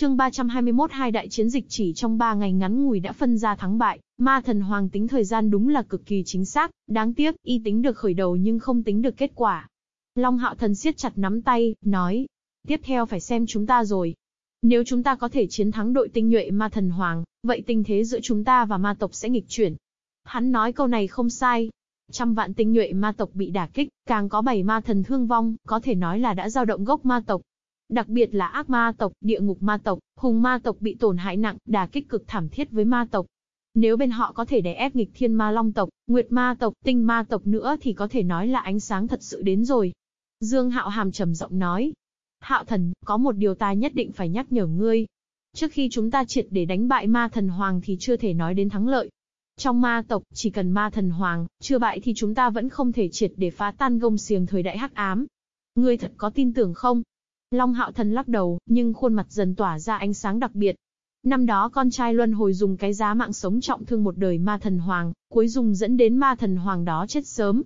Chương 321 hai đại chiến dịch chỉ trong 3 ngày ngắn ngủi đã phân ra thắng bại, ma thần hoàng tính thời gian đúng là cực kỳ chính xác, đáng tiếc, y tính được khởi đầu nhưng không tính được kết quả. Long hạo thần siết chặt nắm tay, nói, tiếp theo phải xem chúng ta rồi. Nếu chúng ta có thể chiến thắng đội tinh nhuệ ma thần hoàng, vậy tình thế giữa chúng ta và ma tộc sẽ nghịch chuyển. Hắn nói câu này không sai. Trăm vạn tinh nhuệ ma tộc bị đả kích, càng có bảy ma thần thương vong, có thể nói là đã giao động gốc ma tộc. Đặc biệt là ác ma tộc, địa ngục ma tộc, hùng ma tộc bị tổn hại nặng, đả kích cực thảm thiết với ma tộc. Nếu bên họ có thể đè ép nghịch thiên ma long tộc, nguyệt ma tộc, tinh ma tộc nữa thì có thể nói là ánh sáng thật sự đến rồi. Dương Hạo Hàm trầm giọng nói. Hạo thần, có một điều ta nhất định phải nhắc nhở ngươi. Trước khi chúng ta triệt để đánh bại ma thần hoàng thì chưa thể nói đến thắng lợi. Trong ma tộc, chỉ cần ma thần hoàng, chưa bại thì chúng ta vẫn không thể triệt để phá tan gông xiềng thời đại hắc ám. Ngươi thật có tin tưởng không? Long hạo thần lắc đầu, nhưng khuôn mặt dần tỏa ra ánh sáng đặc biệt. Năm đó con trai luân hồi dùng cái giá mạng sống trọng thương một đời ma thần hoàng, cuối dùng dẫn đến ma thần hoàng đó chết sớm.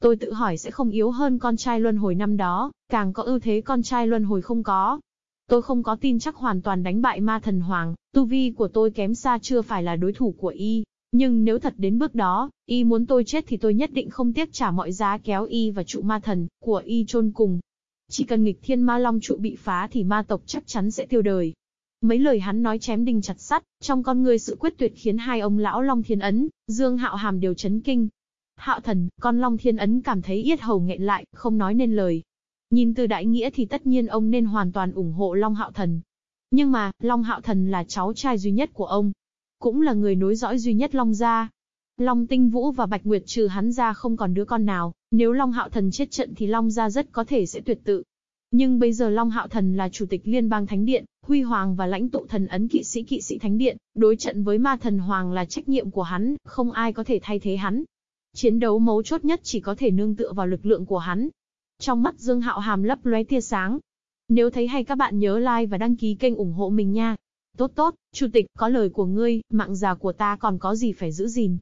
Tôi tự hỏi sẽ không yếu hơn con trai luân hồi năm đó, càng có ưu thế con trai luân hồi không có. Tôi không có tin chắc hoàn toàn đánh bại ma thần hoàng, tu vi của tôi kém xa chưa phải là đối thủ của y. Nhưng nếu thật đến bước đó, y muốn tôi chết thì tôi nhất định không tiếc trả mọi giá kéo y và trụ ma thần của y chôn cùng. Chỉ cần nghịch thiên ma long trụ bị phá thì ma tộc chắc chắn sẽ tiêu đời. Mấy lời hắn nói chém đinh chặt sắt, trong con người sự quyết tuyệt khiến hai ông lão Long Thiên Ấn, Dương Hạo Hàm đều chấn kinh. Hạo thần, con Long Thiên Ấn cảm thấy yết hầu nghẹn lại, không nói nên lời. Nhìn từ đại nghĩa thì tất nhiên ông nên hoàn toàn ủng hộ Long Hạo thần. Nhưng mà, Long Hạo thần là cháu trai duy nhất của ông. Cũng là người nối dõi duy nhất Long gia. Long Tinh Vũ và Bạch Nguyệt trừ hắn ra không còn đứa con nào, nếu Long Hạo Thần chết trận thì Long gia rất có thể sẽ tuyệt tự. Nhưng bây giờ Long Hạo Thần là chủ tịch Liên bang Thánh Điện, Huy Hoàng và lãnh tụ thần ấn kỵ sĩ kỵ sĩ Thánh Điện, đối trận với ma thần Hoàng là trách nhiệm của hắn, không ai có thể thay thế hắn. Chiến đấu mấu chốt nhất chỉ có thể nương tựa vào lực lượng của hắn. Trong mắt Dương Hạo Hàm lấp lóe tia sáng. Nếu thấy hay các bạn nhớ like và đăng ký kênh ủng hộ mình nha. Tốt tốt, chủ tịch, có lời của ngươi, mạng già của ta còn có gì phải giữ gìn.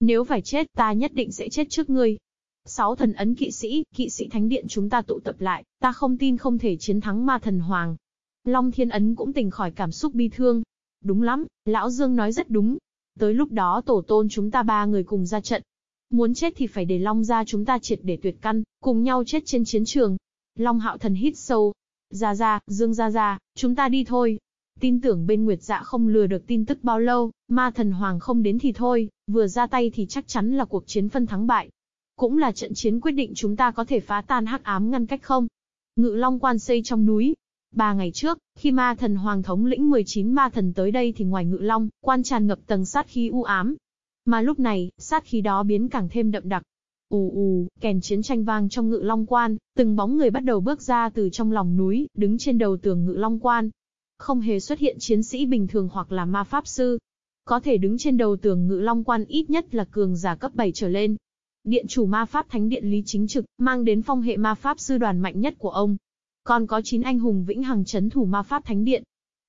Nếu phải chết, ta nhất định sẽ chết trước ngươi. Sáu thần ấn kỵ sĩ, kỵ sĩ thánh điện chúng ta tụ tập lại, ta không tin không thể chiến thắng ma thần hoàng. Long thiên ấn cũng tỉnh khỏi cảm xúc bi thương. Đúng lắm, lão Dương nói rất đúng. Tới lúc đó tổ tôn chúng ta ba người cùng ra trận. Muốn chết thì phải để Long ra chúng ta triệt để tuyệt căn, cùng nhau chết trên chiến trường. Long hạo thần hít sâu. Ra ra, Dương ra ra, chúng ta đi thôi. Tin tưởng bên Nguyệt Dạ không lừa được tin tức bao lâu, ma thần hoàng không đến thì thôi, vừa ra tay thì chắc chắn là cuộc chiến phân thắng bại. Cũng là trận chiến quyết định chúng ta có thể phá tan hắc ám ngăn cách không. Ngự Long quan xây trong núi. Ba ngày trước, khi ma thần hoàng thống lĩnh 19 ma thần tới đây thì ngoài Ngự Long, quan tràn ngập tầng sát khí u ám. Mà lúc này, sát khí đó biến càng thêm đậm đặc. Ù ù, kèn chiến tranh vang trong Ngự Long quan, từng bóng người bắt đầu bước ra từ trong lòng núi, đứng trên đầu tường Ngự Long quan, không hề xuất hiện chiến sĩ bình thường hoặc là ma pháp sư. Có thể đứng trên đầu tường ngự long quan ít nhất là cường giả cấp 7 trở lên. Điện chủ ma pháp thánh điện Lý Chính Trực, mang đến phong hệ ma pháp sư đoàn mạnh nhất của ông. Còn có 9 anh hùng vĩnh hằng chấn thủ ma pháp thánh điện.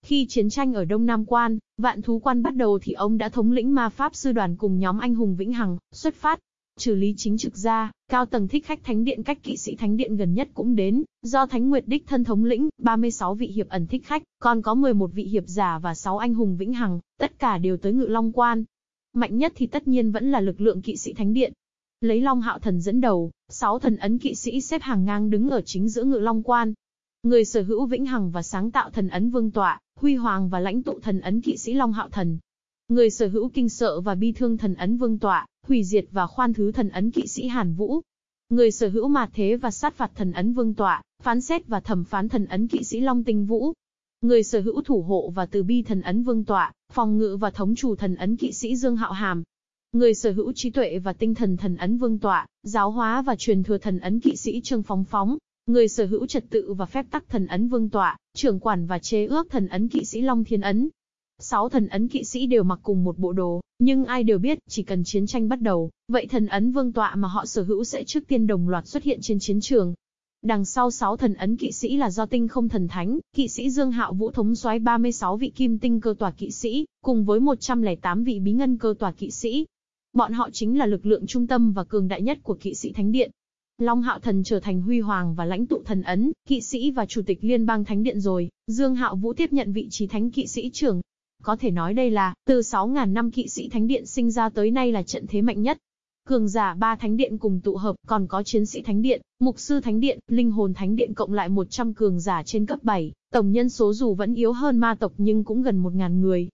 Khi chiến tranh ở Đông Nam Quan, vạn thú quan bắt đầu thì ông đã thống lĩnh ma pháp sư đoàn cùng nhóm anh hùng vĩnh hằng, xuất phát, Trừ lý chính trực ra, cao tầng thích khách thánh điện cách kỵ sĩ thánh điện gần nhất cũng đến, do Thánh Nguyệt đích thân thống lĩnh, 36 vị hiệp ẩn thích khách, còn có 11 vị hiệp giả và 6 anh hùng vĩnh hằng, tất cả đều tới Ngự Long Quan. Mạnh nhất thì tất nhiên vẫn là lực lượng kỵ sĩ thánh điện. Lấy Long Hạo Thần dẫn đầu, sáu thần ấn kỵ sĩ xếp hàng ngang đứng ở chính giữa Ngự Long Quan. Người sở hữu vĩnh hằng và sáng tạo thần ấn vương tọa, huy hoàng và lãnh tụ thần ấn kỵ sĩ Long Hạo Thần, Người sở hữu kinh sợ và bi thương thần ấn vương tọa, hủy diệt và khoan thứ thần ấn kỵ sĩ Hàn Vũ. Người sở hữu mạt thế và sát phạt thần ấn vương tọa, phán xét và thẩm phán thần ấn kỵ sĩ Long Tinh Vũ. Người sở hữu thủ hộ và từ bi thần ấn vương tọa, phòng ngự và thống chủ thần ấn kỵ sĩ Dương Hạo Hàm. Người sở hữu trí tuệ và tinh thần thần ấn vương tọa, giáo hóa và truyền thừa thần ấn kỵ sĩ Trương Phóng Phóng. Người sở hữu trật tự và phép tắc thần ấn vương tọa, trưởng quản và chế ước thần ấn kỵ sĩ Long Thiên Ấn, Sáu thần ấn kỵ sĩ đều mặc cùng một bộ đồ, nhưng ai đều biết, chỉ cần chiến tranh bắt đầu, vậy thần ấn vương tọa mà họ sở hữu sẽ trước tiên đồng loạt xuất hiện trên chiến trường. Đằng sau sáu thần ấn kỵ sĩ là do tinh không thần thánh, kỵ sĩ Dương Hạo Vũ thống soái 36 vị kim tinh cơ tòa kỵ sĩ, cùng với 108 vị bí ngân cơ tòa kỵ sĩ. Bọn họ chính là lực lượng trung tâm và cường đại nhất của kỵ sĩ thánh điện. Long Hạo Thần trở thành huy hoàng và lãnh tụ thần ấn, kỵ sĩ và chủ tịch liên bang thánh điện rồi, Dương Hạo Vũ tiếp nhận vị trí thánh kỵ sĩ trưởng. Có thể nói đây là, từ 6.000 năm kỵ sĩ thánh điện sinh ra tới nay là trận thế mạnh nhất. Cường giả ba thánh điện cùng tụ hợp, còn có chiến sĩ thánh điện, mục sư thánh điện, linh hồn thánh điện cộng lại 100 cường giả trên cấp 7, tổng nhân số dù vẫn yếu hơn ma tộc nhưng cũng gần 1.000 người.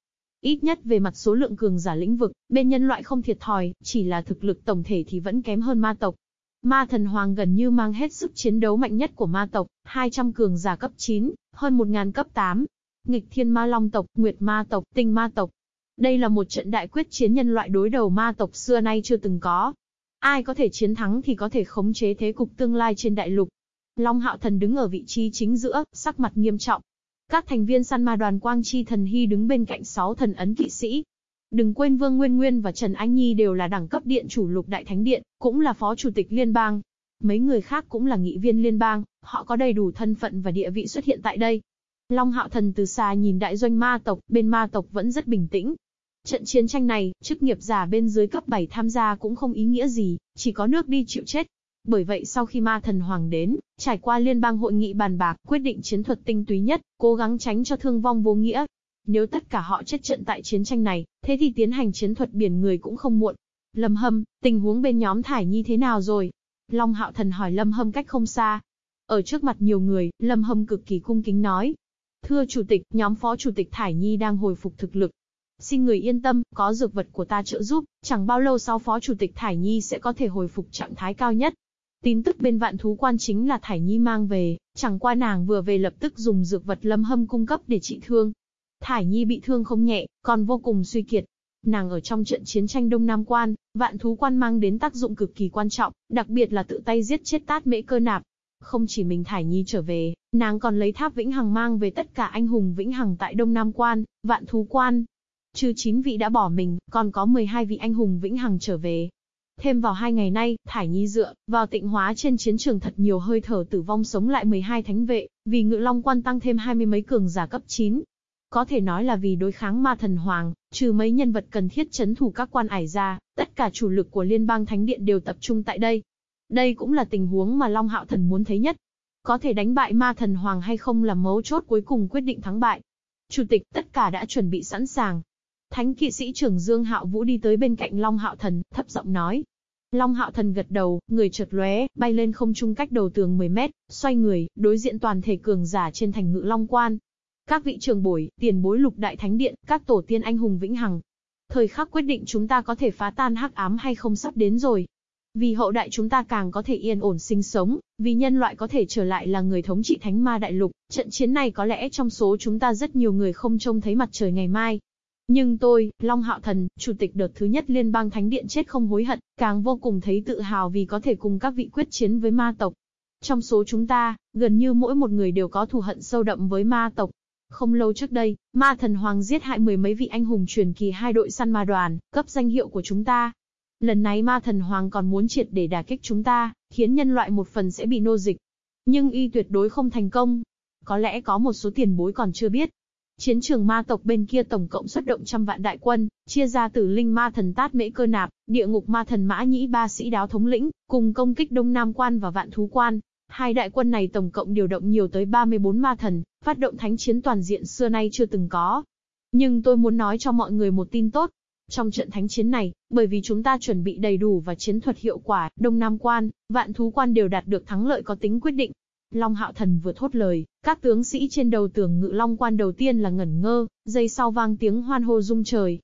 Ít nhất về mặt số lượng cường giả lĩnh vực, bên nhân loại không thiệt thòi, chỉ là thực lực tổng thể thì vẫn kém hơn ma tộc. Ma thần hoàng gần như mang hết sức chiến đấu mạnh nhất của ma tộc, 200 cường giả cấp 9, hơn 1.000 cấp 8. Nghịch thiên ma long tộc, nguyệt ma tộc, tinh ma tộc. Đây là một trận đại quyết chiến nhân loại đối đầu ma tộc xưa nay chưa từng có. Ai có thể chiến thắng thì có thể khống chế thế cục tương lai trên đại lục. Long hạo thần đứng ở vị trí chính giữa, sắc mặt nghiêm trọng. Các thành viên săn ma đoàn Quang Chi Thần Hy đứng bên cạnh sáu thần ấn kỵ sĩ, Đừng quên Vương Nguyên Nguyên và Trần Anh Nhi đều là đẳng cấp điện chủ lục đại thánh điện, cũng là phó chủ tịch liên bang. Mấy người khác cũng là nghị viên liên bang, họ có đầy đủ thân phận và địa vị xuất hiện tại đây. Long Hạo Thần từ xa nhìn đại doanh ma tộc, bên ma tộc vẫn rất bình tĩnh. Trận chiến tranh này, chức nghiệp giả bên dưới cấp 7 tham gia cũng không ý nghĩa gì, chỉ có nước đi chịu chết. Bởi vậy sau khi ma thần hoàng đến, trải qua liên bang hội nghị bàn bạc, quyết định chiến thuật tinh túy nhất, cố gắng tránh cho thương vong vô nghĩa, nếu tất cả họ chết trận tại chiến tranh này, thế thì tiến hành chiến thuật biển người cũng không muộn. Lâm Hâm, tình huống bên nhóm Thải Nhi thế nào rồi? Long Hạo Thần hỏi Lâm Hâm cách không xa. Ở trước mặt nhiều người, Lâm Hâm cực kỳ cung kính nói. Thưa Chủ tịch, nhóm Phó Chủ tịch Thải Nhi đang hồi phục thực lực. Xin người yên tâm, có dược vật của ta trợ giúp, chẳng bao lâu sau Phó Chủ tịch Thải Nhi sẽ có thể hồi phục trạng thái cao nhất. Tin tức bên vạn thú quan chính là Thải Nhi mang về, chẳng qua nàng vừa về lập tức dùng dược vật lâm hâm cung cấp để trị thương, Thải Nhi bị thương không nhẹ, còn vô cùng suy kiệt. Nàng ở trong trận chiến tranh Đông Nam Quan, vạn thú quan mang đến tác dụng cực kỳ quan trọng, đặc biệt là tự tay giết chết tát mễ cơ nạp. Không chỉ mình Thải Nhi trở về, nàng còn lấy tháp Vĩnh Hằng mang về tất cả anh hùng Vĩnh Hằng tại Đông Nam Quan, vạn thú quan. Trừ 9 vị đã bỏ mình, còn có 12 vị anh hùng Vĩnh Hằng trở về. Thêm vào hai ngày nay, Thải Nhi dựa vào tịnh hóa trên chiến trường thật nhiều hơi thở tử vong sống lại 12 thánh vệ, vì ngự long quan tăng thêm hai mươi mấy cường giả cấp 9, có thể nói là vì đối kháng ma thần hoàng, trừ mấy nhân vật cần thiết chấn thủ các quan ải ra, tất cả chủ lực của liên bang thánh điện đều tập trung tại đây. Đây cũng là tình huống mà Long Hạo Thần muốn thấy nhất. Có thể đánh bại ma thần hoàng hay không là mấu chốt cuối cùng quyết định thắng bại. Chủ tịch, tất cả đã chuẩn bị sẵn sàng. Thánh kỵ sĩ trưởng Dương Hạo Vũ đi tới bên cạnh Long Hạo Thần, thấp giọng nói. Long Hạo Thần gật đầu, người chợt lóe, bay lên không trung cách đầu tường 10 mét, xoay người, đối diện toàn thể cường giả trên thành ngự Long Quan, các vị trường bối, tiền bối lục đại thánh điện, các tổ tiên anh hùng vĩnh hằng. Thời khắc quyết định chúng ta có thể phá tan hắc ám hay không sắp đến rồi. Vì hậu đại chúng ta càng có thể yên ổn sinh sống, vì nhân loại có thể trở lại là người thống trị thánh ma đại lục, trận chiến này có lẽ trong số chúng ta rất nhiều người không trông thấy mặt trời ngày mai. Nhưng tôi, Long Hạo Thần, chủ tịch đợt thứ nhất liên bang thánh điện chết không hối hận, càng vô cùng thấy tự hào vì có thể cùng các vị quyết chiến với ma tộc. Trong số chúng ta, gần như mỗi một người đều có thù hận sâu đậm với ma tộc, không lâu trước đây, ma thần hoàng giết hại mười mấy vị anh hùng truyền kỳ hai đội săn ma đoàn, cấp danh hiệu của chúng ta. Lần này ma thần hoàng còn muốn triệt để đả kích chúng ta, khiến nhân loại một phần sẽ bị nô dịch. Nhưng y tuyệt đối không thành công. Có lẽ có một số tiền bối còn chưa biết. Chiến trường ma tộc bên kia tổng cộng xuất động trăm vạn đại quân, chia ra từ linh ma thần tát mễ cơ nạp, địa ngục ma thần mã nhĩ ba sĩ đáo thống lĩnh, cùng công kích đông nam quan và vạn thú quan. Hai đại quân này tổng cộng điều động nhiều tới 34 ma thần, phát động thánh chiến toàn diện xưa nay chưa từng có. Nhưng tôi muốn nói cho mọi người một tin tốt. Trong trận thánh chiến này, bởi vì chúng ta chuẩn bị đầy đủ và chiến thuật hiệu quả, Đông Nam Quan, Vạn Thú Quan đều đạt được thắng lợi có tính quyết định. Long Hạo Thần vừa thốt lời, các tướng sĩ trên đầu tường ngự Long Quan đầu tiên là ngẩn ngơ, giây sau vang tiếng hoan hô rung trời.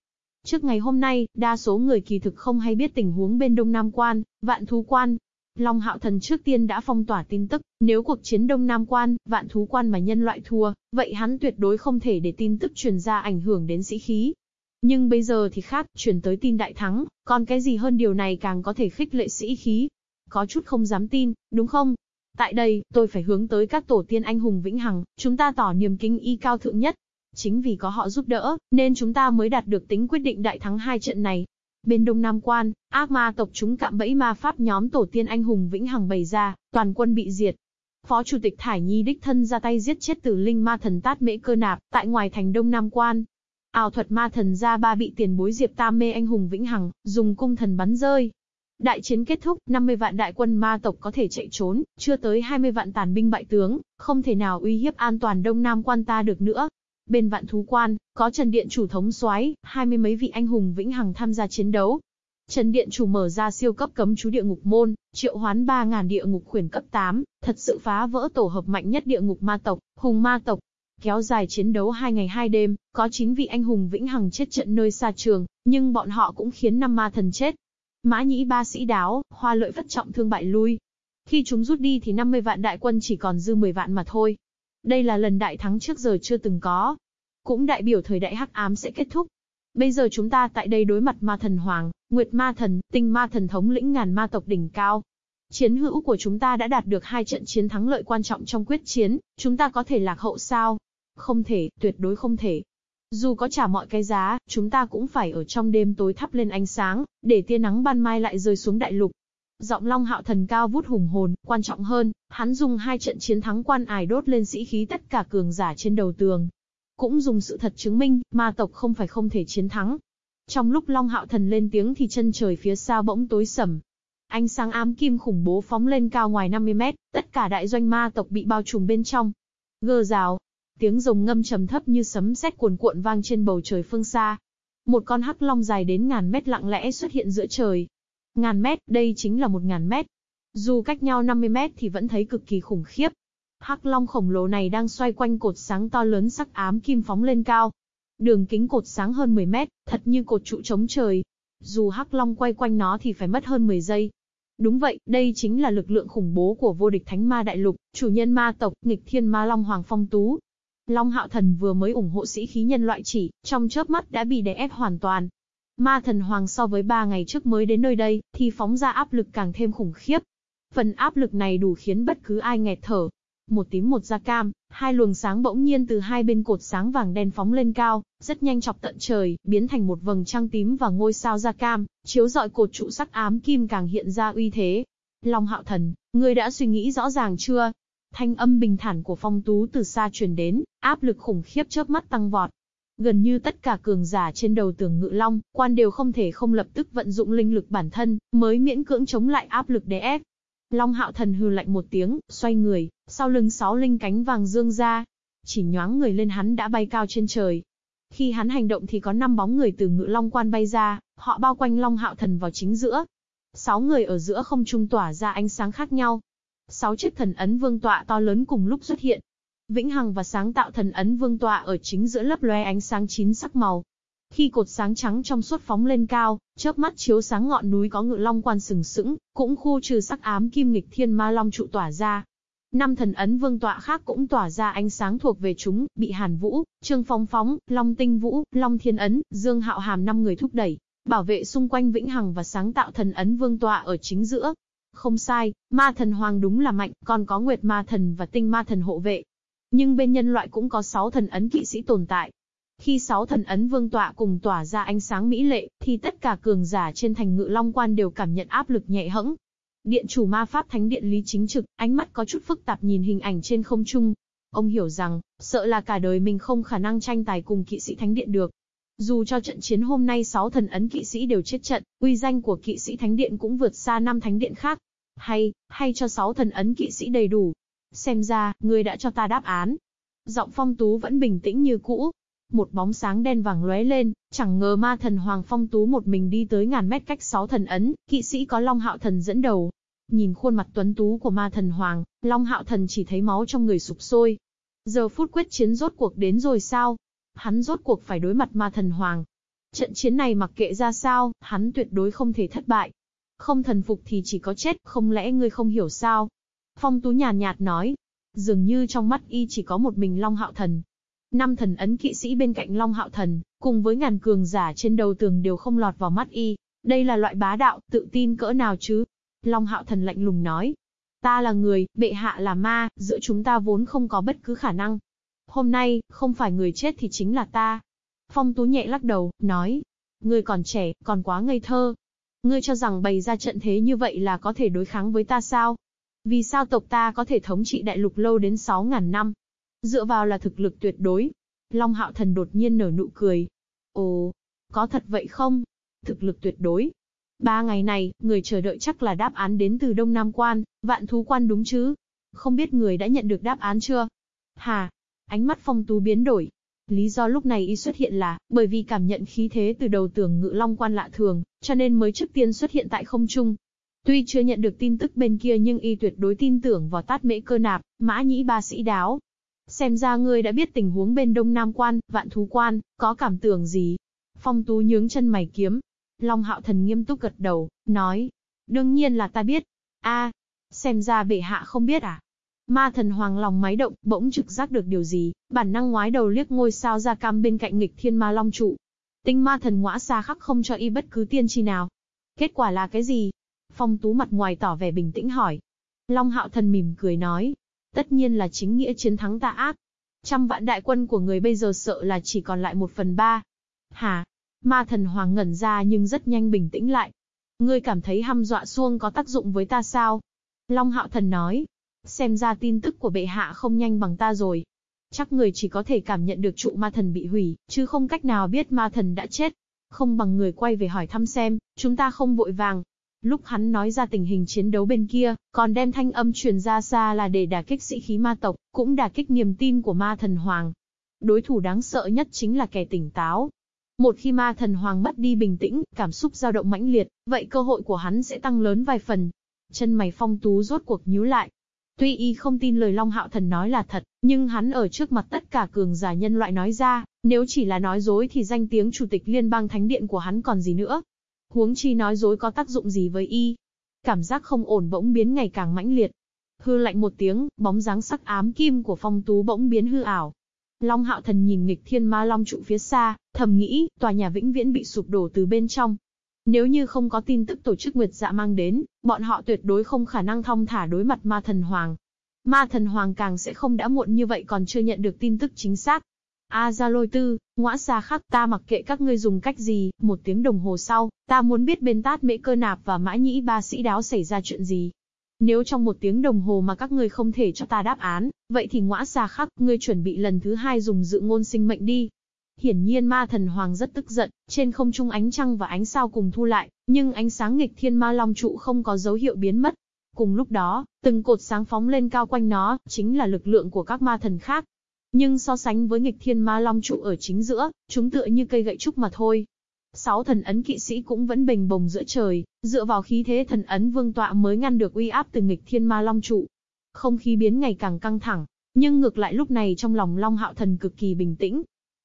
Trước ngày hôm nay, đa số người kỳ thực không hay biết tình huống bên Đông Nam Quan, Vạn Thú Quan, Long Hạo Thần trước tiên đã phong tỏa tin tức, nếu cuộc chiến Đông Nam Quan, Vạn Thú Quan mà nhân loại thua, vậy hắn tuyệt đối không thể để tin tức truyền ra ảnh hưởng đến sĩ khí. Nhưng bây giờ thì khác, truyền tới tin đại thắng, còn cái gì hơn điều này càng có thể khích lệ sĩ khí. Có chút không dám tin, đúng không? Tại đây, tôi phải hướng tới các tổ tiên anh hùng vĩnh hằng, chúng ta tỏ niềm kính y cao thượng nhất. Chính vì có họ giúp đỡ, nên chúng ta mới đạt được tính quyết định đại thắng hai trận này. Bên Đông Nam Quan, ác ma tộc chúng cạm bẫy ma pháp nhóm tổ tiên anh hùng vĩnh hằng bày ra, toàn quân bị diệt. Phó Chủ tịch Thải Nhi đích thân ra tay giết chết tử linh ma thần tát mễ cơ nạp, tại ngoài thành Đông Nam Quan. Ảo thuật ma thần ra ba bị tiền bối diệp tam mê anh hùng vĩnh hằng, dùng cung thần bắn rơi. Đại chiến kết thúc, 50 vạn đại quân ma tộc có thể chạy trốn, chưa tới 20 vạn tàn binh bại tướng, không thể nào uy hiếp an toàn Đông Nam quan ta được nữa. Bên vạn thú quan, có Trần Điện chủ thống soái, hai mươi mấy vị anh hùng vĩnh hằng tham gia chiến đấu. Trần Điện chủ mở ra siêu cấp cấm chú địa ngục môn, triệu hoán 3.000 địa ngục khuyển cấp 8, thật sự phá vỡ tổ hợp mạnh nhất địa ngục ma tộc, hùng ma tộc. Kéo dài chiến đấu hai ngày hai đêm, có 9 vị anh hùng vĩnh hằng chết trận nơi xa trường, nhưng bọn họ cũng khiến năm ma thần chết. Mã nhĩ ba sĩ đáo, hoa lợi phất trọng thương bại lui. Khi chúng rút đi thì 50 vạn đại quân chỉ còn dư 10 vạn mà thôi. Đây là lần đại thắng trước giờ chưa từng có. Cũng đại biểu thời đại hắc ám sẽ kết thúc. Bây giờ chúng ta tại đây đối mặt ma thần hoàng, nguyệt ma thần, tinh ma thần thống lĩnh ngàn ma tộc đỉnh cao. Chiến hữu của chúng ta đã đạt được hai trận chiến thắng lợi quan trọng trong quyết chiến, chúng ta có thể lạc hậu sao? Không thể, tuyệt đối không thể. Dù có trả mọi cái giá, chúng ta cũng phải ở trong đêm tối thắp lên ánh sáng, để tia nắng ban mai lại rơi xuống đại lục. Giọng Long Hạo Thần cao vút hùng hồn, quan trọng hơn, hắn dùng hai trận chiến thắng quan ải đốt lên sĩ khí tất cả cường giả trên đầu tường. Cũng dùng sự thật chứng minh, ma tộc không phải không thể chiến thắng. Trong lúc Long Hạo Thần lên tiếng thì chân trời phía xa bỗng tối sầm. Ánh sáng ám kim khủng bố phóng lên cao ngoài 50 mét, tất cả đại doanh ma tộc bị bao trùm bên trong. Gơ rào, tiếng rồng ngâm trầm thấp như sấm sét cuồn cuộn vang trên bầu trời phương xa. Một con hắc long dài đến ngàn mét lặng lẽ xuất hiện giữa trời. Ngàn mét, đây chính là một ngàn mét. Dù cách nhau 50 mét thì vẫn thấy cực kỳ khủng khiếp. Hắc long khổng lồ này đang xoay quanh cột sáng to lớn sắc ám kim phóng lên cao. Đường kính cột sáng hơn 10 mét, thật như cột trụ chống trời. Dù Hắc Long quay quanh nó thì phải mất hơn 10 giây. Đúng vậy, đây chính là lực lượng khủng bố của vô địch thánh ma đại lục, chủ nhân ma tộc, nghịch thiên ma long hoàng phong tú. Long hạo thần vừa mới ủng hộ sĩ khí nhân loại chỉ, trong chớp mắt đã bị đè ép hoàn toàn. Ma thần hoàng so với ba ngày trước mới đến nơi đây, thì phóng ra áp lực càng thêm khủng khiếp. Phần áp lực này đủ khiến bất cứ ai nghẹt thở, một tím một da cam, hai luồng sáng bỗng nhiên từ hai bên cột sáng vàng đen phóng lên cao, rất nhanh chọc tận trời, biến thành một vầng trăng tím và ngôi sao da cam, chiếu rọi cột trụ sắc ám kim càng hiện ra uy thế. Long hạo thần, ngươi đã suy nghĩ rõ ràng chưa? Thanh âm bình thản của phong tú từ xa truyền đến, áp lực khủng khiếp chớp mắt tăng vọt. Gần như tất cả cường giả trên đầu tường ngự long, quan đều không thể không lập tức vận dụng linh lực bản thân, mới miễn cưỡng chống lại áp lực đè ép. Long hạo thần hừ lạnh một tiếng, xoay người, sau lưng sáu linh cánh vàng dương ra. Chỉ nhoáng người lên hắn đã bay cao trên trời. Khi hắn hành động thì có năm bóng người từ ngự long quan bay ra, họ bao quanh long hạo thần vào chính giữa. Sáu người ở giữa không trung tỏa ra ánh sáng khác nhau. Sáu chiếc thần ấn vương tọa to lớn cùng lúc xuất hiện. Vĩnh Hằng và sáng tạo thần ấn vương tọa ở chính giữa lấp lóe ánh sáng chín sắc màu, khi cột sáng trắng trong suốt phóng lên cao, chớp mắt chiếu sáng ngọn núi có ngự long quan sừng sững, cũng khu trừ sắc ám kim nghịch thiên ma long trụ tỏa ra. Năm thần ấn vương tọa khác cũng tỏa ra ánh sáng thuộc về chúng, bị Hàn Vũ, Trương Phong Phóng, Long Tinh Vũ, Long Thiên Ấn, Dương Hạo Hàm năm người thúc đẩy, bảo vệ xung quanh vĩnh hằng và sáng tạo thần ấn vương tọa ở chính giữa. Không sai, ma thần hoàng đúng là mạnh, còn có nguyệt ma thần và tinh ma thần hộ vệ. Nhưng bên nhân loại cũng có 6 thần ấn kỵ sĩ tồn tại, khi sáu thần ấn vương tọa cùng tỏa ra ánh sáng mỹ lệ, thì tất cả cường giả trên thành ngự long quan đều cảm nhận áp lực nhẹ hẫng. Điện chủ ma pháp thánh điện lý chính trực, ánh mắt có chút phức tạp nhìn hình ảnh trên không trung. Ông hiểu rằng, sợ là cả đời mình không khả năng tranh tài cùng kỵ sĩ thánh điện được. Dù cho trận chiến hôm nay sáu thần ấn kỵ sĩ đều chết trận, uy danh của kỵ sĩ thánh điện cũng vượt xa năm thánh điện khác. Hay, hay cho sáu thần ấn kỵ sĩ đầy đủ. Xem ra, ngươi đã cho ta đáp án. Giọng phong tú vẫn bình tĩnh như cũ, một bóng sáng đen vàng lóe lên, chẳng ngờ ma thần Hoàng Phong Tú một mình đi tới ngàn mét cách sáu thần ấn, kỵ sĩ có Long Hạo Thần dẫn đầu. Nhìn khuôn mặt tuấn tú của ma thần Hoàng, Long Hạo Thần chỉ thấy máu trong người sụp sôi. Giờ phút quyết chiến rốt cuộc đến rồi sao? Hắn rốt cuộc phải đối mặt ma thần Hoàng. Trận chiến này mặc kệ ra sao, hắn tuyệt đối không thể thất bại. Không thần phục thì chỉ có chết, không lẽ ngươi không hiểu sao? Phong Tú nhàn nhạt nói. Dường như trong mắt y chỉ có một mình Long Hạo Thần, Năm thần ấn kỵ sĩ bên cạnh Long Hạo Thần, cùng với ngàn cường giả trên đầu tường đều không lọt vào mắt y. Đây là loại bá đạo, tự tin cỡ nào chứ? Long Hạo Thần lạnh lùng nói. Ta là người, bệ hạ là ma, giữa chúng ta vốn không có bất cứ khả năng. Hôm nay, không phải người chết thì chính là ta. Phong Tú nhẹ lắc đầu, nói. Ngươi còn trẻ, còn quá ngây thơ. Ngươi cho rằng bày ra trận thế như vậy là có thể đối kháng với ta sao? Vì sao tộc ta có thể thống trị đại lục lâu đến 6.000 năm? Dựa vào là thực lực tuyệt đối. Long hạo thần đột nhiên nở nụ cười. Ồ, có thật vậy không? Thực lực tuyệt đối. Ba ngày này, người chờ đợi chắc là đáp án đến từ Đông Nam Quan, vạn thú quan đúng chứ? Không biết người đã nhận được đáp án chưa? Hà, ánh mắt phong tú biến đổi. Lý do lúc này y xuất hiện là, bởi vì cảm nhận khí thế từ đầu tường ngự long quan lạ thường, cho nên mới trước tiên xuất hiện tại không trung. Tuy chưa nhận được tin tức bên kia nhưng y tuyệt đối tin tưởng vào tát mễ cơ nạp, mã nhĩ ba sĩ đáo. Xem ra ngươi đã biết tình huống bên đông nam quan, vạn thú quan, có cảm tưởng gì? Phong tú nhướng chân mày kiếm. Long hạo thần nghiêm túc gật đầu, nói. Đương nhiên là ta biết. a xem ra bệ hạ không biết à? Ma thần hoàng lòng máy động, bỗng trực giác được điều gì, bản năng ngoái đầu liếc ngôi sao ra cam bên cạnh nghịch thiên ma long trụ. Tinh ma thần ngõa xa khắc không cho y bất cứ tiên tri nào. Kết quả là cái gì? Phong tú mặt ngoài tỏ vẻ bình tĩnh hỏi. Long hạo thần mỉm cười nói. Tất nhiên là chính nghĩa chiến thắng tà ác. Trăm vạn đại quân của người bây giờ sợ là chỉ còn lại một phần ba. Hả? Ma thần hoàng ngẩn ra nhưng rất nhanh bình tĩnh lại. Ngươi cảm thấy hăm dọa xuông có tác dụng với ta sao? Long hạo thần nói. Xem ra tin tức của bệ hạ không nhanh bằng ta rồi. Chắc người chỉ có thể cảm nhận được trụ ma thần bị hủy, chứ không cách nào biết ma thần đã chết. Không bằng người quay về hỏi thăm xem, chúng ta không vội vàng. Lúc hắn nói ra tình hình chiến đấu bên kia, còn đem thanh âm truyền ra xa là để đả kích sĩ khí ma tộc, cũng đả kích niềm tin của ma thần hoàng. Đối thủ đáng sợ nhất chính là kẻ tỉnh táo, một khi ma thần hoàng mất đi bình tĩnh, cảm xúc dao động mãnh liệt, vậy cơ hội của hắn sẽ tăng lớn vài phần. Chân mày phong tú rốt cuộc nhíu lại, Tuy y không tin lời Long Hạo Thần nói là thật, nhưng hắn ở trước mặt tất cả cường giả nhân loại nói ra, nếu chỉ là nói dối thì danh tiếng chủ tịch liên bang thánh điện của hắn còn gì nữa. Huống chi nói dối có tác dụng gì với y. Cảm giác không ổn bỗng biến ngày càng mãnh liệt. Hư lạnh một tiếng, bóng dáng sắc ám kim của phong tú bỗng biến hư ảo. Long Hạo Thần nhìn nghịch thiên ma long trụ phía xa, thầm nghĩ, tòa nhà vĩnh viễn bị sụp đổ từ bên trong, nếu như không có tin tức tổ chức Nguyệt Dạ mang đến, bọn họ tuyệt đối không khả năng thong thả đối mặt Ma Thần Hoàng. Ma Thần Hoàng càng sẽ không đã muộn như vậy còn chưa nhận được tin tức chính xác. A Gia Lôi Tư, ngõa xa khắc ta mặc kệ các ngươi dùng cách gì, một tiếng đồng hồ sau, ta muốn biết bên tát mễ cơ nạp và mã nhĩ ba sĩ đáo xảy ra chuyện gì. Nếu trong một tiếng đồng hồ mà các ngươi không thể cho ta đáp án, vậy thì ngõa xa khắc, ngươi chuẩn bị lần thứ hai dùng dự ngôn sinh mệnh đi. Hiển nhiên ma thần hoàng rất tức giận, trên không trung ánh trăng và ánh sao cùng thu lại, nhưng ánh sáng nghịch thiên ma long trụ không có dấu hiệu biến mất. Cùng lúc đó, từng cột sáng phóng lên cao quanh nó, chính là lực lượng của các ma thần khác. Nhưng so sánh với nghịch thiên ma long trụ ở chính giữa, chúng tựa như cây gậy trúc mà thôi. Sáu thần ấn kỵ sĩ cũng vẫn bình bồng giữa trời, dựa vào khí thế thần ấn vương tọa mới ngăn được uy áp từ nghịch thiên ma long trụ. Không khí biến ngày càng căng thẳng, nhưng ngược lại lúc này trong lòng Long Hạo Thần cực kỳ bình tĩnh,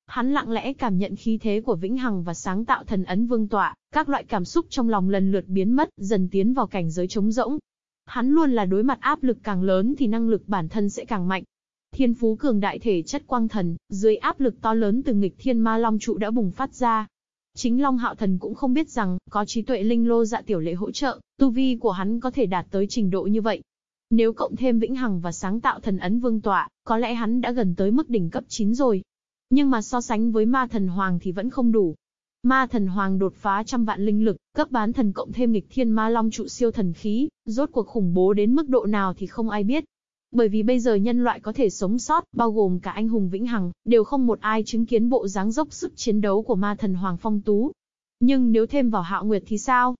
Hắn lặng lẽ cảm nhận khí thế của Vĩnh Hằng và sáng tạo thần ấn vương tọa, các loại cảm xúc trong lòng lần lượt biến mất, dần tiến vào cảnh giới trống rỗng. Hắn luôn là đối mặt áp lực càng lớn thì năng lực bản thân sẽ càng mạnh. Thiên phú cường đại thể chất quang thần, dưới áp lực to lớn từ nghịch thiên ma long trụ đã bùng phát ra. Chính Long Hạo Thần cũng không biết rằng, có trí tuệ linh lô dạ tiểu lệ hỗ trợ, tu vi của hắn có thể đạt tới trình độ như vậy. Nếu cộng thêm vĩnh hằng và sáng tạo thần ấn vương tọa, có lẽ hắn đã gần tới mức đỉnh cấp 9 rồi. Nhưng mà so sánh với ma thần hoàng thì vẫn không đủ. Ma thần hoàng đột phá trăm vạn linh lực, cấp bán thần cộng thêm nghịch thiên ma long trụ siêu thần khí, rốt cuộc khủng bố đến mức độ nào thì không ai biết. Bởi vì bây giờ nhân loại có thể sống sót, bao gồm cả anh hùng vĩnh hằng, đều không một ai chứng kiến bộ dáng dốc sức chiến đấu của ma thần hoàng phong tú. Nhưng nếu thêm vào hạo nguyệt thì sao?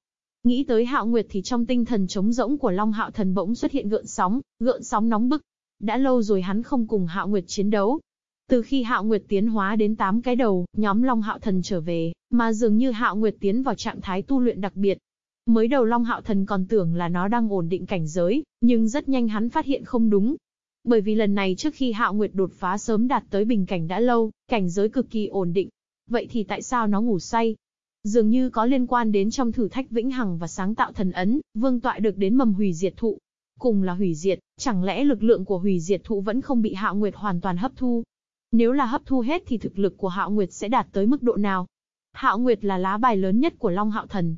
Nghĩ tới hạo nguyệt thì trong tinh thần trống rỗng của Long Hạo Thần bỗng xuất hiện gợn sóng, gợn sóng nóng bức. Đã lâu rồi hắn không cùng hạo nguyệt chiến đấu, từ khi Hạo Nguyệt tiến hóa đến 8 cái đầu, nhóm Long Hạo Thần trở về, mà dường như Hạo Nguyệt tiến vào trạng thái tu luyện đặc biệt. Mới đầu Long Hạo Thần còn tưởng là nó đang ổn định cảnh giới, nhưng rất nhanh hắn phát hiện không đúng. Bởi vì lần này trước khi Hạo Nguyệt đột phá sớm đạt tới bình cảnh đã lâu, cảnh giới cực kỳ ổn định. Vậy thì tại sao nó ngủ say? Dường như có liên quan đến trong thử thách vĩnh hằng và sáng tạo thần ấn, vương tọa được đến mầm hủy diệt thụ. Cùng là hủy diệt, chẳng lẽ lực lượng của hủy diệt thụ vẫn không bị Hạo Nguyệt hoàn toàn hấp thu, nếu là hấp thu hết thì thực lực của Hạo Nguyệt sẽ đạt tới mức độ nào? Hạo Nguyệt là lá bài lớn nhất của Long Hạo Thần.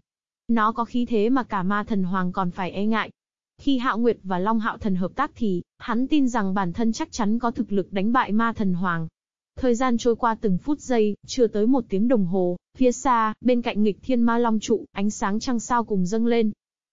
Nó có khí thế mà cả ma thần hoàng còn phải e ngại. Khi Hạo Nguyệt và Long Hạo Thần hợp tác thì, hắn tin rằng bản thân chắc chắn có thực lực đánh bại ma thần hoàng. Thời gian trôi qua từng phút giây, chưa tới một tiếng đồng hồ, phía xa, bên cạnh nghịch thiên ma long trụ, ánh sáng trăng sao cùng dâng lên.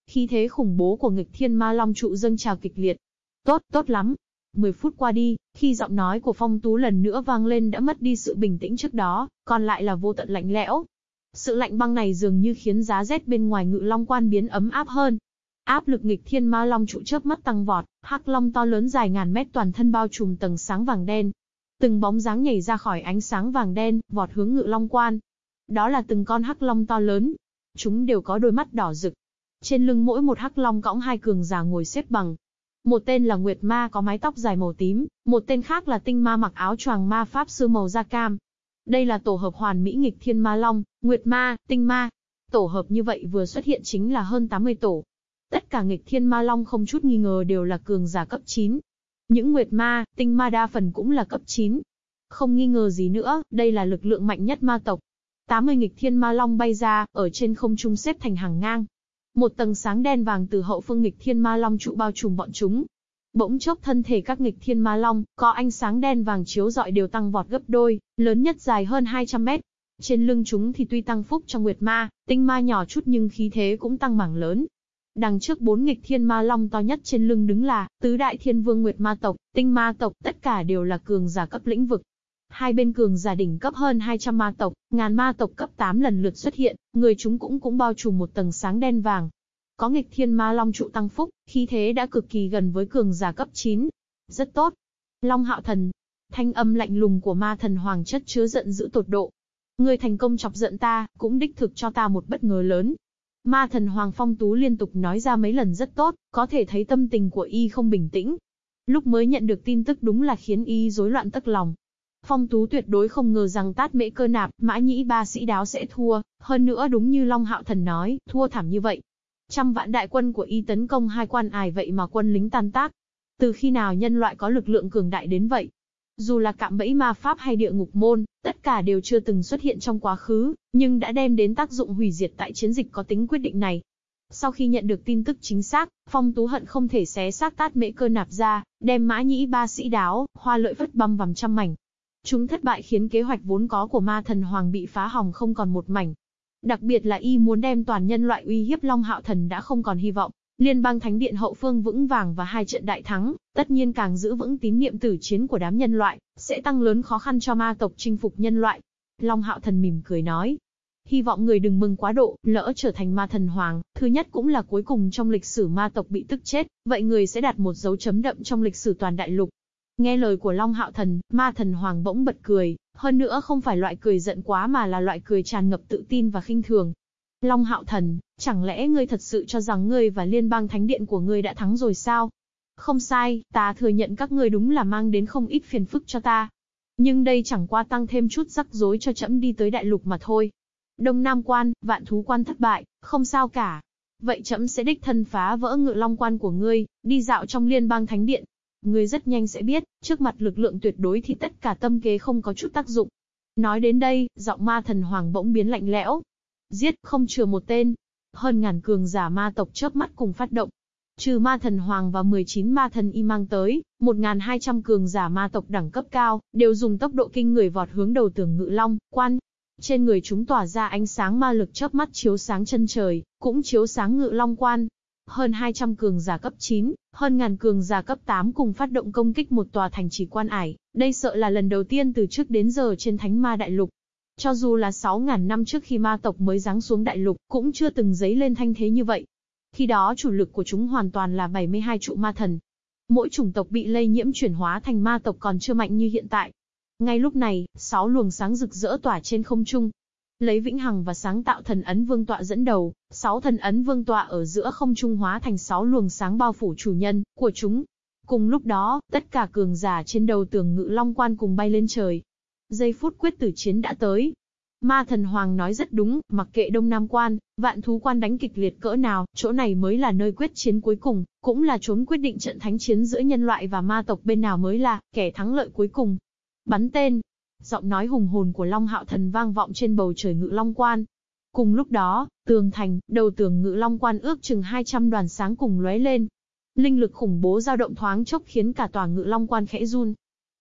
Khí thế khủng bố của nghịch thiên ma long trụ dâng trào kịch liệt. Tốt, tốt lắm, 10 phút qua đi, khi giọng nói của Phong Tú lần nữa vang lên đã mất đi sự bình tĩnh trước đó, còn lại là vô tận lạnh lẽo. Sự lạnh băng này dường như khiến giá rét bên ngoài ngự long quan biến ấm áp hơn. Áp lực nghịch thiên ma long trụ chớp mắt tăng vọt, hắc long to lớn dài ngàn mét toàn thân bao trùm tầng sáng vàng đen. Từng bóng dáng nhảy ra khỏi ánh sáng vàng đen, vọt hướng ngự long quan. Đó là từng con hắc long to lớn. Chúng đều có đôi mắt đỏ rực. Trên lưng mỗi một hắc long cõng hai cường giả ngồi xếp bằng. Một tên là Nguyệt Ma có mái tóc dài màu tím, một tên khác là Tinh Ma mặc áo choàng ma pháp sư màu da cam. Đây là tổ hợp hoàn mỹ nghịch thiên ma long, Nguyệt Ma, Tinh Ma. Tổ hợp như vậy vừa xuất hiện chính là hơn 80 tổ, Tất cả nghịch thiên ma long không chút nghi ngờ đều là cường giả cấp 9. Những nguyệt ma, tinh ma đa phần cũng là cấp 9. Không nghi ngờ gì nữa, đây là lực lượng mạnh nhất ma tộc. 80 nghịch thiên ma long bay ra, ở trên không trung xếp thành hàng ngang. Một tầng sáng đen vàng từ hậu phương nghịch thiên ma long trụ bao trùm bọn chúng. Bỗng chốc thân thể các nghịch thiên ma long, có ánh sáng đen vàng chiếu rọi đều tăng vọt gấp đôi, lớn nhất dài hơn 200 mét. Trên lưng chúng thì tuy tăng phúc trong nguyệt ma, tinh ma nhỏ chút nhưng khí thế cũng tăng mảng lớn, Đằng trước bốn nghịch thiên ma long to nhất trên lưng đứng là, tứ đại thiên vương nguyệt ma tộc, tinh ma tộc, tất cả đều là cường giả cấp lĩnh vực. Hai bên cường giả đỉnh cấp hơn 200 ma tộc, ngàn ma tộc cấp 8 lần lượt xuất hiện, người chúng cũng cũng bao trùm một tầng sáng đen vàng. Có nghịch thiên ma long trụ tăng phúc, khí thế đã cực kỳ gần với cường giả cấp 9. Rất tốt. Long hạo thần. Thanh âm lạnh lùng của ma thần hoàng chất chứa giận dữ tột độ. Người thành công chọc giận ta, cũng đích thực cho ta một bất ngờ lớn, Ma thần Hoàng Phong Tú liên tục nói ra mấy lần rất tốt, có thể thấy tâm tình của y không bình tĩnh. Lúc mới nhận được tin tức đúng là khiến y rối loạn tất lòng. Phong Tú tuyệt đối không ngờ rằng tát mễ cơ nạp, mã nhĩ ba sĩ đáo sẽ thua, hơn nữa đúng như Long Hạo Thần nói, thua thảm như vậy. Trăm vạn đại quân của y tấn công hai quan ải vậy mà quân lính tan tác. Từ khi nào nhân loại có lực lượng cường đại đến vậy? Dù là cạm bẫy ma pháp hay địa ngục môn, tất cả đều chưa từng xuất hiện trong quá khứ, nhưng đã đem đến tác dụng hủy diệt tại chiến dịch có tính quyết định này. Sau khi nhận được tin tức chính xác, Phong Tú hận không thể xé xác tát mễ cơ nạp ra, đem mã nhĩ ba sĩ đáo, hoa lợi phất băm vằm trăm mảnh. Chúng thất bại khiến kế hoạch vốn có của ma thần hoàng bị phá hỏng không còn một mảnh. Đặc biệt là y muốn đem toàn nhân loại uy hiếp Long Hạo Thần đã không còn hy vọng. Liên bang Thánh Điện hậu phương vững vàng và hai trận đại thắng, tất nhiên càng giữ vững tín niệm tử chiến của đám nhân loại, sẽ tăng lớn khó khăn cho ma tộc chinh phục nhân loại. Long Hạo Thần mỉm cười nói. Hy vọng người đừng mừng quá độ, lỡ trở thành ma thần hoàng, thứ nhất cũng là cuối cùng trong lịch sử ma tộc bị tức chết, vậy người sẽ đặt một dấu chấm đậm trong lịch sử toàn đại lục. Nghe lời của Long Hạo Thần, ma thần hoàng bỗng bật cười, hơn nữa không phải loại cười giận quá mà là loại cười tràn ngập tự tin và khinh thường, Long Hạo Thần, chẳng lẽ ngươi thật sự cho rằng ngươi và liên bang thánh điện của ngươi đã thắng rồi sao? Không sai, ta thừa nhận các ngươi đúng là mang đến không ít phiền phức cho ta. Nhưng đây chẳng qua tăng thêm chút rắc rối cho chậm đi tới đại lục mà thôi. Đông Nam quan, vạn thú quan thất bại, không sao cả. Vậy chậm sẽ đích thân phá vỡ ngự long quan của ngươi, đi dạo trong liên bang thánh điện. Ngươi rất nhanh sẽ biết, trước mặt lực lượng tuyệt đối thì tất cả tâm kế không có chút tác dụng. Nói đến đây, giọng ma thần hoàng bỗng biến lạnh lẽo, Giết, không chừa một tên. Hơn ngàn cường giả ma tộc chớp mắt cùng phát động. Trừ ma thần hoàng và 19 ma thần y mang tới, 1.200 cường giả ma tộc đẳng cấp cao, đều dùng tốc độ kinh người vọt hướng đầu tường ngự long, quan. Trên người chúng tỏa ra ánh sáng ma lực chớp mắt chiếu sáng chân trời, cũng chiếu sáng ngự long quan, hơn 200 cường giả cấp 9, hơn ngàn cường giả cấp 8 cùng phát động công kích một tòa thành trì quan ải, đây sợ là lần đầu tiên từ trước đến giờ trên thánh ma đại lục. Cho dù là 6.000 năm trước khi ma tộc mới giáng xuống đại lục, cũng chưa từng dấy lên thanh thế như vậy. Khi đó chủ lực của chúng hoàn toàn là 72 trụ ma thần. Mỗi chủng tộc bị lây nhiễm chuyển hóa thành ma tộc còn chưa mạnh như hiện tại. Ngay lúc này, 6 luồng sáng rực rỡ tỏa trên không trung. Lấy vĩnh hằng và sáng tạo thần ấn vương tọa dẫn đầu, sáu thần ấn vương tọa ở giữa không trung hóa thành sáu luồng sáng bao phủ chủ nhân của chúng. Cùng lúc đó, tất cả cường giả trên đầu tường ngự long quan cùng bay lên trời, Giây phút quyết tử chiến đã tới. Ma thần hoàng nói rất đúng, mặc kệ Đông Nam quan, vạn thú quan đánh kịch liệt cỡ nào, chỗ này mới là nơi quyết chiến cuối cùng, cũng là chốn quyết định trận thánh chiến giữa nhân loại và ma tộc bên nào mới là kẻ thắng lợi cuối cùng. Bắn tên. Giọng nói hùng hồn của Long Hạo Thần vang vọng trên bầu trời ngự Long Quan. Cùng lúc đó, tường thành, đầu tường ngự Long Quan ước chừng 200 đoàn sáng cùng lóe lên. Linh lực khủng bố dao động thoáng chốc khiến cả tòa ngự Long Quan khẽ run,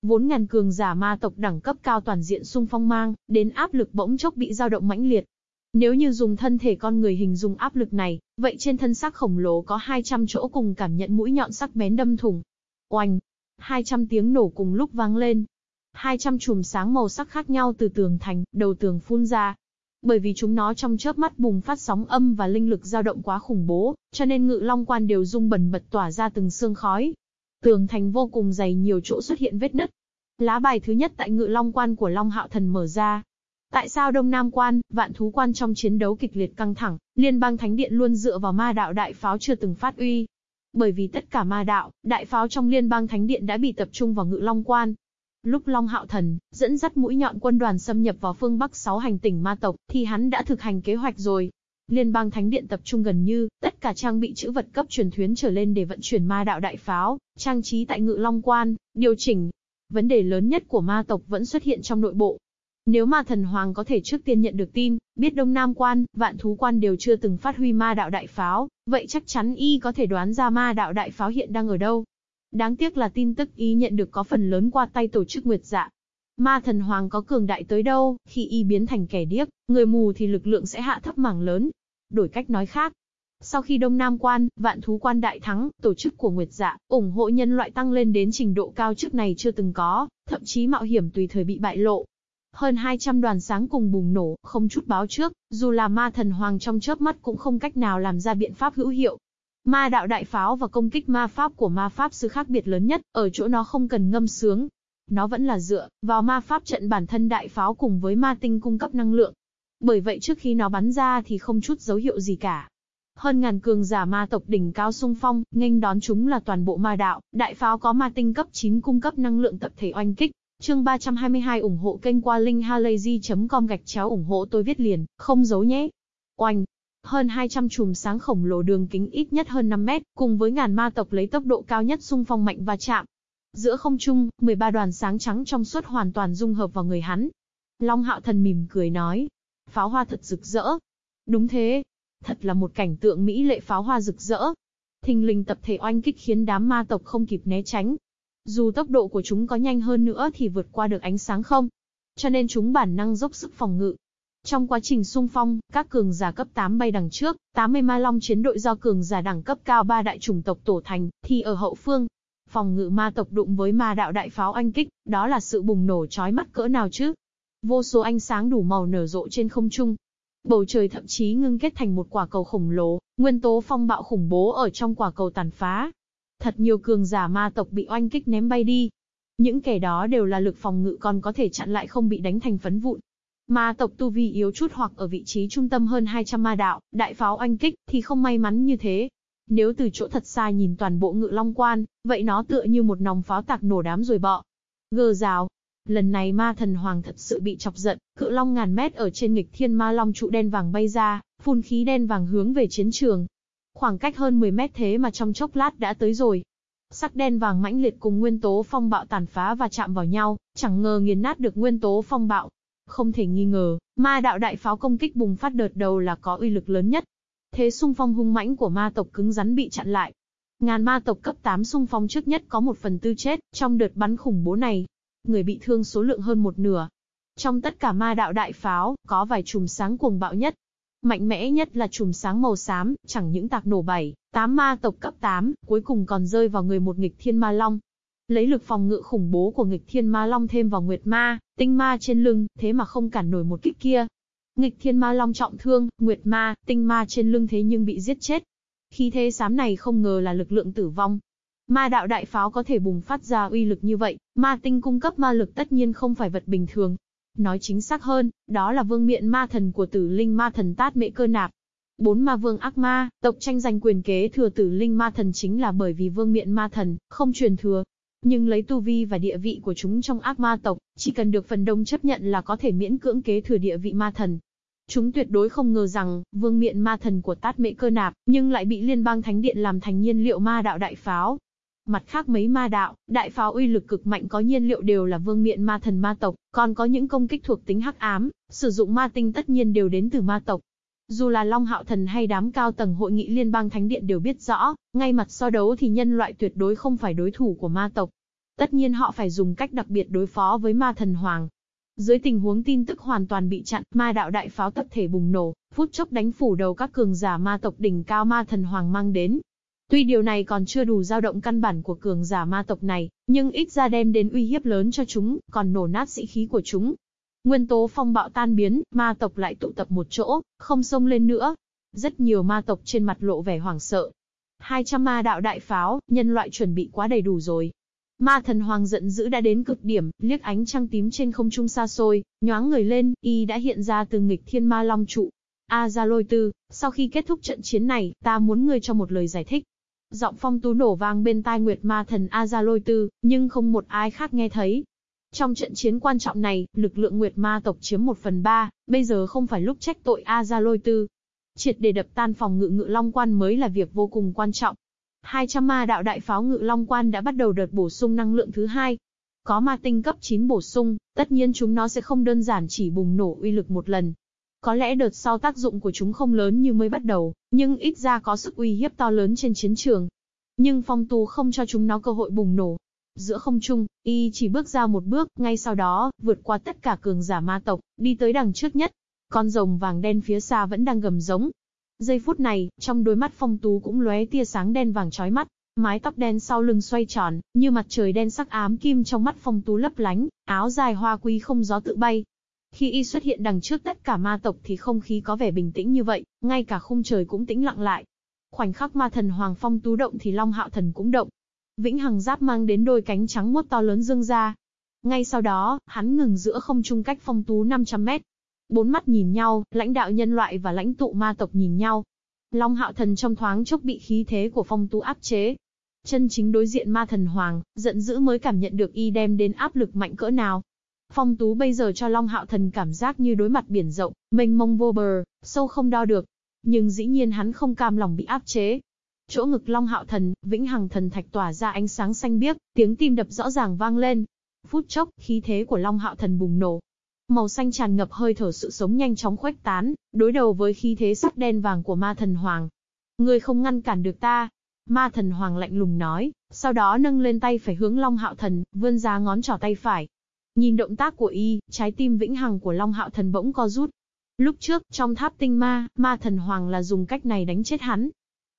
Vốn ngàn cường giả ma tộc đẳng cấp cao toàn diện xung phong mang, đến áp lực bỗng chốc bị dao động mãnh liệt. Nếu như dùng thân thể con người hình dung áp lực này, vậy trên thân xác khổng lồ có 200 chỗ cùng cảm nhận mũi nhọn sắc bén đâm thủng. Oanh! 200 tiếng nổ cùng lúc vang lên. 200 chùm sáng màu sắc khác nhau từ tường thành, đầu tường phun ra. Bởi vì chúng nó trong chớp mắt bùng phát sóng âm và linh lực dao động quá khủng bố, cho nên ngự long quan đều rung bẩn bật tỏa ra từng sương khói. Tường thành vô cùng dày nhiều chỗ xuất hiện vết nứt. Lá bài thứ nhất tại ngự long quan của Long Hạo Thần mở ra, Tại sao Đông Nam Quan, Vạn Thú Quan trong chiến đấu kịch liệt căng thẳng, Liên bang Thánh Điện luôn dựa vào ma đạo đại pháo chưa từng phát uy? Bởi vì tất cả ma đạo, đại pháo trong Liên bang Thánh Điện đã bị tập trung vào Ngự Long Quan. Lúc Long Hạo Thần dẫn dắt mũi nhọn quân đoàn xâm nhập vào phương Bắc sáu hành tỉnh ma tộc, thì hắn đã thực hành kế hoạch rồi. Liên bang Thánh Điện tập trung gần như tất cả trang bị chữ vật cấp truyền thuyến trở lên để vận chuyển ma đạo đại pháo, trang trí tại Ngự Long Quan, điều chỉnh. Vấn đề lớn nhất của ma tộc vẫn xuất hiện trong nội bộ, nếu mà thần hoàng có thể trước tiên nhận được tin, biết Đông Nam Quan, Vạn Thú Quan đều chưa từng phát huy ma đạo đại pháo, vậy chắc chắn y có thể đoán ra ma đạo đại pháo hiện đang ở đâu. Đáng tiếc là tin tức y nhận được có phần lớn qua tay tổ chức Nguyệt Dạ. Ma thần hoàng có cường đại tới đâu, khi y biến thành kẻ điếc, người mù thì lực lượng sẽ hạ thấp mảng lớn. Đổi cách nói khác, sau khi Đông Nam Quan, Vạn Thú Quan đại thắng, tổ chức của Nguyệt Dạ, ủng hộ nhân loại tăng lên đến trình độ cao trước này chưa từng có, thậm chí mạo hiểm tùy thời bị bại lộ, hơn 200 đoàn sáng cùng bùng nổ, không chút báo trước, dù là ma thần hoàng trong chớp mắt cũng không cách nào làm ra biện pháp hữu hiệu. Ma đạo đại pháo và công kích ma pháp của ma pháp sư khác biệt lớn nhất, ở chỗ nó không cần ngâm sướng. Nó vẫn là dựa vào ma pháp trận bản thân đại pháo cùng với ma tinh cung cấp năng lượng. Bởi vậy trước khi nó bắn ra thì không chút dấu hiệu gì cả. Hơn ngàn cường giả ma tộc đỉnh cao sung phong, nghênh đón chúng là toàn bộ ma đạo, đại pháo có ma tinh cấp 9 cung cấp năng lượng tập thể oanh kích, Chương 322 ủng hộ kênh qua linkhalazy.com gạch chéo ủng hộ tôi viết liền, không giấu nhé. Oanh! Hơn 200 chùm sáng khổng lồ đường kính ít nhất hơn 5 mét, cùng với ngàn ma tộc lấy tốc độ cao nhất xung phong mạnh và chạm. Giữa không trung, 13 đoàn sáng trắng trong suốt hoàn toàn dung hợp vào người hắn. Long hạo thần mỉm cười nói. Pháo hoa thật rực rỡ. Đúng thế. Thật là một cảnh tượng mỹ lệ pháo hoa rực rỡ. Thình lình tập thể oanh kích khiến đám ma tộc không kịp né tránh, dù tốc độ của chúng có nhanh hơn nữa thì vượt qua được ánh sáng không. Cho nên chúng bản năng dốc sức phòng ngự. Trong quá trình xung phong, các cường giả cấp 8 bay đằng trước, 80 ma long chiến đội do cường giả đẳng cấp cao ba đại chủng tộc tổ thành, thì ở hậu phương. Phòng ngự ma tộc đụng với ma đạo đại pháo anh kích, đó là sự bùng nổ chói mắt cỡ nào chứ. Vô số ánh sáng đủ màu nở rộ trên không trung, Bầu trời thậm chí ngưng kết thành một quả cầu khổng lồ, nguyên tố phong bạo khủng bố ở trong quả cầu tàn phá, Thật nhiều cường giả ma tộc bị oanh kích ném bay đi. Những kẻ đó đều là lực phòng ngự còn có thể chặn lại không bị đánh thành phấn vụn. Ma tộc tu vi yếu chút hoặc ở vị trí trung tâm hơn 200 ma đạo, đại pháo oanh kích thì không may mắn như thế. Nếu từ chỗ thật xa nhìn toàn bộ ngự long quan, vậy nó tựa như một nòng pháo tạc nổ đám rồi bọ. Gờ rào. Lần này ma thần hoàng thật sự bị chọc giận, cự long ngàn mét ở trên nghịch thiên ma long trụ đen vàng bay ra, phun khí đen vàng hướng về chiến trường. Khoảng cách hơn 10 mét thế mà trong chốc lát đã tới rồi. Sắc đen vàng mãnh liệt cùng nguyên tố phong bạo tàn phá và chạm vào nhau, chẳng ngờ nghiền nát được nguyên tố phong bạo. Không thể nghi ngờ, ma đạo đại pháo công kích bùng phát đợt đầu là có uy lực lớn nhất. Thế xung phong hung mãnh của ma tộc cứng rắn bị chặn lại. Ngàn ma tộc cấp 8 xung phong trước nhất có một phần tư chết, trong đợt bắn khủng bố này. Người bị thương số lượng hơn một nửa. Trong tất cả ma đạo đại pháo, có vài chùm sáng cuồng bạo nhất, Mạnh mẽ nhất là chùm sáng màu xám, chẳng những tạc nổ bảy, tám ma tộc cấp 8, cuối cùng còn rơi vào người một nghịch thiên ma long. Lấy lực phòng ngự khủng bố của nghịch thiên ma long thêm vào nguyệt ma, tinh ma trên lưng, thế mà không cản nổi một kích kia. Nghịch thiên ma long trọng thương, nguyệt ma, tinh ma trên lưng thế nhưng bị giết chết. Khi thế sám này không ngờ là lực lượng tử vong. Ma đạo đại pháo có thể bùng phát ra uy lực như vậy, ma tinh cung cấp ma lực tất nhiên không phải vật bình thường. Nói chính xác hơn, đó là vương miện ma thần của tử linh ma thần tát mệ cơ nạp. Bốn ma vương ác ma, tộc tranh giành quyền kế thừa tử linh ma thần chính là bởi vì vương miện ma thần, không truyền thừa. Nhưng lấy tu vi và địa vị của chúng trong ác ma tộc, chỉ cần được phần đông chấp nhận là có thể miễn cưỡng kế thừa địa vị ma thần. Chúng tuyệt đối không ngờ rằng, vương miện ma thần của tát mệ cơ nạp, nhưng lại bị liên bang thánh điện làm thành nhiên liệu ma đạo đại pháo. Mặt khác mấy ma đạo, đại pháo uy lực cực mạnh có nhiên liệu đều là vương miện ma thần ma tộc, còn có những công kích thuộc tính hắc ám, sử dụng ma tinh tất nhiên đều đến từ ma tộc. Dù là Long Hạo Thần hay đám cao tầng hội nghị liên bang thánh điện đều biết rõ, ngay mặt so đấu thì nhân loại tuyệt đối không phải đối thủ của ma tộc. Tất nhiên họ phải dùng cách đặc biệt đối phó với ma thần hoàng. Dưới tình huống tin tức hoàn toàn bị chặn, ma đạo đại pháo tập thể bùng nổ, phút chốc đánh phủ đầu các cường giả ma tộc đỉnh cao ma thần hoàng mang đến, Tuy điều này còn chưa đủ dao động căn bản của cường giả ma tộc này, nhưng ít ra đem đến uy hiếp lớn cho chúng, còn nổ nát sĩ khí của chúng. Nguyên tố phong bạo tan biến, ma tộc lại tụ tập một chỗ, không xông lên nữa. Rất nhiều ma tộc trên mặt lộ vẻ hoảng sợ. 200 ma đạo đại pháo, nhân loại chuẩn bị quá đầy đủ rồi. Ma thần hoàng giận dữ đã đến cực điểm, liếc ánh trăng tím trên không trung xa xôi, nhoáng người lên, y đã hiện ra từ nghịch thiên ma long trụ. A Gia Lôi Tư, sau khi kết thúc trận chiến này, ta muốn ngươi cho một lời giải thích. Giọng phong tú nổ vang bên tai Nguyệt Ma thần A Gia Lôi Tư, nhưng không một ai khác nghe thấy. Trong trận chiến quan trọng này, lực lượng Nguyệt Ma tộc chiếm một phần ba, bây giờ không phải lúc trách tội A Gia Lôi Tư. Triệt để đập tan phòng ngự ngự long quan mới là việc vô cùng quan trọng. 200 ma đạo đại pháo ngự long quan đã bắt đầu đợt bổ sung năng lượng thứ hai. Có ma tinh cấp 9 bổ sung, tất nhiên chúng nó sẽ không đơn giản chỉ bùng nổ uy lực một lần. Có lẽ đợt sau tác dụng của chúng không lớn như mới bắt đầu, nhưng ít ra có sức uy hiếp to lớn trên chiến trường. Nhưng phong tu không cho chúng nó cơ hội bùng nổ. Giữa không trung, y chỉ bước ra một bước, ngay sau đó, vượt qua tất cả cường giả ma tộc, đi tới đằng trước nhất. Con rồng vàng đen phía xa vẫn đang gầm giống, Giây phút này, trong đôi mắt phong tú cũng lóe tia sáng đen vàng chói mắt, mái tóc đen sau lưng xoay tròn, như mặt trời đen sắc ám kim trong mắt phong tú lấp lánh, áo dài hoa quý không gió tự bay. Khi y xuất hiện đằng trước tất cả ma tộc thì không khí có vẻ bình tĩnh như vậy, ngay cả khung trời cũng tĩnh lặng lại. Khoảnh khắc ma thần Hoàng Phong tú động thì Long Hạo Thần cũng động. Vĩnh Hằng Giáp mang đến đôi cánh trắng muốt to lớn dương ra. Ngay sau đó, hắn ngừng giữa không trung cách phong tú 500 mét, Bốn mắt nhìn nhau, lãnh đạo nhân loại và lãnh tụ ma tộc nhìn nhau. Long hạo thần trong thoáng chốc bị khí thế của phong tú áp chế. Chân chính đối diện ma thần hoàng, giận dữ mới cảm nhận được y đem đến áp lực mạnh cỡ nào. Phong tú bây giờ cho Long hạo thần cảm giác như đối mặt biển rộng, mênh mông vô bờ, sâu không đo được. Nhưng dĩ nhiên hắn không cam lòng bị áp chế. Chỗ ngực Long hạo thần, vĩnh hằng thần thạch tỏa ra ánh sáng xanh biếc, tiếng tim đập rõ ràng vang lên. Phút chốc, khí thế của Long hạo thần bùng nổ, Màu xanh tràn ngập hơi thở sự sống nhanh chóng khuếch tán, đối đầu với khí thế sắc đen vàng của ma thần hoàng. Ngươi không ngăn cản được ta. Ma thần hoàng lạnh lùng nói, sau đó nâng lên tay phải hướng Long Hạo Thần, vươn ra ngón trỏ tay phải. Nhìn động tác của y, trái tim vĩnh hằng của Long Hạo Thần bỗng co rút. Lúc trước, trong tháp tinh ma, ma thần hoàng là dùng cách này đánh chết hắn.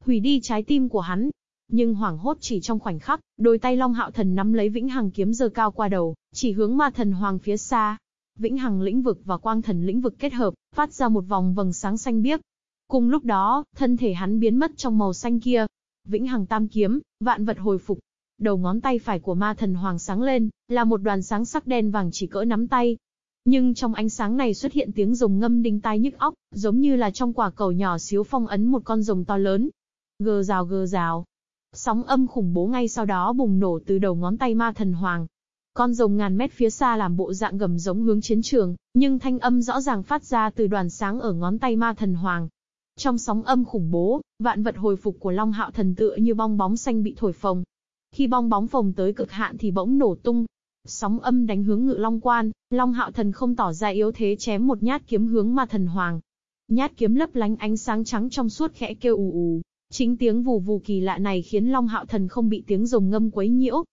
Hủy đi trái tim của hắn, nhưng hoảng hốt chỉ trong khoảnh khắc, đôi tay Long Hạo Thần nắm lấy Vĩnh Hằng kiếm giơ cao qua đầu, chỉ hướng Ma Thần Hoàng phía xa. Vĩnh Hằng lĩnh vực và Quang Thần lĩnh vực kết hợp, phát ra một vòng vầng sáng xanh biếc. Cùng lúc đó, thân thể hắn biến mất trong màu xanh kia. Vĩnh Hằng tam kiếm, vạn vật hồi phục. Đầu ngón tay phải của ma thần hoàng sáng lên, là một đoàn sáng sắc đen vàng chỉ cỡ nắm tay. Nhưng trong ánh sáng này xuất hiện tiếng rồng ngâm đinh tai nhức óc, giống như là trong quả cầu nhỏ xíu phong ấn một con rồng to lớn. Gờ rào gờ rào. Sóng âm khủng bố ngay sau đó bùng nổ từ đầu ngón tay ma thần hoàng. Con rồng ngàn mét phía xa làm bộ dạng gầm giống hướng chiến trường, nhưng thanh âm rõ ràng phát ra từ đoàn sáng ở ngón tay ma thần hoàng. Trong sóng âm khủng bố, vạn vật hồi phục của Long Hạo thần tựa như bong bóng xanh bị thổi phồng. Khi bong bóng phồng tới cực hạn thì bỗng nổ tung. Sóng âm đánh hướng ngự Long Quan, Long Hạo thần không tỏ ra yếu thế chém một nhát kiếm hướng ma thần hoàng. Nhát kiếm lấp lánh ánh sáng trắng trong suốt khẽ kêu ù ù. Chính tiếng vù vù kỳ lạ này khiến Long Hạo thần không bị tiếng rồng ngâm quấy nhiễu,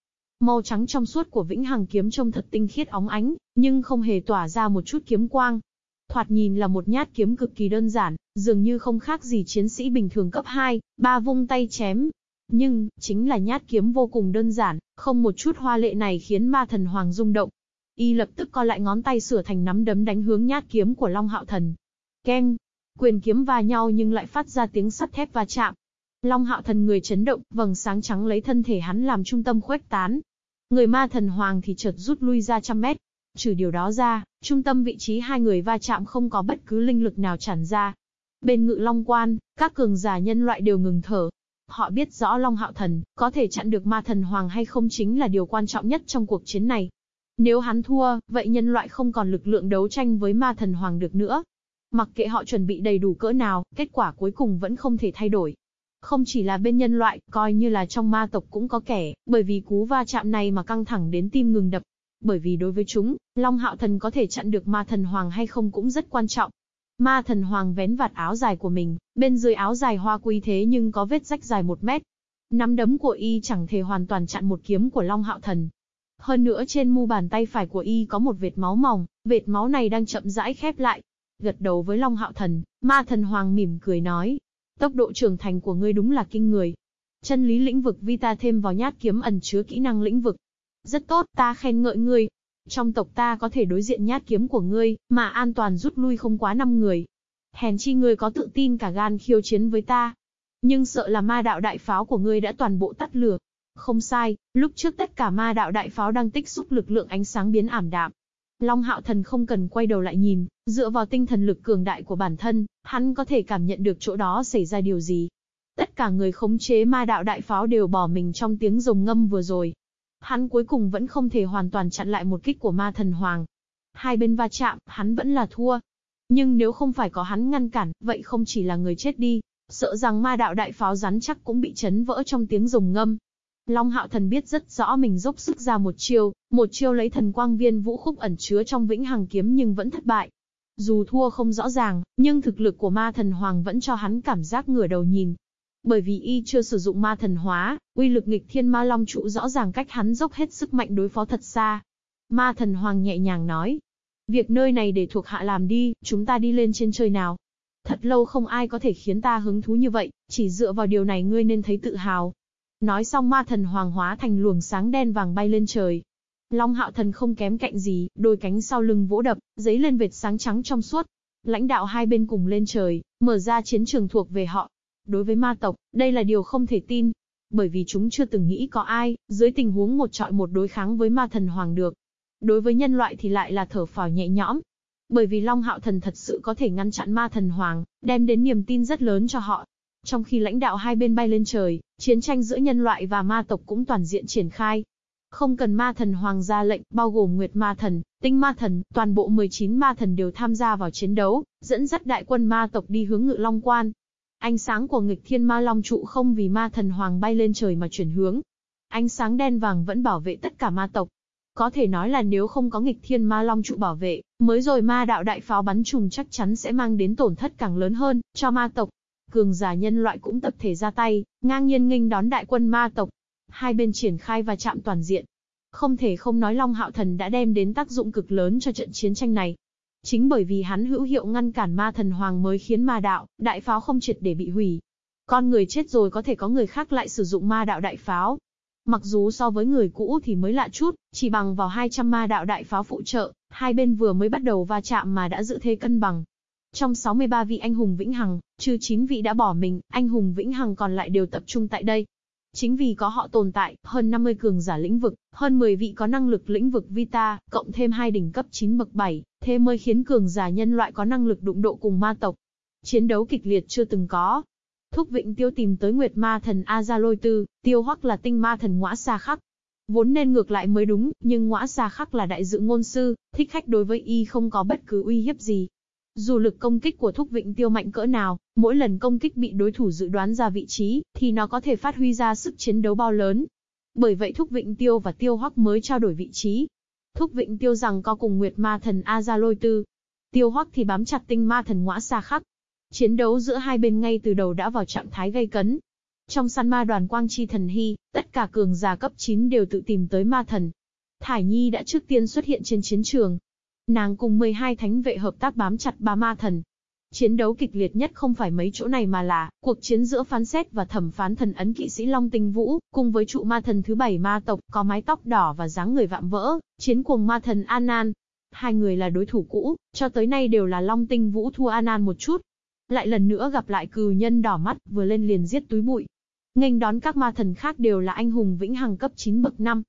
Màu trắng trong suốt của vĩnh hằng kiếm trông thật tinh khiết óng ánh, nhưng không hề tỏa ra một chút kiếm quang. Thoạt nhìn là một nhát kiếm cực kỳ đơn giản, dường như không khác gì chiến sĩ bình thường cấp 2, ba vung tay chém. Nhưng, chính là nhát kiếm vô cùng đơn giản, không một chút hoa lệ này khiến ma thần hoàng rung động. Y lập tức co lại ngón tay sửa thành nắm đấm đánh hướng nhát kiếm của Long Hạo Thần. Keng! Quyền kiếm va nhau nhưng lại phát ra tiếng sắt thép va chạm. Long Hạo Thần người chấn động, vầng sáng trắng lấy thân thể hắn làm trung tâm khuếch tán, Người ma thần hoàng thì chợt rút lui ra trăm mét. Trừ điều đó ra, trung tâm vị trí hai người va chạm không có bất cứ linh lực nào tràn ra. Bên ngự long quan, các cường giả nhân loại đều ngừng thở. Họ biết rõ Long Hạo Thần, có thể chặn được ma thần hoàng hay không chính là điều quan trọng nhất trong cuộc chiến này. Nếu hắn thua, vậy nhân loại không còn lực lượng đấu tranh với ma thần hoàng được nữa. Mặc kệ họ chuẩn bị đầy đủ cỡ nào, kết quả cuối cùng vẫn không thể thay đổi. Không chỉ là bên nhân loại, coi như là trong ma tộc cũng có kẻ, bởi vì cú va chạm này mà căng thẳng đến tim ngừng đập. Bởi vì đối với chúng, Long Hạo Thần có thể chặn được ma thần hoàng hay không cũng rất quan trọng. Ma thần hoàng vén vạt áo dài của mình, bên dưới áo dài hoa quý thế nhưng có vết rách dài một mét. Nắm đấm của y chẳng thể hoàn toàn chặn một kiếm của Long Hạo Thần. Hơn nữa trên mu bàn tay phải của y có một vệt máu mỏng, vệt máu này đang chậm rãi khép lại. Gật đầu với Long Hạo Thần, ma thần hoàng mỉm cười nói, Tốc độ trưởng thành của ngươi đúng là kinh người. Chân lý lĩnh vực Vita thêm vào nhát kiếm ẩn chứa kỹ năng lĩnh vực. Rất tốt, ta khen ngợi ngươi. Trong tộc ta có thể đối diện nhát kiếm của ngươi, mà an toàn rút lui không quá 5 người. Hèn chi ngươi có tự tin cả gan khiêu chiến với ta. Nhưng sợ là ma đạo đại pháo của ngươi đã toàn bộ tắt lửa. Không sai, lúc trước tất cả ma đạo đại pháo đang tích xúc lực lượng ánh sáng biến ảm đạm. Long Hạo Thần không cần quay đầu lại nhìn, dựa vào tinh thần lực cường đại của bản thân, hắn có thể cảm nhận được chỗ đó xảy ra điều gì. Tất cả người khống chế ma đạo đại pháo đều bỏ mình trong tiếng rồng ngâm vừa rồi. Hắn cuối cùng vẫn không thể hoàn toàn chặn lại một kích của ma thần hoàng. Hai bên va chạm, hắn vẫn là thua. Nhưng nếu không phải có hắn ngăn cản, vậy không chỉ là người chết đi, sợ rằng ma đạo đại pháo rắn chắc cũng bị chấn vỡ trong tiếng rồng ngâm. Long Hạo Thần biết rất rõ mình dốc sức ra một chiêu, một chiêu lấy thần quang viên vũ khúc ẩn chứa trong vĩnh hằng kiếm nhưng vẫn thất bại. Dù thua không rõ ràng, nhưng thực lực của ma thần hoàng vẫn cho hắn cảm giác ngửa đầu nhìn. Bởi vì y chưa sử dụng ma thần hóa, uy lực nghịch thiên ma long trụ rõ ràng cách hắn dốc hết sức mạnh đối phó thật xa. Ma thần hoàng nhẹ nhàng nói. Việc nơi này để thuộc hạ làm đi, chúng ta đi lên trên chơi nào. Thật lâu không ai có thể khiến ta hứng thú như vậy, chỉ dựa vào điều này ngươi nên thấy tự hào. Nói xong ma thần hoàng hóa thành luồng sáng đen vàng bay lên trời. Long hạo thần không kém cạnh gì, đôi cánh sau lưng vỗ đập, giấy lên vệt sáng trắng trong suốt. Lãnh đạo hai bên cùng lên trời, mở ra chiến trường thuộc về họ. Đối với ma tộc, đây là điều không thể tin. Bởi vì chúng chưa từng nghĩ có ai, dưới tình huống một trọi một đối kháng với ma thần hoàng được. Đối với nhân loại thì lại là thở phào nhẹ nhõm. Bởi vì Long Hạo Thần thật sự có thể ngăn chặn ma thần hoàng, đem đến niềm tin rất lớn cho họ. Trong khi lãnh đạo hai bên bay lên trời, chiến tranh giữa nhân loại và ma tộc cũng toàn diện triển khai. Không cần ma thần hoàng ra lệnh, bao gồm Nguyệt ma thần, Tinh ma thần, toàn bộ 19 ma thần đều tham gia vào chiến đấu, dẫn dắt đại quân ma tộc đi hướng ngự long quan. Ánh sáng của nghịch thiên ma long trụ không vì ma thần hoàng bay lên trời mà chuyển hướng. Ánh sáng đen vàng vẫn bảo vệ tất cả ma tộc. Có thể nói là nếu không có nghịch thiên ma long trụ bảo vệ, mới rồi ma đạo đại pháo bắn trùng chắc chắn sẽ mang đến tổn thất càng lớn hơn, cho ma tộc cường giả nhân loại cũng tập thể ra tay, ngang nhiên nghênh đón đại quân ma tộc. Hai bên triển khai và chạm toàn diện. Không thể không nói Long Hạo Thần đã đem đến tác dụng cực lớn cho trận chiến tranh này. Chính bởi vì hắn hữu hiệu ngăn cản ma thần hoàng mới khiến ma đạo, đại pháo không triệt để bị hủy. Con người chết rồi có thể có người khác lại sử dụng ma đạo đại pháo. Mặc dù so với người cũ thì mới lạ chút, chỉ bằng vào 200 ma đạo đại pháo phụ trợ, hai bên vừa mới bắt đầu va chạm mà đã giữ thế cân bằng. Trong 63 vị anh hùng vĩnh hằng, trừ 9 vị đã bỏ mình, anh hùng vĩnh hằng còn lại đều tập trung tại đây. Chính vì có họ tồn tại, hơn 50 cường giả lĩnh vực, hơn 10 vị có năng lực lĩnh vực Vita, cộng thêm hai đỉnh cấp 9 bậc 7, thế mới khiến cường giả nhân loại có năng lực đụng độ cùng ma tộc. Chiến đấu kịch liệt chưa từng có. Thúc Vịnh Tiêu tìm tới Nguyệt Ma thần Azalôi Tư, Tiêu Hoắc là tinh ma thần Ngõa Sa Khắc. Vốn nên ngược lại mới đúng, nhưng Ngõa Sa Khắc là đại dự ngôn sư, thích khách đối với y không có bất cứ uy hiếp gì, dù lực công kích của Thúc Vịnh Tiêu mạnh cỡ nào, mỗi lần công kích bị đối thủ dự đoán ra vị trí, thì nó có thể phát huy ra sức chiến đấu bao lớn. Bởi vậy Thúc Vịnh Tiêu và Tiêu Hoắc mới trao đổi vị trí. Thúc Vịnh Tiêu rằng có cùng Nguyệt Ma Thần A Gia Lôi Tư. Tiêu Hoắc thì bám chặt tinh ma thần ngõa xa khắc. Chiến đấu giữa hai bên ngay từ đầu đã vào trạng thái gây cấn. Trong săn ma đoàn Quang Chi Thần Hy, tất cả cường giả cấp 9 đều tự tìm tới ma thần. Thải Nhi đã trước tiên xuất hiện trên chiến trường, Nàng cùng 12 thánh vệ hợp tác bám chặt ba ma thần. Chiến đấu kịch liệt nhất không phải mấy chỗ này mà là cuộc chiến giữa phán xét và thẩm phán thần ấn kỵ sĩ Long Tinh Vũ, cùng với trụ ma thần thứ bảy ma tộc có mái tóc đỏ và dáng người vạm vỡ, chiến cuồng ma thần Anan. Hai người là đối thủ cũ, cho tới nay đều là Long Tinh Vũ thua Anan một chút. Lại lần nữa gặp lại cừu nhân đỏ mắt, vừa lên liền giết túi bụi. Nghênh đón các ma thần khác đều là anh hùng vĩnh hằng cấp 9 bậc 5,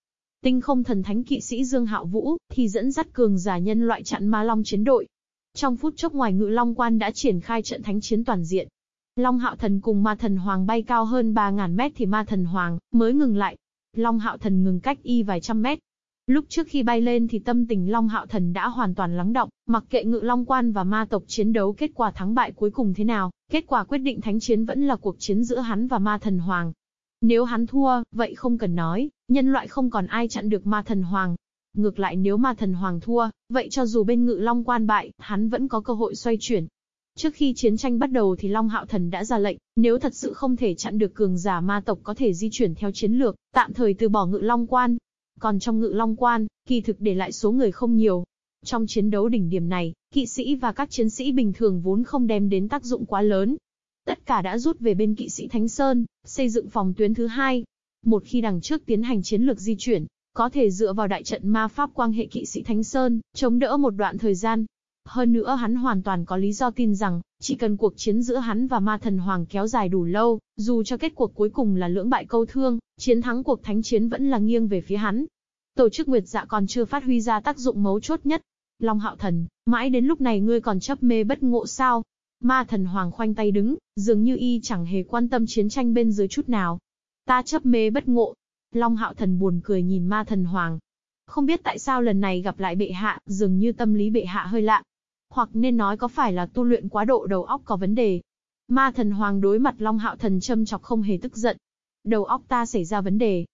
Tinh không thần thánh kỵ sĩ Dương Hạo Vũ, thì dẫn dắt cường giả nhân loại chặn ma long chiến đội. Trong phút chốc ngoài ngự long quan đã triển khai trận thánh chiến toàn diện. Long Hạo Thần cùng ma thần hoàng bay cao hơn 3.000 mét thì ma thần hoàng mới ngừng lại. Long Hạo Thần ngừng cách y vài trăm mét. Lúc trước khi bay lên thì tâm tình Long Hạo Thần đã hoàn toàn lắng động, mặc kệ ngự long quan và ma tộc chiến đấu kết quả thắng bại cuối cùng thế nào, kết quả quyết định thánh chiến vẫn là cuộc chiến giữa hắn và ma thần hoàng. Nếu hắn thua, vậy không cần nói, nhân loại không còn ai chặn được ma thần hoàng. Ngược lại nếu ma thần hoàng thua, vậy cho dù bên ngự long quan bại, hắn vẫn có cơ hội xoay chuyển. Trước khi chiến tranh bắt đầu thì Long Hạo Thần đã ra lệnh, nếu thật sự không thể chặn được cường giả ma tộc có thể di chuyển theo chiến lược, tạm thời từ bỏ ngự long quan. Còn trong ngự long quan, kỳ thực để lại số người không nhiều. Trong chiến đấu đỉnh điểm này, kỵ sĩ và các chiến sĩ bình thường vốn không đem đến tác dụng quá lớn, Tất cả đã rút về bên kỵ sĩ Thánh Sơn, xây dựng phòng tuyến thứ hai. Một khi đằng trước tiến hành chiến lược di chuyển, có thể dựa vào đại trận ma pháp quang hệ kỵ sĩ Thánh Sơn, chống đỡ một đoạn thời gian. Hơn nữa hắn hoàn toàn có lý do tin rằng, chỉ cần cuộc chiến giữa hắn và ma thần hoàng kéo dài đủ lâu, dù cho kết cuộc cuối cùng là lưỡng bại câu thương, chiến thắng cuộc thánh chiến vẫn là nghiêng về phía hắn. Tổ chức Nguyệt Dạ còn chưa phát huy ra tác dụng mấu chốt nhất. Long Hạo Thần, mãi đến lúc này ngươi còn chấp mê bất ngộ sao? Ma thần hoàng khoanh tay đứng, dường như y chẳng hề quan tâm chiến tranh bên dưới chút nào. Ta chấp mê bất ngộ. Long hạo thần buồn cười nhìn ma thần hoàng. Không biết tại sao lần này gặp lại bệ hạ, dường như tâm lý bệ hạ hơi lạ. Hoặc nên nói có phải là tu luyện quá độ đầu óc có vấn đề. Ma thần hoàng đối mặt Long hạo thần châm chọc không hề tức giận. Đầu óc ta xảy ra vấn đề,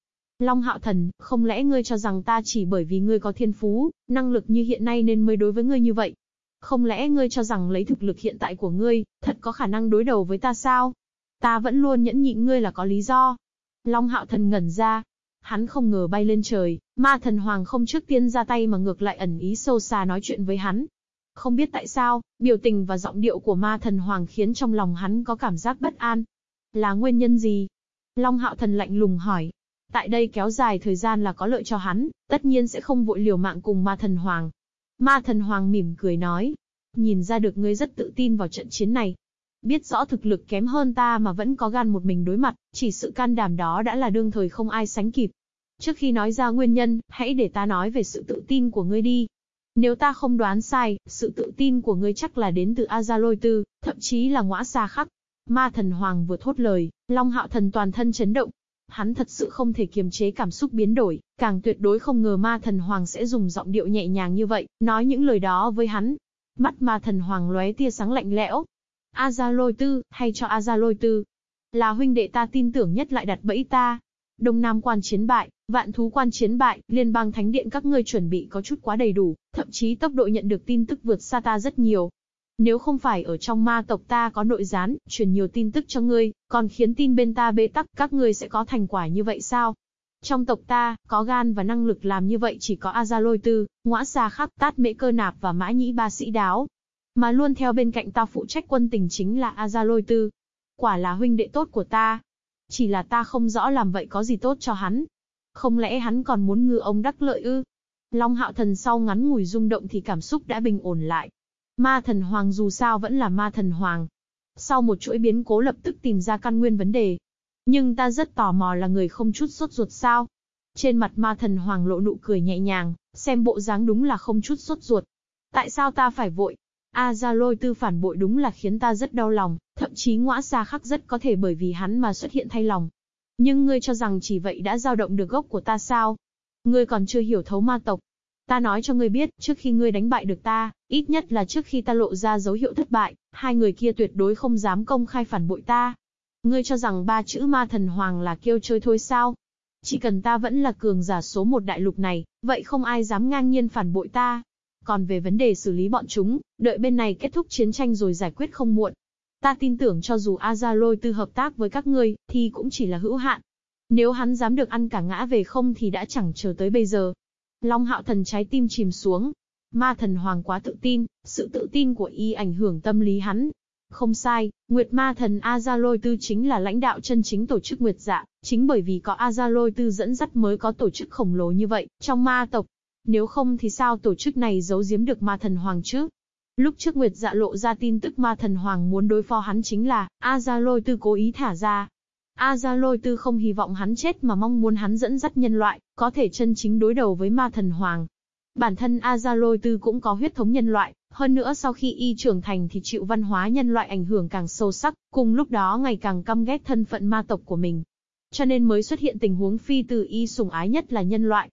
Long Hạo Thần, không lẽ ngươi cho rằng ta chỉ bởi vì ngươi có thiên phú, năng lực như hiện nay nên mới đối với ngươi như vậy? Không lẽ ngươi cho rằng lấy thực lực hiện tại của ngươi, thật có khả năng đối đầu với ta sao? Ta vẫn luôn nhẫn nhịn ngươi là có lý do. Long hạo thần ngẩn ra. Hắn không ngờ bay lên trời, ma thần hoàng không trước tiên ra tay mà ngược lại ẩn ý sâu xa nói chuyện với hắn. Không biết tại sao, biểu tình và giọng điệu của ma thần hoàng khiến trong lòng hắn có cảm giác bất an. Là nguyên nhân gì? Long hạo thần lạnh lùng hỏi. Tại đây kéo dài thời gian là có lợi cho hắn, tất nhiên sẽ không vội liều mạng cùng ma thần hoàng. Ma thần hoàng mỉm cười nói. Nhìn ra được ngươi rất tự tin vào trận chiến này. Biết rõ thực lực kém hơn ta mà vẫn có gan một mình đối mặt, chỉ sự can đảm đó đã là đương thời không ai sánh kịp. Trước khi nói ra nguyên nhân, hãy để ta nói về sự tự tin của ngươi đi. Nếu ta không đoán sai, sự tự tin của ngươi chắc là đến từ Azaloi Tư, thậm chí là ngõa xa khắc. Ma thần hoàng vừa thốt lời, Long hạo thần toàn thân chấn động, Hắn thật sự không thể kiềm chế cảm xúc biến đổi, càng tuyệt đối không ngờ ma thần hoàng sẽ dùng giọng điệu nhẹ nhàng như vậy, nói những lời đó với hắn. Mắt ma thần hoàng lóe tia sáng lạnh lẽo. A lôi tư, hay cho A lôi tư. Là huynh đệ ta tin tưởng nhất lại đặt bẫy ta. Đông Nam quan chiến bại, vạn thú quan chiến bại, liên bang thánh điện các ngươi chuẩn bị có chút quá đầy đủ, thậm chí tốc độ nhận được tin tức vượt xa ta rất nhiều. Nếu không phải ở trong ma tộc ta có nội gián, truyền nhiều tin tức cho ngươi, còn khiến tin bên ta bế tắc, các ngươi sẽ có thành quả như vậy sao? Trong tộc ta, có gan và năng lực làm như vậy chỉ có Azalôi Tư, Ngõa Sa Khắc, Tát Mễ Cơ Nạp và Mã Nhĩ Ba Sĩ Đáo. Mà luôn theo bên cạnh ta phụ trách quân tình chính là Azalôi Tư. Quả là huynh đệ tốt của ta. Chỉ là ta không rõ làm vậy có gì tốt cho hắn. Không lẽ hắn còn muốn ngư ông đắc lợi ư? Long hạo thần sau ngắn ngủi rung động thì cảm xúc đã bình ổn lại, Ma thần hoàng dù sao vẫn là ma thần hoàng. Sau một chuỗi biến cố lập tức tìm ra căn nguyên vấn đề. Nhưng ta rất tò mò là người không chút sốt ruột sao. Trên mặt ma thần hoàng lộ nụ cười nhẹ nhàng, xem bộ dáng đúng là không chút sốt ruột. Tại sao ta phải vội? A Gia Lôi Tư phản bội đúng là khiến ta rất đau lòng, thậm chí ngõa xa khắc rất có thể bởi vì hắn mà xuất hiện thay lòng. Nhưng ngươi cho rằng chỉ vậy đã dao động được gốc của ta sao? Ngươi còn chưa hiểu thấu ma tộc, Ta nói cho ngươi biết, trước khi ngươi đánh bại được ta, ít nhất là trước khi ta lộ ra dấu hiệu thất bại, hai người kia tuyệt đối không dám công khai phản bội ta. Ngươi cho rằng ba chữ ma thần hoàng là kêu chơi thôi sao? Chỉ cần ta vẫn là cường giả số một đại lục này, vậy không ai dám ngang nhiên phản bội ta. Còn về vấn đề xử lý bọn chúng, đợi bên này kết thúc chiến tranh rồi giải quyết không muộn. Ta tin tưởng cho dù Azaloi tư hợp tác với các ngươi, thì cũng chỉ là hữu hạn. Nếu hắn dám được ăn cả ngã về không thì đã chẳng chờ tới bây giờ. Long hạo thần trái tim chìm xuống. Ma thần hoàng quá tự tin, sự tự tin của y ảnh hưởng tâm lý hắn. Không sai, Nguyệt Ma thần Azaloi Tư chính là lãnh đạo chân chính tổ chức Nguyệt Dạ, chính bởi vì có Azaloi Tư dẫn dắt mới có tổ chức khổng lồ như vậy, trong ma tộc. Nếu không thì sao tổ chức này giấu giếm được Ma thần hoàng chứ? Lúc trước Nguyệt Dạ lộ ra tin tức Ma thần hoàng muốn đối phó hắn chính là Azaloi Tư cố ý thả ra, Azaloi Tư không hy vọng hắn chết mà mong muốn hắn dẫn dắt nhân loại, có thể chân chính đối đầu với ma thần hoàng. Bản thân Azaloi Tư cũng có huyết thống nhân loại, hơn nữa sau khi y trưởng thành thì chịu văn hóa nhân loại ảnh hưởng càng sâu sắc, cùng lúc đó ngày càng căm ghét thân phận ma tộc của mình. Cho nên mới xuất hiện tình huống phi từ y sủng ái nhất là nhân loại.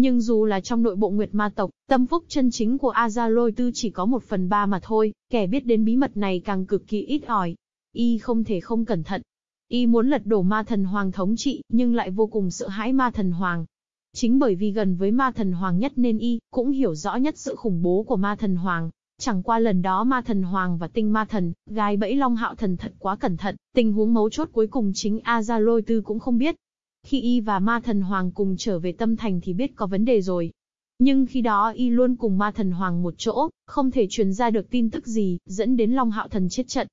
Nhưng dù là trong nội bộ Nguyệt Ma tộc, tâm phúc chân chính của Azaloi Tư chỉ có một phần ba mà thôi, kẻ biết đến bí mật này càng cực kỳ ít ỏi. Y không thể không cẩn thận, Y muốn lật đổ ma thần hoàng thống trị, nhưng lại vô cùng sợ hãi ma thần hoàng. Chính bởi vì gần với ma thần hoàng nhất nên Y, cũng hiểu rõ nhất sự khủng bố của ma thần hoàng. Chẳng qua lần đó ma thần hoàng và tinh ma thần, gai bẫy long hạo thần thật quá cẩn thận, tình huống mấu chốt cuối cùng chính A Gia Lôi Tư cũng không biết. Khi Y và ma thần hoàng cùng trở về tâm thành thì biết có vấn đề rồi. Nhưng khi đó Y luôn cùng ma thần hoàng một chỗ, không thể truyền ra được tin tức gì, dẫn đến long hạo thần chết trận.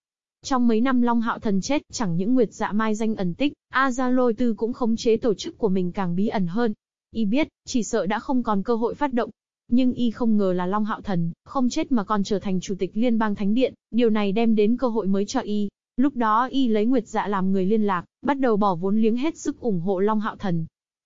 Trong mấy năm Long Hạo Thần chết, chẳng những Nguyệt Dạ Mai danh ẩn tích, A Gia Lôi Tư cũng khống chế tổ chức của mình càng bí ẩn hơn. Y biết, chỉ sợ đã không còn cơ hội phát động. Nhưng Y không ngờ là Long Hạo Thần, không chết mà còn trở thành chủ tịch liên bang thánh điện, điều này đem đến cơ hội mới cho Y. Lúc đó Y lấy Nguyệt Dạ làm người liên lạc, bắt đầu bỏ vốn liếng hết sức ủng hộ Long Hạo Thần.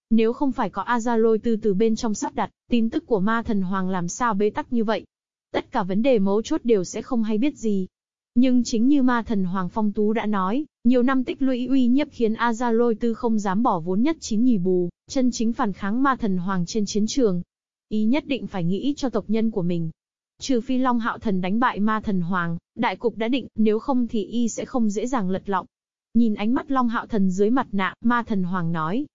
Nếu không phải có Azaloi từ từ bên trong sắp đặt, tin tức của ma thần hoàng làm sao bế tắc như vậy. Tất cả vấn đề mấu chốt đều sẽ không hay biết gì. Nhưng chính như ma thần Hoàng Phong Tú đã nói, nhiều năm tích lũy uy nhiếp khiến Azaloi tư không dám bỏ vốn nhất chín nhì bù, chân chính phản kháng ma thần Hoàng trên chiến trường. Ý nhất định phải nghĩ cho tộc nhân của mình. Trừ phi Long Hạo Thần đánh bại ma thần Hoàng, đại cục đã định, nếu không thì y sẽ không dễ dàng lật lọng. Nhìn ánh mắt Long Hạo Thần dưới mặt nạ, ma thần Hoàng nói.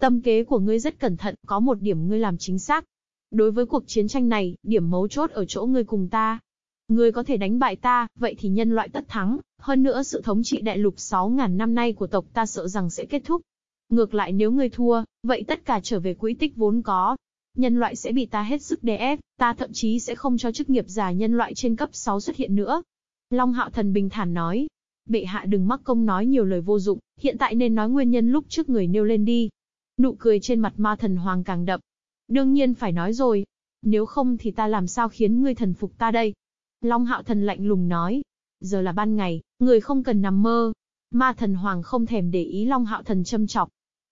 Tâm kế của ngươi rất cẩn thận, có một điểm ngươi làm chính xác. Đối với cuộc chiến tranh này, điểm mấu chốt ở chỗ ngươi cùng ta, Ngươi có thể đánh bại ta, vậy thì nhân loại tất thắng, hơn nữa sự thống trị đại lục 6.000 năm nay của tộc ta sợ rằng sẽ kết thúc. Ngược lại nếu ngươi thua, vậy tất cả trở về quỹ tích vốn có. Nhân loại sẽ bị ta hết sức đè ép, ta thậm chí sẽ không cho chức nghiệp giả nhân loại trên cấp 6 xuất hiện nữa. Long Hạo Thần bình thản nói. Bệ hạ đừng mắc công nói nhiều lời vô dụng, hiện tại nên nói nguyên nhân lúc trước người nêu lên đi. Nụ cười trên mặt ma thần hoàng càng đậm. Đương nhiên phải nói rồi. Nếu không thì ta làm sao khiến ngươi thần phục ta đây? Long hạo thần lạnh lùng nói. Giờ là ban ngày, người không cần nằm mơ. Ma thần hoàng không thèm để ý Long hạo thần châm chọc.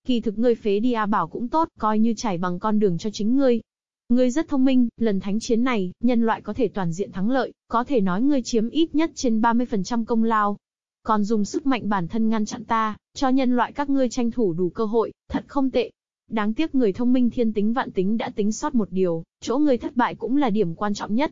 Kỳ thực ngươi phế đi A Bảo cũng tốt, coi như trải bằng con đường cho chính ngươi. Ngươi rất thông minh, lần thánh chiến này, nhân loại có thể toàn diện thắng lợi, có thể nói ngươi chiếm ít nhất trên 30% công lao. Còn dùng sức mạnh bản thân ngăn chặn ta, cho nhân loại các ngươi tranh thủ đủ cơ hội, thật không tệ. Đáng tiếc người thông minh thiên tính vạn tính đã tính sót một điều, chỗ ngươi thất bại cũng là điểm quan trọng nhất.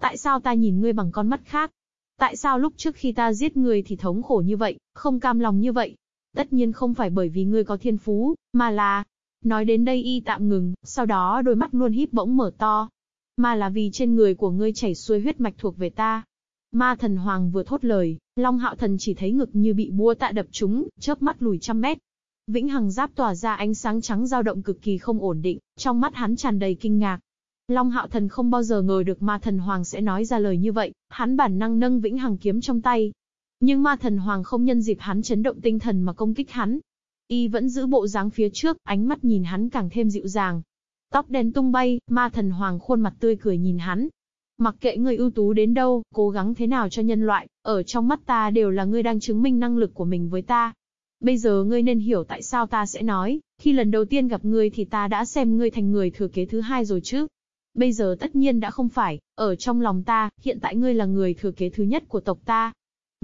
Tại sao ta nhìn ngươi bằng con mắt khác? Tại sao lúc trước khi ta giết ngươi thì thống khổ như vậy, không cam lòng như vậy? Tất nhiên không phải bởi vì ngươi có thiên phú, mà là... Nói đến đây y tạm ngừng, sau đó đôi mắt luôn híp bỗng mở to. Mà là vì trên người của ngươi chảy xuôi huyết mạch thuộc về ta. Ma thần hoàng vừa thốt lời, Long hạo thần chỉ thấy ngực như bị búa tạ đập trúng, chớp mắt lùi trăm mét. Vĩnh hằng giáp tỏa ra ánh sáng trắng dao động cực kỳ không ổn định, trong mắt hắn tràn đầy kinh ngạc, Long Hạo Thần không bao giờ ngờ được Ma Thần Hoàng sẽ nói ra lời như vậy, hắn bản năng nâng vĩnh hằng kiếm trong tay. Nhưng Ma Thần Hoàng không nhân dịp hắn chấn động tinh thần mà công kích hắn. Y vẫn giữ bộ dáng phía trước, ánh mắt nhìn hắn càng thêm dịu dàng. Tóc đen tung bay, Ma Thần Hoàng khuôn mặt tươi cười nhìn hắn. Mặc kệ người ưu tú đến đâu, cố gắng thế nào cho nhân loại, ở trong mắt ta đều là ngươi đang chứng minh năng lực của mình với ta. Bây giờ ngươi nên hiểu tại sao ta sẽ nói, khi lần đầu tiên gặp ngươi thì ta đã xem ngươi thành người thừa kế thứ hai rồi chứ. Bây giờ tất nhiên đã không phải, ở trong lòng ta, hiện tại ngươi là người thừa kế thứ nhất của tộc ta.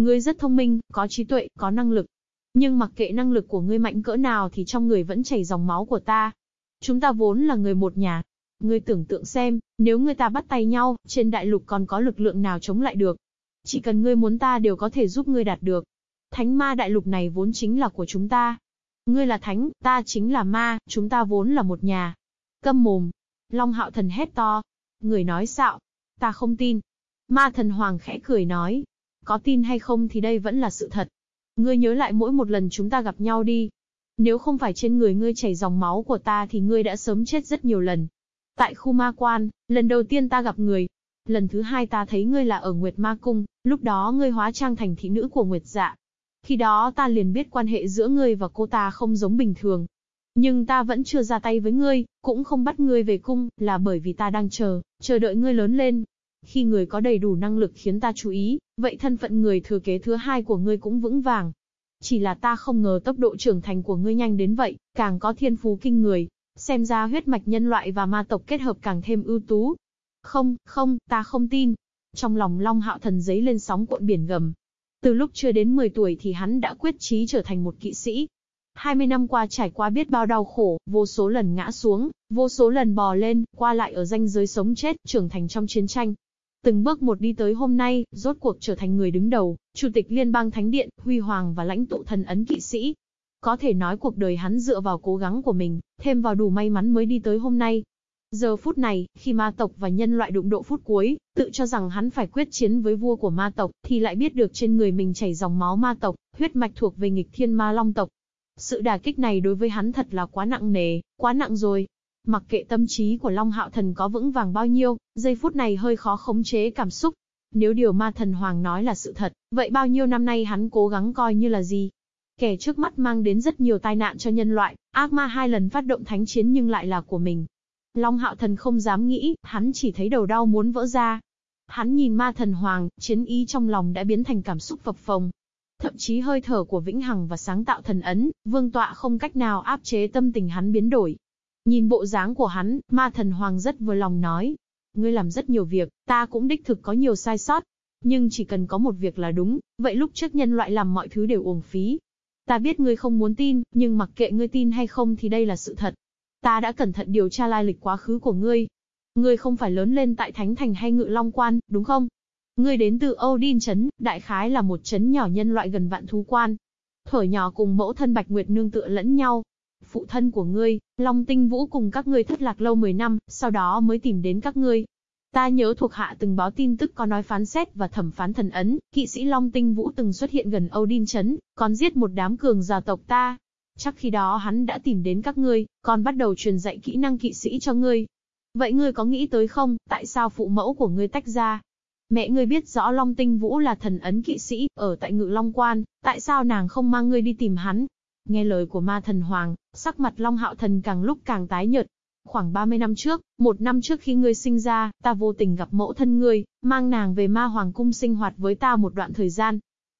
Ngươi rất thông minh, có trí tuệ, có năng lực. Nhưng mặc kệ năng lực của ngươi mạnh cỡ nào thì trong người vẫn chảy dòng máu của ta. Chúng ta vốn là người một nhà. Ngươi tưởng tượng xem, nếu ngươi ta bắt tay nhau, trên đại lục còn có lực lượng nào chống lại được. Chỉ cần ngươi muốn ta đều có thể giúp ngươi đạt được. Thánh ma đại lục này vốn chính là của chúng ta. Ngươi là thánh, ta chính là ma, chúng ta vốn là một nhà. Câm mồm, Long hạo thần hét to. Người nói xạo. Ta không tin. Ma thần hoàng khẽ cười nói. Có tin hay không thì đây vẫn là sự thật. Ngươi nhớ lại mỗi một lần chúng ta gặp nhau đi. Nếu không phải trên người ngươi chảy dòng máu của ta thì ngươi đã sớm chết rất nhiều lần. Tại khu ma quan, lần đầu tiên ta gặp người. Lần thứ hai ta thấy ngươi là ở Nguyệt Ma Cung, lúc đó ngươi hóa trang thành thị nữ của Nguyệt Dạ. Khi đó ta liền biết quan hệ giữa ngươi và cô ta không giống bình thường, nhưng ta vẫn chưa ra tay với ngươi, cũng không bắt ngươi về cung, là bởi vì ta đang chờ, chờ đợi ngươi lớn lên. Khi người có đầy đủ năng lực khiến ta chú ý, vậy thân phận người thừa kế thứ hai của ngươi cũng vững vàng. Chỉ là ta không ngờ tốc độ trưởng thành của ngươi nhanh đến vậy, càng có thiên phú kinh người. Xem ra huyết mạch nhân loại và ma tộc kết hợp càng thêm ưu tú. Không, không, ta không tin. Trong lòng Long Hạo Thần giấy lên sóng cuộn biển gầm. Từ lúc chưa đến 10 tuổi thì hắn đã quyết chí trở thành một kỵ sĩ, 20 năm qua trải qua biết bao đau khổ, vô số lần ngã xuống, vô số lần bò lên, qua lại ở ranh giới sống chết, trưởng thành trong chiến tranh. Từng bước một đi tới hôm nay, rốt cuộc trở thành người đứng đầu, chủ tịch liên bang thánh điện, huy hoàng và lãnh tụ thần ấn kỵ sĩ. Có thể nói cuộc đời hắn dựa vào cố gắng của mình, thêm vào đủ may mắn mới đi tới hôm nay. Giờ phút này, khi ma tộc và nhân loại đụng độ phút cuối, tự cho rằng hắn phải quyết chiến với vua của ma tộc, thì lại biết được trên người mình chảy dòng máu ma tộc, huyết mạch thuộc về nghịch thiên ma long tộc, sự đả kích này đối với hắn thật là quá nặng nề, quá nặng rồi. Mặc kệ tâm trí của Long Hạo Thần có vững vàng bao nhiêu, giây phút này hơi khó khống chế cảm xúc. Nếu điều ma thần hoàng nói là sự thật, vậy bao nhiêu năm nay hắn cố gắng coi như là gì? Kẻ trước mắt mang đến rất nhiều tai nạn cho nhân loại, ác ma hai lần phát động thánh chiến nhưng lại là của mình. Long hạo thần không dám nghĩ, hắn chỉ thấy đầu đau muốn vỡ ra. Hắn nhìn ma thần hoàng, chiến ý trong lòng đã biến thành cảm xúc phập phồng. Thậm chí hơi thở của vĩnh hằng và sáng tạo thần ấn, vương tọa không cách nào áp chế tâm tình hắn biến đổi. Nhìn bộ dáng của hắn, ma thần hoàng rất vừa lòng nói. Ngươi làm rất nhiều việc, ta cũng đích thực có nhiều sai sót. Nhưng chỉ cần có một việc là đúng, vậy lúc trước nhân loại làm mọi thứ đều uổng phí. Ta biết ngươi không muốn tin, nhưng mặc kệ ngươi tin hay không thì đây là sự thật. Ta đã cẩn thận điều tra lai lịch quá khứ của ngươi. Ngươi không phải lớn lên tại Thánh Thành hay Ngự Long Quan, đúng không? Ngươi đến từ Odin Trấn, đại khái là một trấn nhỏ nhân loại gần vạn thú quan. Thở nhỏ cùng mẫu thân Bạch Nguyệt nương tựa lẫn nhau. Phụ thân của ngươi, Long Tinh Vũ cùng các ngươi thất lạc lâu 10 năm, sau đó mới tìm đến các ngươi. Ta nhớ thuộc hạ từng báo tin tức có nói phán xét và thẩm phán thần ấn, kỵ sĩ Long Tinh Vũ từng xuất hiện gần Odin Trấn, còn giết một đám cường gia tộc ta. Chắc khi đó hắn đã tìm đến các ngươi, còn bắt đầu truyền dạy kỹ năng kỵ sĩ cho ngươi. Vậy ngươi có nghĩ tới không, tại sao phụ mẫu của ngươi tách ra? Mẹ ngươi biết rõ Long Tinh Vũ là thần ấn kỵ sĩ, ở tại Ngự Long Quan, tại sao nàng không mang ngươi đi tìm hắn? Nghe lời của ma thần hoàng, sắc mặt Long Hạo Thần càng lúc càng tái nhợt. Khoảng 30 năm trước, một năm trước khi ngươi sinh ra, ta vô tình gặp mẫu thân ngươi, mang nàng về ma hoàng cung sinh hoạt với ta một đoạn thời gian.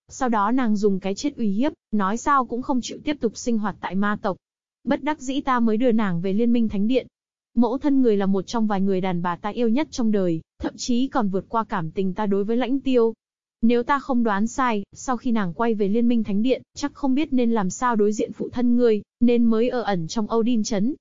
Sau đó nàng dùng cái chết uy hiếp, nói sao cũng không chịu tiếp tục sinh hoạt tại ma tộc. Bất đắc dĩ ta mới đưa nàng về liên minh thánh điện. Mẫu thân người là một trong vài người đàn bà ta yêu nhất trong đời, thậm chí còn vượt qua cảm tình ta đối với lãnh tiêu. Nếu ta không đoán sai, sau khi nàng quay về liên minh thánh điện, chắc không biết nên làm sao đối diện phụ thân ngươi, nên mới ở ẩn trong Odin chấn.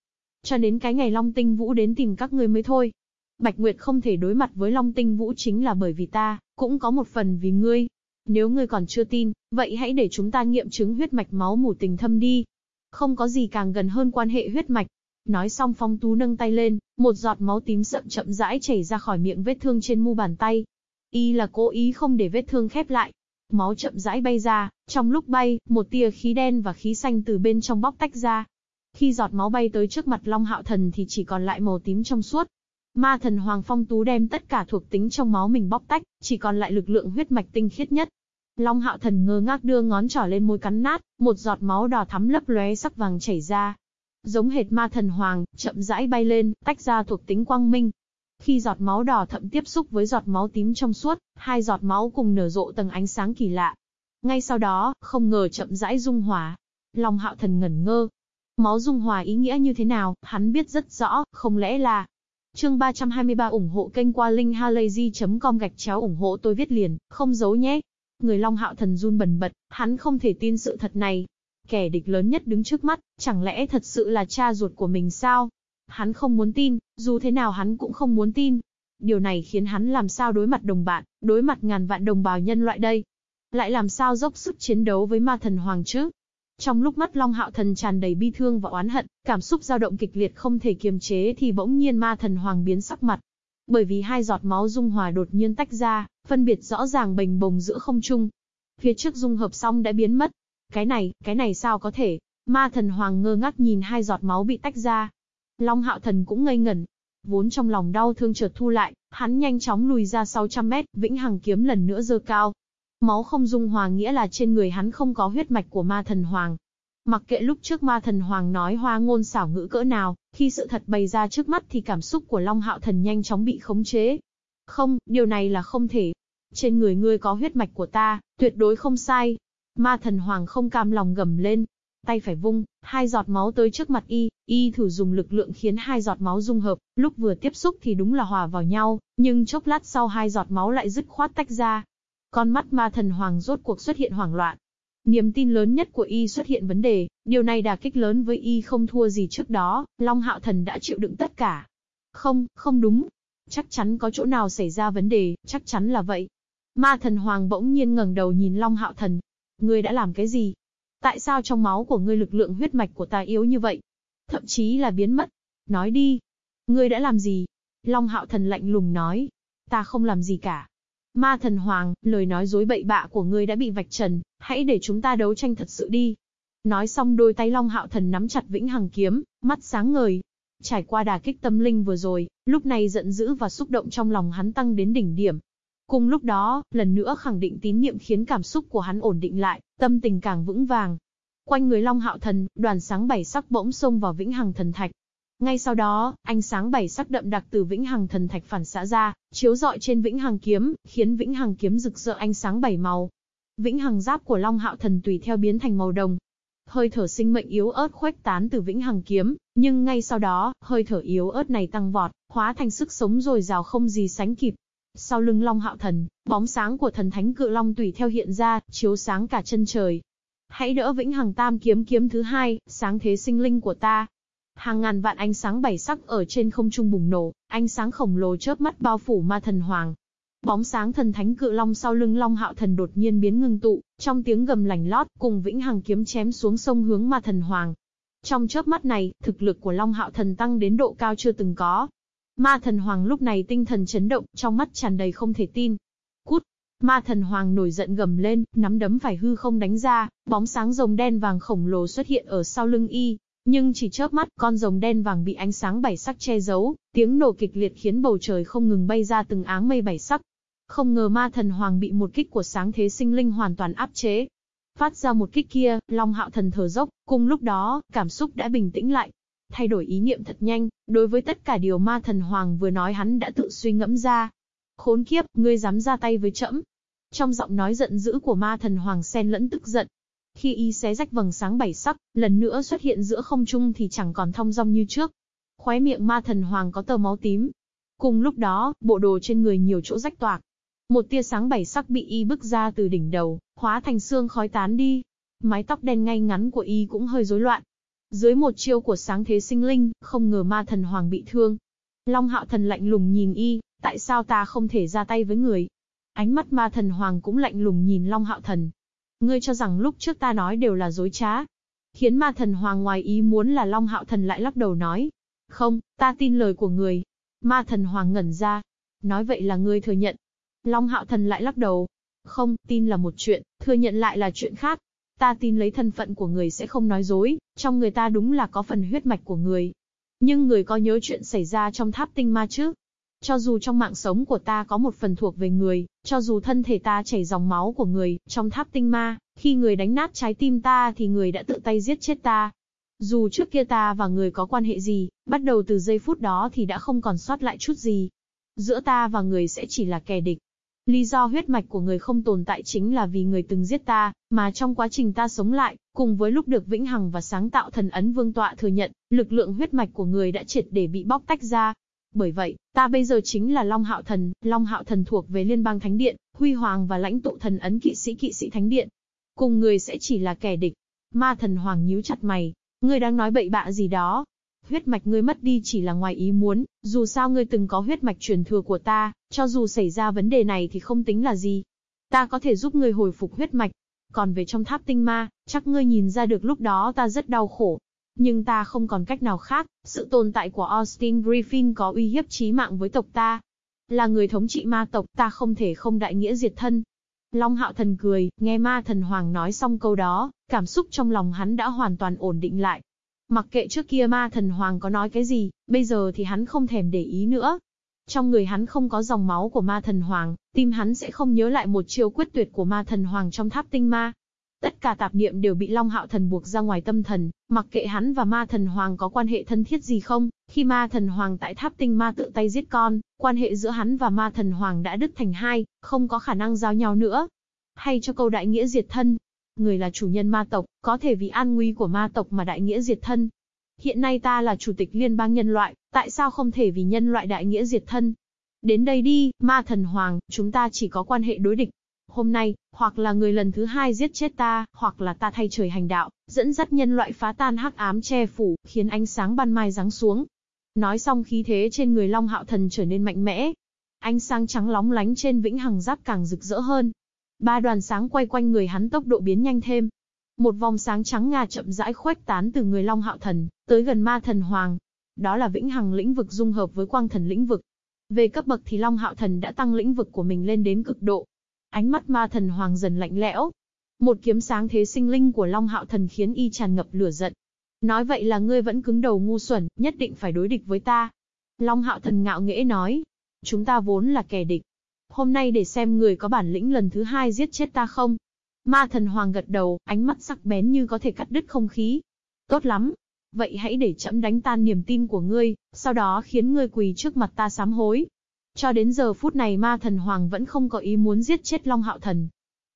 Cho đến cái ngày Long Tinh Vũ đến tìm các ngươi mới thôi. Bạch Nguyệt không thể đối mặt với Long Tinh Vũ chính là bởi vì ta, cũng có một phần vì ngươi. Nếu ngươi còn chưa tin, vậy hãy để chúng ta nghiệm chứng huyết mạch máu mủ tình thâm đi. Không có gì càng gần hơn quan hệ huyết mạch. Nói xong Phong Tú nâng tay lên, một giọt máu tím sậm chậm rãi chảy ra khỏi miệng vết thương trên mu bàn tay. Y là cố ý không để vết thương khép lại. Máu chậm rãi bay ra, trong lúc bay, một tia khí đen và khí xanh từ bên trong bóc tách ra. Khi giọt máu bay tới trước mặt Long Hạo Thần thì chỉ còn lại màu tím trong suốt. Ma thần Hoàng Phong Tú đem tất cả thuộc tính trong máu mình bóc tách, chỉ còn lại lực lượng huyết mạch tinh khiết nhất. Long Hạo Thần ngơ ngác đưa ngón trỏ lên môi cắn nát, một giọt máu đỏ thắm lấp lóe sắc vàng chảy ra. Giống hệt ma thần hoàng, chậm rãi bay lên, tách ra thuộc tính quang minh. Khi giọt máu đỏ thậm tiếp xúc với giọt máu tím trong suốt, hai giọt máu cùng nở rộ tầng ánh sáng kỳ lạ. Ngay sau đó, không ngờ chậm rãi dung hòa. Long Hạo Thần ngẩn ngơ. Máu dung hòa ý nghĩa như thế nào, hắn biết rất rõ, không lẽ là Chương 323 ủng hộ kênh qua linkhalazy.com gạch chéo ủng hộ tôi viết liền, không giấu nhé. Người Long Hạo Thần run bần bật, hắn không thể tin sự thật này. Kẻ địch lớn nhất đứng trước mắt, chẳng lẽ thật sự là cha ruột của mình sao? Hắn không muốn tin, dù thế nào hắn cũng không muốn tin. Điều này khiến hắn làm sao đối mặt đồng bạn, đối mặt ngàn vạn đồng bào nhân loại đây. Lại làm sao dốc sức chiến đấu với ma thần hoàng chứ? Trong lúc mắt Long Hạo Thần tràn đầy bi thương và oán hận, cảm xúc dao động kịch liệt không thể kiềm chế thì bỗng nhiên ma thần hoàng biến sắc mặt. Bởi vì hai giọt máu dung hòa đột nhiên tách ra, phân biệt rõ ràng bềnh bồng giữa không trung. Phía trước dung hợp xong đã biến mất. Cái này, cái này sao có thể? Ma thần hoàng ngơ ngác nhìn hai giọt máu bị tách ra. Long hạo thần cũng ngây ngẩn. Vốn trong lòng đau thương chợt thu lại, hắn nhanh chóng lùi ra 600 mét, vĩnh hằng kiếm lần nữa dơ cao. Máu không dung hòa nghĩa là trên người hắn không có huyết mạch của ma thần hoàng. Mặc kệ lúc trước ma thần hoàng nói hoa ngôn xảo ngữ cỡ nào, khi sự thật bày ra trước mắt thì cảm xúc của Long Hạo Thần nhanh chóng bị khống chế. Không, điều này là không thể. Trên người ngươi có huyết mạch của ta, tuyệt đối không sai. Ma thần hoàng không cam lòng gầm lên. Tay phải vung, hai giọt máu tới trước mặt y, y thử dùng lực lượng khiến hai giọt máu dung hợp, lúc vừa tiếp xúc thì đúng là hòa vào nhau, nhưng chốc lát sau hai giọt máu lại dứt khoát tách ra. Con mắt ma thần hoàng rốt cuộc xuất hiện hoảng loạn, Niềm tin lớn nhất của y xuất hiện vấn đề, điều này đả kích lớn với y không thua gì trước đó, Long Hạo Thần đã chịu đựng tất cả. Không, không đúng. Chắc chắn có chỗ nào xảy ra vấn đề, chắc chắn là vậy. Ma thần hoàng bỗng nhiên ngẩng đầu nhìn Long Hạo Thần. Ngươi đã làm cái gì? Tại sao trong máu của ngươi lực lượng huyết mạch của ta yếu như vậy? Thậm chí là biến mất. Nói đi. Ngươi đã làm gì? Long Hạo Thần lạnh lùng nói. Ta không làm gì cả. Ma thần hoàng, lời nói dối bậy bạ của ngươi đã bị vạch trần, hãy để chúng ta đấu tranh thật sự đi. Nói xong đôi tay Long Hạo Thần nắm chặt vĩnh hằng kiếm, mắt sáng ngời. Trải qua đà kích tâm linh vừa rồi, lúc này giận dữ và xúc động trong lòng hắn tăng đến đỉnh điểm. Cùng lúc đó, lần nữa khẳng định tín nhiệm khiến cảm xúc của hắn ổn định lại, tâm tình càng vững vàng. Quanh người Long Hạo Thần, đoàn sáng bảy sắc bỗng xông vào Vĩnh Hằng Thần Thạch. Ngay sau đó, ánh sáng bảy sắc đậm đặc từ Vĩnh Hằng Thần Thạch phản xạ ra, chiếu rọi trên Vĩnh Hằng Kiếm, khiến Vĩnh Hằng Kiếm rực rỡ ánh sáng bảy màu. Vĩnh Hằng Giáp của Long Hạo Thần tùy theo biến thành màu đồng. Hơi thở sinh mệnh yếu ớt khuếch tán từ Vĩnh Hằng Kiếm, nhưng ngay sau đó, hơi thở yếu ớt này tăng vọt, hóa thành sức sống rồi rào không gì sánh kịp. Sau lưng Long Hạo Thần, bóng sáng của thần thánh cự long tùy theo hiện ra, chiếu sáng cả chân trời. Hãy đỡ Vĩnh Hằng Tam kiếm kiếm thứ hai, sáng thế sinh linh của ta. Hàng ngàn vạn ánh sáng bảy sắc ở trên không trung bùng nổ, ánh sáng khổng lồ chớp mắt bao phủ ma thần hoàng. Bóng sáng thần thánh cự long sau lưng Long Hạo Thần đột nhiên biến ngưng tụ, trong tiếng gầm lành lót, cùng Vĩnh Hằng kiếm chém xuống sông hướng ma thần hoàng. Trong chớp mắt này, thực lực của Long Hạo Thần tăng đến độ cao chưa từng có. Ma thần hoàng lúc này tinh thần chấn động, trong mắt tràn đầy không thể tin. Cút! Ma thần hoàng nổi giận gầm lên, nắm đấm phải hư không đánh ra, bóng sáng rồng đen vàng khổng lồ xuất hiện ở sau lưng y. Nhưng chỉ chớp mắt, con rồng đen vàng bị ánh sáng bảy sắc che giấu, tiếng nổ kịch liệt khiến bầu trời không ngừng bay ra từng áng mây bảy sắc. Không ngờ ma thần hoàng bị một kích của sáng thế sinh linh hoàn toàn áp chế. Phát ra một kích kia, Long Hạo Thần thở dốc, cùng lúc đó, cảm xúc đã bình tĩnh lại. Thay đổi ý niệm thật nhanh, đối với tất cả điều ma thần hoàng vừa nói hắn đã tự suy ngẫm ra. Khốn kiếp, ngươi dám ra tay với trẫm. Trong giọng nói giận dữ của ma thần hoàng xen lẫn tức giận. Khi y xé rách vầng sáng bảy sắc, lần nữa xuất hiện giữa không trung thì chẳng còn thong dong như trước. Khóe miệng ma thần hoàng có tờ máu tím. Cùng lúc đó, bộ đồ trên người nhiều chỗ rách toạc, một tia sáng bảy sắc bị y bức ra từ đỉnh đầu, hóa thành xương khói tán đi. Mái tóc đen ngay ngắn của y cũng hơi rối loạn. Dưới một chiêu của sáng thế sinh linh, không ngờ ma thần hoàng bị thương. Long hạo thần lạnh lùng nhìn y, tại sao ta không thể ra tay với người? Ánh mắt ma thần hoàng cũng lạnh lùng nhìn Long hạo thần. Ngươi cho rằng lúc trước ta nói đều là dối trá. Khiến ma thần hoàng ngoài ý muốn là Long hạo thần lại lắc đầu nói. Không, ta tin lời của người. Ma thần hoàng ngẩn ra. Nói vậy là ngươi thừa nhận, Long Hạo Thần lại lắc đầu. Không, tin là một chuyện, thừa nhận lại là chuyện khác. Ta tin lấy thân phận của người sẽ không nói dối, trong người ta đúng là có phần huyết mạch của người. Nhưng người có nhớ chuyện xảy ra trong tháp tinh ma chứ? Cho dù trong mạng sống của ta có một phần thuộc về người, cho dù thân thể ta chảy dòng máu của người, trong tháp tinh ma, khi người đánh nát trái tim ta thì người đã tự tay giết chết ta. Dù trước kia ta và người có quan hệ gì, bắt đầu từ giây phút đó thì đã không còn sót lại chút gì. Giữa ta và người sẽ chỉ là kẻ địch. Lý do huyết mạch của người không tồn tại chính là vì người từng giết ta, mà trong quá trình ta sống lại, cùng với lúc được vĩnh hằng và sáng tạo thần ấn vương tọa thừa nhận, lực lượng huyết mạch của người đã triệt để bị bóc tách ra. Bởi vậy, ta bây giờ chính là Long Hạo Thần, Long Hạo Thần thuộc về Liên bang Thánh Điện, Huy Hoàng và lãnh tụ thần ấn kỵ sĩ kỵ sĩ Thánh Điện. Cùng người sẽ chỉ là kẻ địch. Ma thần Hoàng nhíu chặt mày, người đang nói bậy bạ gì đó, huyết mạch ngươi mất đi chỉ là ngoài ý muốn, dù sao ngươi từng có huyết mạch truyền thừa của ta, cho dù xảy ra vấn đề này thì không tính là gì. Ta có thể giúp ngươi hồi phục huyết mạch. Còn về trong tháp tinh ma, chắc ngươi nhìn ra được lúc đó ta rất đau khổ. Nhưng ta không còn cách nào khác, sự tồn tại của Austin Griffin có uy hiếp chí mạng với tộc ta. Là người thống trị ma tộc, ta không thể không đại nghĩa diệt thân. Long hạo thần cười, nghe ma thần hoàng nói xong câu đó, cảm xúc trong lòng hắn đã hoàn toàn ổn định lại. Mặc kệ trước kia ma thần hoàng có nói cái gì, bây giờ thì hắn không thèm để ý nữa. Trong người hắn không có dòng máu của ma thần hoàng, tim hắn sẽ không nhớ lại một chiêu quyết tuyệt của ma thần hoàng trong tháp tinh ma. Tất cả tạp niệm đều bị Long Hạo Thần buộc ra ngoài tâm thần, mặc kệ hắn và ma thần hoàng có quan hệ thân thiết gì không, khi ma thần hoàng tại tháp tinh ma tự tay giết con, quan hệ giữa hắn và ma thần hoàng đã đứt thành hai, không có khả năng giao nhau nữa. Hay cho câu đại nghĩa diệt thân, người là chủ nhân ma tộc, có thể vì an nguy của ma tộc mà đại nghĩa diệt thân. Hiện nay ta là chủ tịch liên bang nhân loại, tại sao không thể vì nhân loại đại nghĩa diệt thân? Đến đây đi, ma thần hoàng, chúng ta chỉ có quan hệ đối địch. Hôm nay, hoặc là người lần thứ hai giết chết ta, hoặc là ta thay trời hành đạo, dẫn dắt nhân loại phá tan hắc ám che phủ, khiến ánh sáng ban mai giáng xuống. Nói xong khí thế trên người Long Hạo Thần trở nên mạnh mẽ. Ánh sáng trắng lóng lánh trên vĩnh hằng giáp càng rực rỡ hơn, Ba đoàn sáng quay quanh người hắn tốc độ biến nhanh thêm. Một vòng sáng trắng ngà chậm rãi khuếch tán từ người Long Hạo Thần, tới gần ma thần Hoàng. Đó là vĩnh hằng lĩnh vực dung hợp với quang thần lĩnh vực. Về cấp bậc thì Long Hạo Thần đã tăng lĩnh vực của mình lên đến cực độ. Ánh mắt ma thần Hoàng dần lạnh lẽo. Một kiếm sáng thế sinh linh của Long Hạo Thần khiến y tràn ngập lửa giận. Nói vậy là ngươi vẫn cứng đầu ngu xuẩn, nhất định phải đối địch với ta. Long Hạo Thần ngạo nghễ nói. Chúng ta vốn là kẻ địch, Hôm nay để xem người có bản lĩnh lần thứ hai giết chết ta không. Ma thần hoàng gật đầu, ánh mắt sắc bén như có thể cắt đứt không khí. Tốt lắm. Vậy hãy để chậm đánh tan niềm tin của ngươi, sau đó khiến ngươi quỳ trước mặt ta sám hối. Cho đến giờ phút này ma thần hoàng vẫn không có ý muốn giết chết Long Hạo Thần.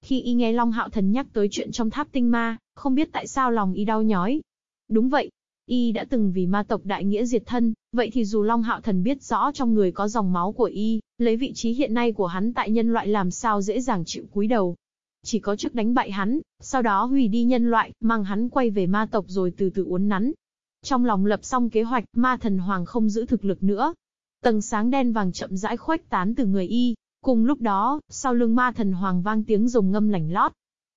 Khi y nghe Long Hạo Thần nhắc tới chuyện trong tháp tinh ma, không biết tại sao lòng y đau nhói. Đúng vậy, y đã từng vì ma tộc đại nghĩa diệt thân, vậy thì dù Long Hạo Thần biết rõ trong người có dòng máu của y, lấy vị trí hiện nay của hắn tại nhân loại làm sao dễ dàng chịu cúi đầu. Chỉ có trước đánh bại hắn, sau đó hủy đi nhân loại, mang hắn quay về ma tộc rồi từ từ uốn nắn. Trong lòng lập xong kế hoạch, ma thần hoàng không giữ thực lực nữa. Tầng sáng đen vàng chậm rãi khuếch tán từ người y, cùng lúc đó, sau lưng ma thần hoàng vang tiếng rồng ngâm lảnh lót,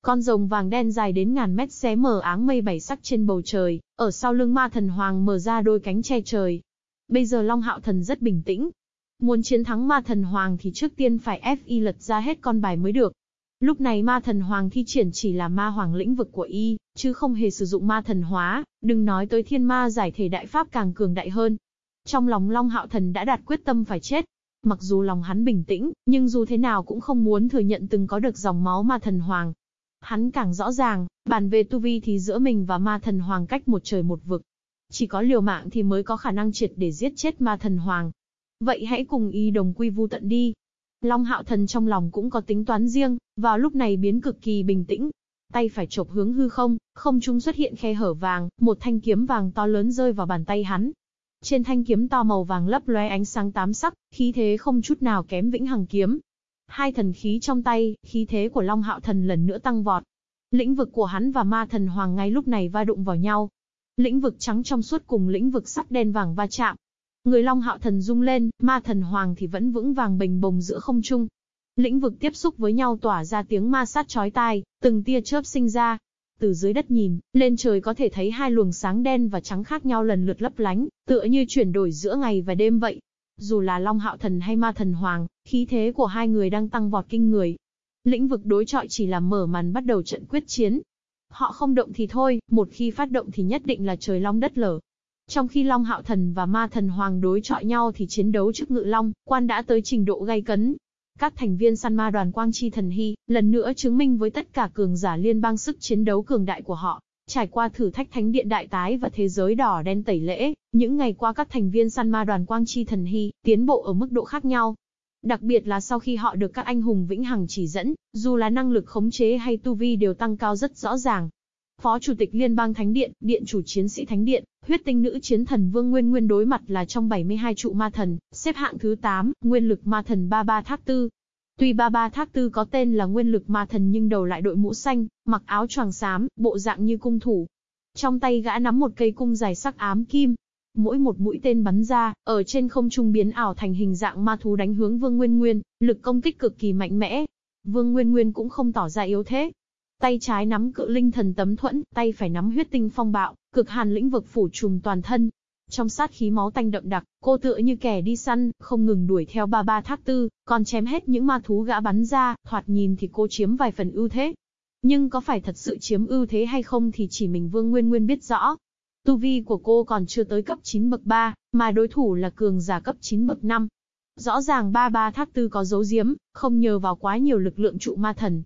con rồng vàng đen dài đến ngàn mét xé mở áng mây bảy sắc trên bầu trời, ở sau lưng ma thần hoàng mở ra đôi cánh che trời. Bây giờ Long Hạo Thần rất bình tĩnh. Muốn chiến thắng ma thần hoàng thì trước tiên phải ép y lật ra hết con bài mới được. Lúc này ma thần hoàng thi triển chỉ là ma hoàng lĩnh vực của y, chứ không hề sử dụng ma thần hóa, đừng nói tới thiên ma giải thể đại pháp càng cường đại hơn. Trong lòng Long Hạo Thần đã đạt quyết tâm phải chết. Mặc dù lòng hắn bình tĩnh, nhưng dù thế nào cũng không muốn thừa nhận từng có được dòng máu ma thần hoàng, Hắn càng rõ ràng, bàn về tu vi thì giữa mình và ma thần hoàng cách một trời một vực. Chỉ có liều mạng thì mới có khả năng triệt để giết chết ma thần hoàng. Vậy hãy cùng y đồng quy vu tận đi. Long hạo thần trong lòng cũng có tính toán riêng, vào lúc này biến cực kỳ bình tĩnh. Tay phải chộp hướng hư không, không trung xuất hiện khe hở vàng, một thanh kiếm vàng to lớn rơi vào bàn tay hắn. Trên thanh kiếm to màu vàng lấp lóe ánh sáng tám sắc, khí thế không chút nào kém vĩnh hằng kiếm. Hai thần khí trong tay, khí thế của Long Hạo Thần lần nữa tăng vọt. Lĩnh vực của hắn và ma thần hoàng ngay lúc này va đụng vào nhau. Lĩnh vực trắng trong suốt cùng lĩnh vực sắc đen vàng va chạm. Người Long Hạo Thần rung lên, ma thần hoàng thì vẫn vững vàng bình bồng giữa không trung. Lĩnh vực tiếp xúc với nhau tỏa ra tiếng ma sát chói tai, từng tia chớp sinh ra. Từ dưới đất nhìn, lên trời có thể thấy hai luồng sáng đen và trắng khác nhau lần lượt lấp lánh, tựa như chuyển đổi giữa ngày và đêm vậy. Dù là Long Hạo Thần hay Ma Thần Hoàng, khí thế của hai người đang tăng vọt kinh người. Lĩnh vực đối trọi chỉ là mở màn bắt đầu trận quyết chiến. Họ không động thì thôi, một khi phát động thì nhất định là trời long đất lở. Trong khi Long Hạo Thần và Ma Thần Hoàng đối trọi nhau thì chiến đấu trước ngự long, quan đã tới trình độ gay cấn. Các thành viên săn ma đoàn Quang Chi Thần Hy, lần nữa chứng minh với tất cả cường giả liên bang sức chiến đấu cường đại của họ. Trải qua thử thách thánh điện đại tái và thế giới đỏ đen tẩy lễ, những ngày qua các thành viên săn ma đoàn Quang Chi Thần Hy, tiến bộ ở mức độ khác nhau. Đặc biệt là sau khi họ được các anh hùng vĩnh hằng chỉ dẫn, dù là năng lực khống chế hay tu vi đều tăng cao rất rõ ràng. Phó Chủ tịch Liên bang Thánh Điện, Điện chủ chiến sĩ Thánh Điện, huyết tinh nữ chiến thần Vương Nguyên Nguyên đối mặt là trong 72 trụ ma thần, xếp hạng thứ 8, nguyên lực ma thần 33 thác tư, Tuy ba ba thác tư có tên là nguyên lực ma thần nhưng đầu lại đội mũ xanh, mặc áo choàng xám, bộ dạng như cung thủ. Trong tay gã nắm một cây cung dài sắc ám kim. Mỗi một mũi tên bắn ra, ở trên không trung biến ảo thành hình dạng ma thú đánh hướng Vương Nguyên Nguyên, lực công kích cực kỳ mạnh mẽ. Vương Nguyên Nguyên cũng không tỏ ra yếu thế. Tay trái nắm cự linh thần tấm thuẫn, tay phải nắm huyết tinh phong bạo, cực hàn lĩnh vực phủ trùm toàn thân, trong sát khí máu tanh đậm đặc, cô tựa như kẻ đi săn, không ngừng đuổi theo ba ba thác tư, còn chém hết những ma thú gã bắn ra, thoạt nhìn thì cô chiếm vài phần ưu thế. Nhưng có phải thật sự chiếm ưu thế hay không thì chỉ mình Vương Nguyên Nguyên biết rõ. Tu vi của cô còn chưa tới cấp 9 bậc 3, mà đối thủ là cường giả cấp 9 bậc 5. Rõ ràng ba ba thác tư có dấu diếm, không nhờ vào quá nhiều lực lượng trụ ma thần.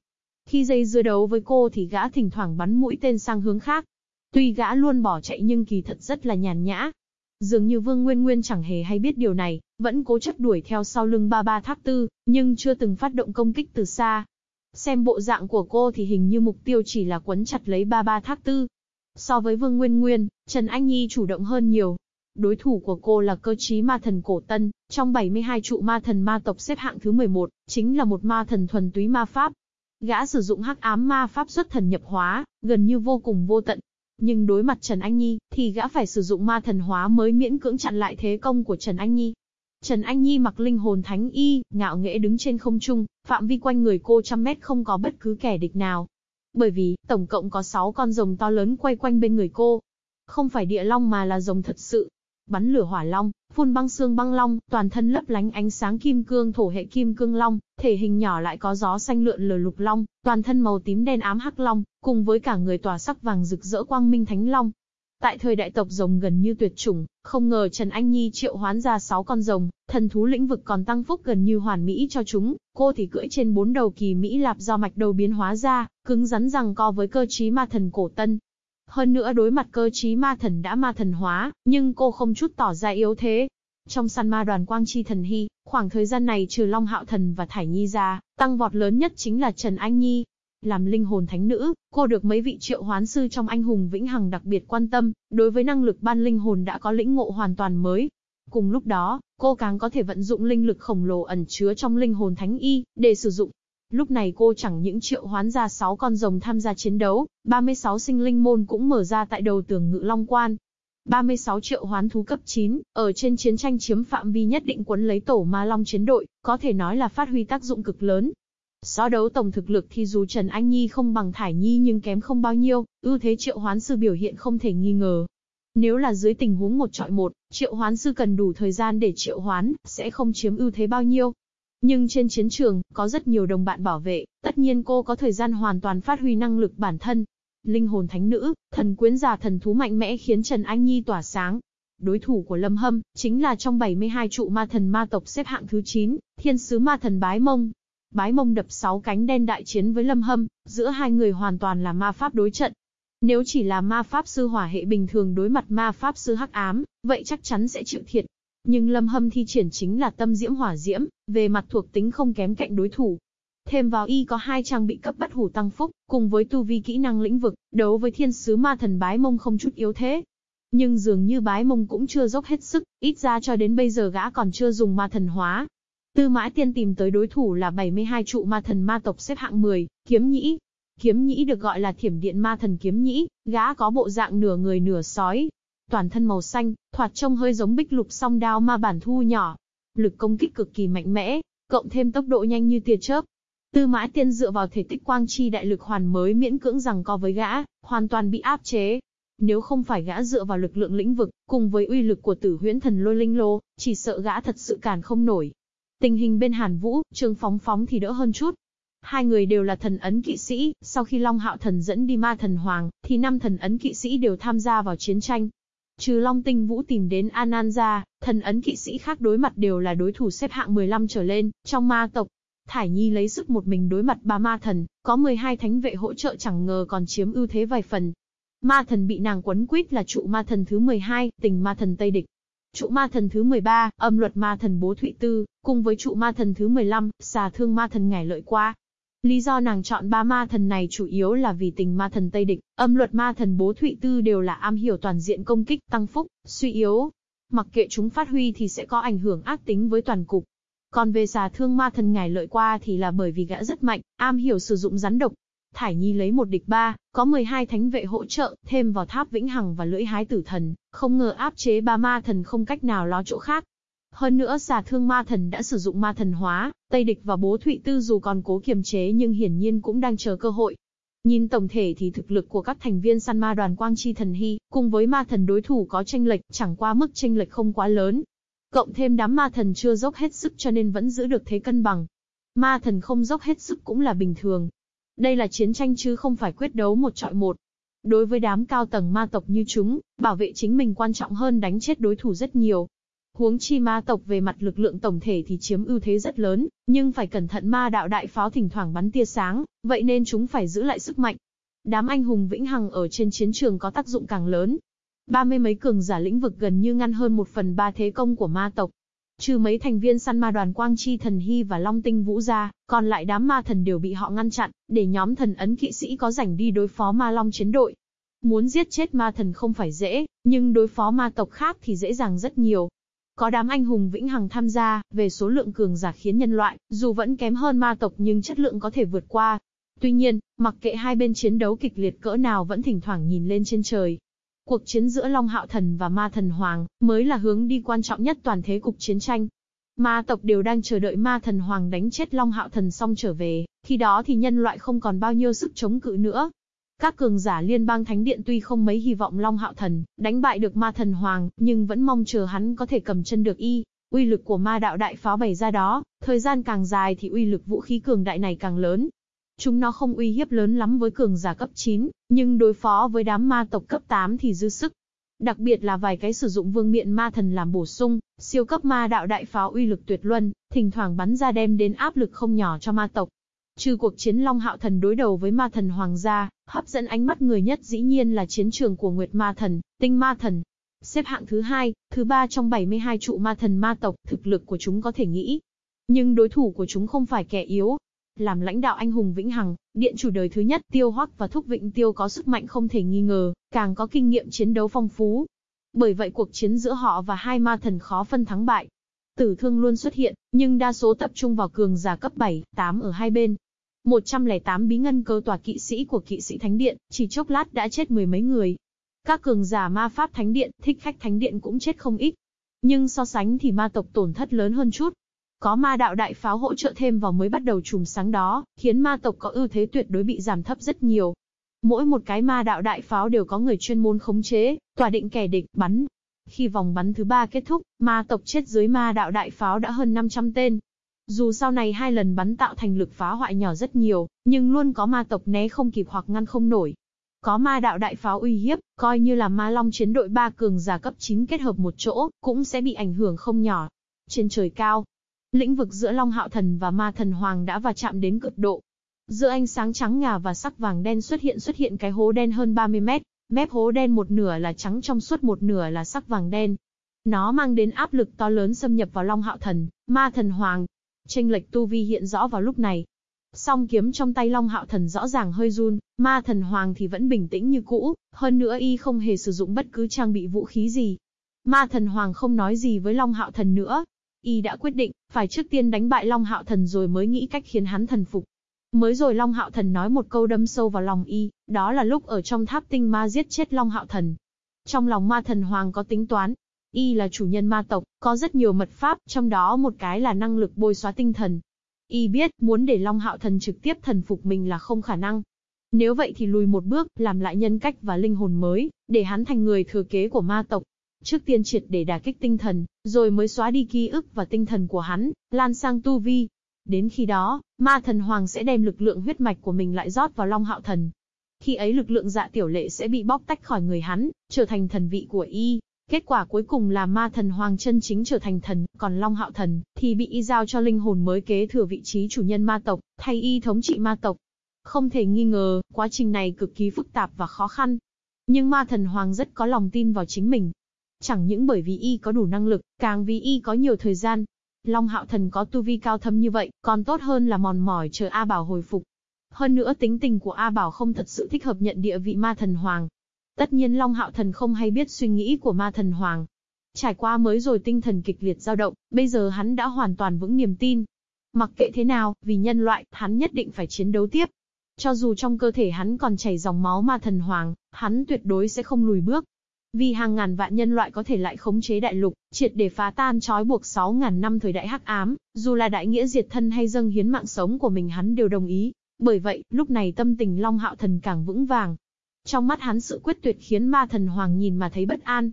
Khi dây dưa đấu với cô thì gã thỉnh thoảng bắn mũi tên sang hướng khác. Tuy gã luôn bỏ chạy nhưng kỳ thật rất là nhàn nhã, Dường như Vương Nguyên Nguyên chẳng hề hay biết điều này, vẫn cố chấp đuổi theo sau lưng ba ba thác tư, nhưng chưa từng phát động công kích từ xa. Xem bộ dạng của cô thì hình như mục tiêu chỉ là quấn chặt lấy ba ba thác tư. So với Vương Nguyên Nguyên, Trần Anh Nhi chủ động hơn nhiều. Đối thủ của cô là cơ trí ma thần cổ tân, trong 72 trụ ma thần ma tộc xếp hạng thứ 11, chính là một ma thần thuần túy ma pháp. Gã sử dụng hắc ám ma pháp xuất thần nhập hóa, gần như vô cùng vô tận, nhưng đối mặt Trần Anh Nhi, thì gã phải sử dụng ma thần hóa mới miễn cưỡng chặn lại thế công của Trần Anh Nhi. Trần Anh Nhi mặc linh hồn thánh y, ngạo nghễ đứng trên không trung, phạm vi quanh người cô trăm mét không có bất cứ kẻ địch nào. Bởi vì, tổng cộng có 6 con rồng to lớn quay quanh bên người cô. Không phải địa long mà là rồng thật sự, bắn lửa hỏa long, phun băng xương băng long, toàn thân lấp lánh ánh sáng kim cương thổ hệ kim cương long, thể hình nhỏ lại có gió xanh lượn lờ lục long, toàn thân màu tím đen ám hắc long, cùng với cả người tỏa sắc vàng rực rỡ quang minh thánh long. Tại thời đại tộc rồng gần như tuyệt chủng, không ngờ Trần Anh Nhi triệu hoán ra 6 con rồng, thần thú lĩnh vực còn tăng phúc gần như hoàn mỹ cho chúng, cô thì cưỡi trên bốn đầu kỳ Mỹ lạp do mạch đầu biến hóa ra, cứng rắn rằng co với cơ trí ma thần cổ tân. Hơn nữa đối mặt cơ trí ma thần đã ma thần hóa, nhưng cô không chút tỏ ra yếu thế. Trong săn ma đoàn quang chi thần hy, khoảng thời gian này trừ Long Hạo Thần và Thải Nhi ra, tăng vọt lớn nhất chính là Trần Anh Nhi, làm linh hồn thánh nữ, cô được mấy vị triệu hoán sư trong anh hùng vĩnh hằng đặc biệt quan tâm, đối với năng lực ban linh hồn đã có lĩnh ngộ hoàn toàn mới. Cùng lúc đó, cô càng có thể vận dụng linh lực khổng lồ ẩn chứa trong linh hồn thánh y, để sử dụng. Lúc này cô chẳng những triệu hoán ra 6 con rồng tham gia chiến đấu, 36 sinh linh môn cũng mở ra tại đầu tường ngự long quan. 36 triệu hoán thú cấp 9, ở trên chiến tranh chiếm phạm vi nhất định quấn lấy tổ ma long chiến đội, có thể nói là phát huy tác dụng cực lớn. So đấu tổng thực lực thì dù Trần Anh Nhi không bằng Thải Nhi nhưng kém không bao nhiêu, ưu thế triệu hoán sư biểu hiện không thể nghi ngờ. Nếu là dưới tình huống một trọi một, triệu hoán sư cần đủ thời gian để triệu hoán, sẽ không chiếm ưu thế bao nhiêu. Nhưng trên chiến trường, có rất nhiều đồng bạn bảo vệ, tất nhiên cô có thời gian hoàn toàn phát huy năng lực bản thân. Linh hồn thánh nữ, thần quyến giả thần thú mạnh mẽ khiến Trần Anh Nhi tỏa sáng. Đối thủ của Lâm Hâm, chính là trong 72 trụ ma thần ma tộc xếp hạng thứ 9, thiên sứ ma thần bái mông, Bái mông đập sáu cánh đen đại chiến với Lâm Hâm, giữa hai người hoàn toàn là ma pháp đối trận. Nếu chỉ là ma pháp sư hỏa hệ bình thường đối mặt ma pháp sư hắc ám, vậy chắc chắn sẽ chịu thiệt. Nhưng Lâm Hâm thi triển chính là tâm diễm hỏa diễm, về mặt thuộc tính không kém cạnh đối thủ. Thêm vào y có hai trang bị cấp bất hủ tăng phúc, cùng với tu vi kỹ năng lĩnh vực, đấu với thiên sứ ma thần bái mông không chút yếu thế. Nhưng dường như bái mông cũng chưa dốc hết sức, ít ra cho đến bây giờ gã còn chưa dùng ma thần hóa, Tư Mã Tiên tìm tới đối thủ là 72 trụ ma thần ma tộc xếp hạng 10, Kiếm Nhĩ. Kiếm Nhĩ được gọi là thiểm điện ma thần Kiếm Nhĩ, gã có bộ dạng nửa người nửa sói. Toàn thân màu xanh, thoạt trông hơi giống bích lục song đao ma bản thu nhỏ. Lực công kích cực kỳ mạnh mẽ, cộng thêm tốc độ nhanh như tia chớp. Tư Mã Tiên dựa vào thể tích quang chi đại lực hoàn mới miễn cưỡng rằng co với gã, hoàn toàn bị áp chế. Nếu không phải gã dựa vào lực lượng lĩnh vực, cùng với uy lực của tử huyễn thần lôi linh lô, chỉ sợ gã thật sự càn không nổi. Tình hình bên Hàn Vũ, Trương Phóng Phóng thì đỡ hơn chút. Hai người đều là thần ấn kỵ sĩ, sau khi Long Hạo Thần dẫn đi ma thần hoàng, thì năm thần ấn kỵ sĩ đều tham gia vào chiến tranh. Trừ Long Tinh Vũ tìm đến Ananja, thần ấn kỵ sĩ khác đối mặt đều là đối thủ xếp hạng 15 trở lên, trong ma tộc. Thải Nhi lấy sức một mình đối mặt ba ma thần, có 12 thánh vệ hỗ trợ chẳng ngờ còn chiếm ưu thế vài phần. Ma thần bị nàng quấn quýt là trụ ma thần thứ 12, tình ma thần Tây Địch. Trụ ma thần thứ 13, âm luật ma thần Bố Thụy Tư, cùng với trụ ma thần thứ 15, xà thương ma thần ngải lợi qua. Lý do nàng chọn ba ma thần này chủ yếu là vì tình ma thần Tây Địch, âm luật ma thần Bố Thụy Tư đều là am hiểu toàn diện công kích, tăng phúc, suy yếu. Mặc kệ chúng phát huy thì sẽ có ảnh hưởng ác tính với toàn cục. Còn về xà thương ma thần ngài lợi qua thì là bởi vì gã rất mạnh, am hiểu sử dụng rắn độc, Thải Nhi lấy một địch ba, có 12 thánh vệ hỗ trợ, thêm vào tháp vĩnh hằng và lưỡi hái tử thần, không ngờ áp chế ba ma thần không cách nào lo chỗ khác. Hơn nữa xà thương ma thần đã sử dụng ma thần hóa, Tây Địch và bố Thụy Tư dù còn cố kiềm chế nhưng hiển nhiên cũng đang chờ cơ hội. Nhìn tổng thể thì thực lực của các thành viên săn ma đoàn Quang Chi Thần Hy, cùng với ma thần đối thủ có tranh lệch, chẳng qua mức tranh lệch không quá lớn. Cộng thêm đám ma thần chưa dốc hết sức cho nên vẫn giữ được thế cân bằng. Ma thần không dốc hết sức cũng là bình thường, đây là chiến tranh chứ không phải quyết đấu một trọi một. Đối với đám cao tầng ma tộc như chúng, bảo vệ chính mình quan trọng hơn đánh chết đối thủ rất nhiều. Huống chi ma tộc về mặt lực lượng tổng thể thì chiếm ưu thế rất lớn, nhưng phải cẩn thận ma đạo đại pháo thỉnh thoảng bắn tia sáng, vậy nên chúng phải giữ lại sức mạnh. Đám anh hùng vĩnh hằng ở trên chiến trường có tác dụng càng lớn. Ba mươi mấy cường giả lĩnh vực gần như ngăn hơn một phần ba thế công của ma tộc. Trừ mấy thành viên săn ma đoàn Quang Chi Thần Hy và Long Tinh Vũ ra, còn lại đám ma thần đều bị họ ngăn chặn, để nhóm thần ấn kỵ sĩ có rảnh đi đối phó ma long chiến đội. Muốn giết chết ma thần không phải dễ, nhưng đối phó ma tộc khác thì dễ dàng rất nhiều. Có đám anh hùng vĩnh hằng tham gia, về số lượng cường giả khiến nhân loại, dù vẫn kém hơn ma tộc nhưng chất lượng có thể vượt qua. Tuy nhiên, mặc kệ hai bên chiến đấu kịch liệt cỡ nào vẫn thỉnh thoảng nhìn lên trên trời, Cuộc chiến giữa Long Hạo Thần và Ma Thần Hoàng mới là hướng đi quan trọng nhất toàn thế cục chiến tranh. Ma tộc đều đang chờ đợi Ma Thần Hoàng đánh chết Long Hạo Thần xong trở về, khi đó thì nhân loại không còn bao nhiêu sức chống cự nữa. Các cường giả liên bang thánh điện tuy không mấy hy vọng Long Hạo Thần đánh bại được Ma Thần Hoàng, nhưng vẫn mong chờ hắn có thể cầm chân được y. Uy lực của ma đạo đại pháo bày ra đó, thời gian càng dài thì uy lực vũ khí cường đại này càng lớn, Chúng nó không uy hiếp lớn lắm với cường giả cấp 9, nhưng đối phó với đám ma tộc cấp 8 thì dư sức. Đặc biệt là vài cái sử dụng vương miện ma thần làm bổ sung, siêu cấp ma đạo đại pháo uy lực tuyệt luân, thỉnh thoảng bắn ra đem đến áp lực không nhỏ cho ma tộc. Trừ cuộc chiến Long Hạo Thần đối đầu với ma thần hoàng gia, hấp dẫn ánh mắt người nhất dĩ nhiên là chiến trường của Nguyệt Ma Thần, Tinh Ma Thần. Xếp hạng thứ hai, thứ ba trong 72 trụ ma thần ma tộc, thực lực của chúng có thể nghĩ. Nhưng đối thủ của chúng không phải kẻ yếu. Làm lãnh đạo anh hùng vĩnh hằng, điện chủ đời thứ nhất Tiêu Hoắc và Thúc Vịnh Tiêu có sức mạnh không thể nghi ngờ, càng có kinh nghiệm chiến đấu phong phú. Bởi vậy cuộc chiến giữa họ và hai ma thần khó phân thắng bại. Tử thương luôn xuất hiện, nhưng đa số tập trung vào cường giả cấp 7, 8 ở hai bên, 108 bí ngân cơ tòa kỵ sĩ của kỵ sĩ Thánh Điện, chỉ chốc lát đã chết mười mấy người. Các cường giả ma pháp Thánh Điện, thích khách Thánh Điện cũng chết không ít. Nhưng so sánh thì ma tộc tổn thất lớn hơn chút. Có ma đạo đại pháo hỗ trợ thêm vào mới bắt đầu trùm sáng đó, khiến ma tộc có ưu thế tuyệt đối bị giảm thấp rất nhiều. Mỗi một cái ma đạo đại pháo đều có người chuyên môn khống chế, tỏa định kẻ địch, bắn. Khi vòng bắn thứ ba kết thúc, ma tộc chết dưới ma đạo đại pháo đã hơn 500 tên, dù sau này hai lần bắn tạo thành lực phá hoại nhỏ rất nhiều, nhưng luôn có ma tộc né không kịp hoặc ngăn không nổi. Có ma đạo đại pháo uy hiếp, coi như là ma long chiến đội ba cường giả cấp 9 kết hợp một chỗ, cũng sẽ bị ảnh hưởng không nhỏ. Trên trời cao, lĩnh vực giữa Long Hạo Thần và Ma Thần Hoàng đã va chạm đến cực độ. Giữa ánh sáng trắng ngà và sắc vàng đen xuất hiện xuất hiện cái hố đen hơn 30 mét, mép hố đen một nửa là trắng trong suốt một nửa là sắc vàng đen. Nó mang đến áp lực to lớn xâm nhập vào Long Hạo Thần, Ma Thần Hoàng, Tranh lệch tu vi hiện rõ vào lúc này. Song kiếm trong tay Long Hạo Thần rõ ràng hơi run, ma thần hoàng thì vẫn bình tĩnh như cũ, hơn nữa y không hề sử dụng bất cứ trang bị vũ khí gì. Ma thần hoàng không nói gì với Long Hạo Thần nữa. Y đã quyết định, phải trước tiên đánh bại Long Hạo Thần rồi mới nghĩ cách khiến hắn thần phục. Mới rồi Long Hạo Thần nói một câu đâm sâu vào lòng y, đó là lúc ở trong tháp tinh ma giết chết Long Hạo Thần. Trong lòng ma thần hoàng có tính toán, Y là chủ nhân ma tộc, có rất nhiều mật pháp, trong đó một cái là năng lực bôi xóa tinh thần. Y biết, muốn để Long Hạo Thần trực tiếp thần phục mình là không khả năng. Nếu vậy thì lùi một bước, làm lại nhân cách và linh hồn mới, để hắn thành người thừa kế của ma tộc. Trước tiên triệt để đả kích tinh thần, rồi mới xóa đi ký ức và tinh thần của hắn, lan sang tu vi. Đến khi đó, ma thần hoàng sẽ đem lực lượng huyết mạch của mình lại rót vào Long Hạo Thần. Khi ấy lực lượng dạ tiểu lệ sẽ bị bóc tách khỏi người hắn, trở thành thần vị của y. Kết quả cuối cùng là ma thần hoàng chân chính trở thành thần, còn Long Hạo thần thì bị y giao cho linh hồn mới kế thừa vị trí chủ nhân ma tộc, thay y thống trị ma tộc. Không thể nghi ngờ, quá trình này cực kỳ phức tạp và khó khăn. Nhưng ma thần hoàng rất có lòng tin vào chính mình. Chẳng những bởi vì y có đủ năng lực, càng vì y có nhiều thời gian. Long Hạo thần có tu vi cao thâm như vậy, còn tốt hơn là mòn mỏi chờ A Bảo hồi phục. Hơn nữa tính tình của A Bảo không thật sự thích hợp nhận địa vị ma thần hoàng, Tất nhiên Long Hạo Thần không hay biết suy nghĩ của ma thần hoàng. Trải qua mới rồi tinh thần kịch liệt dao động, bây giờ hắn đã hoàn toàn vững niềm tin. Mặc kệ thế nào, vì nhân loại, hắn nhất định phải chiến đấu tiếp. Cho dù trong cơ thể hắn còn chảy dòng máu ma thần hoàng, hắn tuyệt đối sẽ không lùi bước. Vì hàng ngàn vạn nhân loại có thể lại khống chế đại lục, triệt để phá tan trói buộc 6.000 năm thời đại hắc ám, dù là đại nghĩa diệt thân hay dâng hiến mạng sống của mình hắn đều đồng ý. Bởi vậy, lúc này tâm tình Long Hạo Thần càng vững vàng, trong mắt hắn sự quyết tuyệt khiến ma thần hoàng nhìn mà thấy bất an.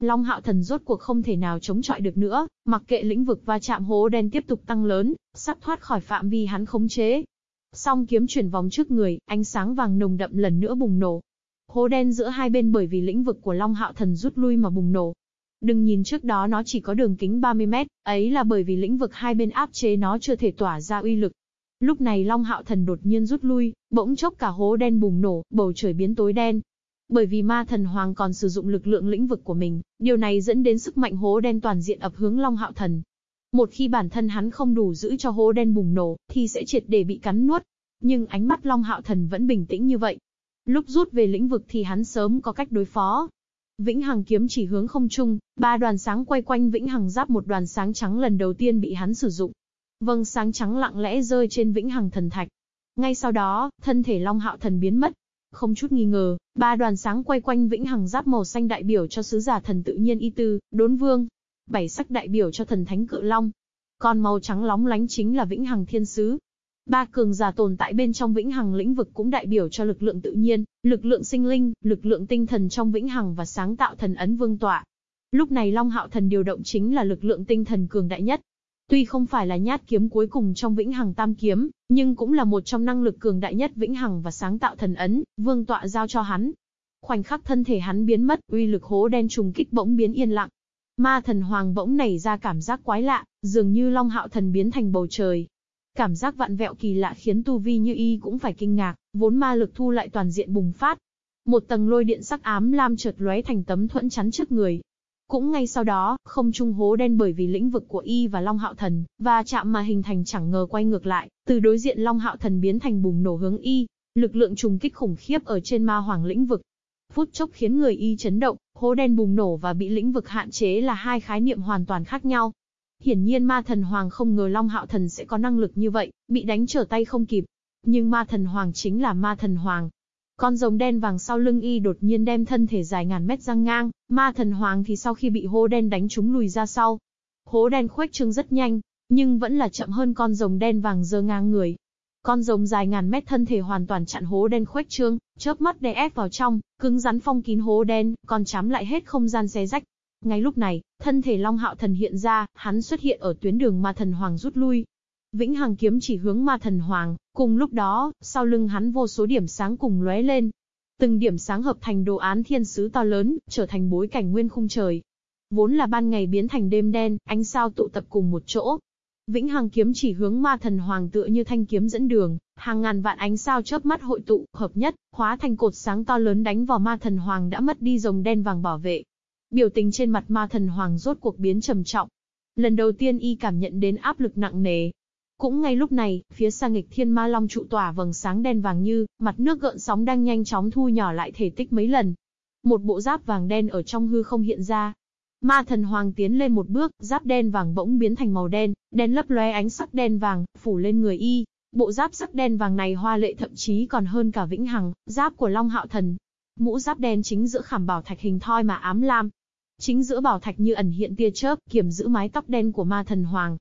Long hạo thần rốt cuộc không thể nào chống chọi được nữa, mặc kệ lĩnh vực va chạm hố đen tiếp tục tăng lớn, sắp thoát khỏi phạm vi hắn khống chế. Song kiếm chuyển vòng trước người, ánh sáng vàng nồng đậm lần nữa bùng nổ. Hố đen giữa hai bên bởi vì lĩnh vực của Long hạo thần rút lui mà bùng nổ. Đừng nhìn trước đó nó chỉ có đường kính 30 mét, ấy là bởi vì lĩnh vực hai bên áp chế nó chưa thể tỏa ra uy lực. Lúc này Long Hạo Thần đột nhiên rút lui, bỗng chốc cả hố đen bùng nổ, bầu trời biến tối đen. Bởi vì ma thần hoàng còn sử dụng lực lượng lĩnh vực của mình, điều này dẫn đến sức mạnh hố đen toàn diện ập hướng Long Hạo Thần. Một khi bản thân hắn không đủ giữ cho hố đen bùng nổ, thì sẽ triệt để bị cắn nuốt. Nhưng ánh mắt Long Hạo Thần vẫn bình tĩnh như vậy. Lúc rút về lĩnh vực thì hắn sớm có cách đối phó. Vĩnh Hằng kiếm chỉ hướng không trung, ba đoàn sáng quay quanh Vĩnh Hằng giáp một đoàn sáng trắng lần đầu tiên bị hắn sử dụng. Vâng sáng trắng lặng lẽ rơi trên vĩnh hằng thần thạch. Ngay sau đó, thân thể Long Hạo Thần biến mất. Không chút nghi ngờ, ba đoàn sáng quay quanh vĩnh hằng giáp màu xanh đại biểu cho sứ giả thần tự nhiên y tư, đốn vương. Bảy sắc đại biểu cho thần thánh cự long. Còn màu trắng lóng lánh chính là vĩnh hằng thiên sứ. Ba cường giả tồn tại bên trong vĩnh hằng lĩnh vực cũng đại biểu cho lực lượng tự nhiên, lực lượng sinh linh, lực lượng tinh thần trong vĩnh hằng và sáng tạo thần ấn vương tọa. Lúc này Long Hạo Thần điều động chính là lực lượng tinh thần cường đại nhất. Tuy không phải là nhát kiếm cuối cùng trong Vĩnh Hằng Tam Kiếm, nhưng cũng là một trong năng lực cường đại nhất Vĩnh Hằng và sáng tạo thần ấn, vương tọa giao cho hắn. Khoảnh khắc thân thể hắn biến mất, uy lực hố đen trùng kích bỗng biến yên lặng. Ma thần hoàng bỗng nảy ra cảm giác quái lạ, dường như Long Hạo thần biến thành bầu trời. Cảm giác vạn vẹo kỳ lạ khiến tu vi như y cũng phải kinh ngạc, vốn ma lực thu lại toàn diện bùng phát. Một tầng lôi điện sắc ám lam chợt lóe thành tấm thuẫn chắn trước người, cũng ngay sau đó, không trung hố đen bởi vì lĩnh vực của y và Long Hạo Thần, và chạm mà hình thành chẳng ngờ quay ngược lại, từ đối diện Long Hạo Thần biến thành bùng nổ hướng y, lực lượng trùng kích khủng khiếp ở trên ma hoàng lĩnh vực. Phút chốc khiến người y chấn động, hố đen bùng nổ và bị lĩnh vực hạn chế là hai khái niệm hoàn toàn khác nhau. Hiển nhiên ma thần hoàng không ngờ Long Hạo Thần sẽ có năng lực như vậy, bị đánh trở tay không kịp. Nhưng ma thần hoàng chính là ma thần hoàng, con rồng đen vàng sau lưng y đột nhiên đem thân thể dài ngàn mét răng ngang, ma thần hoàng thì sau khi bị hố đen đánh trúng lùi ra sau. Hố đen khuếch trương rất nhanh, nhưng vẫn là chậm hơn con rồng đen vàng dơ ngang người. Con rồng dài ngàn mét thân thể hoàn toàn chặn hố đen khuếch trương, chớp mắt đè ép vào trong, cứng rắn phong kín hố đen, còn chám lại hết không gian xé rách. Ngay lúc này, thân thể Long Hạo Thần hiện ra, hắn xuất hiện ở tuyến đường ma thần hoàng rút lui, Vĩnh Hằng kiếm chỉ hướng ma thần hoàng, cùng lúc đó, sau lưng hắn vô số điểm sáng cùng lóe lên. Từng điểm sáng hợp thành đồ án thiên sứ to lớn, trở thành bối cảnh nguyên khung trời. Vốn là ban ngày biến thành đêm đen, ánh sao tụ tập cùng một chỗ. Vĩnh Hằng kiếm chỉ hướng ma thần hoàng tựa như thanh kiếm dẫn đường, hàng ngàn vạn ánh sao chớp mắt hội tụ, hợp nhất, hóa thành cột sáng to lớn đánh vào ma thần hoàng đã mất đi rồng đen vàng bảo vệ. Biểu tình trên mặt ma thần hoàng rốt cuộc biến trầm trọng. Lần đầu tiên y cảm nhận đến áp lực nặng nề, cũng ngay lúc này, phía xa nghịch thiên ma long trụ tỏa vầng sáng đen vàng như, mặt nước gợn sóng đang nhanh chóng thu nhỏ lại thể tích mấy lần. Một bộ giáp vàng đen ở trong hư không hiện ra. Ma thần hoàng tiến lên một bước, giáp đen vàng bỗng biến thành màu đen, đen lấp lóe ánh sắc đen vàng, phủ lên người y. Bộ giáp sắc đen vàng này hoa lệ thậm chí còn hơn cả vĩnh hằng, giáp của Long Hạo Thần. Mũ giáp đen chính giữa khảm bảo thạch hình thoi mà ám lam, chính giữa bảo thạch như ẩn hiện tia chớp, kiểm giữ mái tóc đen của ma thần hoàng,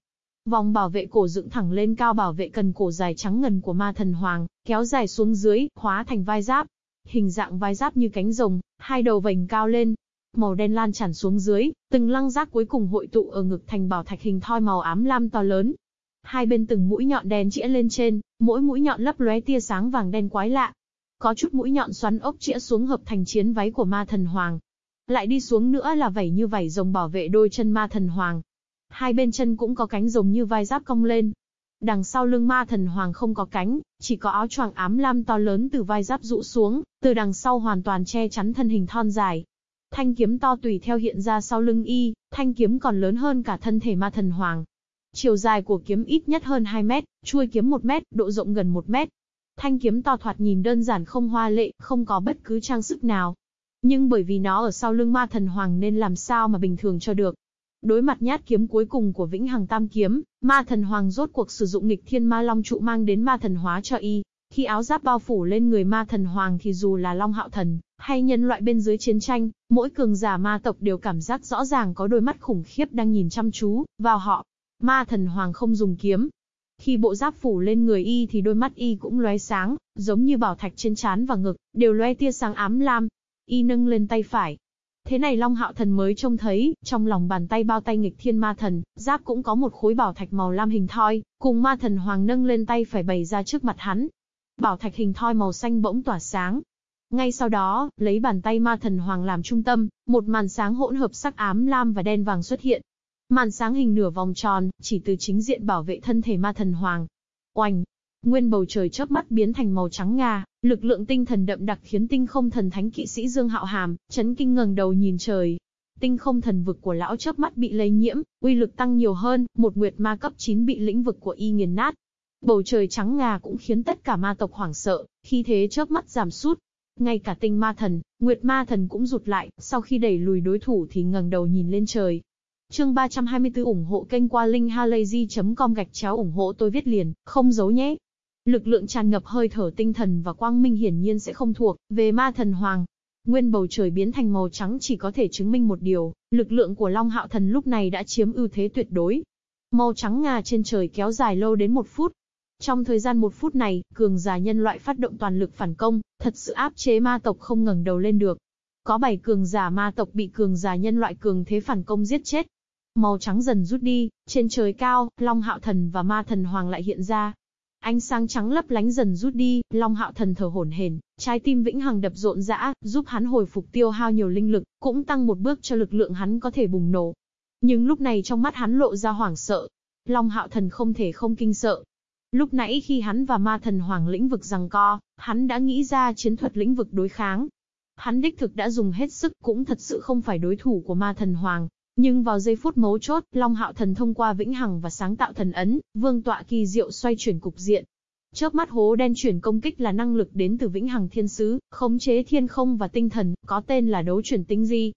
Vòng bảo vệ cổ dựng thẳng lên cao bảo vệ cần cổ dài trắng ngần của ma thần hoàng, kéo dài xuống dưới, hóa thành vai giáp. Hình dạng vai giáp như cánh rồng, hai đầu vành cao lên. Màu đen lan tràn xuống dưới, từng lăng giác cuối cùng hội tụ ở ngực thành bảo thạch hình thoi màu ám lam to lớn. Hai bên từng mũi nhọn đen chĩa lên trên, mỗi mũi nhọn lấp lóe tia sáng vàng đen quái lạ. Có chút mũi nhọn xoắn ốc chĩa xuống hợp thành chiến váy của ma thần hoàng. Lại đi xuống nữa là vảy như vảy rồng bảo vệ đôi chân ma thần hoàng. Hai bên chân cũng có cánh rồng như vai giáp cong lên. Đằng sau lưng ma thần hoàng không có cánh, chỉ có áo choàng ám lam to lớn từ vai giáp rũ xuống, từ đằng sau hoàn toàn che chắn thân hình thon dài. Thanh kiếm to tùy theo hiện ra sau lưng y, thanh kiếm còn lớn hơn cả thân thể ma thần hoàng. Chiều dài của kiếm ít nhất hơn 2 mét, chuôi kiếm 1 mét, độ rộng gần 1 mét. Thanh kiếm to thoạt nhìn đơn giản không hoa lệ, không có bất cứ trang sức nào. Nhưng bởi vì nó ở sau lưng ma thần hoàng nên làm sao mà bình thường cho được. Đối mặt nhát kiếm cuối cùng của Vĩnh Hằng Tam Kiếm, ma thần hoàng rốt cuộc sử dụng nghịch thiên ma long trụ mang đến ma thần hóa cho y. Khi áo giáp bao phủ lên người ma thần hoàng thì dù là long hạo thần, hay nhân loại bên dưới chiến tranh, mỗi cường giả ma tộc đều cảm giác rõ ràng có đôi mắt khủng khiếp đang nhìn chăm chú vào họ. Ma thần hoàng không dùng kiếm. Khi bộ giáp phủ lên người y thì đôi mắt y cũng lóe sáng, giống như bảo thạch trên trán và ngực, đều lóe tia sáng ám lam. Y nâng lên tay phải, Thế này Long Hạo Thần mới trông thấy, trong lòng bàn tay bao tay nghịch thiên ma thần, giáp cũng có một khối bảo thạch màu lam hình thoi, cùng ma thần hoàng nâng lên tay phải bày ra trước mặt hắn. Bảo thạch hình thoi màu xanh bỗng tỏa sáng. Ngay sau đó, lấy bàn tay ma thần hoàng làm trung tâm, một màn sáng hỗn hợp sắc ám lam và đen vàng xuất hiện. Màn sáng hình nửa vòng tròn, chỉ từ chính diện bảo vệ thân thể ma thần hoàng. Oanh! Nguyên bầu trời chớp mắt biến thành màu trắng ngà, lực lượng tinh thần đậm đặc khiến tinh không thần thánh kỵ sĩ Dương Hạo Hàm, chấn kinh ngẩng đầu nhìn trời. Tinh không thần vực của lão chớp mắt bị lây nhiễm, uy lực tăng nhiều hơn, một nguyệt ma cấp 9 bị lĩnh vực của y nghiền nát. Bầu trời trắng ngà cũng khiến tất cả ma tộc hoảng sợ, khi thế chớp mắt giảm sút. Ngay cả tinh ma thần, nguyệt ma thần cũng rụt lại, sau khi đẩy lùi đối thủ thì ngẩng đầu nhìn lên trời. Chương 324 ủng hộ kênh qua linkhalazy.com gạch chéo ủng hộ tôi viết liền, không giấu nhé. Lực lượng tràn ngập hơi thở tinh thần và quang minh hiển nhiên sẽ không thuộc về ma thần hoàng. Nguyên bầu trời biến thành màu trắng chỉ có thể chứng minh một điều, lực lượng của Long Hạo Thần lúc này đã chiếm ưu thế tuyệt đối. Màu trắng ngà trên trời kéo dài lâu đến một phút. Trong thời gian một phút này, cường giả nhân loại phát động toàn lực phản công, thật sự áp chế ma tộc không ngẩng đầu lên được. Có bảy cường giả ma tộc bị cường giả nhân loại cường thế phản công giết chết. Màu trắng dần rút đi, trên trời cao, Long Hạo Thần và Ma Thần Hoàng lại hiện ra, Ánh sáng trắng lấp lánh dần rút đi, Long Hạo Thần thở hổn hển, trái tim vĩnh hằng đập rộn rã, giúp hắn hồi phục tiêu hao nhiều linh lực, cũng tăng một bước cho lực lượng hắn có thể bùng nổ. Nhưng lúc này trong mắt hắn lộ ra hoảng sợ. Long Hạo Thần không thể không kinh sợ. Lúc nãy khi hắn và ma thần hoàng lĩnh vực rằng co, hắn đã nghĩ ra chiến thuật lĩnh vực đối kháng. Hắn đích thực đã dùng hết sức cũng thật sự không phải đối thủ của ma thần hoàng, nhưng vào giây phút mấu chốt, Long Hạo Thần thông qua vĩnh hằng và sáng tạo thần ấn, vương tọa kỳ diệu xoay chuyển cục diện. Chớp mắt hố đen chuyển công kích là năng lực đến từ vĩnh hằng thiên sứ, khống chế thiên không và tinh thần, có tên là đấu chuyển tinh di.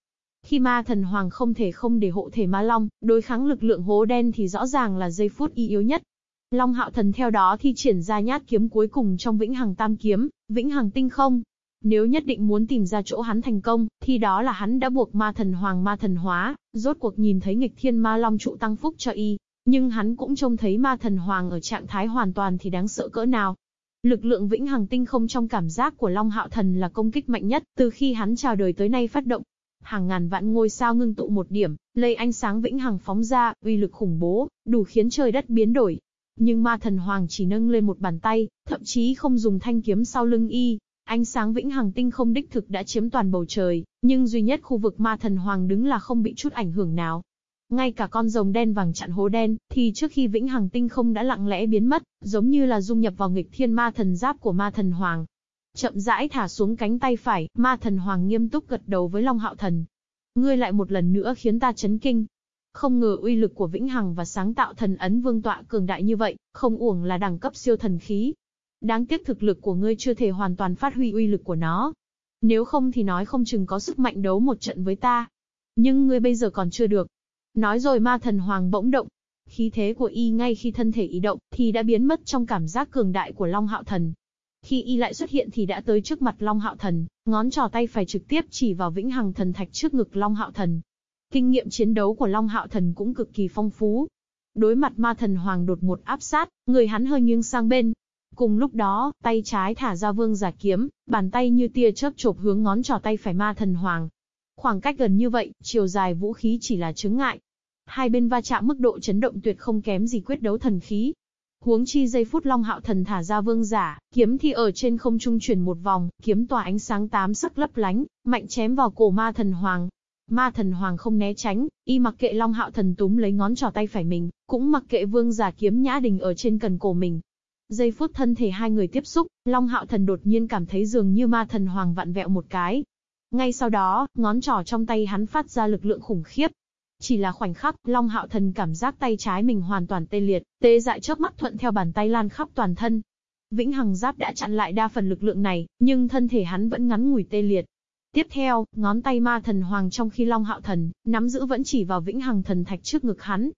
Khi ma thần hoàng không thể không để hộ thể ma long, đối kháng lực lượng hố đen thì rõ ràng là giây phút y yếu nhất. Long hạo thần theo đó thi triển ra nhát kiếm cuối cùng trong vĩnh hằng tam kiếm, vĩnh hằng tinh không, nếu nhất định muốn tìm ra chỗ hắn thành công, thì đó là hắn đã buộc ma thần hoàng ma thần hóa, rốt cuộc nhìn thấy nghịch thiên ma long trụ tăng phúc cho y. Nhưng hắn cũng trông thấy ma thần hoàng ở trạng thái hoàn toàn thì đáng sợ cỡ nào. Lực lượng vĩnh hằng tinh không trong cảm giác của Long Hạo Thần là công kích mạnh nhất từ khi hắn chào đời tới nay phát động. Hàng ngàn vạn ngôi sao ngưng tụ một điểm, lấy ánh sáng vĩnh hằng phóng ra, uy lực khủng bố, đủ khiến trời đất biến đổi. Nhưng ma thần hoàng chỉ nâng lên một bàn tay, thậm chí không dùng thanh kiếm sau lưng y, Ánh sáng vĩnh hằng tinh không đích thực đã chiếm toàn bầu trời, nhưng duy nhất khu vực ma thần hoàng đứng là không bị chút ảnh hưởng nào. Ngay cả con rồng đen vàng chặn hố đen, thì trước khi vĩnh hằng tinh không đã lặng lẽ biến mất, giống như là dung nhập vào nghịch thiên ma thần giáp của ma thần hoàng. Chậm rãi thả xuống cánh tay phải, ma thần hoàng nghiêm túc gật đầu với Long Hạo Thần. Ngươi lại một lần nữa khiến ta chấn kinh. Không ngờ uy lực của vĩnh hằng và sáng tạo thần ấn vương tọa cường đại như vậy, không uổng là đẳng cấp siêu thần khí, Đáng tiếc thực lực của ngươi chưa thể hoàn toàn phát huy uy lực của nó. Nếu không thì nói không chừng có sức mạnh đấu một trận với ta. Nhưng ngươi bây giờ còn chưa được. Nói rồi ma thần hoàng bỗng động. Khí thế của y ngay khi thân thể y động, thì đã biến mất trong cảm giác cường đại của Long Hạo Thần. Khi y lại xuất hiện thì đã tới trước mặt Long Hạo Thần, ngón trò tay phải trực tiếp chỉ vào vĩnh hằng thần thạch trước ngực Long Hạo Thần. Kinh nghiệm chiến đấu của Long Hạo Thần cũng cực kỳ phong phú. Đối mặt ma thần hoàng đột ngột áp sát, người hắn hơi nghiêng sang bên, Cùng lúc đó, tay trái thả ra vương giả kiếm, bàn tay như tia chớp chộp hướng ngón trỏ tay phải ma thần hoàng. Khoảng cách gần như vậy, chiều dài vũ khí chỉ là chướng ngại. Hai bên va chạm mức độ chấn động tuyệt không kém gì quyết đấu thần khí. Huống chi giây phút Long Hạo Thần thả ra vương giả, kiếm thì ở trên không trung chuyển một vòng, kiếm tỏa ánh sáng tám sắc lấp lánh, mạnh chém vào cổ ma thần hoàng. Ma thần hoàng không né tránh, y mặc kệ Long Hạo Thần túm lấy ngón trỏ tay phải mình, cũng mặc kệ vương giả kiếm nhã đình ở trên cần cổ mình, Giây phút thân thể hai người tiếp xúc, Long Hạo Thần đột nhiên cảm thấy dường như ma thần hoàng vặn vẹo một cái. Ngay sau đó, ngón trỏ trong tay hắn phát ra lực lượng khủng khiếp. Chỉ là khoảnh khắc, Long Hạo Thần cảm giác tay trái mình hoàn toàn tê liệt, tê dại chớp mắt thuận theo bàn tay lan khắp toàn thân. Vĩnh Hằng Giáp đã chặn lại đa phần lực lượng này, nhưng thân thể hắn vẫn ngắn ngủi tê liệt. Tiếp theo, ngón tay ma thần hoàng trong khi Long Hạo Thần, nắm giữ vẫn chỉ vào Vĩnh Hằng Thần Thạch trước ngực hắn.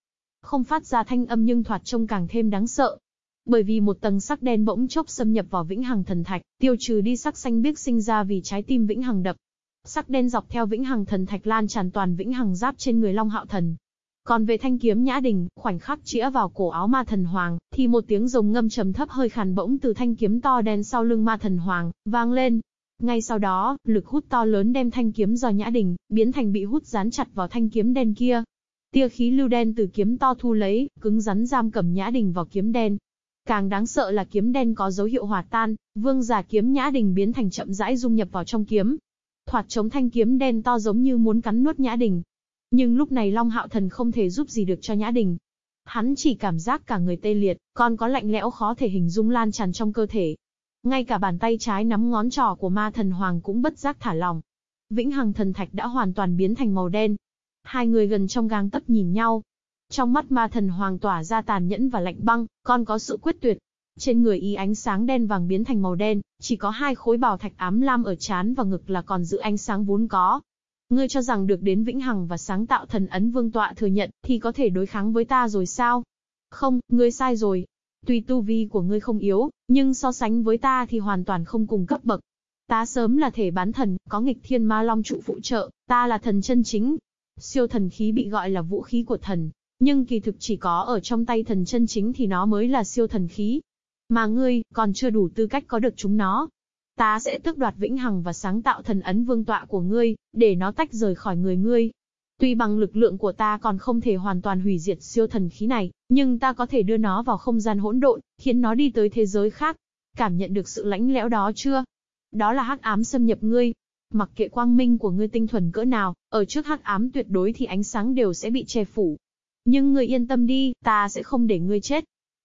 Không phát ra thanh âm nhưng thoạt trông càng thêm đáng sợ. Bởi vì một tầng sắc đen bỗng chốc xâm nhập vào vĩnh hằng thần thạch, tiêu trừ đi sắc xanh biếc sinh ra vì trái tim vĩnh hằng đập. Sắc đen dọc theo vĩnh hằng thần thạch lan tràn toàn vĩnh hằng giáp trên người Long Hạo Thần. Còn về thanh kiếm nhã đình, khoảnh khắc chĩa vào cổ áo ma thần hoàng, thì một tiếng rồng ngâm trầm thấp hơi khàn bỗng từ thanh kiếm to đen sau lưng ma thần hoàng, vang lên. Ngay sau đó, lực hút to lớn đem thanh kiếm do nhã đình, biến thành bị hút dán chặt vào thanh kiếm đen kia. Tia khí lưu đen từ kiếm to thu lấy, cứng rắn giam cầm nhã đình vào kiếm đen, Càng đáng sợ là kiếm đen có dấu hiệu hòa tan, vương giả kiếm nhã đình biến thành chậm rãi dung nhập vào trong kiếm. Thoạt chống thanh kiếm đen to giống như muốn cắn nuốt nhã đình. Nhưng lúc này Long Hạo Thần không thể giúp gì được cho nhã đình. Hắn chỉ cảm giác cả người tê liệt, còn có lạnh lẽo khó thể hình dung lan tràn trong cơ thể. Ngay cả bàn tay trái nắm ngón trỏ của ma thần hoàng cũng bất giác thả lỏng. Vĩnh Hằng thần thạch đã hoàn toàn biến thành màu đen. Hai người gần trong gang tấc nhìn nhau, trong mắt ma thần hoàng tỏa ra tàn nhẫn và lạnh băng, còn có sự quyết tuyệt. Trên người y ánh sáng đen vàng biến thành màu đen, chỉ có hai khối bảo thạch ám lam ở trán và ngực là còn giữ ánh sáng vốn có. Ngươi cho rằng được đến vĩnh hằng và sáng tạo thần ấn vương tọa thừa nhận, thì có thể đối kháng với ta rồi sao? Không, ngươi sai rồi. Tuy tu vi của ngươi không yếu, nhưng so sánh với ta thì hoàn toàn không cùng cấp bậc. Ta sớm là thể bán thần, có nghịch thiên ma long trụ phụ trợ, ta là thần chân chính. Siêu thần khí bị gọi là vũ khí của thần, nhưng kỳ thực chỉ có ở trong tay thần chân chính thì nó mới là siêu thần khí. Mà ngươi, còn chưa đủ tư cách có được chúng nó. Ta sẽ tước đoạt vĩnh hằng và sáng tạo thần ấn vương tọa của ngươi, để nó tách rời khỏi người ngươi. Tuy bằng lực lượng của ta còn không thể hoàn toàn hủy diệt siêu thần khí này, nhưng ta có thể đưa nó vào không gian hỗn độn, khiến nó đi tới thế giới khác. Cảm nhận được sự lãnh lẽo đó chưa? Đó là hắc ám xâm nhập ngươi. Mặc kệ quang minh của ngươi tinh thuần cỡ nào, ở trước hắc ám tuyệt đối thì ánh sáng đều sẽ bị che phủ. Nhưng ngươi yên tâm đi, ta sẽ không để ngươi chết.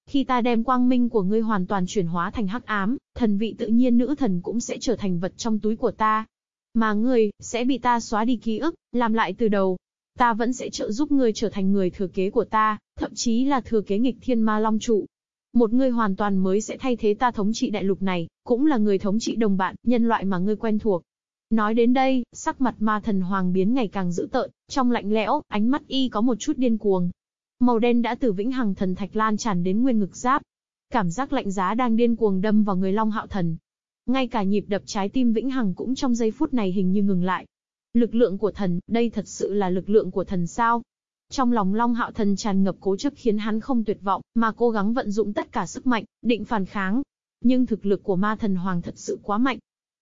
Khi ta đem quang minh của ngươi hoàn toàn chuyển hóa thành hắc ám, thần vị tự nhiên nữ thần cũng sẽ trở thành vật trong túi của ta. Mà ngươi, sẽ bị ta xóa đi ký ức, làm lại từ đầu. Ta vẫn sẽ trợ giúp ngươi trở thành người thừa kế của ta, thậm chí là thừa kế nghịch thiên ma long trụ. Một người hoàn toàn mới sẽ thay thế ta thống trị đại lục này, cũng là người thống trị đồng bạn, nhân loại mà ngươi quen thuộc. Nói đến đây, sắc mặt ma thần hoàng biến ngày càng dữ tợn, trong lạnh lẽo, ánh mắt y có một chút điên cuồng. Màu đen đã từ vĩnh hằng thần thạch lan tràn đến nguyên ngực giáp. Cảm giác lạnh giá đang điên cuồng đâm vào người Long Hạo Thần. Ngay cả nhịp đập trái tim vĩnh hằng cũng trong giây phút này hình như ngừng lại. Lực lượng của thần, đây thật sự là lực lượng của thần sao? Trong lòng Long Hạo Thần tràn ngập cố chấp khiến hắn không tuyệt vọng, mà cố gắng vận dụng tất cả sức mạnh, định phản kháng. Nhưng thực lực của ma thần hoàng thật sự quá mạnh.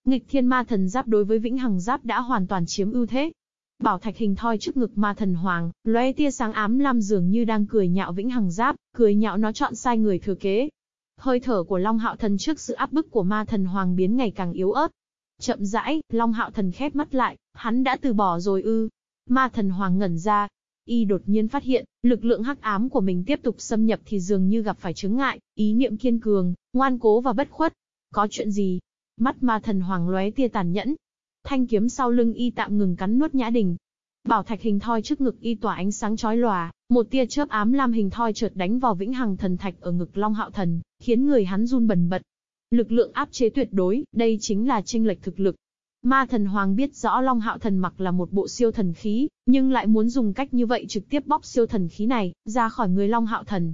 Nghịch thiên ma thần giáp đối với vĩnh hằng giáp đã hoàn toàn chiếm ưu thế. Bảo thạch hình thoi trước ngực ma thần hoàng, lóe tia sáng ám lam dường như đang cười nhạo vĩnh hằng giáp, cười nhạo nó chọn sai người thừa kế. Hơi thở của Long Hạo Thần trước sự áp bức của ma thần hoàng biến ngày càng yếu ớt. Chậm rãi, Long Hạo Thần khép mắt lại, hắn đã từ bỏ rồi ư. Ma thần hoàng ngẩn ra, y đột nhiên phát hiện, lực lượng hắc ám của mình tiếp tục xâm nhập thì dường như gặp phải chứng ngại, ý niệm kiên cường, ngoan cố và bất khuất. Có chuyện gì? Mắt ma thần hoàng lóe tia tàn nhẫn. Thanh kiếm sau lưng y tạm ngừng cắn nuốt nhã đình. Bảo thạch hình thoi trước ngực y tỏa ánh sáng chói lòa, một tia chớp ám lam hình thoi chợt đánh vào vĩnh hằng thần thạch ở ngực Long Hạo Thần, khiến người hắn run bần bật. Lực lượng áp chế tuyệt đối, đây chính là chênh lệch thực lực, Ma thần hoàng biết rõ Long Hạo thần mặc là một bộ siêu thần khí, nhưng lại muốn dùng cách như vậy trực tiếp bóc siêu thần khí này, ra khỏi người Long Hạo thần.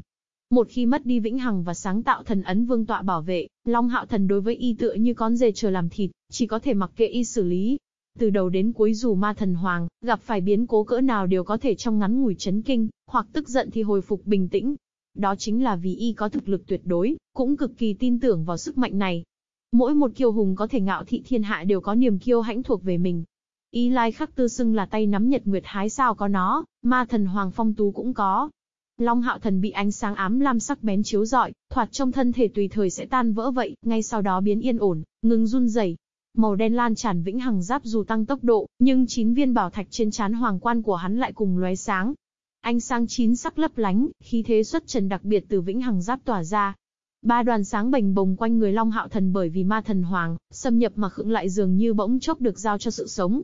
Một khi mất đi vĩnh hằng và sáng tạo thần ấn vương tọa bảo vệ, Long Hạo thần đối với y tựa như con dê chờ làm thịt, chỉ có thể mặc kệ y xử lý. Từ đầu đến cuối dù ma thần hoàng, gặp phải biến cố cỡ nào đều có thể trong ngắn ngủi chấn kinh, hoặc tức giận thì hồi phục bình tĩnh. Đó chính là vì y có thực lực tuyệt đối, cũng cực kỳ tin tưởng vào sức mạnh này, Mỗi một kiêu hùng có thể ngạo thị thiên hạ đều có niềm kiêu hãnh thuộc về mình. Y Lai Khắc Tư xưng là tay nắm nhật nguyệt hái sao có nó, ma thần Hoàng Phong Tú cũng có. Long Hạo Thần bị ánh sáng ám lam sắc bén chiếu rọi, thoạt trong thân thể tùy thời sẽ tan vỡ vậy, ngay sau đó biến yên ổn, ngừng run rẩy. Màu đen lan tràn vĩnh hằng giáp dù tăng tốc độ, nhưng chín viên bảo thạch trên trán hoàng quan của hắn lại cùng lóe sáng. Ánh sáng chín sắc lấp lánh, khí thế xuất trần đặc biệt từ vĩnh hằng giáp tỏa ra, Ba đoàn sáng bềnh bồng quanh người Long Hạo Thần bởi vì ma thần hoàng, xâm nhập mà khựng lại dường như bỗng chốc được giao cho sự sống.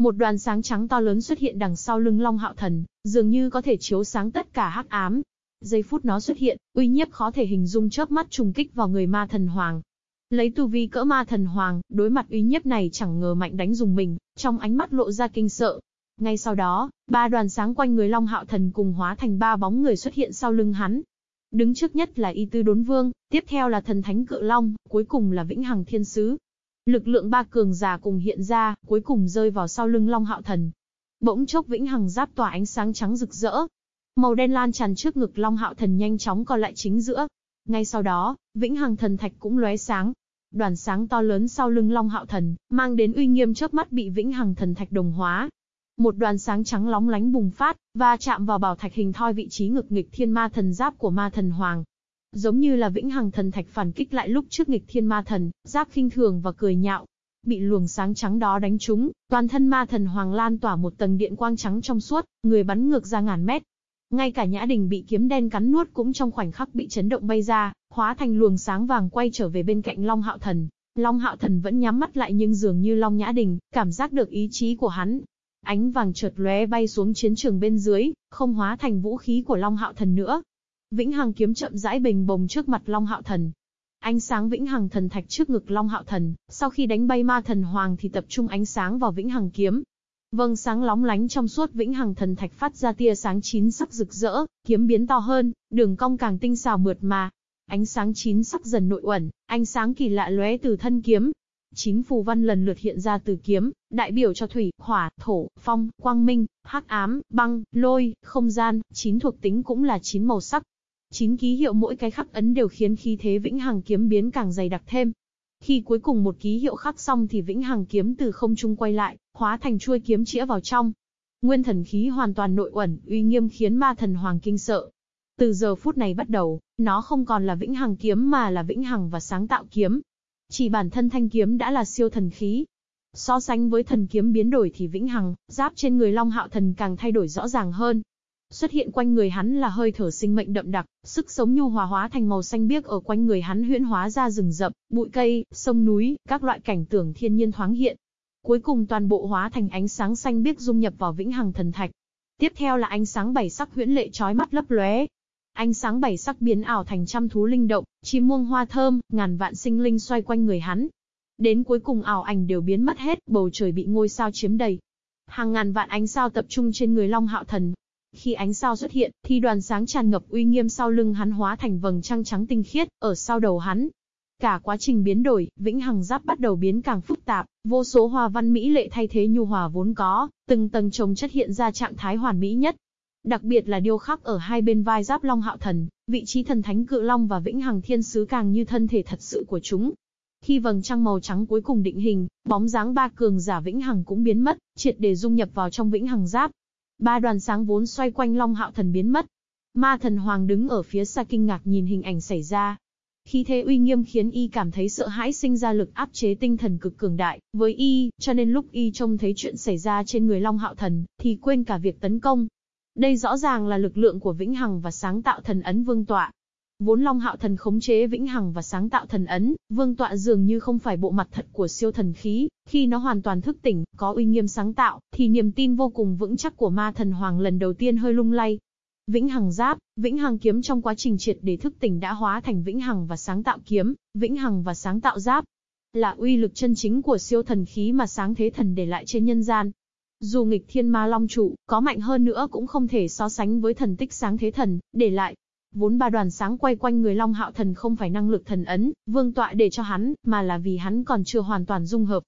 Một đoàn sáng trắng to lớn xuất hiện đằng sau lưng Long Hạo Thần, dường như có thể chiếu sáng tất cả hắc ám. Giây phút nó xuất hiện, uy nhiếp khó thể hình dung chớp mắt trùng kích vào người ma thần hoàng. Lấy tu vi cỡ ma thần hoàng, đối mặt uy nhiếp này chẳng ngờ mạnh đánh dùng mình, trong ánh mắt lộ ra kinh sợ. Ngay sau đó, ba đoàn sáng quanh người Long Hạo Thần cùng hóa thành ba bóng người xuất hiện sau lưng hắn, Đứng trước nhất là Y Tư Đốn Vương, tiếp theo là Thần Thánh Cự Long, cuối cùng là Vĩnh Hằng Thiên Sứ. Lực lượng ba cường giả cùng hiện ra, cuối cùng rơi vào sau lưng Long Hạo Thần. Bỗng chốc Vĩnh Hằng giáp tỏa ánh sáng trắng rực rỡ. Màu đen lan tràn trước ngực Long Hạo Thần nhanh chóng còn lại chính giữa. Ngay sau đó, Vĩnh Hằng Thần Thạch cũng lóe sáng. Đoàn sáng to lớn sau lưng Long Hạo Thần, mang đến uy nghiêm chớp mắt bị Vĩnh Hằng Thần Thạch đồng hóa, một đoàn sáng trắng lóng lánh bùng phát, và chạm vào bảo thạch hình thoi vị trí ngực nghịch thiên ma thần giáp của ma thần hoàng. Giống như là vĩnh hằng thần thạch phản kích lại lúc trước nghịch thiên ma thần, giáp khinh thường và cười nhạo. Bị luồng sáng trắng đó đánh trúng, toàn thân ma thần hoàng lan tỏa một tầng điện quang trắng trong suốt, người bắn ngược ra ngàn mét. Ngay cả nhã đình bị kiếm đen cắn nuốt cũng trong khoảnh khắc bị chấn động bay ra, hóa thành luồng sáng vàng quay trở về bên cạnh Long Hạo Thần. Long Hạo Thần vẫn nhắm mắt lại nhưng dường như Long Nhã Đình, cảm giác được ý chí của hắn, Ánh vàng chợt lóe bay xuống chiến trường bên dưới, không hóa thành vũ khí của Long Hạo Thần nữa. Vĩnh Hằng kiếm chậm rãi bình bồng trước mặt Long Hạo Thần. Ánh sáng Vĩnh Hằng thần thạch trước ngực Long Hạo Thần, sau khi đánh bay ma thần hoàng thì tập trung ánh sáng vào Vĩnh Hằng kiếm. Vâng sáng lóng lánh trong suốt Vĩnh Hằng thần thạch phát ra tia sáng chín sắc rực rỡ, kiếm biến to hơn, đường cong càng tinh xảo mượt mà. Ánh sáng chín sắc dần nội uẩn, ánh sáng kỳ lạ lóe từ thân kiếm, Chín phù văn lần lượt hiện ra từ kiếm, đại biểu cho thủy, hỏa, thổ, phong, quang minh, hắc ám, băng, lôi, không gian, chín thuộc tính cũng là chín màu sắc. Chín ký hiệu mỗi cái khắc ấn đều khiến khí thế vĩnh hằng kiếm biến càng dày đặc thêm. Khi cuối cùng một ký hiệu khắc xong thì vĩnh hằng kiếm từ không trung quay lại, hóa thành chuôi kiếm chĩa vào trong. Nguyên thần khí hoàn toàn nội uẩn, uy nghiêm khiến ma thần hoàng kinh sợ. Từ giờ phút này bắt đầu, nó không còn là vĩnh hằng kiếm mà là vĩnh hằng và sáng tạo kiếm. Chỉ bản thân thanh kiếm đã là siêu thần khí. So sánh với thần kiếm biến đổi thì vĩnh hằng, giáp trên người Long Hạo Thần càng thay đổi rõ ràng hơn. Xuất hiện quanh người hắn là hơi thở sinh mệnh đậm đặc, sức sống nhu hòa hóa thành màu xanh biếc ở quanh người hắn huyễn hóa ra rừng rậm, bụi cây, sông núi, các loại cảnh tượng thiên nhiên thoáng hiện. Cuối cùng toàn bộ hóa thành ánh sáng xanh biếc dung nhập vào vĩnh hằng thần thạch. Tiếp theo là ánh sáng bảy sắc huyễn lệ chói mắt lấp lóe, Ánh sáng bảy sắc biến ảo thành trăm thú linh động, chim muông hoa thơm, ngàn vạn sinh linh xoay quanh người hắn. Đến cuối cùng ảo ảnh đều biến mất hết, bầu trời bị ngôi sao chiếm đầy. Hàng ngàn vạn ánh sao tập trung trên người Long Hạo Thần. Khi ánh sao xuất hiện, thì đoàn sáng tràn ngập uy nghiêm sau lưng hắn hóa thành vầng trăng trắng tinh khiết, ở sau đầu hắn. Cả quá trình biến đổi, vĩnh hằng giáp bắt đầu biến càng phức tạp, vô số hoa văn mỹ lệ thay thế nhu hòa vốn có, từng tầng chồng chất hiện ra trạng thái hoàn mỹ nhất, Đặc biệt là điêu khắc ở hai bên vai giáp Long Hạo Thần, vị trí thần thánh cự long và vĩnh hằng thiên sứ càng như thân thể thật sự của chúng. Khi vầng trăng màu trắng cuối cùng định hình, bóng dáng ba cường giả vĩnh hằng cũng biến mất, triệt để dung nhập vào trong vĩnh hằng giáp. Ba đoàn sáng vốn xoay quanh Long Hạo Thần biến mất. Ma Thần Hoàng đứng ở phía xa kinh ngạc nhìn hình ảnh xảy ra, khi thế uy nghiêm khiến y cảm thấy sợ hãi sinh ra lực áp chế tinh thần cực cường đại, với y, cho nên lúc y trông thấy chuyện xảy ra trên người Long Hạo Thần, thì quên cả việc tấn công, đây rõ ràng là lực lượng của Vĩnh Hằng và sáng tạo thần ấn vương tọa. Vốn Long Hạo Thần khống chế Vĩnh Hằng và sáng tạo thần ấn, vương tọa dường như không phải bộ mặt thật của siêu thần khí, khi nó hoàn toàn thức tỉnh, có uy nghiêm sáng tạo, thì niềm tin vô cùng vững chắc của ma thần hoàng lần đầu tiên hơi lung lay. Vĩnh Hằng Giáp, Vĩnh Hằng Kiếm trong quá trình triệt để thức tỉnh đã hóa thành Vĩnh Hằng và sáng tạo kiếm, Vĩnh Hằng và sáng tạo giáp. Là uy lực chân chính của siêu thần khí mà sáng thế thần để lại trên nhân gian. Dù nghịch thiên ma long trụ, có mạnh hơn nữa cũng không thể so sánh với thần tích sáng thế thần, để lại. Vốn ba đoàn sáng quay quanh người Long Hạo Thần không phải năng lực thần ấn, vương tọa để cho hắn, mà là vì hắn còn chưa hoàn toàn dung hợp.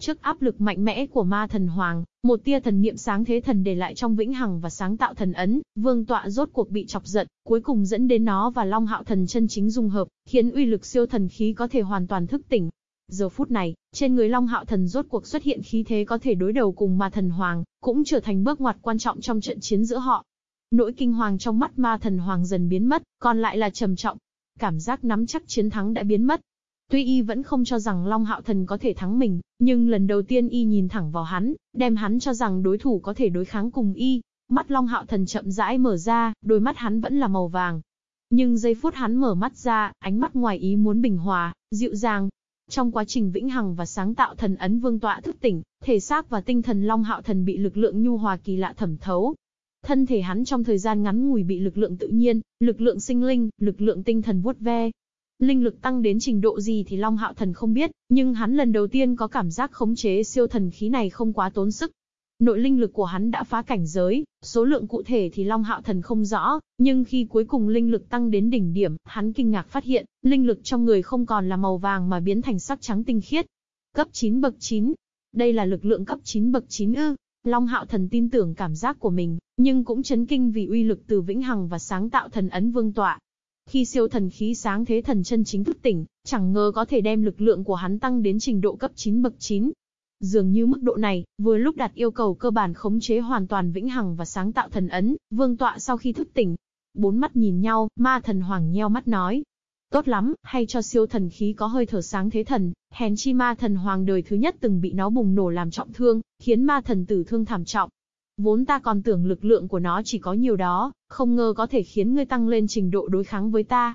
Trước áp lực mạnh mẽ của ma thần hoàng, một tia thần niệm sáng thế thần để lại trong vĩnh hằng và sáng tạo thần ấn, vương tọa rốt cuộc bị chọc giận, cuối cùng dẫn đến nó và Long Hạo Thần chân chính dung hợp, khiến uy lực siêu thần khí có thể hoàn toàn thức tỉnh. Giờ phút này, trên người Long Hạo Thần rốt cuộc xuất hiện khí thế có thể đối đầu cùng ma thần hoàng, cũng trở thành bước ngoặt quan trọng trong trận chiến giữa họ. Nỗi kinh hoàng trong mắt ma thần hoàng dần biến mất, còn lại là trầm trọng. Cảm giác nắm chắc chiến thắng đã biến mất. Tuy y vẫn không cho rằng Long Hạo Thần có thể thắng mình, nhưng lần đầu tiên y nhìn thẳng vào hắn, đem hắn cho rằng đối thủ có thể đối kháng cùng y. Mắt Long Hạo Thần chậm rãi mở ra, đôi mắt hắn vẫn là màu vàng. Nhưng giây phút hắn mở mắt ra, ánh mắt ngoài ý muốn bình hòa, dịu dàng, trong quá trình vĩnh hằng và sáng tạo thần ấn vương tọa thức tỉnh, thể xác và tinh thần Long Hạo Thần bị lực lượng nhu hòa kỳ lạ thẩm thấu. Thân thể hắn trong thời gian ngắn ngủi bị lực lượng tự nhiên, lực lượng sinh linh, lực lượng tinh thần vuốt ve. Linh lực tăng đến trình độ gì thì Long Hạo Thần không biết, nhưng hắn lần đầu tiên có cảm giác khống chế siêu thần khí này không quá tốn sức. Nội linh lực của hắn đã phá cảnh giới, số lượng cụ thể thì Long Hạo Thần không rõ, nhưng khi cuối cùng linh lực tăng đến đỉnh điểm, hắn kinh ngạc phát hiện, linh lực trong người không còn là màu vàng mà biến thành sắc trắng tinh khiết. Cấp 9 bậc 9. Đây là lực lượng cấp 9 bậc 9 ư. Long Hạo Thần tin tưởng cảm giác của mình, nhưng cũng chấn kinh vì uy lực từ vĩnh hằng và sáng tạo thần ấn vương tọa. Khi siêu thần khí sáng thế thần chân chính thức tỉnh, chẳng ngờ có thể đem lực lượng của hắn tăng đến trình độ cấp 9 bậc 9, Dường như mức độ này, vừa lúc đạt yêu cầu cơ bản khống chế hoàn toàn vĩnh hằng và sáng tạo thần ấn, vương tọa sau khi thức tỉnh. Bốn mắt nhìn nhau, ma thần hoàng nheo mắt nói. Tốt lắm, hay cho siêu thần khí có hơi thở sáng thế thần, hèn chi ma thần hoàng đời thứ nhất từng bị nó bùng nổ làm trọng thương, khiến ma thần tử thương thảm trọng. Vốn ta còn tưởng lực lượng của nó chỉ có nhiều đó, không ngờ có thể khiến ngươi tăng lên trình độ đối kháng với ta.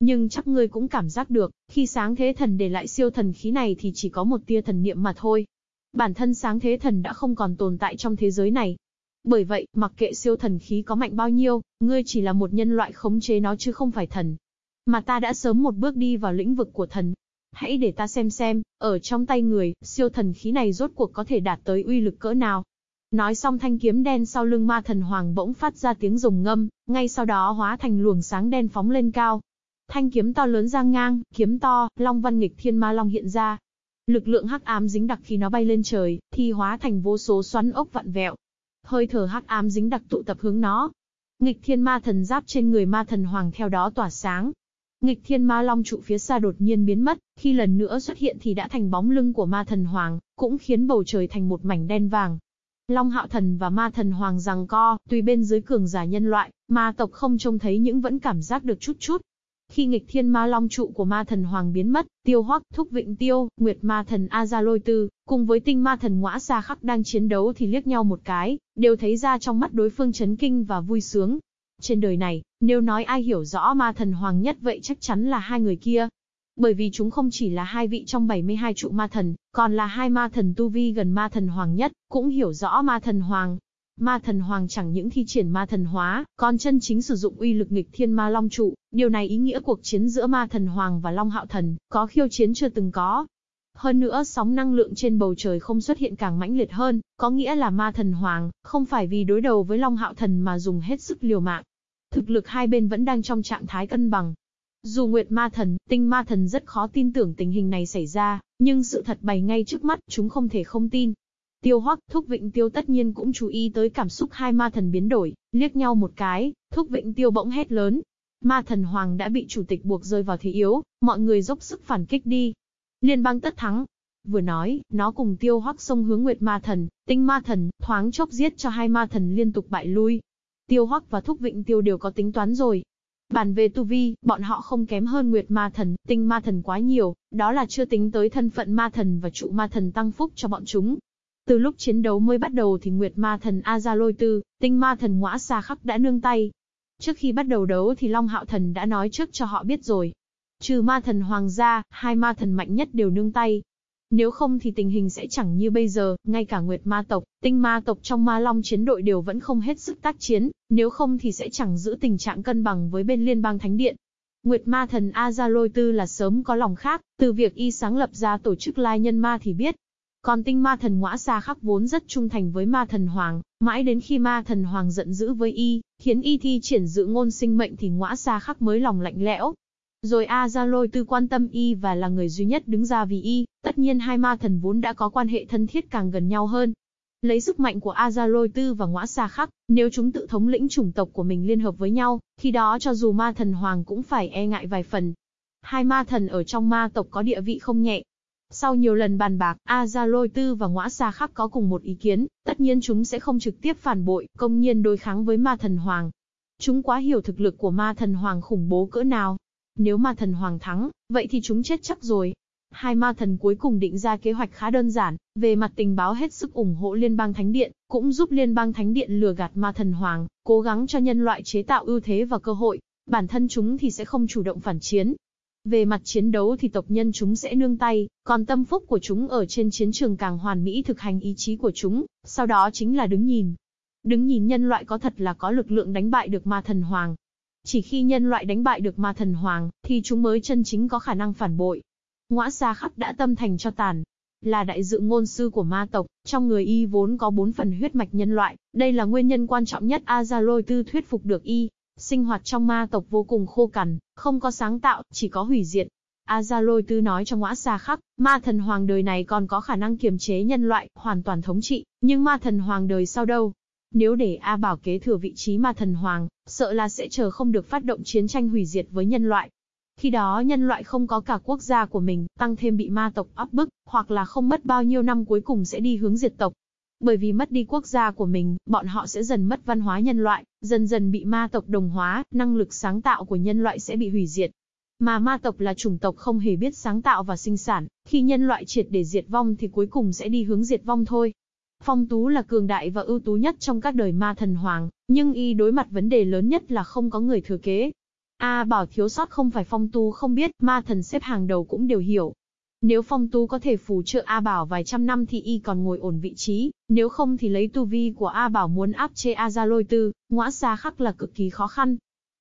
Nhưng chắc ngươi cũng cảm giác được, khi sáng thế thần để lại siêu thần khí này thì chỉ có một tia thần niệm mà thôi. Bản thân sáng thế thần đã không còn tồn tại trong thế giới này. Bởi vậy, mặc kệ siêu thần khí có mạnh bao nhiêu, ngươi chỉ là một nhân loại khống chế nó chứ không phải thần. Mà ta đã sớm một bước đi vào lĩnh vực của thần. Hãy để ta xem xem, ở trong tay người, siêu thần khí này rốt cuộc có thể đạt tới uy lực cỡ nào. Nói xong thanh kiếm đen sau lưng ma thần hoàng bỗng phát ra tiếng rồng ngâm, ngay sau đó hóa thành luồng sáng đen phóng lên cao. Thanh kiếm to lớn giang ngang, kiếm to, long văn nghịch thiên ma long hiện ra, Lực lượng hắc ám dính đặc khi nó bay lên trời, thì hóa thành vô số xoắn ốc vặn vẹo. Hơi thở hắc ám dính đặc tụ tập hướng nó. Nghịch thiên ma thần giáp trên người ma thần hoàng theo đó tỏa sáng. Nghịch thiên ma long trụ phía xa đột nhiên biến mất, khi lần nữa xuất hiện thì đã thành bóng lưng của ma thần hoàng, cũng khiến bầu trời thành một mảnh đen vàng. Long Hạo Thần và Ma Thần Hoàng giằng co, tùy bên dưới cường giả nhân loại, ma tộc không trông thấy những vẫn cảm giác được chút chút. Khi nghịch thiên ma long trụ của ma thần hoàng biến mất, tiêu hoắc, thúc vịnh tiêu, nguyệt ma thần Azalôi Tư, cùng với tinh ma thần ngõa xa khắc đang chiến đấu thì liếc nhau một cái, đều thấy ra trong mắt đối phương chấn kinh và vui sướng. Trên đời này, nếu nói ai hiểu rõ ma thần hoàng nhất vậy chắc chắn là hai người kia. Bởi vì chúng không chỉ là hai vị trong 72 trụ ma thần, còn là hai ma thần tu vi gần ma thần hoàng nhất, cũng hiểu rõ ma thần hoàng. Ma thần hoàng chẳng những thi triển ma thần hóa, còn chân chính sử dụng uy lực nghịch thiên ma long trụ, điều này ý nghĩa cuộc chiến giữa ma thần hoàng và long hạo thần, có khiêu chiến chưa từng có. Hơn nữa sóng năng lượng trên bầu trời không xuất hiện càng mãnh liệt hơn, có nghĩa là ma thần hoàng, không phải vì đối đầu với long hạo thần mà dùng hết sức liều mạng. Thực lực hai bên vẫn đang trong trạng thái cân bằng, dù Nguyệt Ma Thần, Tinh Ma Thần rất khó tin tưởng tình hình này xảy ra, nhưng sự thật bày ngay trước mắt, chúng không thể không tin. Tiêu Hoắc, Thúc Vịnh Tiêu tất nhiên cũng chú ý tới cảm xúc hai ma thần biến đổi, liếc nhau một cái, Thúc Vịnh Tiêu bỗng hét lớn. Ma thần Hoàng đã bị chủ tịch buộc rơi vào thế yếu, mọi người dốc sức phản kích đi. Liên bang tất thắng. Vừa nói, nó cùng Tiêu Hoắc xông hướng Nguyệt Ma Thần, Tinh Ma Thần, thoáng chốc giết cho hai ma thần liên tục bại lui. Tiêu Hoắc và Thúc Vịnh Tiêu đều có tính toán rồi, Bàn về tu vi, bọn họ không kém hơn Nguyệt Ma Thần, Tinh Ma Thần quá nhiều, đó là chưa tính tới thân phận Ma Thần và trụ Ma Thần tăng phúc cho bọn chúng. Từ lúc chiến đấu mới bắt đầu thì Nguyệt Ma Thần Azalôi Tư, Tinh Ma Thần Ngõa Sa Khắc đã nương tay. Trước khi bắt đầu đấu thì Long Hạo Thần đã nói trước cho họ biết rồi. Trừ Ma Thần Hoàng gia, hai Ma Thần mạnh nhất đều nương tay, nếu không thì tình hình sẽ chẳng như bây giờ, ngay cả Nguyệt Ma tộc, Tinh Ma tộc trong Ma Long chiến đội đều vẫn không hết sức tác chiến, nếu không thì sẽ chẳng giữ tình trạng cân bằng với bên Liên bang Thánh Điện. Nguyệt Ma thần Azalôi Tư là sớm có lòng khác, từ việc y sáng lập ra tổ chức Lai Nhân Ma thì biết. Còn tinh ma thần ngõa xa khắc vốn rất trung thành với ma thần hoàng, mãi đến khi ma thần hoàng giận dữ với y, khiến y thi triển dự ngôn sinh mệnh thì ngõa xa khắc mới lòng lạnh lẽo, rồi A Gia Lôi Tư quan tâm y và là người duy nhất đứng ra vì y, tất nhiên hai ma thần vốn đã có quan hệ thân thiết càng gần nhau hơn. Lấy sức mạnh của A Gia Lôi Tư và Ngõa Sa Khắc, nếu chúng tự thống lĩnh chủng tộc của mình liên hợp với nhau, khi đó cho dù ma thần hoàng cũng phải e ngại vài phần. Hai ma thần ở trong ma tộc có địa vị không nhẹ. Sau nhiều lần bàn bạc, A Gia Lôi Tư và Ngõa Sa Khắc có cùng một ý kiến, tất nhiên chúng sẽ không trực tiếp phản bội, công nhiên đối kháng với ma thần hoàng. Chúng quá hiểu thực lực của ma thần hoàng khủng bố cỡ nào, nếu ma thần hoàng thắng, vậy thì chúng chết chắc rồi. Hai ma thần cuối cùng định ra kế hoạch khá đơn giản, về mặt tình báo hết sức ủng hộ Liên bang Thánh Điện, cũng giúp Liên bang Thánh Điện lừa gạt ma thần hoàng, cố gắng cho nhân loại chế tạo ưu thế và cơ hội. Bản thân chúng thì sẽ không chủ động phản chiến. Về mặt chiến đấu thì tộc nhân chúng sẽ nương tay, còn tâm phúc của chúng ở trên chiến trường càng hoàn mỹ thực hành ý chí của chúng, sau đó chính là đứng nhìn. Đứng nhìn nhân loại có thật là có lực lượng đánh bại được ma thần hoàng, chỉ khi nhân loại đánh bại được ma thần hoàng, thì chúng mới chân chính có khả năng phản bội. Ngõa Sa Khắc đã tâm thành cho tàn. Là đại dự ngôn sư của ma tộc, trong người y vốn có bốn phần huyết mạch nhân loại, đây là nguyên nhân quan trọng nhất Azalôi Tư thuyết phục được y. Sinh hoạt trong ma tộc vô cùng khô cằn, không có sáng tạo, chỉ có hủy diệt. Azalôi Tư nói cho ngõa xa khắc, ma thần hoàng đời này còn có khả năng kiềm chế nhân loại, hoàn toàn thống trị, nhưng ma thần hoàng đời sau đâu, nếu để A Bảo kế thừa vị trí ma thần hoàng, sợ là sẽ chờ không được phát động chiến tranh hủy diệt với nhân loại. Khi đó nhân loại không có cả quốc gia của mình, tăng thêm bị ma tộc áp bức, hoặc là không mất bao nhiêu năm cuối cùng sẽ đi hướng diệt tộc. Bởi vì mất đi quốc gia của mình, bọn họ sẽ dần mất văn hóa nhân loại, dần dần bị ma tộc đồng hóa, năng lực sáng tạo của nhân loại sẽ bị hủy diệt. Mà ma tộc là chủng tộc không hề biết sáng tạo và sinh sản, khi nhân loại triệt để diệt vong thì cuối cùng sẽ đi hướng diệt vong thôi. Phong Tú là cường đại và ưu tú nhất trong các đời ma thần hoàng, nhưng y đối mặt vấn đề lớn nhất là không có người thừa kế. A bảo thiếu sót không phải Phong Tú không biết, ma thần xếp hàng đầu cũng đều hiểu. Nếu Phong Tú có thể phù trợ A Bảo vài trăm năm thì y còn ngồi ổn vị trí, nếu không thì lấy tu vi của A Bảo muốn áp chế A Gia Lôi Tư, ngõa xa khắc là cực kỳ khó khăn.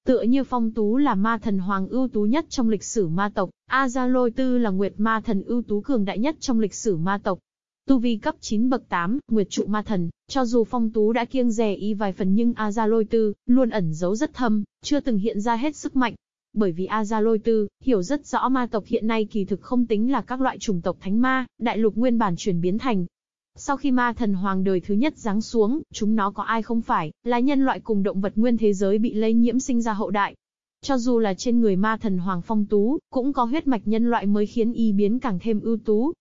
Tựa như Phong Tú là ma thần hoàng ưu tú nhất trong lịch sử ma tộc, A Gia Lôi Tư là nguyệt ma thần ưu tú cường đại nhất trong lịch sử ma tộc, Tu vi cấp 9 bậc 8, Nguyệt trụ ma thần, cho dù phong tú đã kiêng rè y vài phần nhưng A Gia Lôi Tư, luôn ẩn giấu rất thâm, chưa từng hiện ra hết sức mạnh. Bởi vì A Gia Lôi Tư, hiểu rất rõ ma tộc hiện nay kỳ thực không tính là các loại chủng tộc thánh ma, đại lục nguyên bản chuyển biến thành. Sau khi ma thần hoàng đời thứ nhất giáng xuống, chúng nó có ai không phải, là nhân loại cùng động vật nguyên thế giới bị lây nhiễm sinh ra hậu đại. Cho dù là trên người ma thần hoàng phong tú, cũng có huyết mạch nhân loại mới khiến y biến càng thêm ưu tú,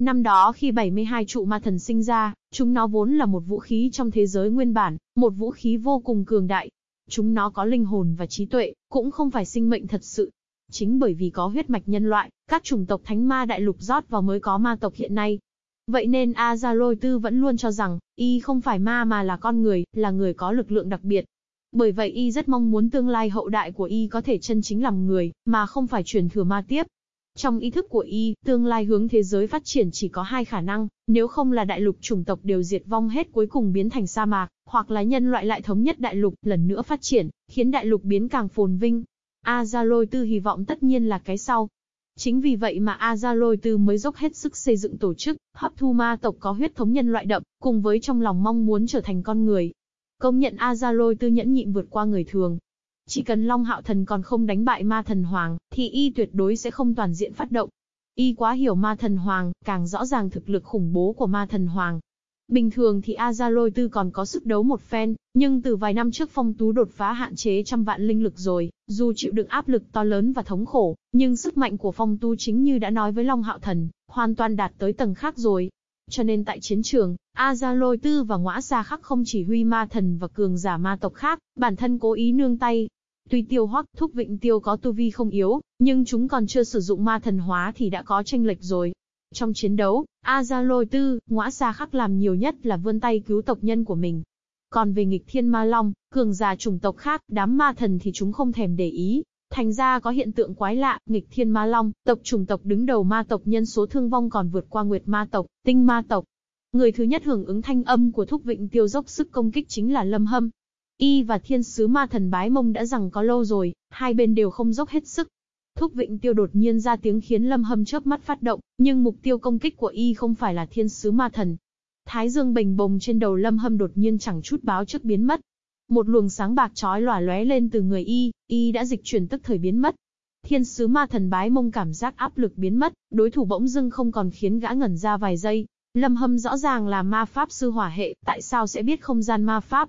Năm đó khi 72 trụ ma thần sinh ra, chúng nó vốn là một vũ khí trong thế giới nguyên bản, một vũ khí vô cùng cường đại. Chúng nó có linh hồn và trí tuệ, cũng không phải sinh mệnh thật sự. Chính bởi vì có huyết mạch nhân loại, các chủng tộc thánh ma đại lục rót vào mới có ma tộc hiện nay. Vậy nên Azaloi Tư vẫn luôn cho rằng, y không phải ma mà là con người, là người có lực lượng đặc biệt. Bởi vậy y rất mong muốn tương lai hậu đại của y có thể chân chính làm người, mà không phải truyền thừa ma tiếp. Trong ý thức của y, tương lai hướng thế giới phát triển chỉ có hai khả năng, nếu không là đại lục chủng tộc đều diệt vong hết cuối cùng biến thành sa mạc, hoặc là nhân loại lại thống nhất đại lục lần nữa phát triển, khiến đại lục biến càng phồn vinh. Azaloi Tư hy vọng tất nhiên là cái sau. Chính vì vậy mà Azaloi Tư mới dốc hết sức xây dựng tổ chức, hấp thu ma tộc có huyết thống nhân loại đậm, cùng với trong lòng mong muốn trở thành con người. Công nhận Azaloi Tư nhẫn nhịn vượt qua người thường, chỉ cần Long Hạo Thần còn không đánh bại ma thần hoàng, thì y tuyệt đối sẽ không toàn diện phát động. Y quá hiểu ma thần hoàng, càng rõ ràng thực lực khủng bố của ma thần hoàng. Bình thường thì Azaloi Tư còn có sức đấu một phen, nhưng từ vài năm trước phong tú đột phá hạn chế trăm vạn linh lực rồi, dù chịu đựng áp lực to lớn và thống khổ, nhưng sức mạnh của phong tú chính như đã nói với Long Hạo Thần, hoàn toàn đạt tới tầng khác rồi. Cho nên tại chiến trường, Azaloi Tư và Ngõa Sa Khắc không chỉ huy ma thần và cường giả ma tộc khác, bản thân cố ý nương tay, Tuy tiêu hoắc, thúc vịnh tiêu có tu vi không yếu, nhưng chúng còn chưa sử dụng ma thần hóa thì đã có tranh lệch rồi. Trong chiến đấu, A Lôi Tư, ngõa xa khắc làm nhiều nhất là vươn tay cứu tộc nhân của mình. Còn về nghịch thiên ma long, cường giả chủng tộc khác, đám ma thần thì chúng không thèm để ý. Thành ra có hiện tượng quái lạ, nghịch thiên ma long, tộc chủng tộc đứng đầu ma tộc nhân số thương vong còn vượt qua nguyệt ma tộc, tinh ma tộc. Người thứ nhất hưởng ứng thanh âm của thúc vịnh tiêu dốc sức công kích chính là Lâm Hâm. Y và thiên sứ ma thần bái mông đã rằng có lâu rồi, hai bên đều không dốc hết sức. Thúc Vịnh Tiêu đột nhiên ra tiếng khiến Lâm Hâm chớp mắt phát động, nhưng mục tiêu công kích của Y không phải là thiên sứ ma thần. Thái dương bình bồng trên đầu Lâm Hâm đột nhiên chẳng chút báo trước biến mất. Một luồng sáng bạc chói lòa lóe lên từ người Y, Y đã dịch chuyển tức thời biến mất. Thiên sứ ma thần bái mông cảm giác áp lực biến mất, đối thủ bỗng dưng không còn khiến gã ngẩn ra vài giây. Lâm Hâm rõ ràng là ma pháp sư hỏa hệ, tại sao sẽ biết không gian ma pháp?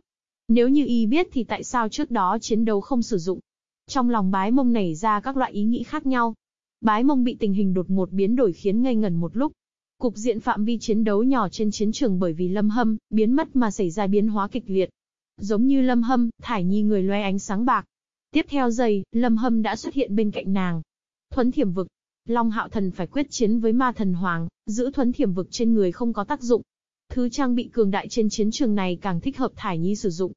Nếu như y biết thì tại sao trước đó chiến đấu không sử dụng? Trong lòng bái mông nảy ra các loại ý nghĩ khác nhau. Bái mông bị tình hình đột ngột biến đổi khiến ngây ngẩn một lúc. Cục diện phạm vi chiến đấu nhỏ trên chiến trường bởi vì lâm hâm, biến mất mà xảy ra biến hóa kịch liệt. Giống như lâm hâm, thải nhi người loe ánh sáng bạc. Tiếp theo giây, lâm hâm đã xuất hiện bên cạnh nàng. Thuấn thiểm vực. Long hạo thần phải quyết chiến với ma thần hoàng, giữ thuấn thiểm vực trên người không có tác dụng. Thứ trang bị cường đại trên chiến trường này càng thích hợp Thải Nhi sử dụng.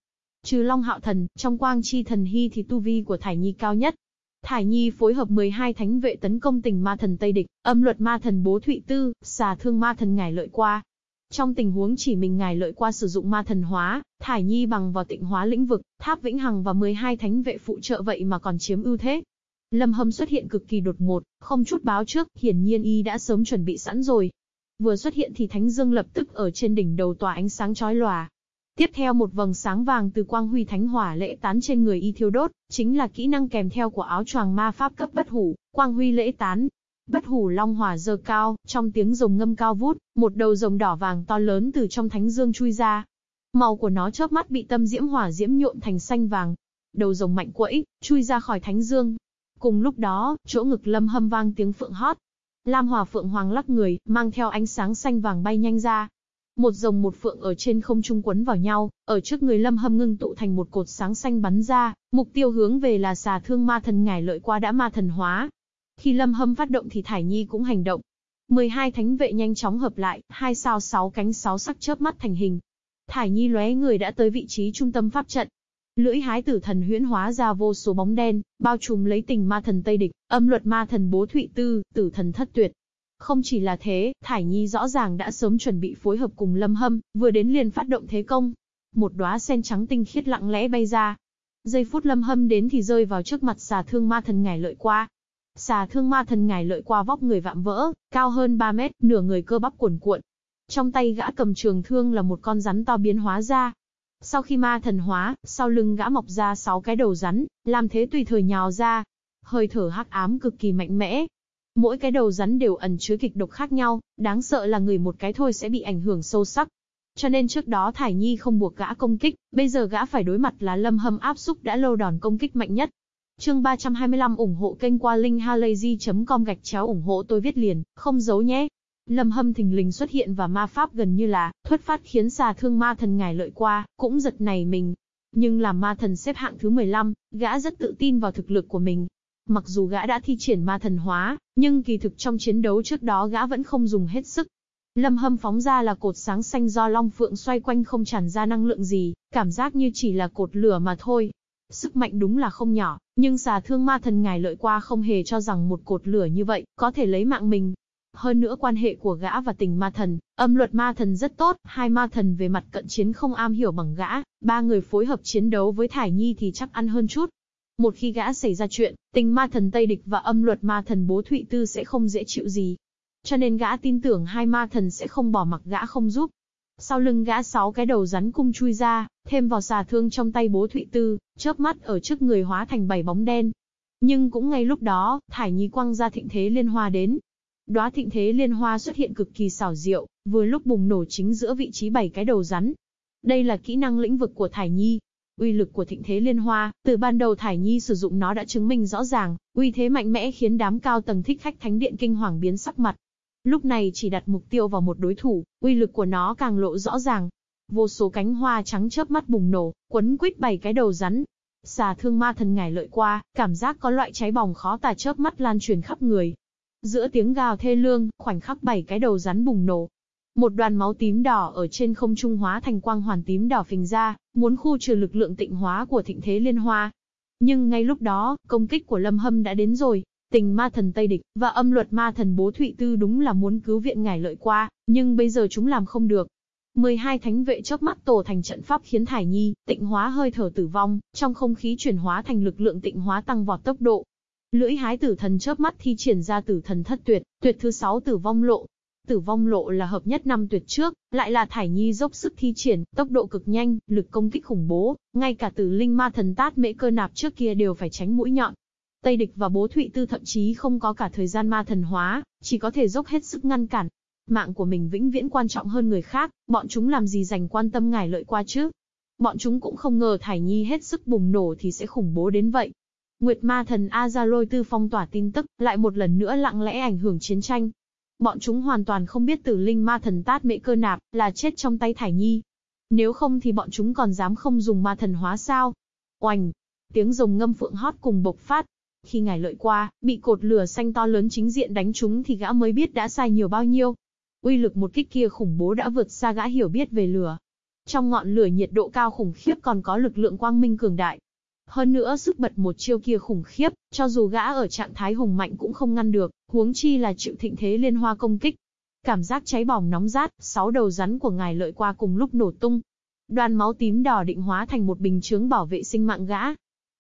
Trừ Long Hạo Thần, trong Quang Chi Thần Hy thì tu vi của Thải Nhi cao nhất. Thải Nhi phối hợp 12 thánh vệ tấn công tình ma thần Tây Địch, âm luật ma thần Bố Thụy Tư, xà thương ma thần Ngải Lợi Qua. Trong tình huống chỉ mình Ngải Lợi Qua sử dụng ma thần hóa, Thải Nhi bằng vào tịnh hóa lĩnh vực, Tháp Vĩnh Hằng và 12 thánh vệ phụ trợ vậy mà còn chiếm ưu thế. Lâm Hâm xuất hiện cực kỳ đột ngột, không chút báo trước, hiển nhiên y đã sớm chuẩn bị sẵn rồi. Vừa xuất hiện thì Thánh Dương lập tức ở trên đỉnh đầu tòa ánh sáng chói lòa, Tiếp theo một vầng sáng vàng từ quang huy thánh hỏa lễ tán trên người y thiêu đốt, chính là kỹ năng kèm theo của áo choàng ma pháp cấp bất hủ, quang huy lễ tán. Bất hủ long hỏa dơ cao, trong tiếng rồng ngâm cao vút, một đầu rồng đỏ vàng to lớn từ trong thánh dương chui ra. Màu của nó chớp mắt bị tâm diễm hỏa diễm nhuộm thành xanh vàng. Đầu rồng mạnh quẫy, chui ra khỏi thánh dương. Cùng lúc đó, chỗ ngực lâm hâm vang tiếng phượng hót. Lam hỏa phượng hoàng lắc người, mang theo ánh sáng xanh vàng bay nhanh ra, một rồng một phượng ở trên không trung quấn vào nhau, ở trước người lâm hâm ngưng tụ thành một cột sáng xanh bắn ra, mục tiêu hướng về là xà thương ma thần ngải lợi qua đã ma thần hóa. Khi lâm hâm phát động thì Thải Nhi cũng hành động. 12 thánh vệ nhanh chóng hợp lại, hai sao sáu cánh sáu sắc chớp mắt thành hình. Thải Nhi lóe người đã tới vị trí trung tâm pháp trận. Lưỡi hái tử thần huyễn hóa ra vô số bóng đen, bao trùm lấy tình ma thần Tây Địch, âm luật ma thần bố thụy tư, tử thần thất tuyệt, không chỉ là thế, Thải Nhi rõ ràng đã sớm chuẩn bị phối hợp cùng Lâm Hâm, vừa đến liền phát động thế công. Một đóa sen trắng tinh khiết lặng lẽ bay ra. Giây phút Lâm Hâm đến thì rơi vào trước mặt xà thương ma thần ngải lợi qua. Xà thương ma thần ngải lợi qua vóc người vạm vỡ, cao hơn 3 mét, nửa người cơ bắp cuồn cuộn. Trong tay gã cầm trường thương là một con rắn to biến hóa ra. Sau khi ma thần hóa, sau lưng gã mọc ra 6 cái đầu rắn, làm thế tùy thời nhào ra. Hơi thở hắc ám cực kỳ mạnh mẽ, Mỗi cái đầu rắn đều ẩn chứa kịch độc khác nhau, đáng sợ là người một cái thôi sẽ bị ảnh hưởng sâu sắc. Cho nên trước đó Thải Nhi không buộc gã công kích, bây giờ gã phải đối mặt là lâm hâm áp xúc đã lâu đòn công kích mạnh nhất. Chương 325 ủng hộ kênh qua linkhalazy.com gạch chéo ủng hộ tôi viết liền, không giấu nhé. Lâm Hâm thình lình xuất hiện và ma pháp gần như là thuất phát khiến xà thương ma thần ngài lợi qua, cũng giật này mình. Nhưng làm ma thần xếp hạng thứ 15, gã rất tự tin vào thực lực của mình. Mặc dù gã đã thi triển ma thần hóa, nhưng kỳ thực trong chiến đấu trước đó gã vẫn không dùng hết sức. Lâm Hâm phóng ra là cột sáng xanh do Long Phượng xoay quanh không tràn ra năng lượng gì, cảm giác như chỉ là cột lửa mà thôi. Sức mạnh đúng là không nhỏ, nhưng xà thương ma thần ngài lợi qua không hề cho rằng một cột lửa như vậy có thể lấy mạng mình. Hơn nữa quan hệ của gã và tình ma thần, âm luật ma thần rất tốt, hai ma thần về mặt cận chiến không am hiểu bằng gã, ba người phối hợp chiến đấu với Thải Nhi thì chắc ăn hơn chút. Một khi gã xảy ra chuyện, tình ma thần Tây Địch và âm luật ma thần Bố Thụy Tư sẽ không dễ chịu gì. Cho nên gã tin tưởng hai ma thần sẽ không bỏ mặc gã không giúp. Sau lưng gã sáu cái đầu rắn cung chui ra, thêm vào xà thương trong tay Bố Thụy Tư, chớp mắt ở trước người hóa thành bảy bóng đen. Nhưng cũng ngay lúc đó, Thải Nhi quăng ra thịnh thế liên hoa đến, Đóa thịnh thế liên hoa xuất hiện cực kỳ xảo diệu, vừa lúc bùng nổ chính giữa vị trí bảy cái đầu rắn. Đây là kỹ năng lĩnh vực của Thải Nhi. Uy lực của thịnh thế liên hoa, từ ban đầu Thải Nhi sử dụng nó đã chứng minh rõ ràng, uy thế mạnh mẽ khiến đám cao tầng thích khách thánh điện kinh hoàng biến sắc mặt. Lúc này chỉ đặt mục tiêu vào một đối thủ, uy lực của nó càng lộ rõ ràng. Vô số cánh hoa trắng chớp mắt bùng nổ, quấn quýt bảy cái đầu rắn. Xà thương ma thần ngải lợi qua, cảm giác có loại cháy bỏng khó tả chớp mắt lan truyền khắp người, Giữa tiếng gào thê lương, khoảnh khắc bảy cái đầu rắn bùng nổ. Một đoàn máu tím đỏ ở trên không trung hóa thành quang hoàn tím đỏ phình ra, muốn khu trừ lực lượng tịnh hóa của thịnh thế liên hoa. Nhưng ngay lúc đó, công kích của Lâm Hâm đã đến rồi. Tình ma thần Tây Địch, và âm luật ma thần Bố Thụy Tư đúng là muốn cứu viện ngài lợi qua, nhưng bây giờ chúng làm không được. 12 thánh vệ chớp mắt tổ thành trận pháp khiến Thải Nhi, tịnh hóa hơi thở tử vong, trong không khí chuyển hóa thành lực lượng tịnh hóa tăng vọt tốc độ, Lưỡi hái tử thần chớp mắt thi triển ra tử thần thất tuyệt, tuyệt thứ sáu tử vong lộ. Tử vong lộ là hợp nhất năm tuyệt trước, lại là thải nhi dốc sức thi triển, tốc độ cực nhanh, lực công kích khủng bố, ngay cả tử linh ma thần tát mễ cơ nạp trước kia đều phải tránh mũi nhọn. Tây địch và bố thụy tư thậm chí không có cả thời gian ma thần hóa, chỉ có thể dốc hết sức ngăn cản. Mạng của mình vĩnh viễn quan trọng hơn người khác, bọn chúng làm gì dành quan tâm ngài lợi qua chứ? Bọn chúng cũng không ngờ Thải Nhi hết sức bùng nổ thì sẽ khủng bố đến vậy. Nguyệt ma thần Azaloi tư phong tỏa tin tức, lại một lần nữa lặng lẽ ảnh hưởng chiến tranh. Bọn chúng hoàn toàn không biết tử linh ma thần tát mễ cơ nạp, là chết trong tay Thải Nhi. Nếu không thì bọn chúng còn dám không dùng ma thần hóa sao? Oành! Tiếng rồng ngâm phượng hót cùng bộc phát. Khi ngài lợi qua, bị cột lửa xanh to lớn chính diện đánh chúng thì gã mới biết đã sai nhiều bao nhiêu. Uy lực một kích kia khủng bố đã vượt xa gã hiểu biết về lửa. Trong ngọn lửa nhiệt độ cao khủng khiếp còn có lực lượng quang minh cường đại, hơn nữa sức bật một chiêu kia khủng khiếp, cho dù gã ở trạng thái hùng mạnh cũng không ngăn được, huống chi là chịu thịnh thế liên hoa công kích. Cảm giác cháy bỏng nóng rát, sáu đầu rắn của ngài lợi qua cùng lúc nổ tung. Đoàn máu tím đỏ định hóa thành một bình chướng bảo vệ sinh mạng gã.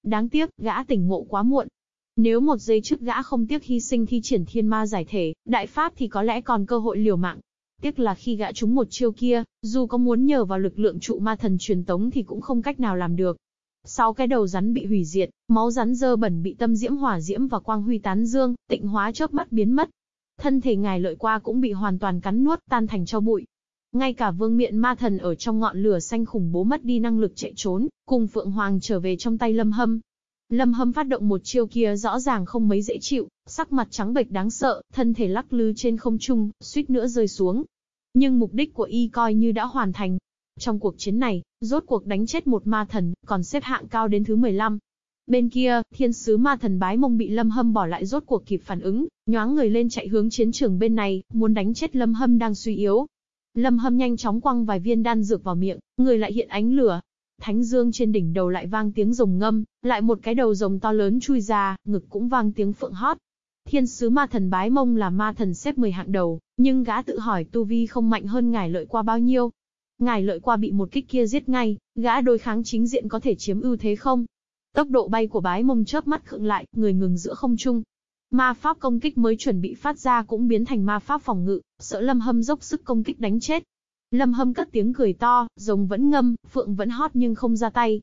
Đáng tiếc, gã tỉnh ngộ quá muộn. Nếu một giây trước gã không tiếc hy sinh thi triển thiên ma giải thể, đại pháp thì có lẽ còn cơ hội liều mạng. Tiếc là khi gã trúng một chiêu kia, dù có muốn nhờ vào lực lượng trụ ma thần truyền tống thì cũng không cách nào làm được sáu cái đầu rắn bị hủy diệt, máu rắn dơ bẩn bị tâm diễm hỏa diễm và quang huy tán dương, tịnh hóa chớp mắt biến mất. Thân thể ngài lợi qua cũng bị hoàn toàn cắn nuốt tan thành cho bụi. Ngay cả vương miện ma thần ở trong ngọn lửa xanh khủng bố mất đi năng lực chạy trốn, cùng Phượng Hoàng trở về trong tay Lâm Hâm. Lâm Hâm phát động một chiêu kia rõ ràng không mấy dễ chịu, sắc mặt trắng bệch đáng sợ, thân thể lắc lư trên không trung, suýt nữa rơi xuống. Nhưng mục đích của y coi như đã hoàn thành, trong cuộc chiến này, rốt cuộc đánh chết một ma thần, còn xếp hạng cao đến thứ 15. Bên kia, thiên sứ ma thần bái mông bị Lâm Hâm bỏ lại rốt cuộc kịp phản ứng, nhoáng người lên chạy hướng chiến trường bên này, muốn đánh chết Lâm Hâm đang suy yếu. Lâm Hâm nhanh chóng quăng vài viên đan dược vào miệng, người lại hiện ánh lửa. Thánh dương trên đỉnh đầu lại vang tiếng rồng ngâm, lại một cái đầu rồng to lớn chui ra, ngực cũng vang tiếng phượng hót. Thiên sứ ma thần bái mông là ma thần xếp 10 hạng đầu, nhưng gã tự hỏi tu vi không mạnh hơn ngài lợi qua bao nhiêu, Ngài lợi qua bị một kích kia giết ngay, gã đối kháng chính diện có thể chiếm ưu thế không? Tốc độ bay của bái mông chớp mắt khựng lại, người ngừng giữa không trung. Ma pháp công kích mới chuẩn bị phát ra cũng biến thành ma pháp phòng ngự, sợ Lâm Hâm dốc sức công kích đánh chết. Lâm Hâm cất tiếng cười to, rồng vẫn ngâm, phượng vẫn hót nhưng không ra tay.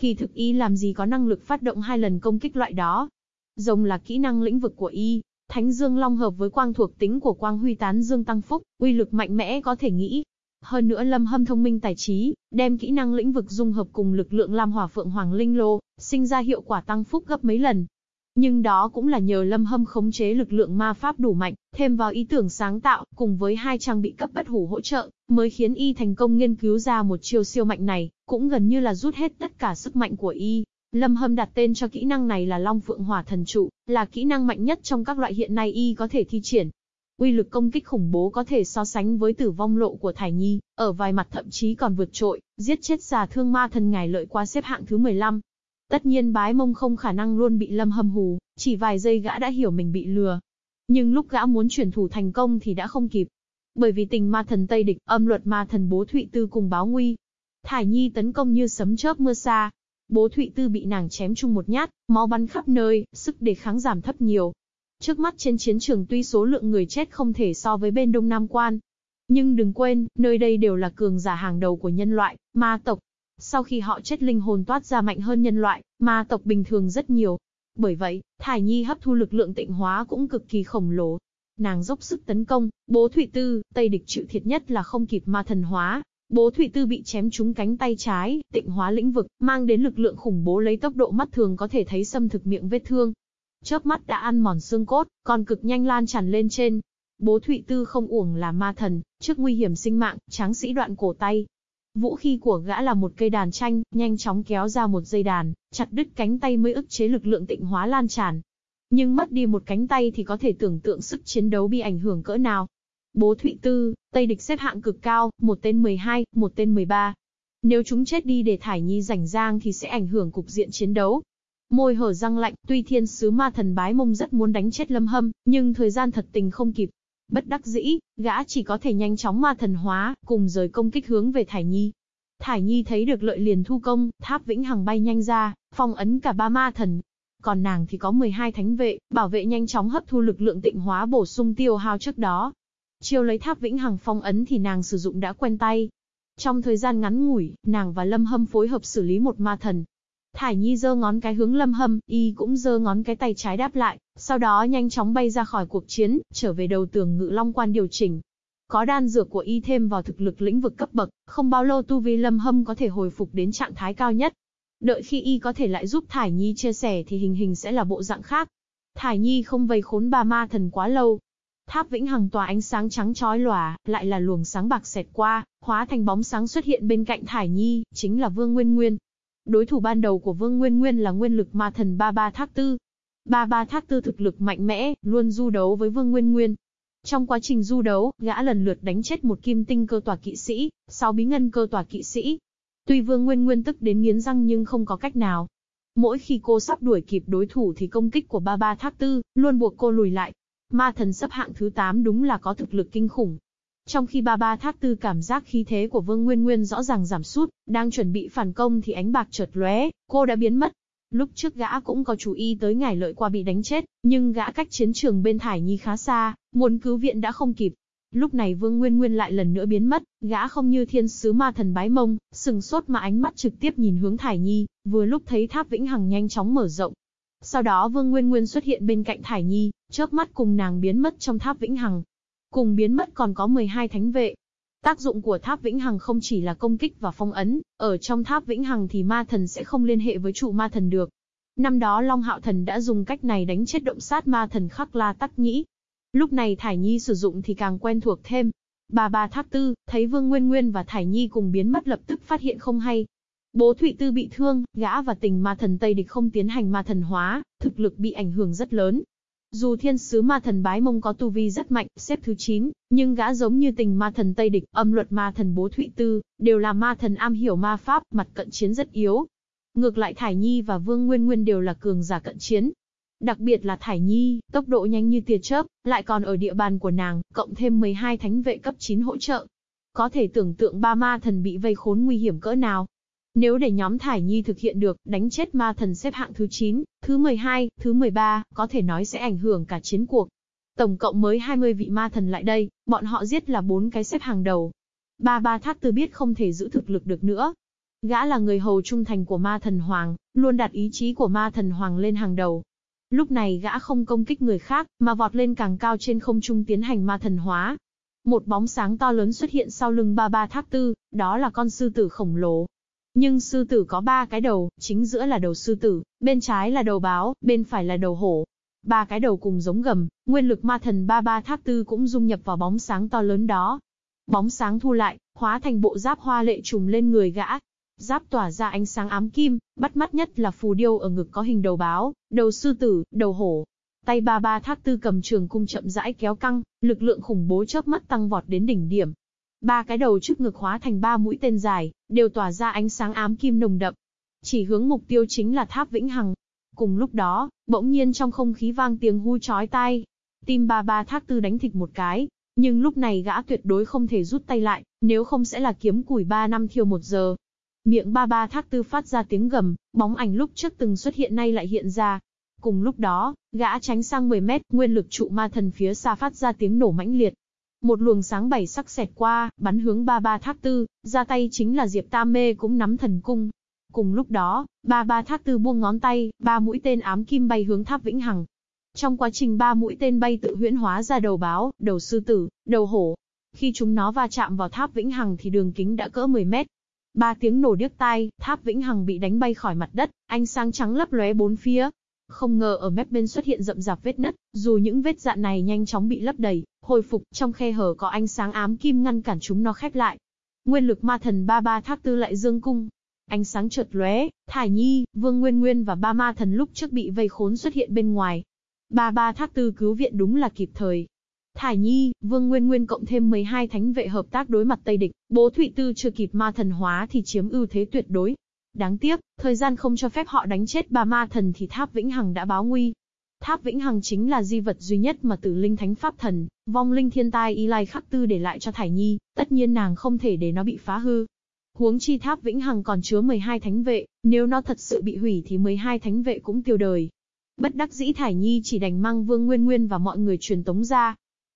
Kỳ thực y làm gì có năng lực phát động hai lần công kích loại đó. Rồng là kỹ năng lĩnh vực của y, Thánh Dương Long hợp với quang thuộc tính của quang huy tán dương tăng phúc, uy lực mạnh mẽ có thể nghĩ, hơn nữa Lâm Hâm thông minh tài trí, đem kỹ năng lĩnh vực dung hợp cùng lực lượng Lam Hỏa Phượng Hoàng Linh Lô, sinh ra hiệu quả tăng phúc gấp mấy lần. Nhưng đó cũng là nhờ Lâm Hâm khống chế lực lượng ma pháp đủ mạnh, thêm vào ý tưởng sáng tạo, cùng với hai trang bị cấp bất hủ hỗ trợ, mới khiến y thành công nghiên cứu ra một chiêu siêu mạnh này, cũng gần như là rút hết tất cả sức mạnh của y. Lâm Hâm đặt tên cho kỹ năng này là Long Phượng Hỏa Thần Trụ, là kỹ năng mạnh nhất trong các loại hiện nay y có thể thi triển. Uy lực công kích khủng bố có thể so sánh với tử vong lộ của Thải Nhi, ở vài mặt thậm chí còn vượt trội, giết chết già thương ma thần ngài lợi qua xếp hạng thứ 15. Tất nhiên bái mông không khả năng luôn bị lâm hâm hù, chỉ vài giây gã đã hiểu mình bị lừa. Nhưng lúc gã muốn chuyển thủ thành công thì đã không kịp. Bởi vì tình ma thần Tây địch, âm luật ma thần bố Thụy Tư cùng báo nguy. Thải Nhi tấn công như sấm chớp mưa xa. Bố Thụy Tư bị nàng chém chung một nhát, máu bắn khắp nơi, sức đề kháng giảm thấp nhiều. Trước mắt trên chiến trường tuy số lượng người chết không thể so với bên Đông Nam Quan. Nhưng đừng quên, nơi đây đều là cường giả hàng đầu của nhân loại, ma tộc, sau khi họ chết linh hồn toát ra mạnh hơn nhân loại, ma tộc bình thường rất nhiều. Bởi vậy, Thải Nhi hấp thu lực lượng tịnh hóa cũng cực kỳ khổng lồ. Nàng dốc sức tấn công, bố Thụy Tư, Tây địch chịu thiệt nhất là không kịp ma thần hóa. Bố Thụy Tư bị chém trúng cánh tay trái, tịnh hóa lĩnh vực, mang đến lực lượng khủng bố lấy tốc độ mắt thường có thể thấy xâm thực miệng vết thương. Chớp mắt đã ăn mòn xương cốt, còn cực nhanh lan tràn lên trên, Bố Thụy Tư không uổng là ma thần, trước nguy hiểm sinh mạng, tráng sĩ đoạn cổ tay, Vũ khí của gã là một cây đàn tranh, nhanh chóng kéo ra một dây đàn, chặt đứt cánh tay mới ức chế lực lượng tịnh hóa lan tràn. Nhưng mất đi một cánh tay thì có thể tưởng tượng sức chiến đấu bị ảnh hưởng cỡ nào. Bố Thụy Tư, Tây địch xếp hạng cực cao, một tên 12, một tên 13. Nếu chúng chết đi để Thải Nhi rảnh rang thì sẽ ảnh hưởng cục diện chiến đấu. Môi hở răng lạnh, tuy thiên sứ ma thần bái mông rất muốn đánh chết lâm hâm, nhưng thời gian thật tình không kịp, Bất đắc dĩ, gã chỉ có thể nhanh chóng ma thần hóa, cùng rời công kích hướng về Thải Nhi. Thải Nhi thấy được lợi liền thu công, tháp vĩnh hằng bay nhanh ra, phong ấn cả ba ma thần. Còn nàng thì có 12 thánh vệ, bảo vệ nhanh chóng hấp thu lực lượng tịnh hóa bổ sung tiêu hao trước đó. Chiêu lấy tháp vĩnh hằng phong ấn thì nàng sử dụng đã quen tay. Trong thời gian ngắn ngủi, nàng và Lâm Hâm phối hợp xử lý một ma thần, Thải Nhi giơ ngón cái hướng Lâm Hâm, y cũng giơ ngón cái tay trái đáp lại, sau đó nhanh chóng bay ra khỏi cuộc chiến, trở về đầu tường ngự long quan điều chỉnh. Có đan dược của y thêm vào thực lực lĩnh vực cấp bậc, không bao lâu tu vi Lâm Hâm có thể hồi phục đến trạng thái cao nhất. Đợi khi y có thể lại giúp Thải Nhi chia sẻ thì hình hình sẽ là bộ dạng khác. Thải Nhi không vây khốn bà ma thần quá lâu. Tháp Vĩnh Hằng tỏa ánh sáng trắng chói lòa, lại là luồng sáng bạc xẹt qua, hóa thành bóng sáng xuất hiện bên cạnh Thải Nhi, chính là Vương Nguyên Nguyên. Đối thủ ban đầu của Vương Nguyên Nguyên là nguyên lực ma thần Ba Ba Thác Tư. Ba Ba Thác Tư thực lực mạnh mẽ, luôn du đấu với Vương Nguyên Nguyên. Trong quá trình du đấu, gã lần lượt đánh chết một kim tinh cơ tòa kỵ sĩ, sáu bí ngân cơ tòa kỵ sĩ. Tuy Vương Nguyên Nguyên tức đến nghiến răng nhưng không có cách nào. Mỗi khi cô sắp đuổi kịp đối thủ thì công kích của Ba Ba Thác Tư luôn buộc cô lùi lại. Ma thần sắp hạng thứ 8 đúng là có thực lực kinh khủng, trong khi ba ba thác tư cảm giác khí thế của Vương Nguyên Nguyên rõ ràng giảm sút, đang chuẩn bị phản công thì ánh bạc chợt lóe, cô đã biến mất. Lúc trước gã cũng có chú ý tới ngải lợi qua bị đánh chết, nhưng gã cách chiến trường bên Thải Nhi khá xa, muốn cứu viện đã không kịp. Lúc này Vương Nguyên Nguyên lại lần nữa biến mất, gã không như thiên sứ ma thần bái mông, sừng sốt mà ánh mắt trực tiếp nhìn hướng Thải Nhi, vừa lúc thấy tháp vĩnh hằng nhanh chóng mở rộng. Sau đó Vương Nguyên Nguyên xuất hiện bên cạnh Thải Nhi, chớp mắt cùng nàng biến mất trong tháp vĩnh hằng, Cùng biến mất còn có 12 thánh vệ. Tác dụng của tháp vĩnh hằng không chỉ là công kích và phong ấn, ở trong tháp vĩnh hằng thì ma thần sẽ không liên hệ với trụ ma thần được. Năm đó Long Hạo Thần đã dùng cách này đánh chết động sát ma thần khắc la tắc nhĩ. Lúc này Thải Nhi sử dụng thì càng quen thuộc thêm. Bà bà tháp tư, thấy Vương Nguyên Nguyên và Thải Nhi cùng biến mất lập tức phát hiện không hay. Bố Thụy Tư bị thương, gã và tình ma thần Tây Địch không tiến hành ma thần hóa, thực lực bị ảnh hưởng rất lớn. Dù thiên sứ ma thần bái mông có tu vi rất mạnh, xếp thứ 9, nhưng gã giống như tình ma thần Tây Địch, âm luật ma thần bố Thụy Tư, đều là ma thần am hiểu ma pháp, mặt cận chiến rất yếu. Ngược lại Thải Nhi và Vương Nguyên Nguyên đều là cường giả cận chiến. Đặc biệt là Thải Nhi, tốc độ nhanh như tia chớp, lại còn ở địa bàn của nàng, cộng thêm 12 thánh vệ cấp 9 hỗ trợ. Có thể tưởng tượng ba ma thần bị vây khốn nguy hiểm cỡ nào. Nếu để nhóm Thải Nhi thực hiện được, đánh chết ma thần xếp hạng thứ 9, thứ 12, thứ 13, có thể nói sẽ ảnh hưởng cả chiến cuộc. Tổng cộng mới 20 vị ma thần lại đây, bọn họ giết là bốn cái xếp hàng đầu. Ba ba thác tư biết không thể giữ thực lực được nữa. Gã là người hầu trung thành của ma thần hoàng, luôn đặt ý chí của ma thần hoàng lên hàng đầu. Lúc này gã không công kích người khác, mà vọt lên càng cao trên không trung tiến hành ma thần hóa. Một bóng sáng to lớn xuất hiện sau lưng ba ba thác tư, đó là con sư tử khổng lồ, nhưng sư tử có ba cái đầu, chính giữa là đầu sư tử, bên trái là đầu báo, bên phải là đầu hổ. Ba cái đầu cùng giống gầm, nguyên lực ma thần ba ba thác tư cũng dung nhập vào bóng sáng to lớn đó. Bóng sáng thu lại, hóa thành bộ giáp hoa lệ trùm lên người gã. Giáp tỏa ra ánh sáng ám kim, bắt mắt nhất là phù điêu ở ngực có hình đầu báo, đầu sư tử, đầu hổ. Tay ba ba thác tư cầm trường cung chậm rãi kéo căng, lực lượng khủng bố chớp mắt tăng vọt đến đỉnh điểm, Ba cái đầu trước ngực hóa thành ba mũi tên dài, đều tỏa ra ánh sáng ám kim nồng đậm. Chỉ hướng mục tiêu chính là tháp Vĩnh Hằng. Cùng lúc đó, bỗng nhiên trong không khí vang tiếng hú chói tai. Tim ba ba thác tư đánh thịt một cái. Nhưng lúc này gã tuyệt đối không thể rút tay lại, nếu không sẽ là kiếm củi ba năm thiêu một giờ. Miệng ba ba thác tư phát ra tiếng gầm, bóng ảnh lúc trước từng xuất hiện nay lại hiện ra. Cùng lúc đó, gã tránh sang 10 mét, nguyên lực trụ ma thần phía xa phát ra tiếng nổ mãnh liệt. Một luồng sáng bảy sắc xẹt qua, bắn hướng ba ba thác tư, ra tay chính là Diệp Tam Mê cũng nắm thần cung. Cùng lúc đó, ba ba thác tư buông ngón tay, ba mũi tên ám kim bay hướng tháp Vĩnh Hằng. Trong quá trình ba mũi tên bay tự huyễn hóa ra đầu báo, đầu sư tử, đầu hổ. Khi chúng nó va chạm vào tháp Vĩnh Hằng thì đường kính đã cỡ 10 mét. Ba tiếng nổ điếc tai, tháp Vĩnh Hằng bị đánh bay khỏi mặt đất, ánh sáng trắng lấp lóe bốn phía, không ngờ ở mép bên xuất hiện rậm rạp vết nứt, dù những vết dạn này nhanh chóng bị lấp đầy, hồi phục, trong khe hở có ánh sáng ám kim ngăn cản chúng nó khép lại. Nguyên lực ma thần ba ba thác tư lại dương cung. Ánh sáng chợt lóe, Thải Nhi, Vương Nguyên Nguyên và ba ma thần lúc trước bị vây khốn xuất hiện bên ngoài. Ba ba thác tư cứu viện đúng là kịp thời. Thải Nhi, Vương Nguyên Nguyên cộng thêm 12 thánh vệ hợp tác đối mặt Tây địch, bố Thụy Tư chưa kịp ma thần hóa thì chiếm ưu thế tuyệt đối. Đáng tiếc, thời gian không cho phép họ đánh chết bà ma thần thì tháp Vĩnh Hằng đã báo nguy. Tháp Vĩnh Hằng chính là di vật duy nhất mà tử linh thánh pháp thần, vong linh thiên tai y lai khắc tư để lại cho Thải Nhi, tất nhiên nàng không thể để nó bị phá hư. Huống chi tháp Vĩnh Hằng còn chứa 12 thánh vệ, nếu nó thật sự bị hủy thì 12 thánh vệ cũng tiêu đời. Bất đắc dĩ Thải Nhi chỉ đành mang Vương Nguyên Nguyên và mọi người truyền tống ra,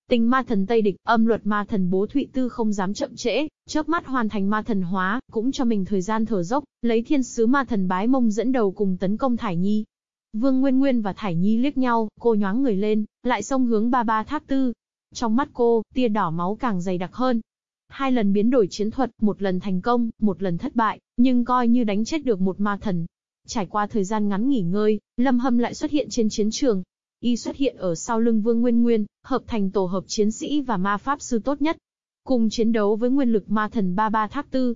Tình ma thần Tây địch, âm luật ma thần bố Thụy Tư không dám chậm trễ, chớp mắt hoàn thành ma thần hóa, cũng cho mình thời gian thở dốc, lấy thiên sứ ma thần bái mông dẫn đầu cùng tấn công Thải Nhi. Vương Nguyên Nguyên và Thải Nhi liếc nhau, cô nhoáng người lên, lại xông hướng ba ba tháp tư. Trong mắt cô, tia đỏ máu càng dày đặc hơn. Hai lần biến đổi chiến thuật, một lần thành công, một lần thất bại, nhưng coi như đánh chết được một ma thần. Trải qua thời gian ngắn nghỉ ngơi, Lâm Hâm lại xuất hiện trên chiến trường, Y xuất hiện ở sau lưng Vương Nguyên Nguyên, hợp thành tổ hợp chiến sĩ và ma pháp sư tốt nhất. Cùng chiến đấu với nguyên lực ma thần ba ba thác tư.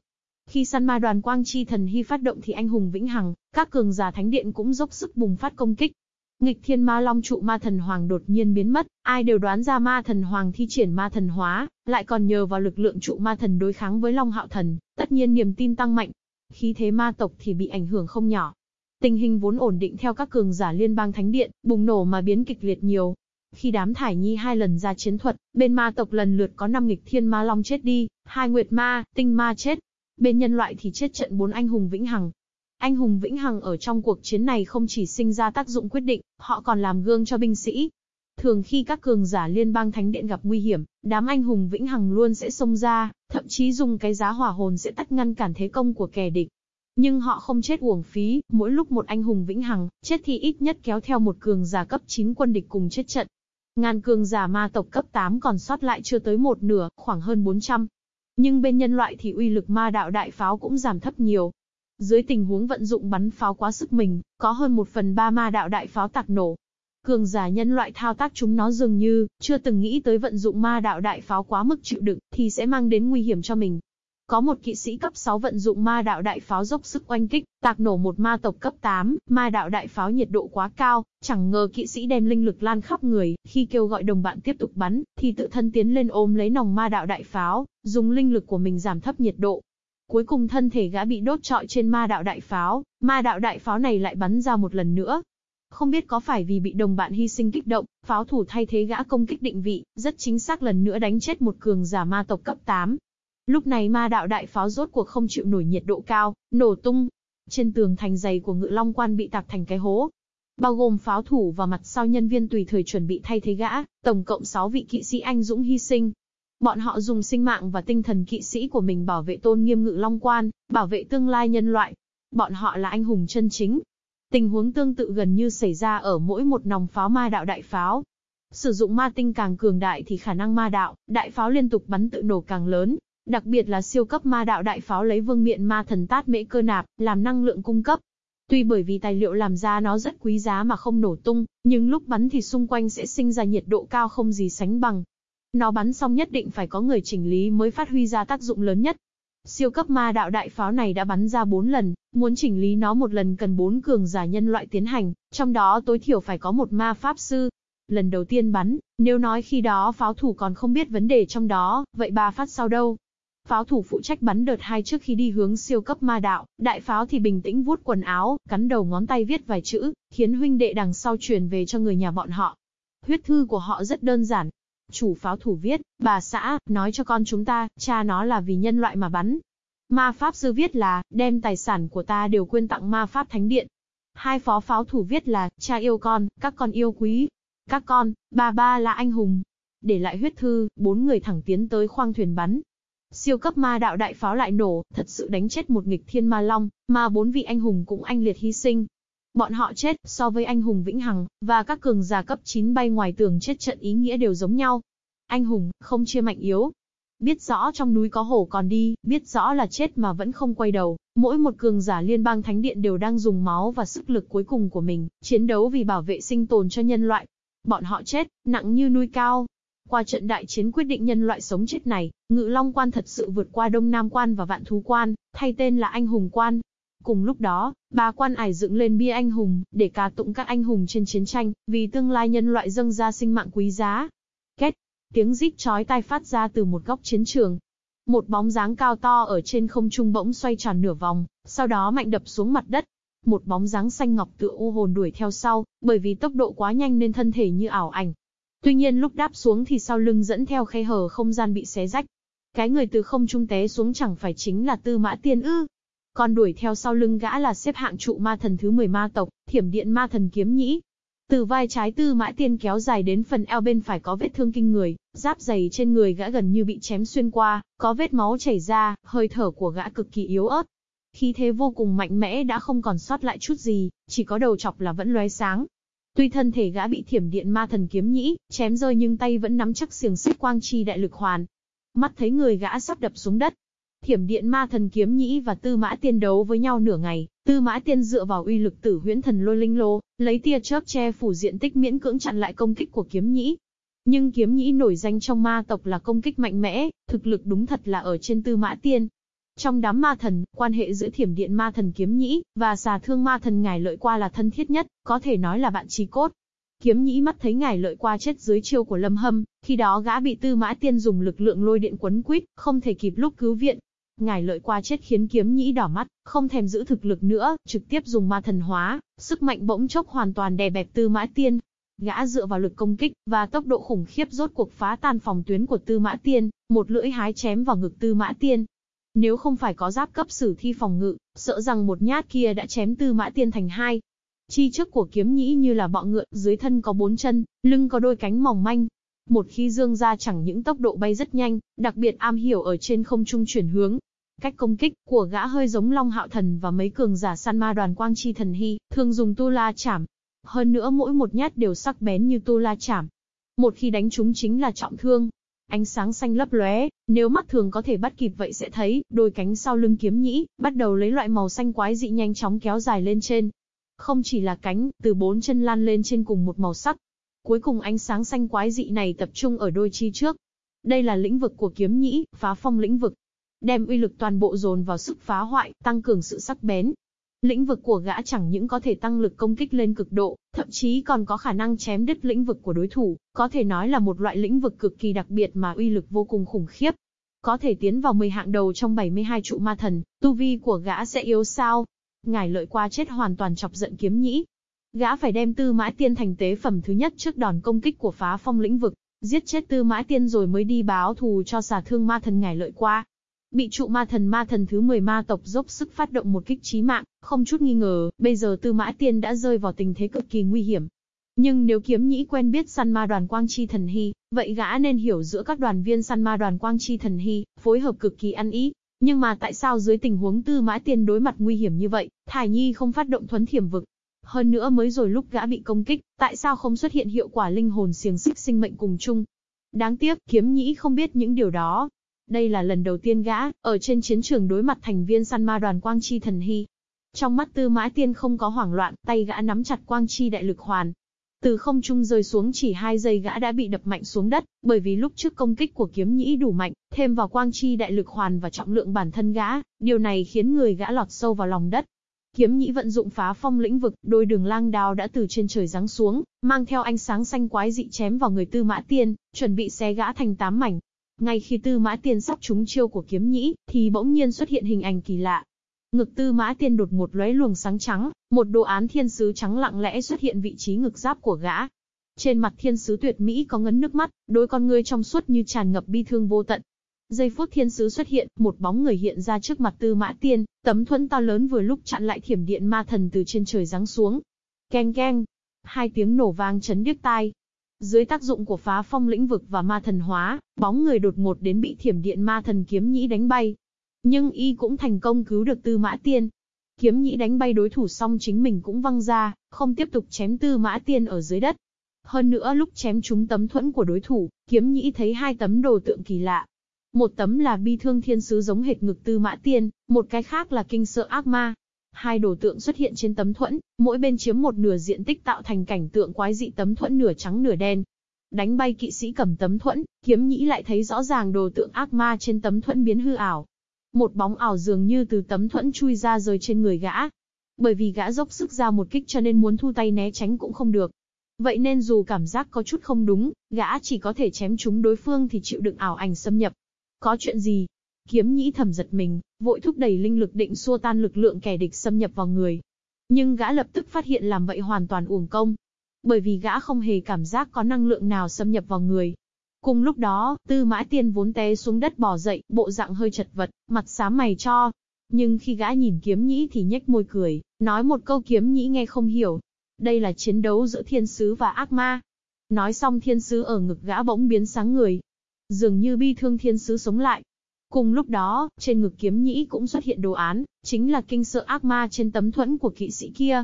Khi săn ma đoàn quang chi thần hy phát động thì anh hùng vĩnh hằng, các cường giả thánh điện cũng dốc sức bùng phát công kích. Nghịch thiên ma long trụ ma thần hoàng đột nhiên biến mất, ai đều đoán ra ma thần hoàng thi triển ma thần hóa, lại còn nhờ vào lực lượng trụ ma thần đối kháng với long hạo thần, tất nhiên niềm tin tăng mạnh. Khí thế ma tộc thì bị ảnh hưởng không nhỏ. Tình hình vốn ổn định theo các cường giả liên bang thánh điện, bùng nổ mà biến kịch liệt nhiều. Khi đám thải nhi hai lần ra chiến thuật, bên ma tộc lần lượt có năm nghịch thiên ma long chết đi, hai nguyệt ma, tinh ma chết. Bên nhân loại thì chết trận bốn anh hùng vĩnh hằng. Anh hùng vĩnh hằng ở trong cuộc chiến này không chỉ sinh ra tác dụng quyết định, họ còn làm gương cho binh sĩ. Thường khi các cường giả liên bang thánh điện gặp nguy hiểm, đám anh hùng vĩnh hằng luôn sẽ xông ra, thậm chí dùng cái giá hỏa hồn sẽ tắt ngăn cản thế công của kẻ địch. Nhưng họ không chết uổng phí, mỗi lúc một anh hùng vĩnh hằng, chết thì ít nhất kéo theo một cường giả cấp 9 quân địch cùng chết trận. Ngàn cường giả ma tộc cấp 8 còn sót lại chưa tới một nửa, khoảng hơn 400. Nhưng bên nhân loại thì uy lực ma đạo đại pháo cũng giảm thấp nhiều. Dưới tình huống vận dụng bắn pháo quá sức mình, có hơn một phần ba ma đạo đại pháo tạc nổ. Cường giả nhân loại thao tác chúng nó dường như, chưa từng nghĩ tới vận dụng ma đạo đại pháo quá mức chịu đựng, thì sẽ mang đến nguy hiểm cho mình. Có một kỵ sĩ cấp 6 vận dụng ma đạo đại pháo dốc sức oanh kích, tạc nổ một ma tộc cấp 8, ma đạo đại pháo nhiệt độ quá cao, chẳng ngờ kỵ sĩ đem linh lực lan khắp người, khi kêu gọi đồng bạn tiếp tục bắn, thì tự thân tiến lên ôm lấy nòng ma đạo đại pháo, dùng linh lực của mình giảm thấp nhiệt độ. Cuối cùng thân thể gã bị đốt trọi trên ma đạo đại pháo, ma đạo đại pháo này lại bắn ra một lần nữa, không biết có phải vì bị đồng bạn hy sinh kích động, pháo thủ thay thế gã công kích định vị, rất chính xác lần nữa đánh chết một cường giả ma tộc cấp 8, Lúc này ma đạo đại pháo rốt cuộc không chịu nổi nhiệt độ cao, nổ tung. Trên tường thành dày của ngự long quan bị tạc thành cái hố. Bao gồm pháo thủ và mặt sau nhân viên tùy thời chuẩn bị thay thế gã, tổng cộng 6 vị kỵ sĩ anh dũng hy sinh. Bọn họ dùng sinh mạng và tinh thần kỵ sĩ của mình bảo vệ tôn nghiêm ngự long quan, bảo vệ tương lai nhân loại. Bọn họ là anh hùng chân chính. Tình huống tương tự gần như xảy ra ở mỗi một nòng pháo ma đạo đại pháo. Sử dụng ma tinh càng cường đại thì khả năng ma đạo, đại pháo liên tục bắn tự nổ càng lớn, Đặc biệt là siêu cấp ma đạo đại pháo lấy vương miện ma thần tát mễ cơ nạp, làm năng lượng cung cấp. Tuy bởi vì tài liệu làm ra nó rất quý giá mà không nổ tung, nhưng lúc bắn thì xung quanh sẽ sinh ra nhiệt độ cao không gì sánh bằng. Nó bắn xong nhất định phải có người chỉnh lý mới phát huy ra tác dụng lớn nhất. Siêu cấp ma đạo đại pháo này đã bắn ra 4 lần, muốn chỉnh lý nó một lần cần 4 cường giả nhân loại tiến hành, trong đó tối thiểu phải có một ma pháp sư. Lần đầu tiên bắn, nếu nói khi đó pháo thủ còn không biết vấn đề trong đó, vậy bà phát sau đâu? Pháo thủ phụ trách bắn đợt hai trước khi đi hướng siêu cấp ma đạo, đại pháo thì bình tĩnh vuốt quần áo, cắn đầu ngón tay viết vài chữ, khiến huynh đệ đằng sau truyền về cho người nhà bọn họ. Huyết thư của họ rất đơn giản, Chủ pháo thủ viết, bà xã, nói cho con chúng ta, cha nó là vì nhân loại mà bắn. Ma Pháp Sư viết là, đem tài sản của ta đều quyên tặng Ma Pháp Thánh Điện. Hai phó pháo thủ viết là, cha yêu con, các con yêu quý. Các con, bà ba là anh hùng. Để lại huyết thư, bốn người thẳng tiến tới khoang thuyền bắn. Siêu cấp ma đạo đại pháo lại nổ, thật sự đánh chết một nghịch thiên ma long, mà bốn vị anh hùng cũng anh liệt hy sinh. Bọn họ chết, so với anh hùng Vĩnh Hằng, và các cường giả cấp 9 bay ngoài tường chết trận ý nghĩa đều giống nhau. Anh hùng, không chia mạnh yếu. Biết rõ trong núi có hổ còn đi, biết rõ là chết mà vẫn không quay đầu. Mỗi một cường giả liên bang thánh điện đều đang dùng máu và sức lực cuối cùng của mình, chiến đấu vì bảo vệ sinh tồn cho nhân loại. Bọn họ chết, nặng như núi cao, qua trận đại chiến quyết định nhân loại sống chết này, Ngự Long Quan thật sự vượt qua Đông Nam Quan và Vạn Thú Quan, thay tên là Anh Hùng Quan, Cùng lúc đó, ba quan ải dựng lên bia anh hùng, để ca tụng các anh hùng trên chiến tranh, vì tương lai nhân loại dâng ra sinh mạng quý giá. Kết, tiếng rít chói tai phát ra từ một góc chiến trường. Một bóng dáng cao to ở trên không trung bỗng xoay tròn nửa vòng, sau đó mạnh đập xuống mặt đất. Một bóng dáng xanh ngọc tựa u hồn đuổi theo sau, bởi vì tốc độ quá nhanh nên thân thể như ảo ảnh. Tuy nhiên lúc đáp xuống thì sau lưng dẫn theo khe hở không gian bị xé rách. Cái người từ không trung té xuống chẳng phải chính là tư mã tiên ư. Còn đuổi theo sau lưng gã là xếp hạng trụ ma thần thứ 10 ma tộc, thiểm điện ma thần kiếm nhĩ. Từ vai trái tư mã tiên kéo dài đến phần eo bên phải có vết thương kinh người, giáp dày trên người gã gần như bị chém xuyên qua, có vết máu chảy ra, hơi thở của gã cực kỳ yếu ớt. Khí thế vô cùng mạnh mẽ đã không còn sót lại chút gì, chỉ có đầu chọc là vẫn lóe sáng. Tuy thân thể gã bị thiểm điện ma thần kiếm nhĩ, chém rơi nhưng tay vẫn nắm chắc xiềng xích quang chi đại lực hoàn. Mắt thấy người gã sắp đập xuống đất, Thiểm điện ma thần kiếm nhĩ và tư mã tiên đấu với nhau nửa ngày, tư mã tiên dựa vào uy lực tử huyễn thần lôi linh lô, lấy tia chớp che phủ diện tích miễn cưỡng chặn lại công kích của kiếm nhĩ. Nhưng kiếm nhĩ nổi danh trong ma tộc là công kích mạnh mẽ, thực lực đúng thật là ở trên tư mã tiên. Trong đám ma thần, quan hệ giữa thiểm điện ma thần kiếm nhĩ, và xà thương ma thần ngài lợi qua là thân thiết nhất, có thể nói là bạn trí cốt. Kiếm nhĩ mắt thấy ngài lợi qua chết dưới chiêu của lâm hâm, khi đó gã bị tư mã tiên dùng lực lượng lôi điện quấn quýt, không thể kịp lúc cứu viện, Ngài lợi qua chết khiến kiếm nhĩ đỏ mắt, không thèm giữ thực lực nữa, trực tiếp dùng ma thần hóa, sức mạnh bỗng chốc hoàn toàn đè bẹp tư mã tiên. Gã dựa vào lực công kích, và tốc độ khủng khiếp rốt cuộc phá tan phòng tuyến của tư mã tiên, một lưỡi hái chém vào ngực tư mã tiên. Nếu không phải có giáp cấp sử thi phòng ngự, sợ rằng một nhát kia đã chém tư mã tiên thành hai. Chi trước của kiếm nhĩ như là bọ ngựa, dưới thân có bốn chân, lưng có đôi cánh mỏng manh, một khi dương ra chẳng những tốc độ bay rất nhanh, đặc biệt am hiểu ở trên không trung chuyển hướng. Cách công kích của gã hơi giống Long Hạo Thần và mấy cường giả săn ma đoàn quang chi thần hy, thường dùng tu la chảm. Hơn nữa mỗi một nhát đều sắc bén như tu la chảm. Một khi đánh chúng chính là trọng thương. Ánh sáng xanh lấp lóe, nếu mắt thường có thể bắt kịp vậy sẽ thấy, đôi cánh sau lưng kiếm nhĩ, bắt đầu lấy loại màu xanh quái dị nhanh chóng kéo dài lên trên. Không chỉ là cánh, từ bốn chân lan lên trên cùng một màu sắc, Cuối cùng ánh sáng xanh quái dị này tập trung ở đôi chi trước. Đây là lĩnh vực của kiếm nhĩ, phá phong lĩnh vực. Đem uy lực toàn bộ dồn vào sức phá hoại, tăng cường sự sắc bén. Lĩnh vực của gã chẳng những có thể tăng lực công kích lên cực độ, thậm chí còn có khả năng chém đứt lĩnh vực của đối thủ, có thể nói là một loại lĩnh vực cực kỳ đặc biệt mà uy lực vô cùng khủng khiếp. Có thể tiến vào 10 hạng đầu trong 72 trụ ma thần, tu vi của gã sẽ yếu sao? Ngài lợi qua chết hoàn toàn chọc giận kiếm nhĩ, Gã phải đem tư mã tiên thành tế phẩm thứ nhất trước đòn công kích của phá phong lĩnh vực, giết chết tư mã tiên rồi mới đi báo thù cho xà thương ma thần ngải lợi qua. Bị trụ ma thần ma thần thứ 10 ma tộc dốc sức phát động một kích chí mạng, không chút nghi ngờ, bây giờ tư mã tiên đã rơi vào tình thế cực kỳ nguy hiểm. Nhưng nếu kiếm nhĩ quen biết săn ma đoàn quang chi thần hy, vậy gã nên hiểu giữa các đoàn viên săn ma đoàn quang chi thần hy, phối hợp cực kỳ ăn ý. Nhưng mà tại sao dưới tình huống tư mã tiên đối mặt nguy hiểm như vậy, Thải Nhi không phát động thuấn thiểm vực, hơn nữa mới rồi lúc gã bị công kích, tại sao không xuất hiện hiệu quả linh hồn xiềng xích sinh mệnh cùng chung? Đáng tiếc, kiếm nhĩ không biết những điều đó. Đây là lần đầu tiên gã, ở trên chiến trường đối mặt thành viên săn ma đoàn Quang Chi Thần Hy. Trong mắt Tư Mã Tiên không có hoảng loạn, tay gã nắm chặt Quang Chi đại lực hoàn. Từ không trung rơi xuống chỉ hai giây gã đã bị đập mạnh xuống đất, bởi vì lúc trước công kích của kiếm nhĩ đủ mạnh, thêm vào Quang Chi đại lực hoàn và trọng lượng bản thân gã, điều này khiến người gã lọt sâu vào lòng đất. Kiếm nhĩ vận dụng phá phong lĩnh vực, đôi đường lang đao đã từ trên trời giáng xuống, mang theo ánh sáng xanh quái dị chém vào người Tư Mã Tiên, chuẩn bị xé gã thành tám mảnh. Ngay khi Tư Mã Tiên sắp trúng chiêu của kiếm nhĩ, thì bỗng nhiên xuất hiện hình ảnh kỳ lạ. Ngực Tư Mã Tiên đột một lóe luồng sáng trắng, một đồ án thiên sứ trắng lặng lẽ xuất hiện vị trí ngực giáp của gã. Trên mặt thiên sứ tuyệt mỹ có ngấn nước mắt, đôi con ngươi trong suốt như tràn ngập bi thương vô tận. Giây phút thiên sứ xuất hiện, một bóng người hiện ra trước mặt Tư Mã Tiên, tấm thuẫn to lớn vừa lúc chặn lại thiểm điện ma thần từ trên trời giáng xuống. Keng keng, hai tiếng nổ vang chấn điếc tai. Dưới tác dụng của phá phong lĩnh vực và ma thần hóa, bóng người đột ngột đến bị thiểm điện ma thần kiếm nhĩ đánh bay. Nhưng y cũng thành công cứu được Tư Mã Tiên. Kiếm nhĩ đánh bay đối thủ xong chính mình cũng văng ra, không tiếp tục chém Tư Mã Tiên ở dưới đất. Hơn nữa lúc chém trúng tấm thuẫn của đối thủ, kiếm nhĩ thấy hai tấm đồ tượng kỳ lạ, một tấm là bi thương thiên sứ giống hệt ngực tư mã tiên, một cái khác là kinh sợ ác ma. Hai đồ tượng xuất hiện trên tấm thuẫn, mỗi bên chiếm một nửa diện tích tạo thành cảnh tượng quái dị tấm thuẫn nửa trắng nửa đen. Đánh bay kỵ sĩ cầm tấm thuẫn, kiếm nhĩ lại thấy rõ ràng đồ tượng ác ma trên tấm thuẫn biến hư ảo. Một bóng ảo dường như từ tấm thuẫn chui ra rơi trên người gã. Bởi vì gã dốc sức ra một kích cho nên muốn thu tay né tránh cũng không được. Vậy nên dù cảm giác có chút không đúng, gã chỉ có thể chém chúng đối phương thì chịu đựng ảo ảnh xâm nhập. Có chuyện gì? Kiếm nhĩ thầm giật mình, vội thúc đẩy linh lực định xua tan lực lượng kẻ địch xâm nhập vào người. Nhưng gã lập tức phát hiện làm vậy hoàn toàn uổng công. Bởi vì gã không hề cảm giác có năng lượng nào xâm nhập vào người. Cùng lúc đó, tư mã tiên vốn té xuống đất bò dậy, bộ dạng hơi chật vật, mặt xám mày cho. Nhưng khi gã nhìn kiếm nhĩ thì nhếch môi cười, nói một câu kiếm nhĩ nghe không hiểu. Đây là chiến đấu giữa thiên sứ và ác ma. Nói xong thiên sứ ở ngực gã bỗng biến sáng người, dường như bi thương thiên sứ sống lại. Cùng lúc đó, trên ngực kiếm nhĩ cũng xuất hiện đồ án, chính là kinh sợ ác ma trên tấm thuẫn của kỵ sĩ kia.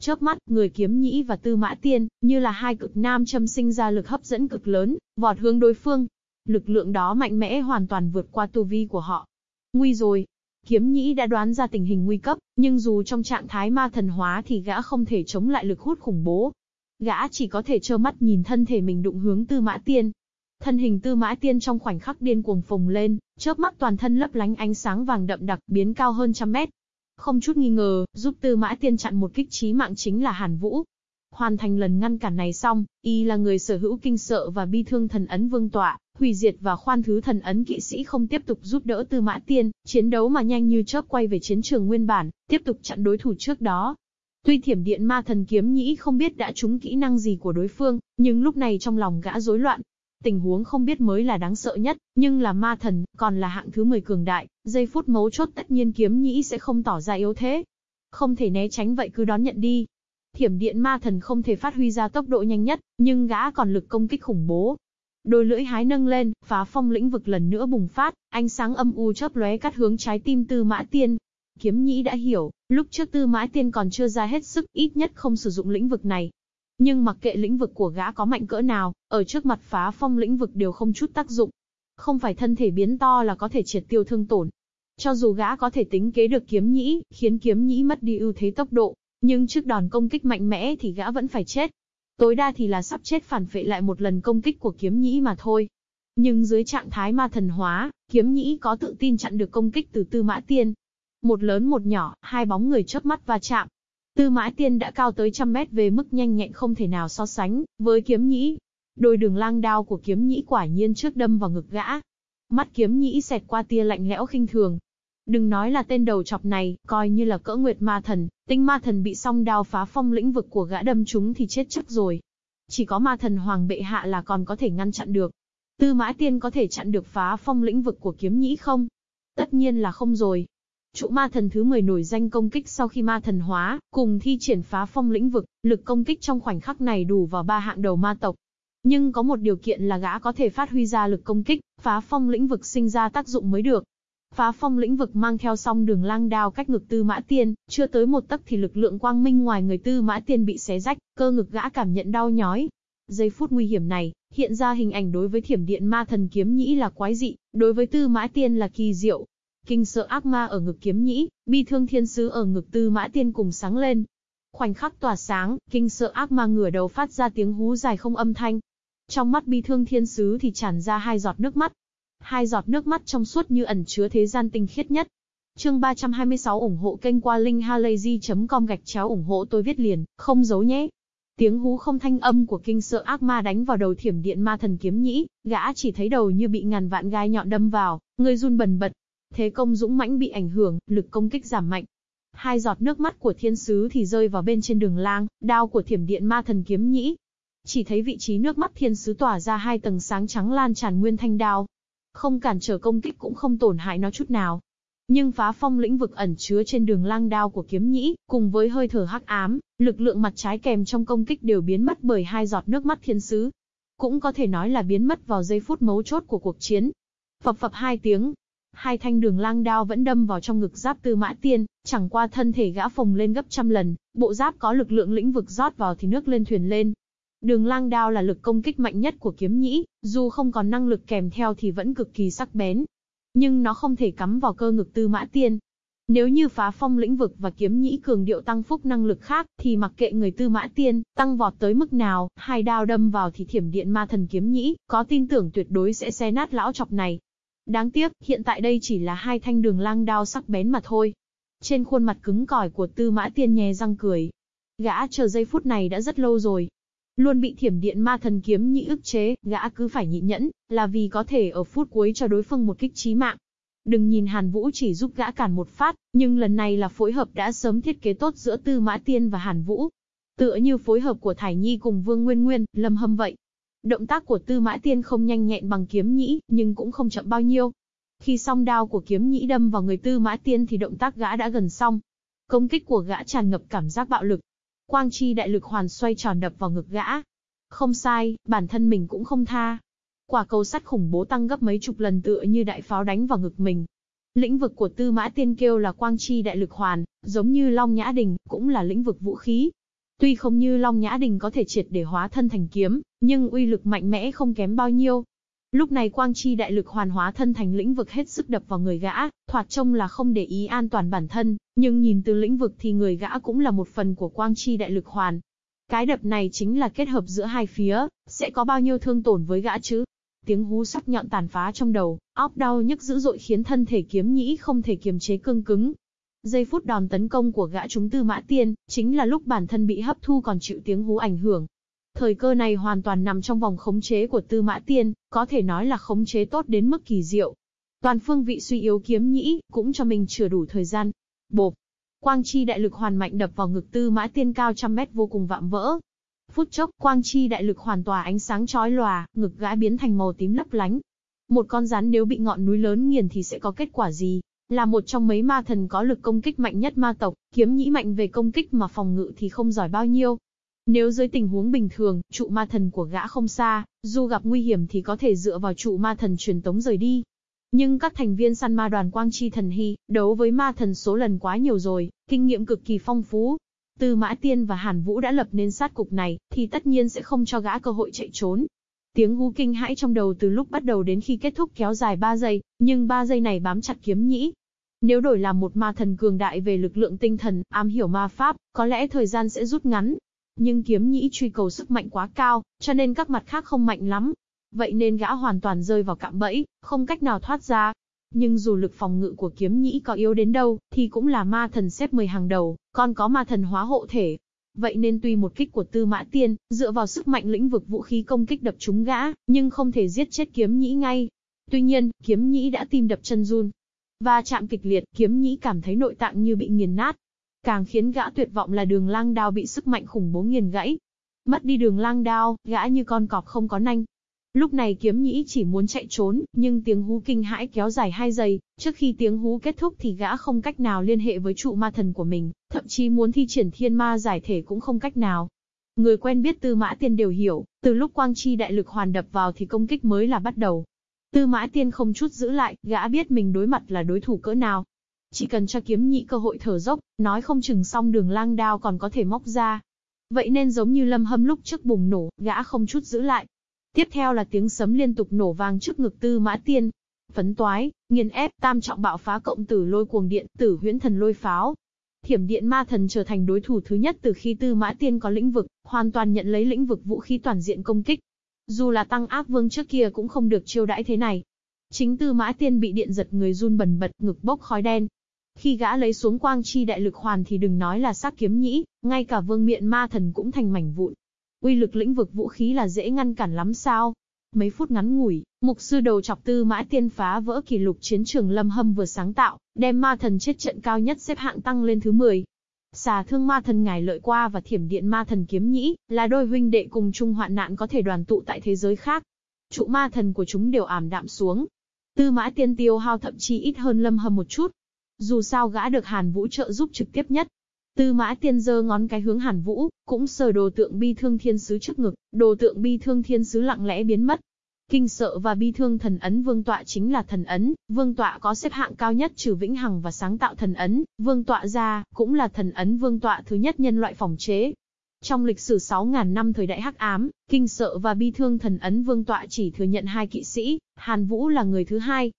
Chớp mắt, người kiếm nhĩ và tư mã tiên, như là hai cực nam châm sinh ra lực hấp dẫn cực lớn, vọt hướng đối phương. Lực lượng đó mạnh mẽ hoàn toàn vượt qua tu vi của họ. Nguy rồi. Kiếm nhĩ đã đoán ra tình hình nguy cấp, nhưng dù trong trạng thái ma thần hóa thì gã không thể chống lại lực hút khủng bố. Gã chỉ có thể trơ mắt nhìn thân thể mình đụng hướng tư mã tiên, Thân hình tư mã tiên trong khoảnh khắc điên cuồng phồng lên, chớp mắt toàn thân lấp lánh ánh sáng vàng đậm đặc biến cao hơn trăm mét. Không chút nghi ngờ, giúp tư mã tiên chặn một kích trí mạng chính là Hàn Vũ. Hoàn thành lần ngăn cản này xong, y là người sở hữu kinh sợ và bi thương thần ấn vương tọa, hủy diệt và khoan thứ thần ấn kỵ sĩ không tiếp tục giúp đỡ tư mã tiên, chiến đấu mà nhanh như chớp quay về chiến trường nguyên bản, tiếp tục chặn đối thủ trước đó. Tuy thiểm điện ma thần kiếm nhĩ không biết đã trúng kỹ năng gì của đối phương, nhưng lúc này trong lòng gã rối loạn, Tình huống không biết mới là đáng sợ nhất, nhưng là ma thần, còn là hạng thứ 10 cường đại, giây phút mấu chốt tất nhiên kiếm nhĩ sẽ không tỏ ra yếu thế. Không thể né tránh vậy cứ đón nhận đi. Thiểm điện ma thần không thể phát huy ra tốc độ nhanh nhất, nhưng gã còn lực công kích khủng bố. Đôi lưỡi hái nâng lên, phá phong lĩnh vực lần nữa bùng phát, ánh sáng âm u chớp lóe cắt hướng trái tim tư mã tiên. Kiếm nhĩ đã hiểu, lúc trước tư mã tiên còn chưa ra hết sức, ít nhất không sử dụng lĩnh vực này, nhưng mặc kệ lĩnh vực của gã có mạnh cỡ nào, ở trước mặt phá phong lĩnh vực đều không chút tác dụng. Không phải thân thể biến to là có thể triệt tiêu thương tổn. Cho dù gã có thể tính kế được kiếm nhĩ, khiến kiếm nhĩ mất đi ưu thế tốc độ, nhưng trước đòn công kích mạnh mẽ thì gã vẫn phải chết. Tối đa thì là sắp chết phản phệ lại một lần công kích của kiếm nhĩ mà thôi. Nhưng dưới trạng thái ma thần hóa, kiếm nhĩ có tự tin chặn được công kích từ tư mã tiên. Một lớn một nhỏ, hai bóng người chớp mắt va chạm, Tư mã tiên đã cao tới trăm mét về mức nhanh nhẹn không thể nào so sánh với kiếm nhĩ. Đôi đường lang đao của kiếm nhĩ quả nhiên trước đâm vào ngực gã. Mắt kiếm nhĩ xẹt qua tia lạnh lẽo khinh thường. Đừng nói là tên đầu chọc này, coi như là cỡ nguyệt ma thần, tinh ma thần bị song đao phá phong lĩnh vực của gã đâm chúng thì chết chắc rồi. Chỉ có ma thần hoàng bệ hạ là còn có thể ngăn chặn được. Tư mã tiên có thể chặn được phá phong lĩnh vực của kiếm nhĩ không? Tất nhiên là không rồi. Trụ ma thần thứ 10 nổi danh công kích sau khi ma thần hóa, cùng thi triển phá phong lĩnh vực, lực công kích trong khoảnh khắc này đủ vào ba hạng đầu ma tộc. Nhưng có một điều kiện là gã có thể phát huy ra lực công kích, phá phong lĩnh vực sinh ra tác dụng mới được. Phá phong lĩnh vực mang theo song đường lang đao cách ngực tư mã tiên, chưa tới một tấc thì lực lượng quang minh ngoài người tư mã tiên bị xé rách, cơ ngực gã cảm nhận đau nhói. Giây phút nguy hiểm này, hiện ra hình ảnh đối với thiểm điện ma thần kiếm nhĩ là quái dị, đối với tư mã tiên là kỳ diệu. Kinh sợ ác ma ở ngực kiếm nhĩ, bi thương thiên sứ ở ngực tư mã tiên cùng sáng lên. Khoảnh khắc tỏa sáng, kinh sợ ác ma ngửa đầu phát ra tiếng hú dài không âm thanh. Trong mắt bi thương thiên sứ thì tràn ra hai giọt nước mắt. Hai giọt nước mắt trong suốt như ẩn chứa thế gian tinh khiết nhất. Chương 326 ủng hộ kênh qua linkhalazy.com gạch chéo ủng hộ tôi viết liền, không giấu nhé. Tiếng hú không thanh âm của kinh sợ ác ma đánh vào đầu thiểm điện ma thần kiếm nhĩ, gã chỉ thấy đầu như bị ngàn vạn gai nhọn đâm vào, người run bần bật. Thế công dũng mãnh bị ảnh hưởng, lực công kích giảm mạnh. Hai giọt nước mắt của thiên sứ thì rơi vào bên trên đường lang, đao của thiểm điện ma thần kiếm nhĩ. Chỉ thấy vị trí nước mắt thiên sứ tỏa ra hai tầng sáng trắng lan tràn nguyên thanh đao. Không cản trở công kích cũng không tổn hại nó chút nào, nhưng phá phong lĩnh vực ẩn chứa trên đường lang đao của kiếm nhĩ, cùng với hơi thở hắc ám, lực lượng mặt trái kèm trong công kích đều biến mất bởi hai giọt nước mắt thiên sứ. Cũng có thể nói là biến mất vào giây phút mấu chốt của cuộc chiến. Phập phập hai tiếng, hai thanh đường lang đao vẫn đâm vào trong ngực giáp tư mã tiên, chẳng qua thân thể gã phồng lên gấp trăm lần, bộ giáp có lực lượng lĩnh vực rót vào thì nước lên thuyền lên. Đường lang đao là lực công kích mạnh nhất của kiếm nhĩ, dù không còn năng lực kèm theo thì vẫn cực kỳ sắc bén, nhưng nó không thể cắm vào cơ ngực tư mã tiên. Nếu như phá phong lĩnh vực và kiếm nhĩ cường điệu tăng phúc năng lực khác, thì mặc kệ người tư mã tiên, tăng vọt tới mức nào, hai đao đâm vào thì thiểm điện ma thần kiếm nhĩ, có tin tưởng tuyệt đối sẽ xé nát lão chọc này. Đáng tiếc, hiện tại đây chỉ là hai thanh đường lang đao sắc bén mà thôi. Trên khuôn mặt cứng cỏi của tư mã tiên nhè răng cười. Gã chờ giây phút này đã rất lâu rồi, Luôn bị thiểm điện ma thần kiếm nhị ức chế, gã cứ phải nhịn nhẫn, là vì có thể ở phút cuối cho đối phương một kích chí mạng. Đừng nhìn Hàn Vũ chỉ giúp gã cản một phát, nhưng lần này là phối hợp đã sớm thiết kế tốt giữa Tư Mã Tiên và Hàn Vũ. Tựa như phối hợp của Thải Nhi cùng Vương Nguyên Nguyên, Lâm Hâm vậy. Động tác của Tư Mã Tiên không nhanh nhẹn bằng kiếm nhĩ, nhưng cũng không chậm bao nhiêu. Khi song đao của kiếm nhĩ đâm vào người Tư Mã Tiên thì động tác gã đã gần xong. Công kích của gã tràn ngập cảm giác bạo lực, Quang chi đại lực hoàn xoay tròn đập vào ngực gã. Không sai, bản thân mình cũng không tha. Quả cầu sắt khủng bố tăng gấp mấy chục lần tựa như đại pháo đánh vào ngực mình. Lĩnh vực của Tư Mã Tiên kêu là quang chi đại lực hoàn, giống như Long Nhã Đình, cũng là lĩnh vực vũ khí. Tuy không như Long Nhã Đình có thể triệt để hóa thân thành kiếm, nhưng uy lực mạnh mẽ không kém bao nhiêu. Lúc này quang chi đại lực hoàn hóa thân thành lĩnh vực hết sức đập vào người gã, thoạt trông là không để ý an toàn bản thân, nhưng nhìn từ lĩnh vực thì người gã cũng là một phần của quang chi đại lực hoàn. Cái đập này chính là kết hợp giữa hai phía, sẽ có bao nhiêu thương tổn với gã chứ? Tiếng hú sắc nhọn tàn phá trong đầu, óc đau nhức dữ dội khiến thân thể kiếm nhĩ không thể kiềm chế cương cứng. Giây phút đòn tấn công của gã chúng tư mã tiên, chính là lúc bản thân bị hấp thu còn chịu tiếng hú ảnh hưởng, Thời cơ này hoàn toàn nằm trong vòng khống chế của Tư Mã Tiên, có thể nói là khống chế tốt đến mức kỳ diệu. Toàn phương vị suy yếu kiếm nhĩ, cũng cho mình chưa đủ thời gian. Bộp. Quang chi đại lực hoàn mạnh đập vào ngực Tư Mã Tiên cao trăm mét vô cùng vạm vỡ. Phút chốc, quang chi đại lực hoàn tỏa ánh sáng chói lòa, ngực gã biến thành màu tím lấp lánh. Một con rắn nếu bị ngọn núi lớn nghiền thì sẽ có kết quả gì? Là một trong mấy ma thần có lực công kích mạnh nhất ma tộc, kiếm nhĩ mạnh về công kích mà phòng ngự thì không giỏi bao nhiêu, nếu dưới tình huống bình thường, trụ ma thần của gã không xa, dù gặp nguy hiểm thì có thể dựa vào trụ ma thần truyền tống rời đi. Nhưng các thành viên săn ma đoàn Quang Chi Thần Hy, đấu với ma thần số lần quá nhiều rồi, kinh nghiệm cực kỳ phong phú. Từ Mã Tiên và Hàn Vũ đã lập nên sát cục này, thì tất nhiên sẽ không cho gã cơ hội chạy trốn. Tiếng hú kinh hãi trong đầu từ lúc bắt đầu đến khi kết thúc kéo dài 3 giây, nhưng 3 giây này bám chặt kiếm nhĩ. Nếu đổi làm một ma thần cường đại về lực lượng tinh thần, am hiểu ma pháp, có lẽ thời gian sẽ rút ngắn, nhưng kiếm nhĩ truy cầu sức mạnh quá cao, cho nên các mặt khác không mạnh lắm. Vậy nên gã hoàn toàn rơi vào cạm bẫy, không cách nào thoát ra. Nhưng dù lực phòng ngự của kiếm nhĩ có yếu đến đâu, thì cũng là ma thần xếp 10 hàng đầu, còn có ma thần hóa hộ thể. Vậy nên tuy một kích của Tư Mã Tiên, dựa vào sức mạnh lĩnh vực vũ khí công kích đập trúng gã, nhưng không thể giết chết kiếm nhĩ ngay. Tuy nhiên, kiếm nhĩ đã tim đập chân run. Và chạm kịch liệt, kiếm nhĩ cảm thấy nội tạng như bị nghiền nát, Càng khiến gã tuyệt vọng là đường lang đao bị sức mạnh khủng bố nghiền gãy. Mất đi đường lang đao, gã như con cọp không có nanh. Lúc này kiếm nhĩ chỉ muốn chạy trốn, nhưng tiếng hú kinh hãi kéo dài 2 giây, trước khi tiếng hú kết thúc thì gã không cách nào liên hệ với trụ ma thần của mình, thậm chí muốn thi triển thiên ma giải thể cũng không cách nào. Người quen biết Tư Mã Tiên đều hiểu, từ lúc quang chi đại lực hoàn đập vào thì công kích mới là bắt đầu. Tư Mã Tiên không chút giữ lại, gã biết mình đối mặt là đối thủ cỡ nào, chỉ cần cho kiếm nhị cơ hội thở dốc, nói không chừng xong đường lang đao còn có thể móc ra. Vậy nên giống như lâm hâm lúc trước bùng nổ, gã không chút giữ lại. Tiếp theo là tiếng sấm liên tục nổ vang trước ngực tư mã tiên. Phấn toái, nghiền ép, tam trọng bạo phá cộng tử lôi cuồng điện, tử huyễn thần lôi pháo. Thiểm điện ma thần trở thành đối thủ thứ nhất từ khi tư mã tiên có lĩnh vực, hoàn toàn nhận lấy lĩnh vực vũ khí toàn diện công kích. Dù là tăng ác vương trước kia cũng không được chiêu đãi thế này. Chính tư mã tiên bị điện giật người run bần bật, ngực bốc khói đen, khi gã lấy xuống quang chi đại lực hoàn thì đừng nói là sắc kiếm nhĩ, ngay cả vương miện ma thần cũng thành mảnh vụn. Uy lực lĩnh vực vũ khí là dễ ngăn cản lắm sao? Mấy phút ngắn ngủi, mục sư đầu chọc tư mã tiên phá vỡ kỷ lục chiến trường lâm hâm vừa sáng tạo, đem ma thần chết trận cao nhất xếp hạng tăng lên thứ 10. Xà thương ma thần ngài lợi qua và thiểm điện ma thần kiếm nhĩ, là đôi huynh đệ cùng chung hoạn nạn có thể đoàn tụ tại thế giới khác. Trụ ma thần của chúng đều ảm đạm xuống. Tư mã tiên tiêu hao thậm chí ít hơn lâm hâm một chút, dù sao gã được Hàn Vũ trợ giúp trực tiếp nhất. Tư mã tiên giơ ngón cái hướng Hàn Vũ, cũng sờ đồ tượng bi thương thiên sứ trước ngực, đồ tượng bi thương thiên sứ lặng lẽ biến mất. Kinh sợ và bi thương thần ấn vương tọa chính là thần ấn, vương tọa có xếp hạng cao nhất trừ vĩnh hằng và sáng tạo thần ấn, vương tọa ra, cũng là thần ấn vương tọa thứ nhất nhân loại phòng chế. Trong lịch sử 6.000 năm thời đại hắc ám, kinh sợ và bi thương thần ấn vương tọa chỉ thừa nhận hai kỵ sĩ, Hàn Vũ là người thứ hai,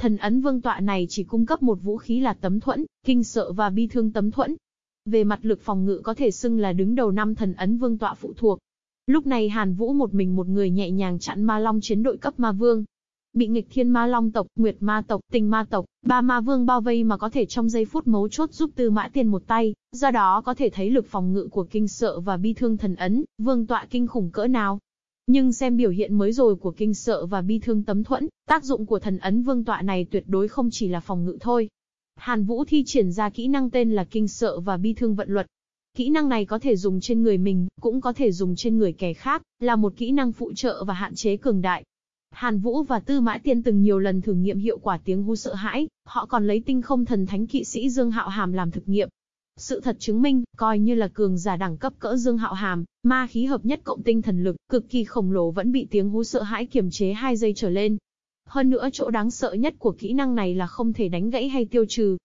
Thần ấn vương tọa này chỉ cung cấp một vũ khí là tấm thuẫn, kinh sợ và bi thương tấm thuẫn. Về mặt lực phòng ngự có thể xưng là đứng đầu năm thần ấn vương tọa phụ thuộc. Lúc này Hàn Vũ một mình một người nhẹ nhàng chặn ma long chiến đội cấp ma vương. Bị nghịch thiên ma long tộc, nguyệt ma tộc, tình ma tộc, ba ma vương bao vây mà có thể trong giây phút mấu chốt giúp tư mã Tiền một tay, do đó có thể thấy lực phòng ngự của kinh sợ và bi thương thần ấn, vương tọa kinh khủng cỡ nào. Nhưng xem biểu hiện mới rồi của kinh sợ và bi thương tấm thuẫn, tác dụng của thần ấn vương tọa này tuyệt đối không chỉ là phòng ngự thôi. Hàn Vũ thi triển ra kỹ năng tên là kinh sợ và bi thương vận luật. Kỹ năng này có thể dùng trên người mình, cũng có thể dùng trên người kẻ khác, là một kỹ năng phụ trợ và hạn chế cường đại. Hàn Vũ và Tư Mã Tiên từng nhiều lần thử nghiệm hiệu quả tiếng hú sợ hãi, họ còn lấy tinh không thần thánh kỵ sĩ Dương Hạo Hàm làm thực nghiệm. Sự thật chứng minh, coi như là cường giả đẳng cấp cỡ Dương Hạo Hàm, ma khí hợp nhất cộng tinh thần lực, cực kỳ khổng lồ vẫn bị tiếng hú sợ hãi kiềm chế 2 giây trở lên. Hơn nữa chỗ đáng sợ nhất của kỹ năng này là không thể đánh gãy hay tiêu trừ.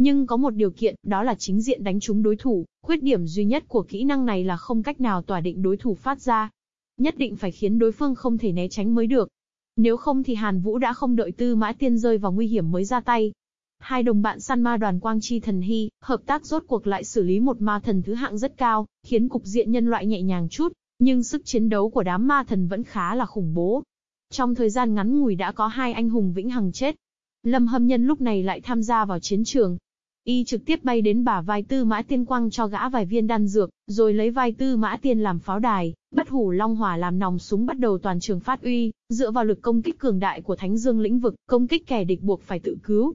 Nhưng có một điều kiện, đó là chính diện đánh trúng đối thủ, khuyết điểm duy nhất của kỹ năng này là không cách nào tỏa định đối thủ phát ra. Nhất định phải khiến đối phương không thể né tránh mới được. Nếu không thì Hàn Vũ đã không đợi tư mã tiên rơi vào nguy hiểm mới ra tay. Hai đồng bạn săn ma đoàn Quang Chi Thần Hy, hợp tác rốt cuộc lại xử lý một ma thần thứ hạng rất cao, khiến cục diện nhân loại nhẹ nhàng chút, nhưng sức chiến đấu của đám ma thần vẫn khá là khủng bố. Trong thời gian ngắn ngủi đã có hai anh hùng vĩnh hằng chết. Lâm Hâm Nhân lúc này lại tham gia vào chiến trường. Y trực tiếp bay đến bà vai tư mã tiên quang cho gã vài viên đan dược, rồi lấy vai tư mã tiên làm pháo đài, bất hủ long hỏa làm nòng súng bắt đầu toàn trường phát uy, dựa vào lực công kích cường đại của thánh dương lĩnh vực, công kích kẻ địch buộc phải tự cứu,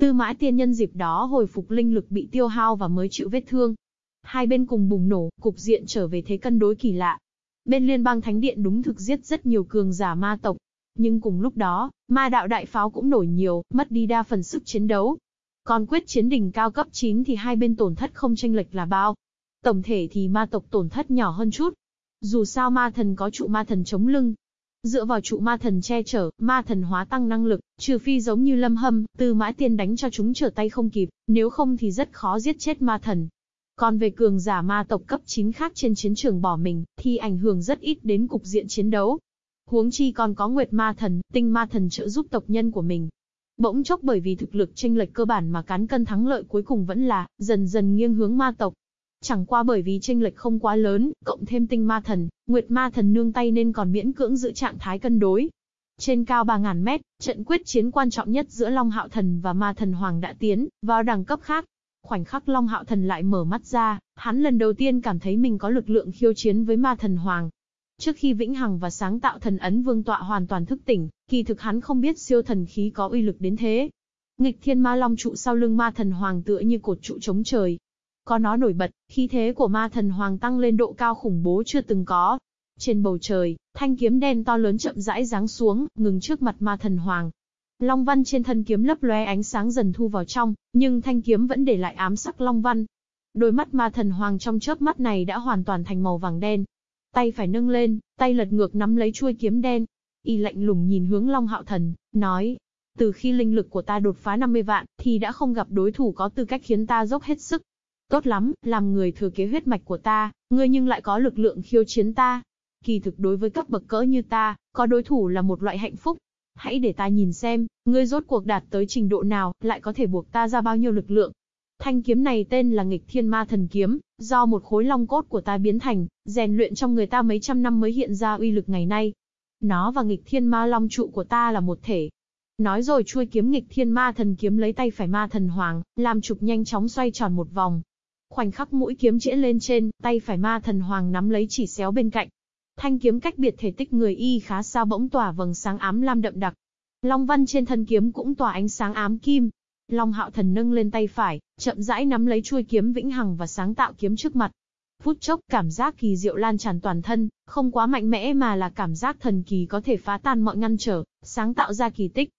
Tư mã tiên nhân dịp đó hồi phục linh lực bị tiêu hao và mới chịu vết thương. Hai bên cùng bùng nổ, cục diện trở về thế cân đối kỳ lạ. Bên liên bang thánh điện đúng thực giết rất nhiều cường giả ma tộc. Nhưng cùng lúc đó, ma đạo đại pháo cũng nổi nhiều, mất đi đa phần sức chiến đấu. Còn quyết chiến đỉnh cao cấp 9 thì hai bên tổn thất không tranh lệch là bao. Tổng thể thì ma tộc tổn thất nhỏ hơn chút. Dù sao ma thần có trụ ma thần chống lưng, Dựa vào trụ ma thần che chở, ma thần hóa tăng năng lực, trừ phi giống như lâm hâm, tư mã tiên đánh cho chúng trở tay không kịp, nếu không thì rất khó giết chết ma thần. Còn về cường giả ma tộc cấp 9 khác trên chiến trường bỏ mình, thì ảnh hưởng rất ít đến cục diện chiến đấu. Huống chi còn có nguyệt ma thần, tinh ma thần trợ giúp tộc nhân của mình. Bỗng chốc bởi vì thực lực tranh lệch cơ bản mà cán cân thắng lợi cuối cùng vẫn là, dần dần nghiêng hướng ma tộc. Chẳng qua bởi vì tranh lệch không quá lớn, cộng thêm tinh ma thần, nguyệt ma thần nương tay nên còn miễn cưỡng giữ trạng thái cân đối. Trên cao 3.000 mét, trận quyết chiến quan trọng nhất giữa Long Hạo Thần và Ma Thần Hoàng đã tiến vào đẳng cấp khác. Khoảnh khắc Long Hạo Thần lại mở mắt ra, hắn lần đầu tiên cảm thấy mình có lực lượng khiêu chiến với Ma Thần Hoàng. Trước khi Vĩnh Hằng và sáng tạo thần ấn vương tọa hoàn toàn thức tỉnh, kỳ thực hắn không biết siêu thần khí có uy lực đến thế. Nghịch thiên ma long trụ sau lưng ma thần hoàng tựa như cột trụ chống trời, có nó nổi bật, khí thế của ma thần hoàng tăng lên độ cao khủng bố chưa từng có. Trên bầu trời, thanh kiếm đen to lớn chậm rãi giáng xuống, ngừng trước mặt ma thần hoàng. Long văn trên thân kiếm lấp lóe ánh sáng dần thu vào trong, nhưng thanh kiếm vẫn để lại ám sắc long văn. Đôi mắt ma thần hoàng trong chớp mắt này đã hoàn toàn thành màu vàng đen. Tay phải nâng lên, tay lật ngược nắm lấy chuôi kiếm đen. Y lạnh lùng nhìn hướng Long Hạo Thần, nói, từ khi linh lực của ta đột phá 50 vạn, thì đã không gặp đối thủ có tư cách khiến ta dốc hết sức. Tốt lắm, làm người thừa kế huyết mạch của ta, ngươi nhưng lại có lực lượng khiêu chiến ta. Kỳ thực đối với cấp bậc cỡ như ta, có đối thủ là một loại hạnh phúc. Hãy để ta nhìn xem, ngươi rốt cuộc đạt tới trình độ nào, lại có thể buộc ta ra bao nhiêu lực lượng. Thanh kiếm này tên là nghịch thiên ma thần kiếm, do một khối long cốt của ta biến thành, rèn luyện trong người ta mấy trăm năm mới hiện ra uy lực ngày nay. Nó và nghịch thiên ma long trụ của ta là một thể. Nói rồi chui kiếm nghịch thiên ma thần kiếm lấy tay phải ma thần hoàng, làm trục nhanh chóng xoay tròn một vòng. Khoảnh khắc mũi kiếm chĩa lên trên, tay phải ma thần hoàng nắm lấy chỉ xéo bên cạnh. Thanh kiếm cách biệt thể tích người y khá xa bỗng tỏa vầng sáng ám lam đậm đặc. Long văn trên thân kiếm cũng tỏa ánh sáng ám kim, Long hạo thần nâng lên tay phải, chậm rãi nắm lấy chuôi kiếm vĩnh hằng và sáng tạo kiếm trước mặt. Phút chốc cảm giác kỳ diệu lan tràn toàn thân, không quá mạnh mẽ mà là cảm giác thần kỳ có thể phá tan mọi ngăn trở, sáng tạo ra kỳ tích.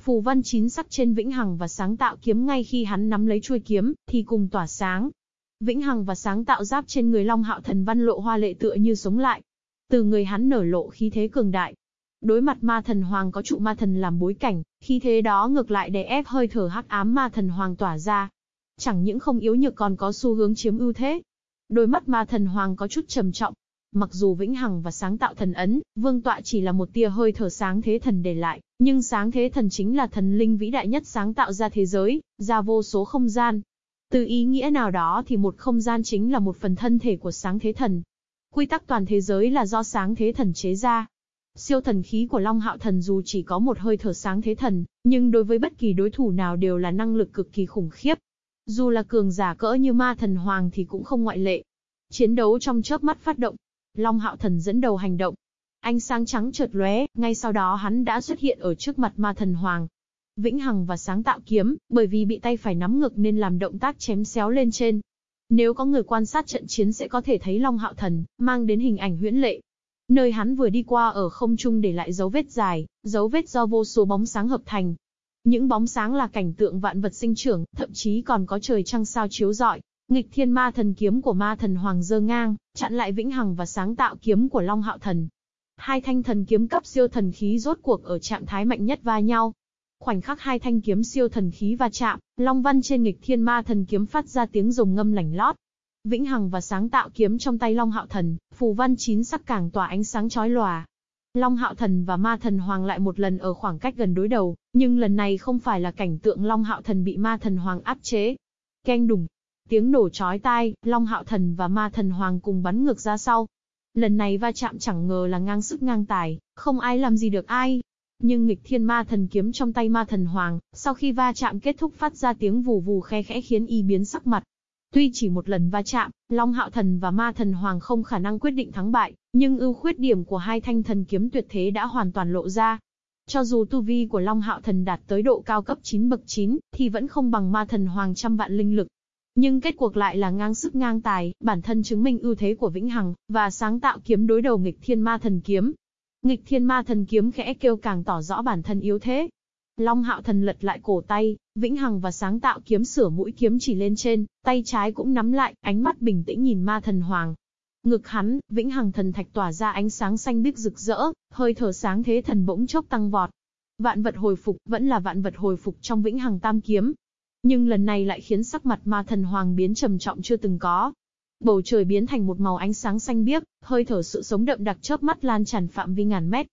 Phù văn chín sắc trên vĩnh hằng và sáng tạo kiếm ngay khi hắn nắm lấy chuôi kiếm, thì cùng tỏa sáng. Vĩnh hằng và sáng tạo giáp trên người Long Hạo Thần văn lộ hoa lệ tựa như sống lại. Từ người hắn nở lộ khí thế cường đại, Đối mặt ma thần hoàng có trụ ma thần làm bối cảnh, khi thế đó ngược lại đè ép hơi thở hắc ám ma thần hoàng tỏa ra. Chẳng những không yếu nhược còn có xu hướng chiếm ưu thế. Đôi mắt ma thần hoàng có chút trầm trọng. Mặc dù vĩnh hằng và sáng tạo thần ấn, vương tọa chỉ là một tia hơi thở sáng thế thần để lại, nhưng sáng thế thần chính là thần linh vĩ đại nhất sáng tạo ra thế giới, ra vô số không gian. Từ ý nghĩa nào đó thì một không gian chính là một phần thân thể của sáng thế thần. Quy tắc toàn thế giới là do sáng thế thần chế ra, Siêu thần khí của Long Hạo Thần dù chỉ có một hơi thở sáng thế thần, nhưng đối với bất kỳ đối thủ nào đều là năng lực cực kỳ khủng khiếp. Dù là cường giả cỡ như ma thần hoàng thì cũng không ngoại lệ. Chiến đấu trong chớp mắt phát động. Long Hạo Thần dẫn đầu hành động. Ánh sáng trắng chợt lóe, ngay sau đó hắn đã xuất hiện ở trước mặt ma thần hoàng. Vĩnh Hằng và sáng tạo kiếm, bởi vì bị tay phải nắm ngực nên làm động tác chém xéo lên trên. Nếu có người quan sát trận chiến sẽ có thể thấy Long Hạo Thần, mang đến hình ảnh huyễn lệ, Nơi hắn vừa đi qua ở không trung để lại dấu vết dài, dấu vết do vô số bóng sáng hợp thành. Những bóng sáng là cảnh tượng vạn vật sinh trưởng, thậm chí còn có trời trăng sao chiếu rọi. Nghịch thiên ma thần kiếm của ma thần hoàng dơ ngang, chặn lại vĩnh hằng và sáng tạo kiếm của Long Hạo Thần. Hai thanh thần kiếm cấp siêu thần khí rốt cuộc ở trạng thái mạnh nhất va nhau. Khoảnh khắc hai thanh kiếm siêu thần khí va chạm, Long Văn trên nghịch thiên ma thần kiếm phát ra tiếng rồng ngâm lảnh lót, Vĩnh Hằng và sáng tạo kiếm trong tay Long Hạo Thần, phù văn chín sắc càng tỏa ánh sáng chói lòa. Long Hạo Thần và Ma Thần Hoàng lại một lần ở khoảng cách gần đối đầu, nhưng lần này không phải là cảnh tượng Long Hạo Thần bị Ma Thần Hoàng áp chế. Keng đùng. Tiếng nổ chói tai, Long Hạo Thần và Ma Thần Hoàng cùng bắn ngược ra sau. Lần này va chạm chẳng ngờ là ngang sức ngang tài, không ai làm gì được ai. Nhưng nghịch thiên ma thần kiếm trong tay ma thần hoàng, sau khi va chạm kết thúc phát ra tiếng vù vù khe khẽ khiến y biến sắc mặt, Tuy chỉ một lần va chạm, Long Hạo Thần và Ma Thần Hoàng không khả năng quyết định thắng bại, nhưng ưu khuyết điểm của hai thanh thần kiếm tuyệt thế đã hoàn toàn lộ ra. Cho dù tu vi của Long Hạo Thần đạt tới độ cao cấp 9 bậc 9, thì vẫn không bằng Ma Thần Hoàng trăm vạn linh lực. Nhưng kết cuộc lại là ngang sức ngang tài, bản thân chứng minh ưu thế của Vĩnh Hằng, và sáng tạo kiếm đối đầu nghịch thiên ma thần kiếm. Nghịch thiên ma thần kiếm khẽ kêu càng tỏ rõ bản thân yếu thế, Long hạo thần lật lại cổ tay, vĩnh hằng và sáng tạo kiếm sửa mũi kiếm chỉ lên trên, tay trái cũng nắm lại, ánh mắt bình tĩnh nhìn ma thần hoàng. Ngực hắn, vĩnh hằng thần thạch tỏa ra ánh sáng xanh biếc rực rỡ, hơi thở sáng thế thần bỗng chốc tăng vọt. Vạn vật hồi phục, vẫn là vạn vật hồi phục trong vĩnh hằng tam kiếm. Nhưng lần này lại khiến sắc mặt ma thần hoàng biến trầm trọng chưa từng có. Bầu trời biến thành một màu ánh sáng xanh biếc, hơi thở sự sống đậm đặc chớp mắt lan tràn phạm vi ngàn mét,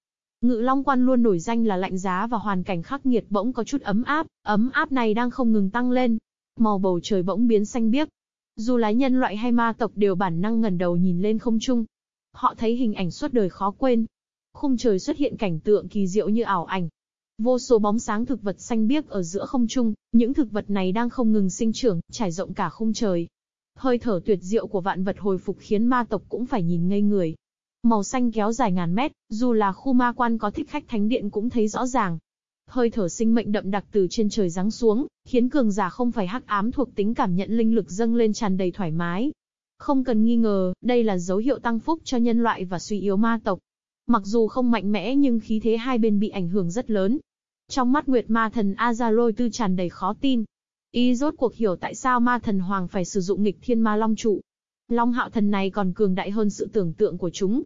Ngự Long Quan luôn nổi danh là lạnh giá và hoàn cảnh khắc nghiệt bỗng có chút ấm áp, ấm áp này đang không ngừng tăng lên. Màu bầu trời bỗng biến xanh biếc. Dù là nhân loại hay ma tộc đều bản năng ngẩng đầu nhìn lên không trung. Họ thấy hình ảnh suốt đời khó quên. Khung trời xuất hiện cảnh tượng kỳ diệu như ảo ảnh. Vô số bóng sáng thực vật xanh biếc ở giữa không trung, những thực vật này đang không ngừng sinh trưởng, trải rộng cả khung trời. Hơi thở tuyệt diệu của vạn vật hồi phục khiến ma tộc cũng phải nhìn ngây người. Màu xanh kéo dài ngàn mét, dù là khu ma quan có thích khách thánh điện cũng thấy rõ ràng. Hơi thở sinh mệnh đậm đặc từ trên trời giáng xuống, khiến cường giả không phải hắc ám thuộc tính cảm nhận linh lực dâng lên tràn đầy thoải mái. Không cần nghi ngờ, đây là dấu hiệu tăng phúc cho nhân loại và suy yếu ma tộc. Mặc dù không mạnh mẽ nhưng khí thế hai bên bị ảnh hưởng rất lớn. Trong mắt Nguyệt Ma Thần Azaloi tư tràn đầy khó tin. Y rốt cuộc hiểu tại sao Ma Thần Hoàng phải sử dụng nghịch thiên ma long trụ. Long hạo thần này còn cường đại hơn sự tưởng tượng của chúng.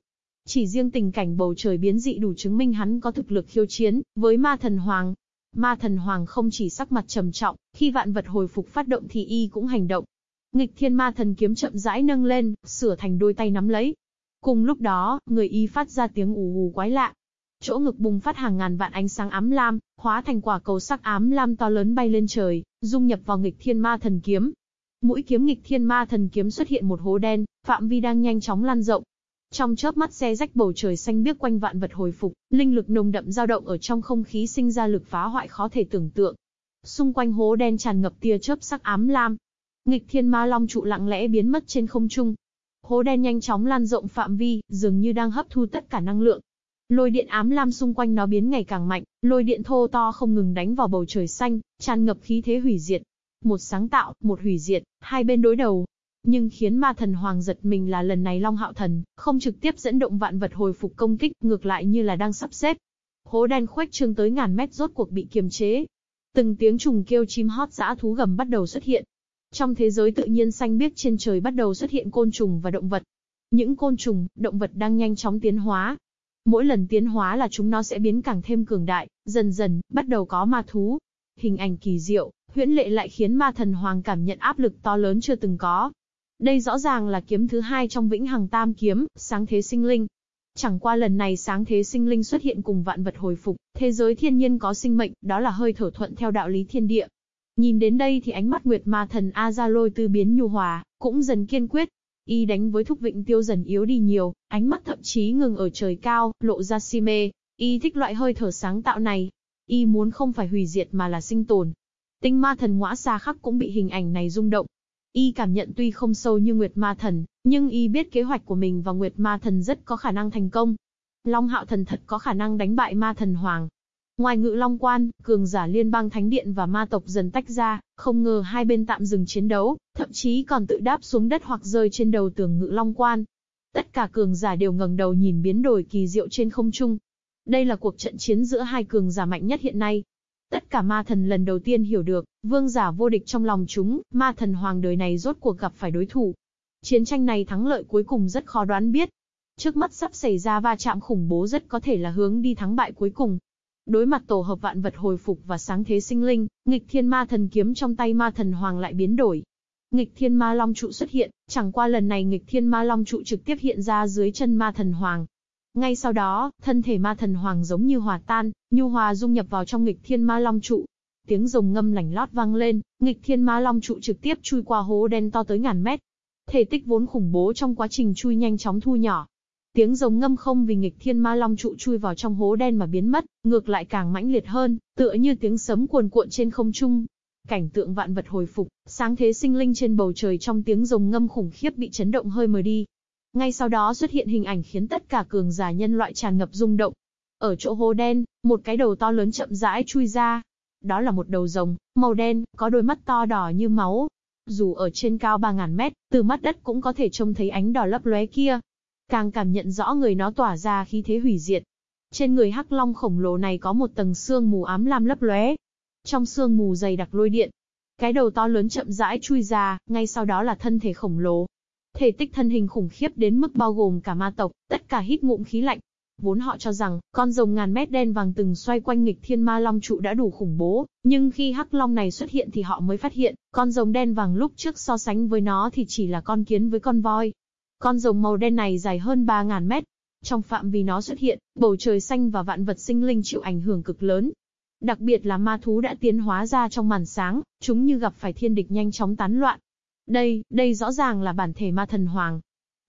Chỉ riêng tình cảnh bầu trời biến dị đủ chứng minh hắn có thực lực khiêu chiến với ma thần hoàng. Ma thần hoàng không chỉ sắc mặt trầm trọng, khi vạn vật hồi phục phát động thì y cũng hành động. Nghịch thiên ma thần kiếm chậm rãi nâng lên, sửa thành đôi tay nắm lấy. Cùng lúc đó, người y phát ra tiếng ù ù quái lạ. Chỗ ngực bùng phát hàng ngàn vạn ánh sáng ám lam, hóa thành quả cầu sắc ám lam to lớn bay lên trời, dung nhập vào nghịch thiên ma thần kiếm. Mũi kiếm nghịch thiên ma thần kiếm xuất hiện một hố đen, phạm vi đang nhanh chóng lan rộng, trong chớp mắt xe rách bầu trời xanh biếc quanh vạn vật hồi phục, linh lực nồng đậm dao động ở trong không khí sinh ra lực phá hoại khó thể tưởng tượng. Xung quanh hố đen tràn ngập tia chớp sắc ám lam. Nghịch Thiên Ma Long trụ lặng lẽ biến mất trên không trung. Hố đen nhanh chóng lan rộng phạm vi, dường như đang hấp thu tất cả năng lượng. Lôi điện ám lam xung quanh nó biến ngày càng mạnh, lôi điện thô to không ngừng đánh vào bầu trời xanh, tràn ngập khí thế hủy diệt. Một sáng tạo, một hủy diệt, hai bên đối đầu, nhưng khiến ma thần hoàng giật mình là lần này Long Hạo Thần, không trực tiếp dẫn động vạn vật hồi phục công kích, ngược lại như là đang sắp xếp. Hố đen khuếch trương tới ngàn mét rốt cuộc bị kiềm chế. Từng tiếng trùng kêu chim hót dã thú gầm bắt đầu xuất hiện. Trong thế giới tự nhiên xanh biếc trên trời bắt đầu xuất hiện côn trùng và động vật. Những côn trùng, động vật đang nhanh chóng tiến hóa. Mỗi lần tiến hóa là chúng nó sẽ biến càng thêm cường đại, dần dần, bắt đầu có ma thú. Hình ảnh kỳ diệu, huyễn lệ lại khiến ma thần hoàng cảm nhận áp lực to lớn chưa từng có. Đây rõ ràng là kiếm thứ hai trong vĩnh hằng tam kiếm, sáng thế sinh linh. Chẳng qua lần này sáng thế sinh linh xuất hiện cùng vạn vật hồi phục, thế giới thiên nhiên có sinh mệnh, đó là hơi thở thuận theo đạo lý thiên địa. Nhìn đến đây thì ánh mắt Nguyệt Ma thần A Gia Lôi tư biến nhu hòa, cũng dần kiên quyết. Y đánh với thúc vịnh tiêu dần yếu đi nhiều, ánh mắt thậm chí ngừng ở trời cao, lộ ra si mê. Y thích loại hơi thở sáng tạo này. Y muốn không phải hủy diệt mà là sinh tồn. Tinh ma thần ngõa xa khắc cũng bị hình ảnh này rung động, Y cảm nhận tuy không sâu như Nguyệt Ma Thần, nhưng Y biết kế hoạch của mình và Nguyệt Ma Thần rất có khả năng thành công. Long Hạo Thần thật có khả năng đánh bại Ma Thần Hoàng. Ngoài ngự Long Quan, cường giả liên bang Thánh Điện và ma tộc dần tách ra, không ngờ hai bên tạm dừng chiến đấu, thậm chí còn tự đáp xuống đất hoặc rơi trên đầu tường ngự Long Quan. Tất cả cường giả đều ngẩng đầu nhìn biến đổi kỳ diệu trên không trung. Đây là cuộc trận chiến giữa hai cường giả mạnh nhất hiện nay, Tất cả ma thần lần đầu tiên hiểu được, vương giả vô địch trong lòng chúng, ma thần hoàng đời này rốt cuộc gặp phải đối thủ. Chiến tranh này thắng lợi cuối cùng rất khó đoán biết. Trước mắt sắp xảy ra va chạm khủng bố rất có thể là hướng đi thắng bại cuối cùng. Đối mặt tổ hợp vạn vật hồi phục và sáng thế sinh linh, nghịch thiên ma thần kiếm trong tay ma thần hoàng lại biến đổi. Nghịch thiên ma long trụ xuất hiện, chẳng qua lần này nghịch thiên ma long trụ trực tiếp hiện ra dưới chân ma thần hoàng, ngay sau đó, thân thể ma thần hoàng giống như hòa tan, nhu hòa dung nhập vào trong nghịch thiên ma long trụ. Tiếng rồng ngâm lảnh lót vang lên, nghịch thiên ma long trụ trực tiếp chui qua hố đen to tới ngàn mét. Thể tích vốn khủng bố trong quá trình chui nhanh chóng thu nhỏ. Tiếng rồng ngâm không vì nghịch thiên ma long trụ chui vào trong hố đen mà biến mất, ngược lại càng mãnh liệt hơn, tựa như tiếng sấm cuồn cuộn trên không trung. Cảnh tượng vạn vật hồi phục, sáng thế sinh linh trên bầu trời trong tiếng rồng ngâm khủng khiếp bị chấn động hơi mờ đi, ngay sau đó xuất hiện hình ảnh khiến tất cả cường giả nhân loại tràn ngập rung động. Ở chỗ hố đen, một cái đầu to lớn chậm rãi chui ra. Đó là một đầu rồng, màu đen, có đôi mắt to đỏ như máu. Dù ở trên cao 3.000 mét, từ mắt đất cũng có thể trông thấy ánh đỏ lấp lóe kia. Càng cảm nhận rõ người nó tỏa ra khí thế hủy diệt. Trên người hắc long khổng lồ này có một tầng xương mù ám lam lấp lóe. Trong xương mù dày đặc lôi điện, cái đầu to lớn chậm rãi chui ra, ngay sau đó là thân thể khổng lồ, Thể tích thân hình khủng khiếp đến mức bao gồm cả ma tộc, tất cả hít ngụm khí lạnh. Vốn họ cho rằng, con rồng ngàn mét đen vàng từng xoay quanh nghịch thiên ma long trụ đã đủ khủng bố, nhưng khi hắc long này xuất hiện thì họ mới phát hiện, con rồng đen vàng lúc trước so sánh với nó thì chỉ là con kiến với con voi. Con rồng màu đen này dài hơn 3.000 mét. Trong phạm vi nó xuất hiện, bầu trời xanh và vạn vật sinh linh chịu ảnh hưởng cực lớn. Đặc biệt là ma thú đã tiến hóa ra trong màn sáng, chúng như gặp phải thiên địch nhanh chóng tán loạn, đây, đây rõ ràng là bản thể ma thần hoàng.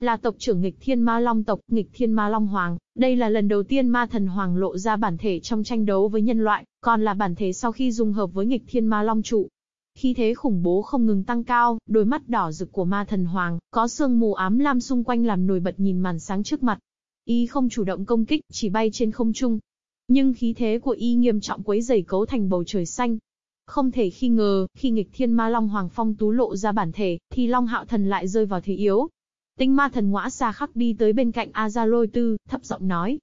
Là tộc trưởng nghịch thiên ma long tộc, nghịch thiên ma long hoàng, đây là lần đầu tiên ma thần hoàng lộ ra bản thể trong tranh đấu với nhân loại, còn là bản thể sau khi dung hợp với nghịch thiên ma long trụ. Khi thế khủng bố không ngừng tăng cao, đôi mắt đỏ rực của ma thần hoàng, có sương mù ám lam xung quanh làm nổi bật nhìn màn sáng trước mặt. Y không chủ động công kích, chỉ bay trên không trung. Nhưng khí thế của Y nghiêm trọng quấy dày cấu thành bầu trời xanh, không thể khi ngờ, khi nghịch thiên ma Long Hoàng Phong Tú lộ ra bản thể, thì Long Hạo Thần lại rơi vào thế yếu. Tinh ma thần ngõa xa khắc đi tới bên cạnh A Gia Lôi Tư, thấp giọng nói.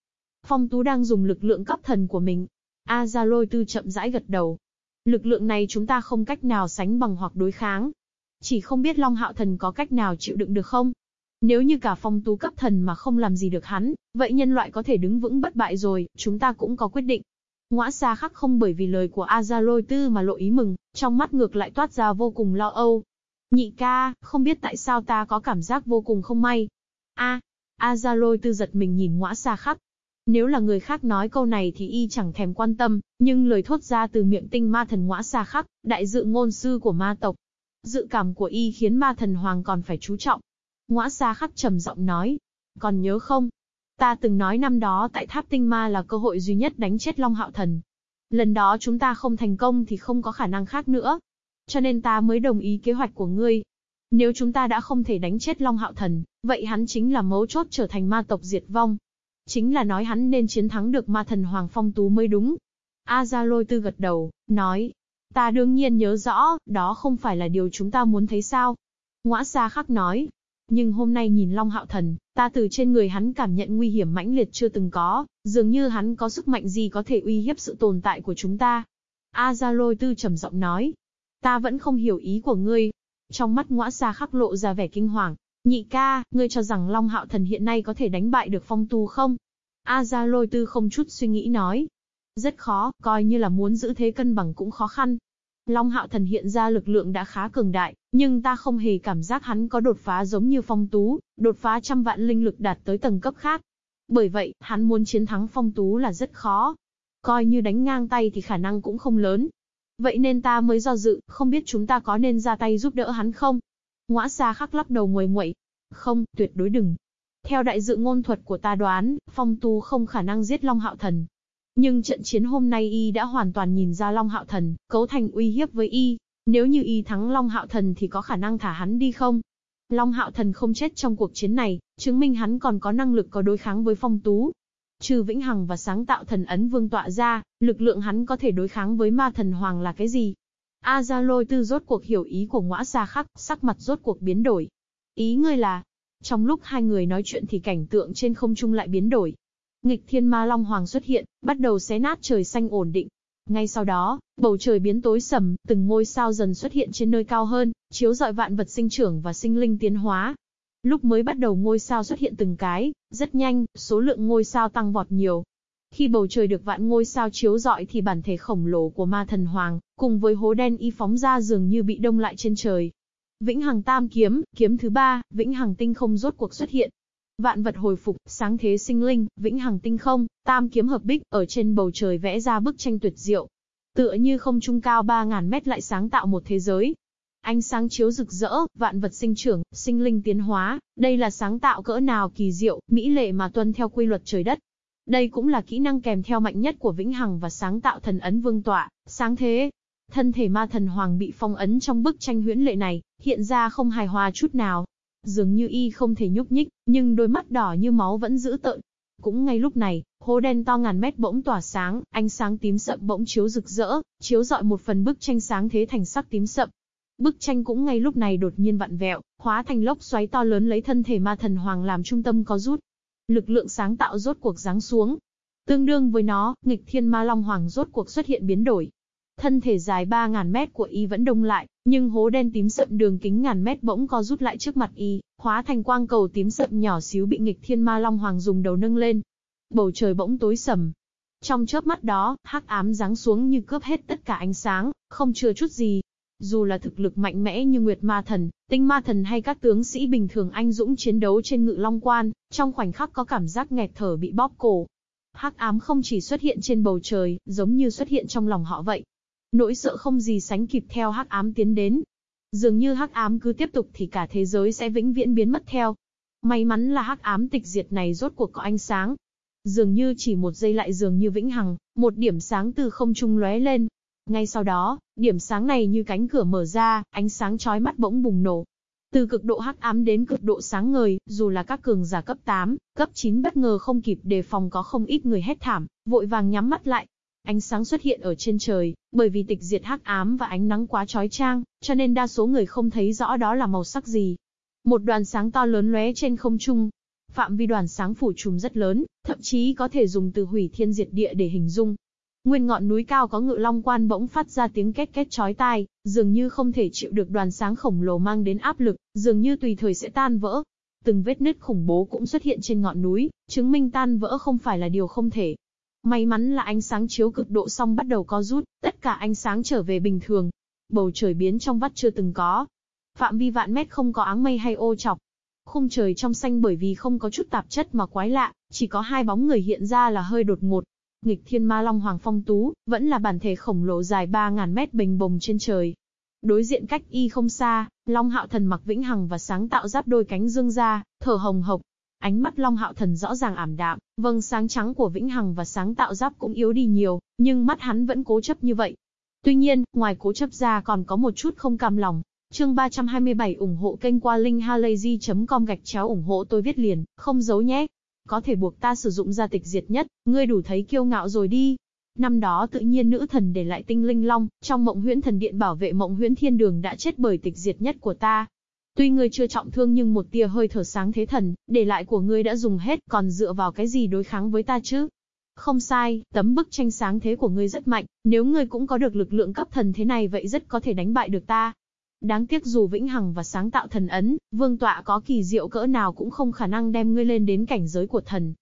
Phong Tú đang dùng lực lượng cấp thần của mình. A Gia Lôi Tư chậm rãi gật đầu. Lực lượng này chúng ta không cách nào sánh bằng hoặc đối kháng. Chỉ không biết Long Hạo Thần có cách nào chịu đựng được không? Nếu như cả phong tú cấp thần mà không làm gì được hắn, vậy nhân loại có thể đứng vững bất bại rồi, chúng ta cũng có quyết định. Ngõa xa khắc không bởi vì lời của A Gia Lôi Tư mà lộ ý mừng, trong mắt ngược lại toát ra vô cùng lo âu. Nhị ca, không biết tại sao ta có cảm giác vô cùng không may. A, A Gia Lôi Tư giật mình nhìn ngõa xa khắc. Nếu là người khác nói câu này thì y chẳng thèm quan tâm, nhưng lời thốt ra từ miệng tinh ma thần ngõa xa khắc, đại dự ngôn sư của ma tộc. Dự cảm của y khiến ma thần hoàng còn phải chú trọng. Ngõa xa khắc trầm giọng nói. Còn nhớ không? Ta từng nói năm đó tại tháp tinh ma là cơ hội duy nhất đánh chết Long Hạo Thần. Lần đó chúng ta không thành công thì không có khả năng khác nữa. Cho nên ta mới đồng ý kế hoạch của ngươi. Nếu chúng ta đã không thể đánh chết Long Hạo Thần, vậy hắn chính là mấu chốt trở thành ma tộc diệt vong. Chính là nói hắn nên chiến thắng được ma thần Hoàng Phong Tú mới đúng. A Gia Lôi Tư gật đầu, nói. Ta đương nhiên nhớ rõ, đó không phải là điều chúng ta muốn thấy sao. Ngõa Sa Khắc nói. Nhưng hôm nay nhìn Long Hạo Thần, ta từ trên người hắn cảm nhận nguy hiểm mãnh liệt chưa từng có, dường như hắn có sức mạnh gì có thể uy hiếp sự tồn tại của chúng ta. A Gia Lôi Tư trầm giọng nói. Ta vẫn không hiểu ý của ngươi. Trong mắt ngõa Sa Khắc lộ ra vẻ kinh hoàng. Nhị ca, ngươi cho rằng Long Hạo Thần hiện nay có thể đánh bại được phong tu không? A Gia Lôi Tư không chút suy nghĩ nói. Rất khó, coi như là muốn giữ thế cân bằng cũng khó khăn. Long Hạo Thần hiện ra lực lượng đã khá cường đại, nhưng ta không hề cảm giác hắn có đột phá giống như phong tú, đột phá trăm vạn linh lực đạt tới tầng cấp khác. Bởi vậy, hắn muốn chiến thắng phong tú là rất khó. Coi như đánh ngang tay thì khả năng cũng không lớn. Vậy nên ta mới do dự, không biết chúng ta có nên ra tay giúp đỡ hắn không? Ngõa xa khắc lắc đầu ngồi nguậy. Không, tuyệt đối đừng. Theo đại dự ngôn thuật của ta đoán, phong Tú không khả năng giết Long Hạo Thần. Nhưng trận chiến hôm nay y đã hoàn toàn nhìn ra Long Hạo Thần, cấu thành uy hiếp với y. Nếu như y thắng Long Hạo Thần thì có khả năng thả hắn đi không? Long Hạo Thần không chết trong cuộc chiến này, chứng minh hắn còn có năng lực có đối kháng với phong tú. Trừ Vĩnh Hằng và sáng tạo thần ấn vương tọa ra, lực lượng hắn có thể đối kháng với ma thần hoàng là cái gì? A Gia Lôi Tư rốt cuộc hiểu ý của ngõa xa khắc, sắc mặt rốt cuộc biến đổi. Ý ngươi là, trong lúc hai người nói chuyện thì cảnh tượng trên không trung lại biến đổi. Nghịch thiên ma long hoàng xuất hiện, bắt đầu xé nát trời xanh ổn định. Ngay sau đó, bầu trời biến tối sầm, từng ngôi sao dần xuất hiện trên nơi cao hơn, chiếu rọi vạn vật sinh trưởng và sinh linh tiến hóa. Lúc mới bắt đầu ngôi sao xuất hiện từng cái, rất nhanh, số lượng ngôi sao tăng vọt nhiều, khi bầu trời được vạn ngôi sao chiếu rọi thì bản thể khổng lồ của ma thần hoàng, cùng với hố đen y phóng ra dường như bị đông lại trên trời. Vĩnh Hằng Tam Kiếm, kiếm thứ ba, Vĩnh Hằng Tinh Không rốt cuộc xuất hiện. Vạn vật hồi phục, sáng thế sinh linh, Vĩnh Hằng Tinh Không, Tam Kiếm hợp bích, ở trên bầu trời vẽ ra bức tranh tuyệt diệu. Tựa như không trung cao 3.000 mét lại sáng tạo một thế giới. Ánh sáng chiếu rực rỡ, vạn vật sinh trưởng, sinh linh tiến hóa, đây là sáng tạo cỡ nào kỳ diệu, mỹ lệ mà tuân theo quy luật trời đất. Đây cũng là kỹ năng kèm theo mạnh nhất của Vĩnh Hằng và sáng tạo thần ấn vương tọa, sáng thế. Thân thể ma thần hoàng bị phong ấn trong bức tranh huyễn lệ này, hiện ra không hài hòa chút nào. Dường như y không thể nhúc nhích, nhưng đôi mắt đỏ như máu vẫn giữ tợn. Cũng ngay lúc này, hố đen to ngàn mét bỗng tỏa sáng, ánh sáng tím sậm bỗng chiếu rực rỡ, chiếu rọi một phần bức tranh sáng thế thành sắc tím sậm. Bức tranh cũng ngay lúc này đột nhiên vặn vẹo, hóa thành lốc xoáy to lớn lấy thân thể ma thần hoàng làm trung tâm có rút, lực lượng sáng tạo rốt cuộc giáng xuống. Tương đương với nó, nghịch thiên ma long hoàng rốt cuộc xuất hiện biến đổi. Thân thể dài 3.000 mét của y vẫn đông lại, nhưng hố đen tím sậm đường kính ngàn mét bỗng co rút lại trước mặt y, hóa thành quang cầu tím sậm nhỏ xíu bị nghịch thiên ma long hoàng dùng đầu nâng lên. Bầu trời bỗng tối sầm. Trong chớp mắt đó, hắc ám giáng xuống như cướp hết tất cả ánh sáng, không chừa chút gì, dù là thực lực mạnh mẽ như Nguyệt Ma Thần, Tinh Ma Thần hay các tướng sĩ bình thường anh dũng chiến đấu trên ngự long quan, trong khoảnh khắc có cảm giác nghẹt thở bị bóp cổ. Hắc ám không chỉ xuất hiện trên bầu trời, giống như xuất hiện trong lòng họ vậy. Nỗi sợ không gì sánh kịp theo hắc ám tiến đến. Dường như hắc ám cứ tiếp tục thì cả thế giới sẽ vĩnh viễn biến mất theo. May mắn là hắc ám tịch diệt này rốt cuộc có ánh sáng. Dường như chỉ một giây lại dường như vĩnh hằng, một điểm sáng từ không trung lóe lên, ngay sau đó, điểm sáng này như cánh cửa mở ra, ánh sáng chói mắt bỗng bùng nổ. Từ cực độ hắc ám đến cực độ sáng ngời, dù là các cường giả cấp 8, cấp 9 bất ngờ không kịp đề phòng có không ít người hét thảm, vội vàng nhắm mắt lại. Ánh sáng xuất hiện ở trên trời, bởi vì tịch diệt hắc ám và ánh nắng quá chói chang, cho nên đa số người không thấy rõ đó là màu sắc gì. Một đoàn sáng to lớn lóe trên không trung. Phạm vi đoàn sáng phủ trùm rất lớn, thậm chí có thể dùng từ hủy thiên diệt địa để hình dung. Nguyên ngọn núi cao có ngự long quan bỗng phát ra tiếng két két chói tai, dường như không thể chịu được đoàn sáng khổng lồ mang đến áp lực, dường như tùy thời sẽ tan vỡ. Từng vết nứt khủng bố cũng xuất hiện trên ngọn núi, chứng minh tan vỡ không phải là điều không thể. May mắn là ánh sáng chiếu cực độ xong bắt đầu có rút, tất cả ánh sáng trở về bình thường. Bầu trời biến trong vắt chưa từng có. phạm vi vạn mét không có áng mây hay ô chọc. Khung trời trong xanh bởi vì không có chút tạp chất mà quái lạ, chỉ có hai bóng người hiện ra là hơi đột ngột. Nghịch thiên ma long hoàng phong tú, vẫn là bản thể khổng lồ dài 3.000 mét bình bồng trên trời. Đối diện cách y không xa, Long Hạo Thần mặc vĩnh hằng và sáng tạo giáp đôi cánh dương ra, thở hồng hộc, Ánh mắt Long Hạo Thần rõ ràng ảm đạm, vâng sáng trắng của Vĩnh Hằng và sáng tạo giáp cũng yếu đi nhiều, nhưng mắt hắn vẫn cố chấp như vậy. Tuy nhiên, ngoài cố chấp ra còn có một chút không cam lòng. Chương 327 ủng hộ kênh qua linkhalazy.com gạch chéo ủng hộ tôi viết liền, không giấu nhé. Có thể buộc ta sử dụng gia tịch diệt nhất, ngươi đủ thấy kiêu ngạo rồi đi. Năm đó tự nhiên nữ thần để lại tinh linh long, trong mộng huyễn thần điện bảo vệ mộng huyễn thiên đường đã chết bởi tịch diệt nhất của ta, Tuy ngươi chưa trọng thương nhưng một tia hơi thở sáng thế thần, để lại của ngươi đã dùng hết, còn dựa vào cái gì đối kháng với ta chứ? Không sai, tấm bức tranh sáng thế của ngươi rất mạnh, nếu ngươi cũng có được lực lượng cấp thần thế này vậy rất có thể đánh bại được ta. Đáng tiếc dù vĩnh hằng và sáng tạo thần ấn, vương tọa có kỳ diệu cỡ nào cũng không khả năng đem ngươi lên đến cảnh giới của thần.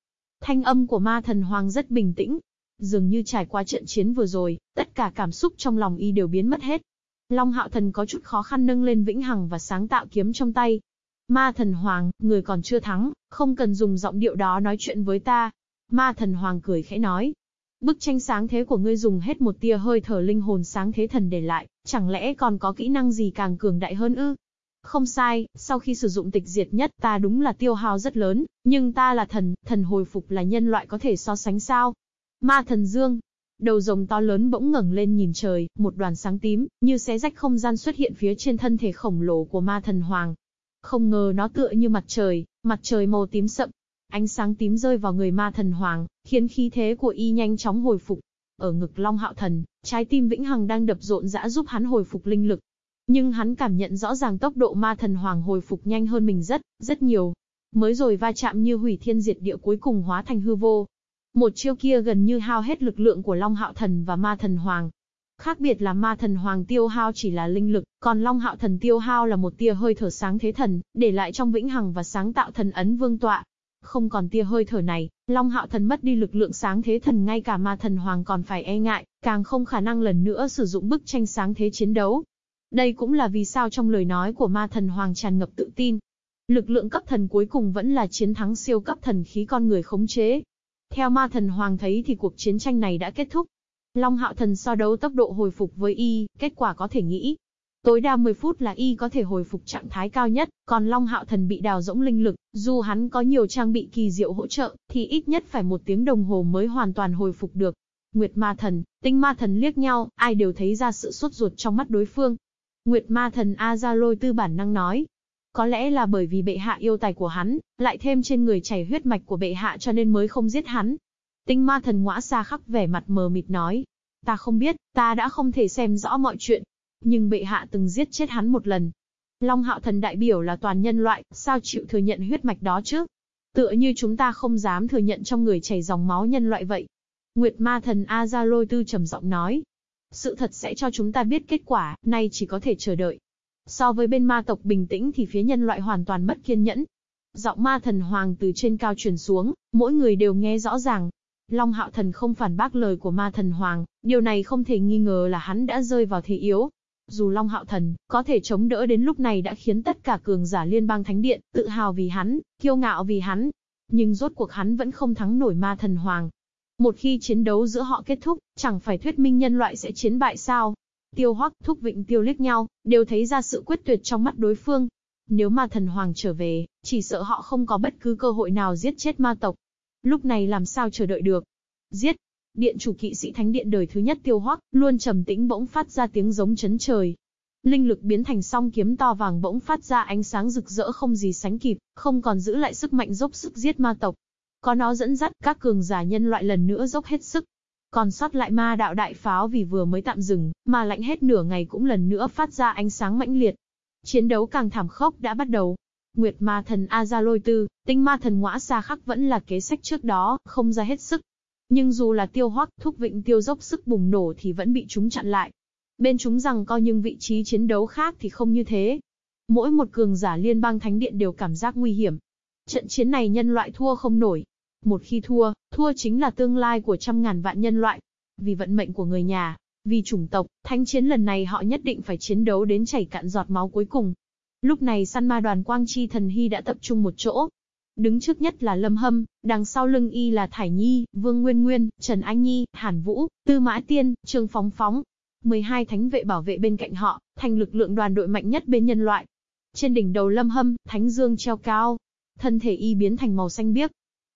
Thanh âm của ma thần hoàng rất bình tĩnh. Dường như trải qua trận chiến vừa rồi, tất cả cảm xúc trong lòng y đều biến mất hết. Long Hạo Thần có chút khó khăn nâng lên vĩnh hằng và sáng tạo kiếm trong tay. Ma Thần Hoàng, người còn chưa thắng, không cần dùng giọng điệu đó nói chuyện với ta. Ma Thần Hoàng cười khẽ nói. Bức tranh sáng thế của ngươi dùng hết một tia hơi thở linh hồn sáng thế thần để lại, chẳng lẽ còn có kỹ năng gì càng cường đại hơn ư? Không sai, sau khi sử dụng tịch diệt nhất ta đúng là tiêu hao rất lớn, nhưng ta là thần, thần hồi phục là nhân loại có thể so sánh sao? Ma thần dương, Đầu rồng to lớn bỗng ngẩng lên nhìn trời, một đoàn sáng tím, như xé rách không gian xuất hiện phía trên thân thể khổng lồ của ma thần hoàng. Không ngờ nó tựa như mặt trời, mặt trời màu tím sậm. Ánh sáng tím rơi vào người ma thần hoàng, khiến khí thế của y nhanh chóng hồi phục. Ở ngực Long Hạo Thần, trái tim vĩnh hằng đang đập rộn rã giúp hắn hồi phục linh lực. Nhưng hắn cảm nhận rõ ràng tốc độ ma thần hoàng hồi phục nhanh hơn mình rất, rất nhiều. Mới rồi va chạm như hủy thiên diệt địa cuối cùng hóa thành hư vô, một chiêu kia gần như hao hết lực lượng của Long Hạo Thần và Ma Thần Hoàng. Khác biệt là Ma Thần Hoàng tiêu hao chỉ là linh lực, còn Long Hạo Thần tiêu hao là một tia hơi thở sáng thế thần, để lại trong vĩnh hằng và sáng tạo thần ấn vương tọa. Không còn tia hơi thở này, Long Hạo Thần mất đi lực lượng sáng thế thần ngay cả Ma Thần Hoàng còn phải e ngại, càng không khả năng lần nữa sử dụng bức tranh sáng thế chiến đấu. Đây cũng là vì sao trong lời nói của Ma Thần Hoàng tràn ngập tự tin. Lực lượng cấp thần cuối cùng vẫn là chiến thắng siêu cấp thần khí con người khống chế, theo ma thần hoàng thấy thì cuộc chiến tranh này đã kết thúc. Long hạo thần so đấu tốc độ hồi phục với y, kết quả có thể nghĩ. Tối đa 10 phút là y có thể hồi phục trạng thái cao nhất, còn Long hạo thần bị đào rỗng linh lực, dù hắn có nhiều trang bị kỳ diệu hỗ trợ, thì ít nhất phải một tiếng đồng hồ mới hoàn toàn hồi phục được. Nguyệt ma thần, tinh ma thần liếc nhau, ai đều thấy ra sự sốt ruột trong mắt đối phương. Nguyệt ma thần A Gia Lôi tư bản năng nói, có lẽ là bởi vì bệ hạ yêu tài của hắn, lại thêm trên người chảy huyết mạch của bệ hạ cho nên mới không giết hắn. Tinh ma thần ngõa xa khắc vẻ mặt mờ mịt nói. Ta không biết, ta đã không thể xem rõ mọi chuyện. Nhưng bệ hạ từng giết chết hắn một lần. Long hạo thần đại biểu là toàn nhân loại, sao chịu thừa nhận huyết mạch đó chứ? Tựa như chúng ta không dám thừa nhận trong người chảy dòng máu nhân loại vậy. Nguyệt ma thần A Gia Lôi Tư trầm giọng nói. Sự thật sẽ cho chúng ta biết kết quả, nay chỉ có thể chờ đợi. So với bên ma tộc bình tĩnh thì phía nhân loại hoàn toàn mất kiên nhẫn. Giọng ma thần hoàng từ trên cao truyền xuống, mỗi người đều nghe rõ ràng. Long hạo thần không phản bác lời của ma thần hoàng, điều này không thể nghi ngờ là hắn đã rơi vào thế yếu. Dù Long hạo thần có thể chống đỡ đến lúc này đã khiến tất cả cường giả liên bang thánh điện tự hào vì hắn, kiêu ngạo vì hắn. Nhưng rốt cuộc hắn vẫn không thắng nổi ma thần hoàng. Một khi chiến đấu giữa họ kết thúc, chẳng phải thuyết minh nhân loại sẽ chiến bại sao? Tiêu Hoắc, Thúc Vịnh Tiêu liếc nhau, đều thấy ra sự quyết tuyệt trong mắt đối phương. Nếu ma thần hoàng trở về, chỉ sợ họ không có bất cứ cơ hội nào giết chết ma tộc. Lúc này làm sao chờ đợi được? Giết! Điện chủ kỵ sĩ thánh điện đời thứ nhất Tiêu Hoắc, luôn trầm tĩnh bỗng phát ra tiếng giống chấn trời. Linh lực biến thành song kiếm to vàng bỗng phát ra ánh sáng rực rỡ không gì sánh kịp, không còn giữ lại sức mạnh dốc sức giết ma tộc. Có nó dẫn dắt các cường giả nhân loại lần nữa dốc hết sức, còn sót lại ma đạo đại pháo vì vừa mới tạm dừng, mà lạnh hết nửa ngày cũng lần nữa phát ra ánh sáng mãnh liệt. Chiến đấu càng thảm khốc đã bắt đầu. Nguyệt ma thần A Gia Lôi Tư, tinh ma thần ngõa xa khắc vẫn là kế sách trước đó, không ra hết sức. Nhưng dù là tiêu hoắc, thúc vịnh tiêu dốc sức bùng nổ thì vẫn bị chúng chặn lại. Bên chúng rằng coi nhưng vị trí chiến đấu khác thì không như thế. Mỗi một cường giả liên bang thánh điện đều cảm giác nguy hiểm. Trận chiến này nhân loại thua không nổi, một khi thua, thua chính là tương lai của trăm ngàn vạn nhân loại. Vì vận mệnh của người nhà, vì chủng tộc, thánh chiến lần này họ nhất định phải chiến đấu đến chảy cạn giọt máu cuối cùng. Lúc này săn ma đoàn quang chi thần hy đã tập trung một chỗ. Đứng trước nhất là Lâm Hâm, đằng sau lưng y là Thải Nhi, Vương Nguyên Nguyên, Trần Anh Nhi, Hàn Vũ, Tư Mã Tiên, Trương Phóng Phóng. 12 thánh vệ bảo vệ bên cạnh họ, thành lực lượng đoàn đội mạnh nhất bên nhân loại. Trên đỉnh đầu Lâm Hâm, Thánh Dương treo cao. Thân thể y biến thành màu xanh biếc,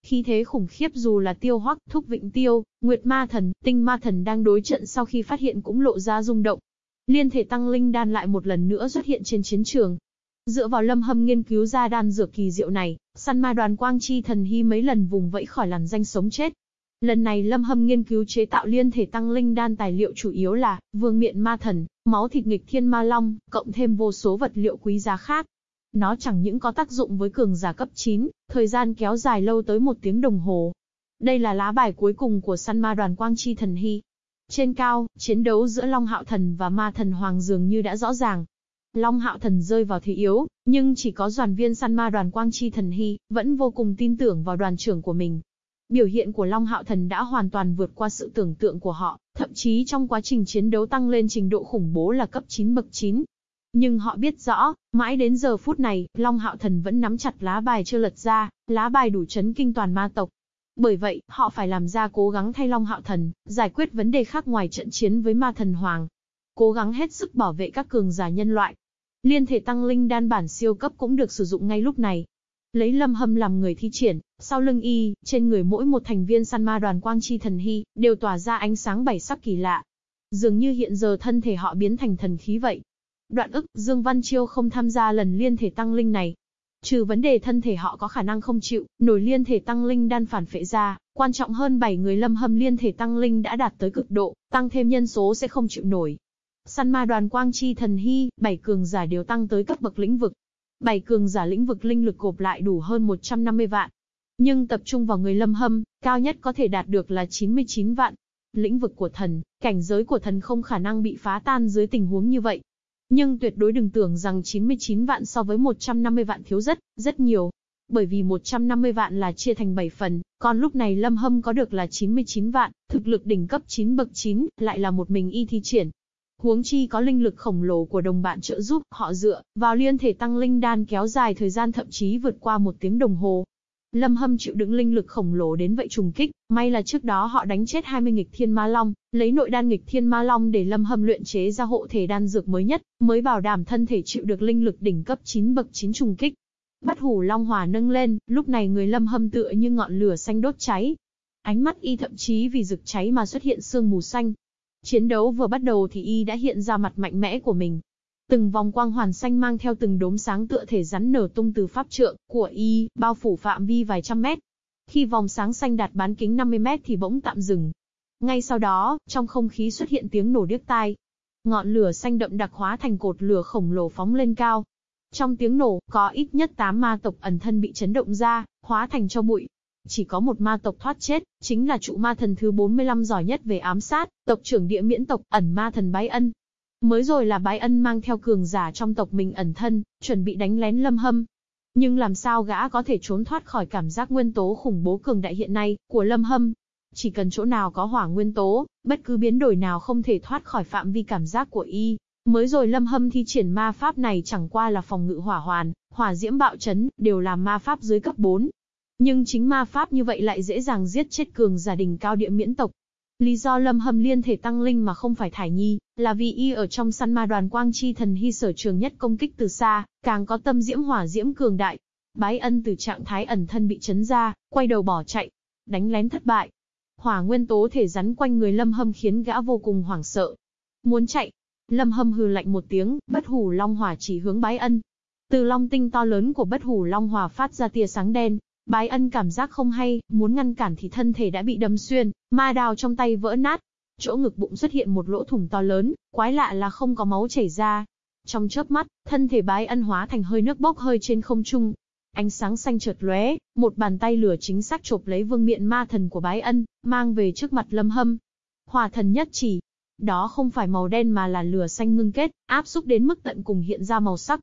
Khí thế khủng khiếp dù là tiêu hoắc, thúc vịnh tiêu, nguyệt ma thần, tinh ma thần đang đối trận sau khi phát hiện cũng lộ ra rung động. Liên thể tăng linh đan lại một lần nữa xuất hiện trên chiến trường. Dựa vào lâm hâm nghiên cứu ra đan dược kỳ diệu này, săn ma đoàn quang chi thần hy mấy lần vùng vẫy khỏi làn danh sống chết. Lần này lâm hâm nghiên cứu chế tạo liên thể tăng linh đan tài liệu chủ yếu là vương miện ma thần, máu thịt nghịch thiên ma long, cộng thêm vô số vật liệu quý giá khác. Nó chẳng những có tác dụng với cường giả cấp 9, thời gian kéo dài lâu tới một tiếng đồng hồ. Đây là lá bài cuối cùng của săn ma đoàn Quang Chi Thần Hy. Trên cao, chiến đấu giữa Long Hạo Thần và Ma Thần Hoàng dường như đã rõ ràng. Long Hạo Thần rơi vào thế yếu, nhưng chỉ có đoàn viên săn ma đoàn Quang Chi Thần Hy, vẫn vô cùng tin tưởng vào đoàn trưởng của mình. Biểu hiện của Long Hạo Thần đã hoàn toàn vượt qua sự tưởng tượng của họ, thậm chí trong quá trình chiến đấu tăng lên trình độ khủng bố là cấp 9 bậc 9, nhưng họ biết rõ, mãi đến giờ phút này, Long Hạo Thần vẫn nắm chặt lá bài chưa lật ra, lá bài đủ chấn kinh toàn ma tộc. Bởi vậy, họ phải làm ra cố gắng thay Long Hạo Thần, giải quyết vấn đề khác ngoài trận chiến với ma thần hoàng. Cố gắng hết sức bảo vệ các cường giả nhân loại. Liên thể tăng linh đan bản siêu cấp cũng được sử dụng ngay lúc này. Lấy lâm hâm làm người thi triển, sau lưng y, trên người mỗi một thành viên săn ma đoàn quang chi thần hy, đều tỏa ra ánh sáng bảy sắc kỳ lạ. Dường như hiện giờ thân thể họ biến thành thần khí vậy. Đoạn ức, Dương Văn Chiêu không tham gia lần liên thể tăng linh này. Trừ vấn đề thân thể họ có khả năng không chịu, nổi liên thể tăng linh đan phản phệ ra, quan trọng hơn 7 người lâm hâm liên thể tăng linh đã đạt tới cực độ, tăng thêm nhân số sẽ không chịu nổi. Săn ma đoàn quang chi thần hy, 7 cường giả đều tăng tới cấp bậc lĩnh vực. 7 cường giả lĩnh vực linh lực gộp lại đủ hơn 150 vạn. Nhưng tập trung vào người lâm hâm, cao nhất có thể đạt được là 99 vạn. Lĩnh vực của thần, cảnh giới của thần không khả năng bị phá tan dưới tình huống như vậy. Nhưng tuyệt đối đừng tưởng rằng 99 vạn so với 150 vạn thiếu rất, rất nhiều. Bởi vì 150 vạn là chia thành 7 phần, còn lúc này Lâm Hâm có được là 99 vạn, thực lực đỉnh cấp 9 bậc 9, lại là một mình y thi triển. Huống chi có linh lực khổng lồ của đồng bạn trợ giúp, họ dựa vào liên thể tăng linh đan kéo dài thời gian thậm chí vượt qua một tiếng đồng hồ, Lâm Hâm chịu đựng linh lực khổng lồ đến vậy trùng kích, may là trước đó họ đánh chết 20 nghịch thiên ma long, lấy nội đan nghịch thiên ma long để Lâm Hâm luyện chế ra hộ thể đan dược mới nhất, mới bảo đảm thân thể chịu được linh lực đỉnh cấp 9 bậc 9 trùng kích. Bắt hủ long hỏa nâng lên, lúc này người Lâm Hâm tựa như ngọn lửa xanh đốt cháy. Ánh mắt y thậm chí vì rực cháy mà xuất hiện sương mù xanh. Chiến đấu vừa bắt đầu thì y đã hiện ra mặt mạnh mẽ của mình, Từng vòng quang hoàn xanh mang theo từng đốm sáng tựa thể rắn nở tung từ pháp trượng của y, bao phủ phạm vi vài trăm mét. Khi vòng sáng xanh đạt bán kính 50 mét thì bỗng tạm dừng. Ngay sau đó, trong không khí xuất hiện tiếng nổ điếc tai. Ngọn lửa xanh đậm đặc hóa thành cột lửa khổng lồ phóng lên cao. Trong tiếng nổ, có ít nhất 8 ma tộc ẩn thân bị chấn động ra, hóa thành cho bụi. Chỉ có một ma tộc thoát chết, chính là trụ ma thần thứ 45 giỏi nhất về ám sát, tộc trưởng địa miễn tộc, ẩn ma thần bái ân. Mới rồi là bái ân mang theo cường giả trong tộc mình ẩn thân, chuẩn bị đánh lén lâm hâm. Nhưng làm sao gã có thể trốn thoát khỏi cảm giác nguyên tố khủng bố cường đại hiện nay, của lâm hâm. Chỉ cần chỗ nào có hỏa nguyên tố, bất cứ biến đổi nào không thể thoát khỏi phạm vi cảm giác của y. Mới rồi lâm hâm thi triển ma pháp này chẳng qua là phòng ngự hỏa hoàn, hỏa diễm bạo chấn, đều là ma pháp dưới cấp 4. Nhưng chính ma pháp như vậy lại dễ dàng giết chết cường giả đình cao địa miễn tộc, Lý do Lâm Hâm liên thể tăng linh mà không phải thải nhi, là vì y ở trong săn ma đoàn quang chi thần hy sở trường nhất công kích từ xa, càng có tâm diễm hỏa diễm cường đại. Bái ân từ trạng thái ẩn thân bị chấn ra, quay đầu bỏ chạy. Đánh lén thất bại. Hỏa nguyên tố thể rắn quanh người Lâm Hâm khiến gã vô cùng hoảng sợ. Muốn chạy. Lâm Hâm hừ lạnh một tiếng, bất hủ long hỏa chỉ hướng bái ân. Từ long tinh to lớn của bất hủ long hỏa phát ra tia sáng đen, Bái ân cảm giác không hay, muốn ngăn cản thì thân thể đã bị đâm xuyên, ma đào trong tay vỡ nát. Chỗ ngực bụng xuất hiện một lỗ thủng to lớn, quái lạ là không có máu chảy ra. Trong chớp mắt, thân thể bái ân hóa thành hơi nước bốc hơi trên không trung. Ánh sáng xanh chợt lóe, một bàn tay lửa chính xác chộp lấy vương miện ma thần của bái ân, mang về trước mặt lâm hâm. Hòa thần nhất chỉ. Đó không phải màu đen mà là lửa xanh ngưng kết, áp xúc đến mức tận cùng hiện ra màu sắc,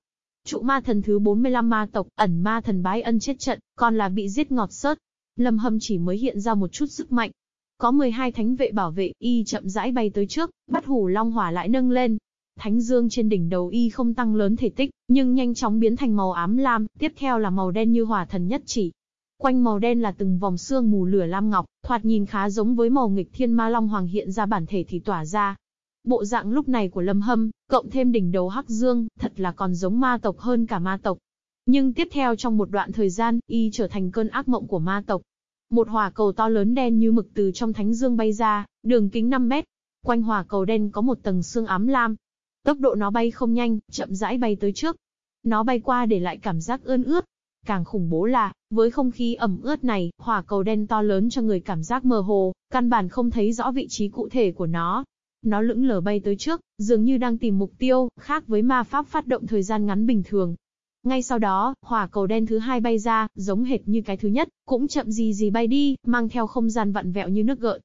Trụ ma thần thứ 45 ma tộc, ẩn ma thần bái ân chết trận, còn là bị giết ngọt sớt. Lâm Hâm chỉ mới hiện ra một chút sức mạnh. Có 12 thánh vệ bảo vệ, y chậm rãi bay tới trước, bắt hủ long hỏa lại nâng lên. Thánh dương trên đỉnh đầu y không tăng lớn thể tích, nhưng nhanh chóng biến thành màu ám lam, tiếp theo là màu đen như hỏa thần nhất chỉ. Quanh màu đen là từng vòng xương mù lửa lam ngọc, thoạt nhìn khá giống với màu nghịch thiên ma long hoàng hiện ra bản thể thì tỏa ra. Bộ dạng lúc này của Lâm Hâm, cộng thêm đỉnh đầu hắc dương, thật là còn giống ma tộc hơn cả ma tộc. Nhưng tiếp theo trong một đoạn thời gian, y trở thành cơn ác mộng của ma tộc. Một hỏa cầu to lớn đen như mực từ trong thánh dương bay ra, đường kính 5 mét. Quanh hỏa cầu đen có một tầng xương ám lam. Tốc độ nó bay không nhanh, chậm rãi bay tới trước. Nó bay qua để lại cảm giác ươn ướt. Càng khủng bố là, với không khí ẩm ướt này, hỏa cầu đen to lớn cho người cảm giác mơ hồ, căn bản không thấy rõ vị trí cụ thể của nó. Nó lững lờ bay tới trước, dường như đang tìm mục tiêu, khác với ma pháp phát động thời gian ngắn bình thường. Ngay sau đó, hỏa cầu đen thứ hai bay ra, giống hệt như cái thứ nhất, cũng chậm gì gì bay đi, mang theo không gian vặn vẹo như nước gợn.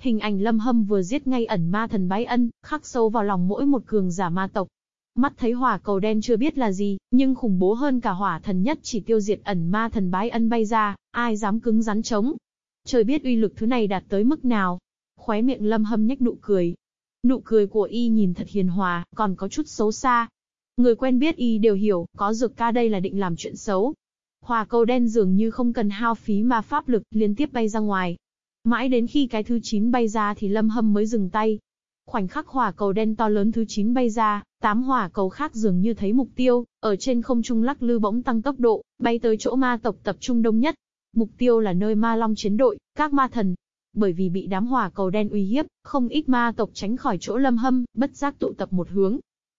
Hình ảnh lâm hâm vừa giết ngay ẩn ma thần bái ân, khắc sâu vào lòng mỗi một cường giả ma tộc. Mắt thấy hỏa cầu đen chưa biết là gì, nhưng khủng bố hơn cả hỏa thần nhất chỉ tiêu diệt ẩn ma thần bái ân bay ra, ai dám cứng rắn chống. Trời biết uy lực thứ này đạt tới mức nào. Khóe miệng lâm hâm nhếch nụ cười. Nụ cười của y nhìn thật hiền hòa, còn có chút xấu xa, Người quen biết y đều hiểu, có dược ca đây là định làm chuyện xấu. Hòa cầu đen dường như không cần hao phí mà pháp lực, liên tiếp bay ra ngoài. Mãi đến khi cái thứ 9 bay ra thì lâm hâm mới dừng tay. Khoảnh khắc hỏa cầu đen to lớn thứ 9 bay ra, tám hỏa cầu khác dường như thấy mục tiêu, ở trên không trung lắc lư bỗng tăng tốc độ, bay tới chỗ ma tộc tập trung đông nhất. Mục tiêu là nơi ma long chiến đội, các ma thần. Bởi vì bị đám hỏa cầu đen uy hiếp, không ít ma tộc tránh khỏi chỗ lâm hâm, bất giác tụ tập một hướng,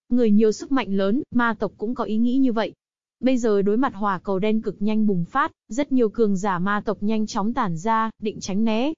Người nhiều sức mạnh lớn, ma tộc cũng có ý nghĩ như vậy. Bây giờ đối mặt hỏa cầu đen cực nhanh bùng phát, rất nhiều cường giả ma tộc nhanh chóng tản ra, định tránh né.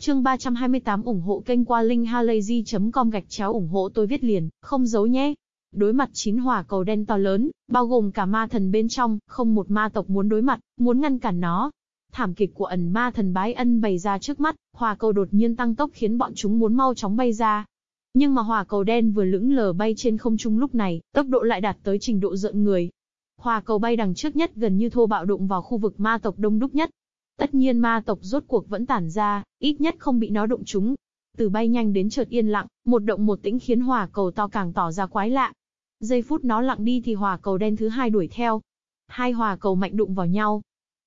Chương 328 ủng hộ kênh qua linkhalazy.com gạch chéo ủng hộ tôi viết liền, không giấu nhé. Đối mặt chín hỏa cầu đen to lớn, bao gồm cả ma thần bên trong, không một ma tộc muốn đối mặt, muốn ngăn cản nó. Thảm kịch của ẩn ma thần bái ân bày ra trước mắt, hỏa cầu đột nhiên tăng tốc khiến bọn chúng muốn mau chóng bay ra, nhưng mà hỏa cầu đen vừa lững lờ bay trên không trung lúc này, tốc độ lại đạt tới trình độ rợn người. Hỏa cầu bay đằng trước nhất gần như thô bạo đụng vào khu vực ma tộc đông đúc nhất. Tất nhiên ma tộc rốt cuộc vẫn tản ra, ít nhất không bị nó đụng chúng. Từ bay nhanh đến chợt yên lặng, một động một tĩnh khiến hỏa cầu to càng tỏ ra quái lạ. Giây phút nó lặng đi thì hỏa cầu đen thứ hai đuổi theo. Hai hỏa cầu mạnh đụng vào nhau,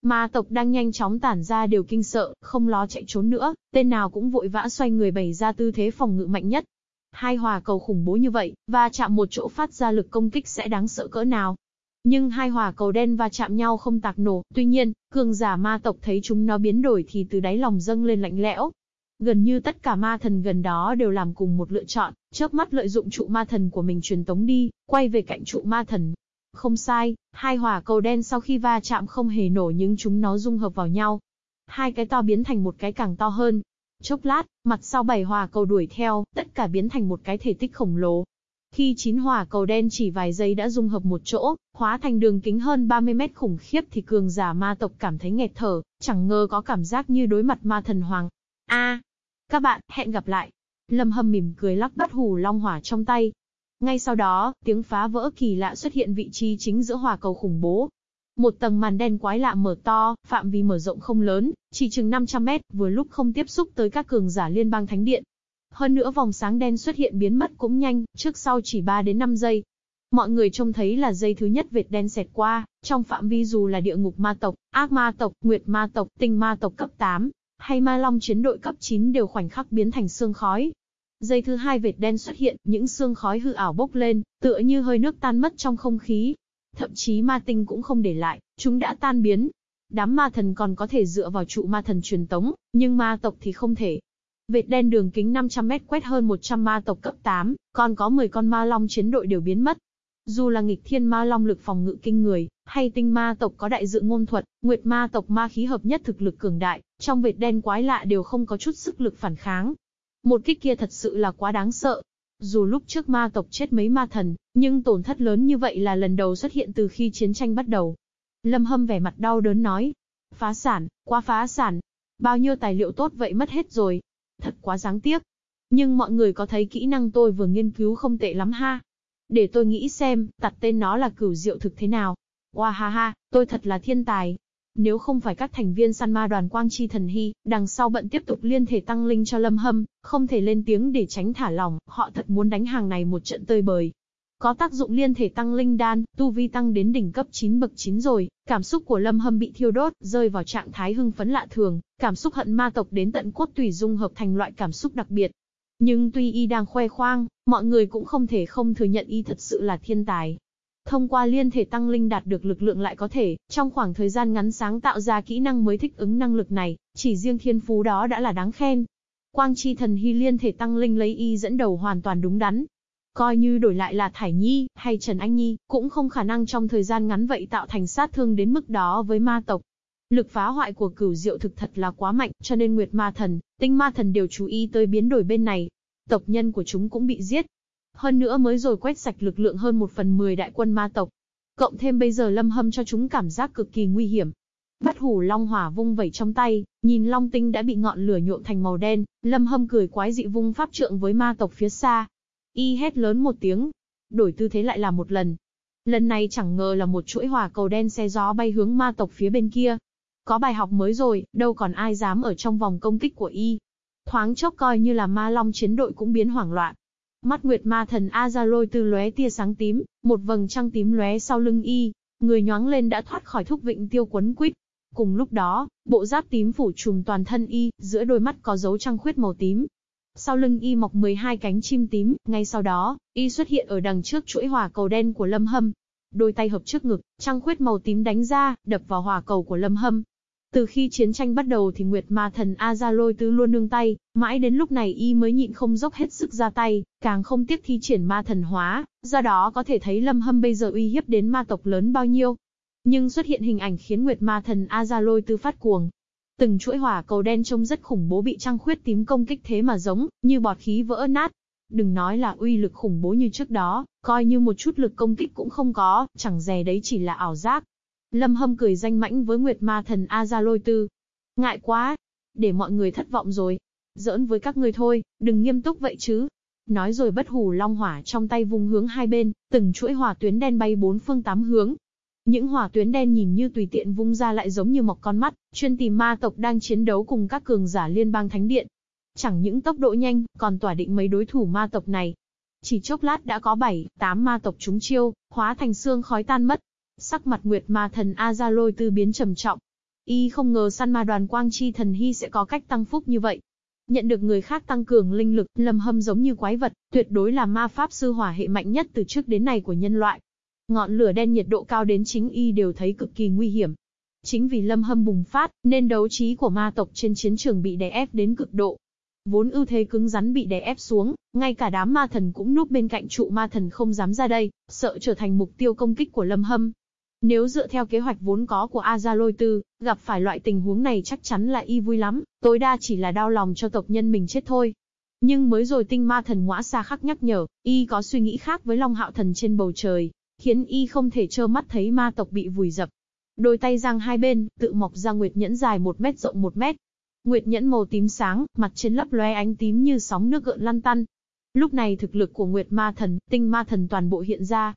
Ma tộc đang nhanh chóng tản ra đều kinh sợ, không lo chạy trốn nữa, tên nào cũng vội vã xoay người bày ra tư thế phòng ngự mạnh nhất. Hai hỏa cầu khủng bố như vậy, và chạm một chỗ phát ra lực công kích sẽ đáng sợ cỡ nào. Nhưng hai hỏa cầu đen va chạm nhau không tạc nổ, tuy nhiên, cường giả ma tộc thấy chúng nó biến đổi thì từ đáy lòng dâng lên lạnh lẽo. Gần như tất cả ma thần gần đó đều làm cùng một lựa chọn, chớp mắt lợi dụng trụ ma thần của mình truyền tống đi, quay về cạnh trụ ma thần. Không sai, hai hỏa cầu đen sau khi va chạm không hề nổ nhưng chúng nó dung hợp vào nhau. Hai cái to biến thành một cái càng to hơn, Chốc lát, mặt sau bảy hỏa cầu đuổi theo, tất cả biến thành một cái thể tích khổng lồ. Khi chín hỏa cầu đen chỉ vài giây đã dung hợp một chỗ, hóa thành đường kính hơn 30 mét khủng khiếp thì cường giả ma tộc cảm thấy nghẹt thở, chẳng ngờ có cảm giác như đối mặt ma thần hoàng. A, các bạn, hẹn gặp lại. Lâm Hâm mỉm cười lắc bắt hủ long hỏa trong tay. Ngay sau đó, tiếng phá vỡ kỳ lạ xuất hiện vị trí chính giữa hỏa cầu khủng bố, một tầng màn đen quái lạ mở to, phạm vi mở rộng không lớn, chỉ chừng 500 mét, vừa lúc không tiếp xúc tới các cường giả liên bang thánh điện. Hơn nữa vòng sáng đen xuất hiện biến mất cũng nhanh, trước sau chỉ 3 đến 5 giây. Mọi người trông thấy là dây thứ nhất vệt đen xẹt qua, trong phạm vi dù là địa ngục ma tộc, ác ma tộc, nguyệt ma tộc, tinh ma tộc cấp 8, hay ma long chiến đội cấp 9 đều khoảnh khắc biến thành xương khói. Dây thứ hai vệt đen xuất hiện, những xương khói hư ảo bốc lên, tựa như hơi nước tan mất trong không khí, Thậm chí ma tinh cũng không để lại, chúng đã tan biến. Đám ma thần còn có thể dựa vào trụ ma thần truyền tống, nhưng ma tộc thì không thể. Vệt đen đường kính 500 mét quét hơn 100 ma tộc cấp 8, còn có 10 con ma long chiến đội đều biến mất. Dù là nghịch thiên ma long lực phòng ngự kinh người, hay tinh ma tộc có đại dự ngôn thuật, nguyệt ma tộc ma khí hợp nhất thực lực cường đại, trong vệt đen quái lạ đều không có chút sức lực phản kháng. Một kích kia thật sự là quá đáng sợ, dù lúc trước ma tộc chết mấy ma thần, nhưng tổn thất lớn như vậy là lần đầu xuất hiện từ khi chiến tranh bắt đầu. Lâm Hâm vẻ mặt đau đớn nói. Phá sản, quá phá sản. Bao nhiêu tài liệu tốt vậy mất hết rồi. Thật quá đáng tiếc. Nhưng mọi người có thấy kỹ năng tôi vừa nghiên cứu không tệ lắm ha. Để tôi nghĩ xem, đặt tên nó là cửu diệu thực thế nào. Wow ha ha, tôi thật là thiên tài. Nếu không phải các thành viên săn ma đoàn Quang Chi Thần Hy, đằng sau bận tiếp tục liên thể tăng linh cho Lâm Hâm, không thể lên tiếng để tránh thả lỏng, họ thật muốn đánh hàng này một trận tơi bời. Có tác dụng liên thể tăng linh đan, tu vi tăng đến đỉnh cấp 9 bậc 9 rồi, cảm xúc của Lâm Hâm bị thiêu đốt, rơi vào trạng thái hưng phấn lạ thường, cảm xúc hận ma tộc đến tận cốt tùy dung hợp thành loại cảm xúc đặc biệt. Nhưng tuy y đang khoe khoang, mọi người cũng không thể không thừa nhận y thật sự là thiên tài. Thông qua liên thể tăng linh đạt được lực lượng lại có thể, trong khoảng thời gian ngắn sáng tạo ra kỹ năng mới thích ứng năng lực này, chỉ riêng thiên phú đó đã là đáng khen. Quang chi thần hy liên thể tăng linh lấy y dẫn đầu hoàn toàn đúng đắn. Coi như đổi lại là Thải Nhi, hay Trần Anh Nhi, cũng không khả năng trong thời gian ngắn vậy tạo thành sát thương đến mức đó với ma tộc. Lực phá hoại của cửu diệu thực thật là quá mạnh, cho nên Nguyệt Ma Thần, Tinh Ma Thần đều chú ý tới biến đổi bên này. Tộc nhân của chúng cũng bị giết. Hơn nữa mới rồi quét sạch lực lượng hơn một phần mười đại quân ma tộc. Cộng thêm bây giờ lâm hâm cho chúng cảm giác cực kỳ nguy hiểm, Bắt hủ long hỏa vung vẩy trong tay, nhìn long tinh đã bị ngọn lửa nhuộm thành màu đen, lâm hâm cười quái dị vung pháp trượng với ma tộc phía xa. Y hét lớn một tiếng, đổi tư thế lại là một lần. Lần này chẳng ngờ là một chuỗi hỏa cầu đen xe gió bay hướng ma tộc phía bên kia. Có bài học mới rồi, đâu còn ai dám ở trong vòng công kích của Y. Thoáng chốc coi như là ma long chiến đội cũng biến hoảng loạn. Mắt Nguyệt Ma Thần Azaloi từ lóe tia sáng tím, một vầng trăng tím lóe sau lưng y, người nhoáng lên đã thoát khỏi thúc vịnh tiêu quấn quýt, Cùng lúc đó, bộ giáp tím phủ trùm toàn thân y, giữa đôi mắt có dấu trăng khuyết màu tím. Sau lưng y mọc 12 cánh chim tím, ngay sau đó, y xuất hiện ở đằng trước chuỗi hỏa cầu đen của Lâm Hâm. Đôi tay hợp trước ngực, trăng khuyết màu tím đánh ra, đập vào hỏa cầu của Lâm Hâm. Từ khi chiến tranh bắt đầu thì Nguyệt Ma Thần Azaloi tứ luôn nương tay, mãi đến lúc này y mới nhịn không dốc hết sức ra tay, càng không tiếc thi triển ma thần hóa, do đó có thể thấy Lâm Hâm bây giờ uy hiếp đến ma tộc lớn bao nhiêu. Nhưng xuất hiện hình ảnh khiến Nguyệt Ma Thần Azaloi tư phát cuồng. Từng chuỗi hỏa cầu đen trông rất khủng bố bị trăng khuyết tím công kích thế mà giống, như bọt khí vỡ nát. Đừng nói là uy lực khủng bố như trước đó, coi như một chút lực công kích cũng không có, chẳng dè đấy chỉ là ảo giác. Lâm Hâm cười danh mãnh với Nguyệt Ma Thần Azaloi tư. Ngại quá, để mọi người thất vọng rồi. Giỡn với các ngươi thôi, đừng nghiêm túc vậy chứ. Nói rồi bất hủ long hỏa trong tay vùng hướng hai bên, từng chuỗi hỏa tuyến đen bay bốn phương tám hướng, những hỏa tuyến đen nhìn như tùy tiện vung ra lại giống như mọc con mắt, chuyên tìm ma tộc đang chiến đấu cùng các cường giả liên bang thánh điện. Chẳng những tốc độ nhanh, còn tỏa định mấy đối thủ ma tộc này. Chỉ chốc lát đã có 7, 8 ma tộc trúng chiêu, hóa thành xương khói tan mất. Sắc mặt Nguyệt Ma thần Azaloi tư biến trầm trọng. Y không ngờ săn ma đoàn quang chi thần hy sẽ có cách tăng phúc như vậy. Nhận được người khác tăng cường linh lực, lâm hâm giống như quái vật, tuyệt đối là ma pháp sư hỏa hệ mạnh nhất từ trước đến nay của nhân loại. Ngọn lửa đen nhiệt độ cao đến chính y đều thấy cực kỳ nguy hiểm. Chính vì lâm hâm bùng phát, nên đấu trí của ma tộc trên chiến trường bị đè ép đến cực độ. Vốn ưu thế cứng rắn bị đè ép xuống, ngay cả đám ma thần cũng núp bên cạnh trụ ma thần không dám ra đây, sợ trở thành mục tiêu công kích của lâm hâm. Nếu dựa theo kế hoạch vốn có của Aza Lôi Tư, gặp phải loại tình huống này chắc chắn là y vui lắm, tối đa chỉ là đau lòng cho tộc nhân mình chết thôi. Nhưng mới rồi tinh ma thần ngõa xa khắc nhắc nhở, y có suy nghĩ khác với Long Hạo Thần trên bầu trời, khiến y không thể trơ mắt thấy ma tộc bị vùi dập. Đôi tay giang hai bên, tự mọc ra nguyệt nhẫn dài một mét rộng một mét. Nguyệt nhẫn màu tím sáng, mặt trên lấp lóe ánh tím như sóng nước gợn lăn tăn. Lúc này thực lực của Nguyệt Ma Thần, Tinh Ma Thần toàn bộ hiện ra.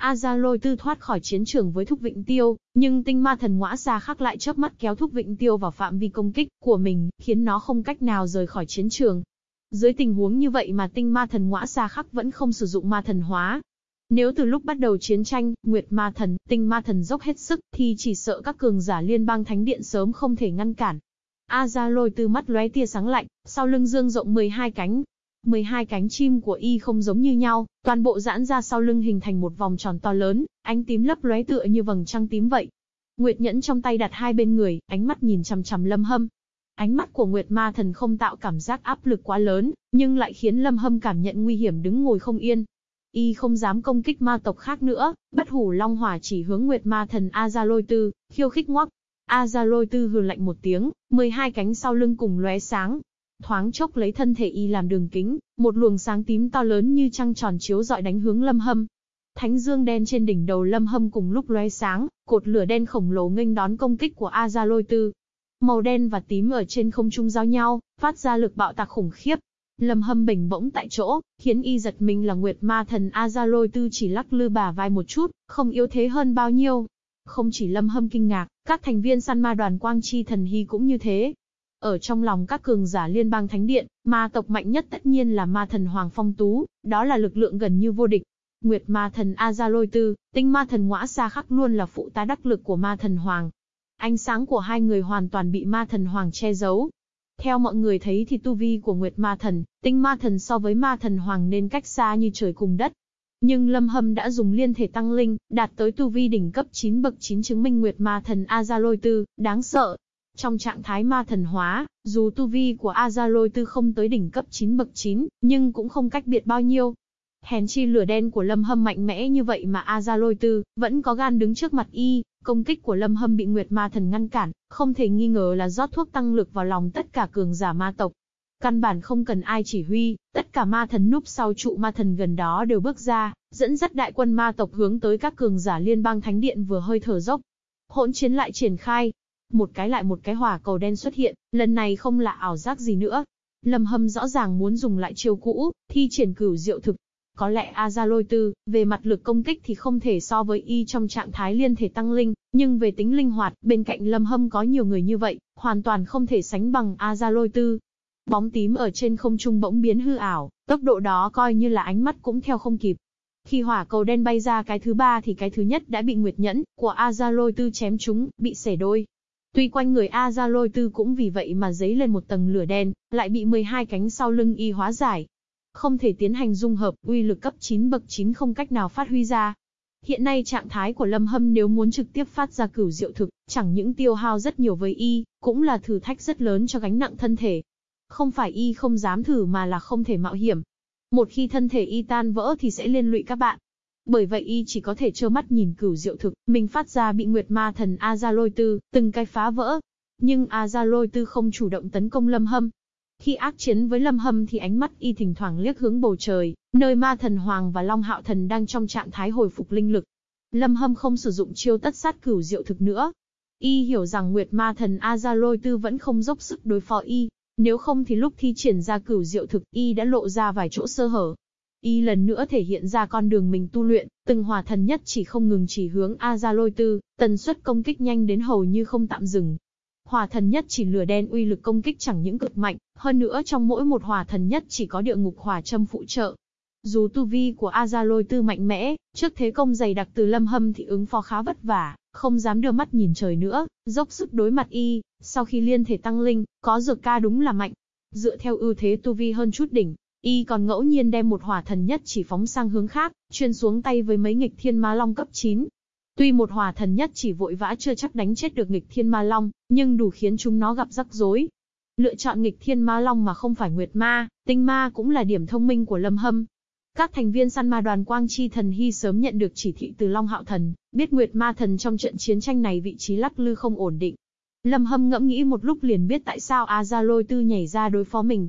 Azaloi tư thoát khỏi chiến trường với Thúc Vịnh Tiêu, nhưng Tinh Ma Thần ngõa xa khắc lại chớp mắt kéo Thúc Vịnh Tiêu vào phạm vi công kích của mình, khiến nó không cách nào rời khỏi chiến trường. Dưới tình huống như vậy mà Tinh Ma Thần ngõa xa khắc vẫn không sử dụng ma thần hóa, nếu từ lúc bắt đầu chiến tranh, Nguyệt Ma Thần, Tinh Ma Thần dốc hết sức, thì chỉ sợ các cường giả liên bang thánh điện sớm không thể ngăn cản. A lôi tư mắt lóe tia sáng lạnh, sau lưng dương rộng 12 cánh. 12 cánh chim của y không giống như nhau, toàn bộ giãn ra sau lưng hình thành một vòng tròn to lớn, ánh tím lấp lóe tựa như vầng trăng tím vậy. Nguyệt nhẫn trong tay đặt hai bên người, ánh mắt nhìn chằm chằm Lâm Hâm. Ánh mắt của Nguyệt Ma Thần không tạo cảm giác áp lực quá lớn, nhưng lại khiến Lâm Hâm cảm nhận nguy hiểm đứng ngồi không yên, Y không dám công kích ma tộc khác nữa, bất hủ long hỏa chỉ hướng Nguyệt Ma Thần Azaloi Tư, khiêu khích ngoắc. Azaloi Tư hừ lạnh một tiếng, 12 cánh sau lưng cùng lóe sáng. Thoáng chốc lấy thân thể y làm đường kính, một luồng sáng tím to lớn như trăng tròn chiếu dọi đánh hướng Lâm Hâm. Thánh dương đen trên đỉnh đầu Lâm Hâm cùng lúc lóe sáng, cột lửa đen khổng lồ nghênh đón công kích của a ra lôi Tư. Màu đen và tím ở trên không trung giao nhau, phát ra lực bạo tạc khủng khiếp, Lâm Hâm bình bỗng tại chỗ, khiến y giật mình là Nguyệt Ma Thần a ra lôi Tư chỉ lắc lư bà vai một chút, không yếu thế hơn bao nhiêu. Không chỉ Lâm Hâm kinh ngạc, các thành viên săn ma đoàn Quang Chi Thần Hy cũng như thế. Ở trong lòng các cường giả liên bang thánh điện, ma tộc mạnh nhất tất nhiên là ma thần Hoàng Phong Tú, đó là lực lượng gần như vô địch. Nguyệt ma thần Azalôi Tư, tinh ma thần ngõa xa khắc luôn là phụ tá đắc lực của ma thần Hoàng. Ánh sáng của hai người hoàn toàn bị ma thần Hoàng che giấu. Theo mọi người thấy thì tu vi của Nguyệt ma thần, tinh ma thần so với ma thần Hoàng nên cách xa như trời cùng đất. Nhưng Lâm Hâm đã dùng liên thể tăng linh, đạt tới tu vi đỉnh cấp 9 bậc 9 chứng minh Nguyệt Ma Thần Azalôi Tư, đáng sợ. Trong trạng thái ma thần hóa, dù tu vi của Azalôi Tư không tới đỉnh cấp 9 bậc 9, nhưng cũng không cách biệt bao nhiêu. Hèn chi lửa đen của Lâm Hâm mạnh mẽ như vậy mà Azalôi Tư vẫn có gan đứng trước mặt y, công kích của Lâm Hâm bị Nguyệt Ma Thần ngăn cản, không thể nghi ngờ là rót thuốc tăng lực vào lòng tất cả cường giả ma tộc. Căn bản không cần ai chỉ huy, tất cả ma thần núp sau trụ ma thần gần đó đều bước ra, dẫn dắt đại quân ma tộc hướng tới các cường giả liên bang thánh điện vừa hơi thở dốc. Hỗn chiến lại triển khai. Một cái lại một cái hỏa cầu đen xuất hiện, lần này không là ảo giác gì nữa. Lâm Hâm rõ ràng muốn dùng lại chiêu cũ, thi triển cửu diệu thực. Có lẽ Azalôi Tư, về mặt lực công kích thì không thể so với y trong trạng thái liên thể tăng linh, nhưng về tính linh hoạt, bên cạnh Lâm Hâm có nhiều người như vậy, hoàn toàn không thể sánh bằng Azalôi Tư. Bóng tím ở trên không trung bỗng biến hư ảo, tốc độ đó coi như là ánh mắt cũng theo không kịp. Khi hỏa cầu đen bay ra cái thứ ba thì cái thứ nhất đã bị Nguyệt Nhẫn của Azalôi Tư chém trúng, bị xẻ đôi. Tuy quanh người A gia lôi Tư cũng vì vậy mà dấy lên một tầng lửa đen, lại bị 12 cánh sau lưng y hóa giải. Không thể tiến hành dung hợp, uy lực cấp 9 bậc 9 không cách nào phát huy ra. Hiện nay trạng thái của Lâm Hâm nếu muốn trực tiếp phát ra cửu diệu thực, chẳng những tiêu hao rất nhiều với y, cũng là thử thách rất lớn cho gánh nặng thân thể. Không phải y không dám thử mà là không thể mạo hiểm. Một khi thân thể y tan vỡ thì sẽ liên lụy các bạn. Bởi vậy y chỉ có thể trơ mắt nhìn cửu diệu thực, mình phát ra bị Nguyệt Ma thần Azalôi Tư, từng cái phá vỡ. Nhưng Azalôi Tư không chủ động tấn công Lâm Hâm. Khi ác chiến với Lâm Hâm thì ánh mắt y thỉnh thoảng liếc hướng bầu trời, nơi Ma thần Hoàng và Long Hạo thần đang trong trạng thái hồi phục linh lực. Lâm Hâm không sử dụng chiêu tất sát cửu diệu thực nữa. Y hiểu rằng Nguyệt Ma thần Azalôi Tư vẫn không dốc sức đối phó y, nếu không thì lúc thi triển ra cửu diệu thực y đã lộ ra vài chỗ sơ hở. Y lần nữa thể hiện ra con đường mình tu luyện, từng hỏa thần nhất chỉ không ngừng chỉ hướng Azalôi Tư, tần suất công kích nhanh đến hầu như không tạm dừng. Hỏa thần nhất chỉ lửa đen uy lực công kích chẳng những cực mạnh, hơn nữa trong mỗi một hỏa thần nhất chỉ có địa ngục hỏa châm phụ trợ. Dù tu vi của Azalôi Tư mạnh mẽ, trước thế công dày đặc từ lâm hâm thì ứng phó khá vất vả, không dám đưa mắt nhìn trời nữa, dốc sức đối mặt y, sau khi liên thể tăng linh, có dược ca đúng là mạnh. Dựa theo ưu thế tu vi hơn chút đỉnh, y còn ngẫu nhiên đem một hỏa thần nhất chỉ phóng sang hướng khác, chuyên xuống tay với mấy nghịch thiên ma long cấp 9. Tuy một hỏa thần nhất chỉ vội vã chưa chắc đánh chết được nghịch thiên ma long, nhưng đủ khiến chúng nó gặp rắc rối. Lựa chọn nghịch thiên ma long mà không phải nguyệt ma, tinh ma cũng là điểm thông minh của Lâm Hâm, các thành viên săn ma đoàn Quang Chi Thần Hy sớm nhận được chỉ thị từ Long Hạo Thần, biết Nguyệt Ma Thần trong trận chiến tranh này vị trí lắc lư không ổn định. Lâm Hâm ngẫm nghĩ một lúc liền biết tại sao A Gia Lôi Tư nhảy ra đối phó mình.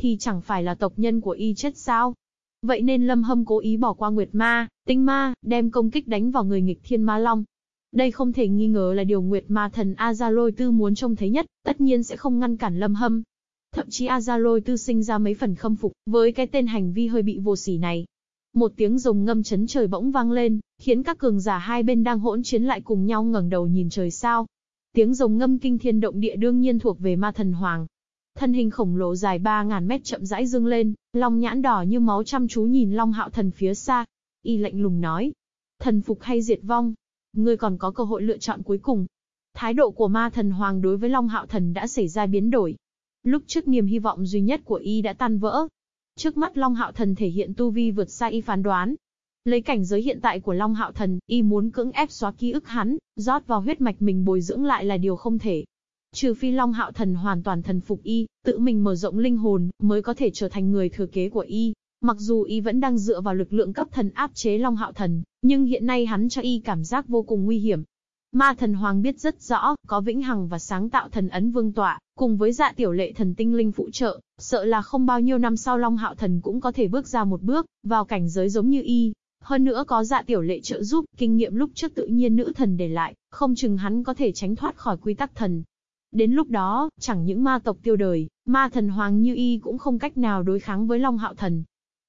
Thì chẳng phải là tộc nhân của y chết sao? Vậy nên Lâm Hâm cố ý bỏ qua Nguyệt Ma, Tinh Ma, đem công kích đánh vào người nghịch Thiên Ma Long. Đây không thể nghi ngờ là điều Nguyệt Ma Thần A Gia Lôi Tư muốn trông thấy nhất, tất nhiên sẽ không ngăn cản Lâm Hâm. Thậm chí Azalôi tư sinh ra mấy phần khâm phục, với cái tên hành vi hơi bị vô sỉ này. Một tiếng rồng ngâm chấn trời bỗng vang lên, khiến các cường giả hai bên đang hỗn chiến lại cùng nhau ngẩng đầu nhìn trời sao. Tiếng rồng ngâm kinh thiên động địa đương nhiên thuộc về ma thần hoàng. Thân hình khổng lồ dài 3.000 mét chậm rãi dương lên, long nhãn đỏ như máu chăm chú nhìn long hạo thần phía xa. Y lạnh lùng nói. Thần phục hay diệt vong? Ngươi còn có cơ hội lựa chọn cuối cùng. Thái độ của ma thần hoàng đối với long hạo thần đã xảy ra biến đổi, Lúc trước niềm hy vọng duy nhất của y đã tan vỡ. Trước mắt Long Hạo Thần thể hiện tu vi vượt xa y phán đoán. Lấy cảnh giới hiện tại của Long Hạo Thần, y muốn cưỡng ép xóa ký ức hắn, rót vào huyết mạch mình bồi dưỡng lại là điều không thể. Trừ phi Long Hạo Thần hoàn toàn thần phục y, tự mình mở rộng linh hồn, mới có thể trở thành người thừa kế của y. Mặc dù y vẫn đang dựa vào lực lượng cấp thần áp chế Long Hạo Thần, nhưng hiện nay hắn cho y cảm giác vô cùng nguy hiểm, Ma thần hoàng biết rất rõ, có vĩnh hằng và sáng tạo thần ấn vương tọa, cùng với dạ tiểu lệ thần tinh linh phụ trợ, sợ là không bao nhiêu năm sau Long Hạo thần cũng có thể bước ra một bước, vào cảnh giới giống như y. Hơn nữa có dạ tiểu lệ trợ giúp, kinh nghiệm lúc trước tự nhiên nữ thần để lại, không chừng hắn có thể tránh thoát khỏi quy tắc thần. Đến lúc đó, chẳng những ma tộc tiêu đời, ma thần hoàng như y cũng không cách nào đối kháng với Long Hạo thần.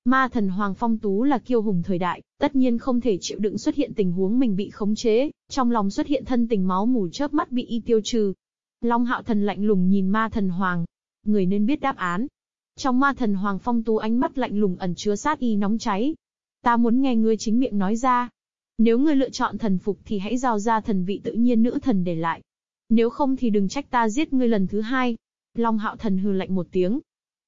Ma thần Hoàng Phong Tú là kiêu hùng thời đại, tất nhiên không thể chịu đựng xuất hiện tình huống mình bị khống chế, trong lòng xuất hiện thân tình máu mù chớp mắt bị y tiêu trừ. Long hạo thần lạnh lùng nhìn ma thần Hoàng. Người nên biết đáp án. Trong ma thần Hoàng Phong Tú ánh mắt lạnh lùng ẩn chứa sát y nóng cháy. Ta muốn nghe ngươi chính miệng nói ra. Nếu ngươi lựa chọn thần phục thì hãy giao ra thần vị tự nhiên nữ thần để lại. Nếu không thì đừng trách ta giết ngươi lần thứ hai. Long hạo thần hừ lạnh một tiếng.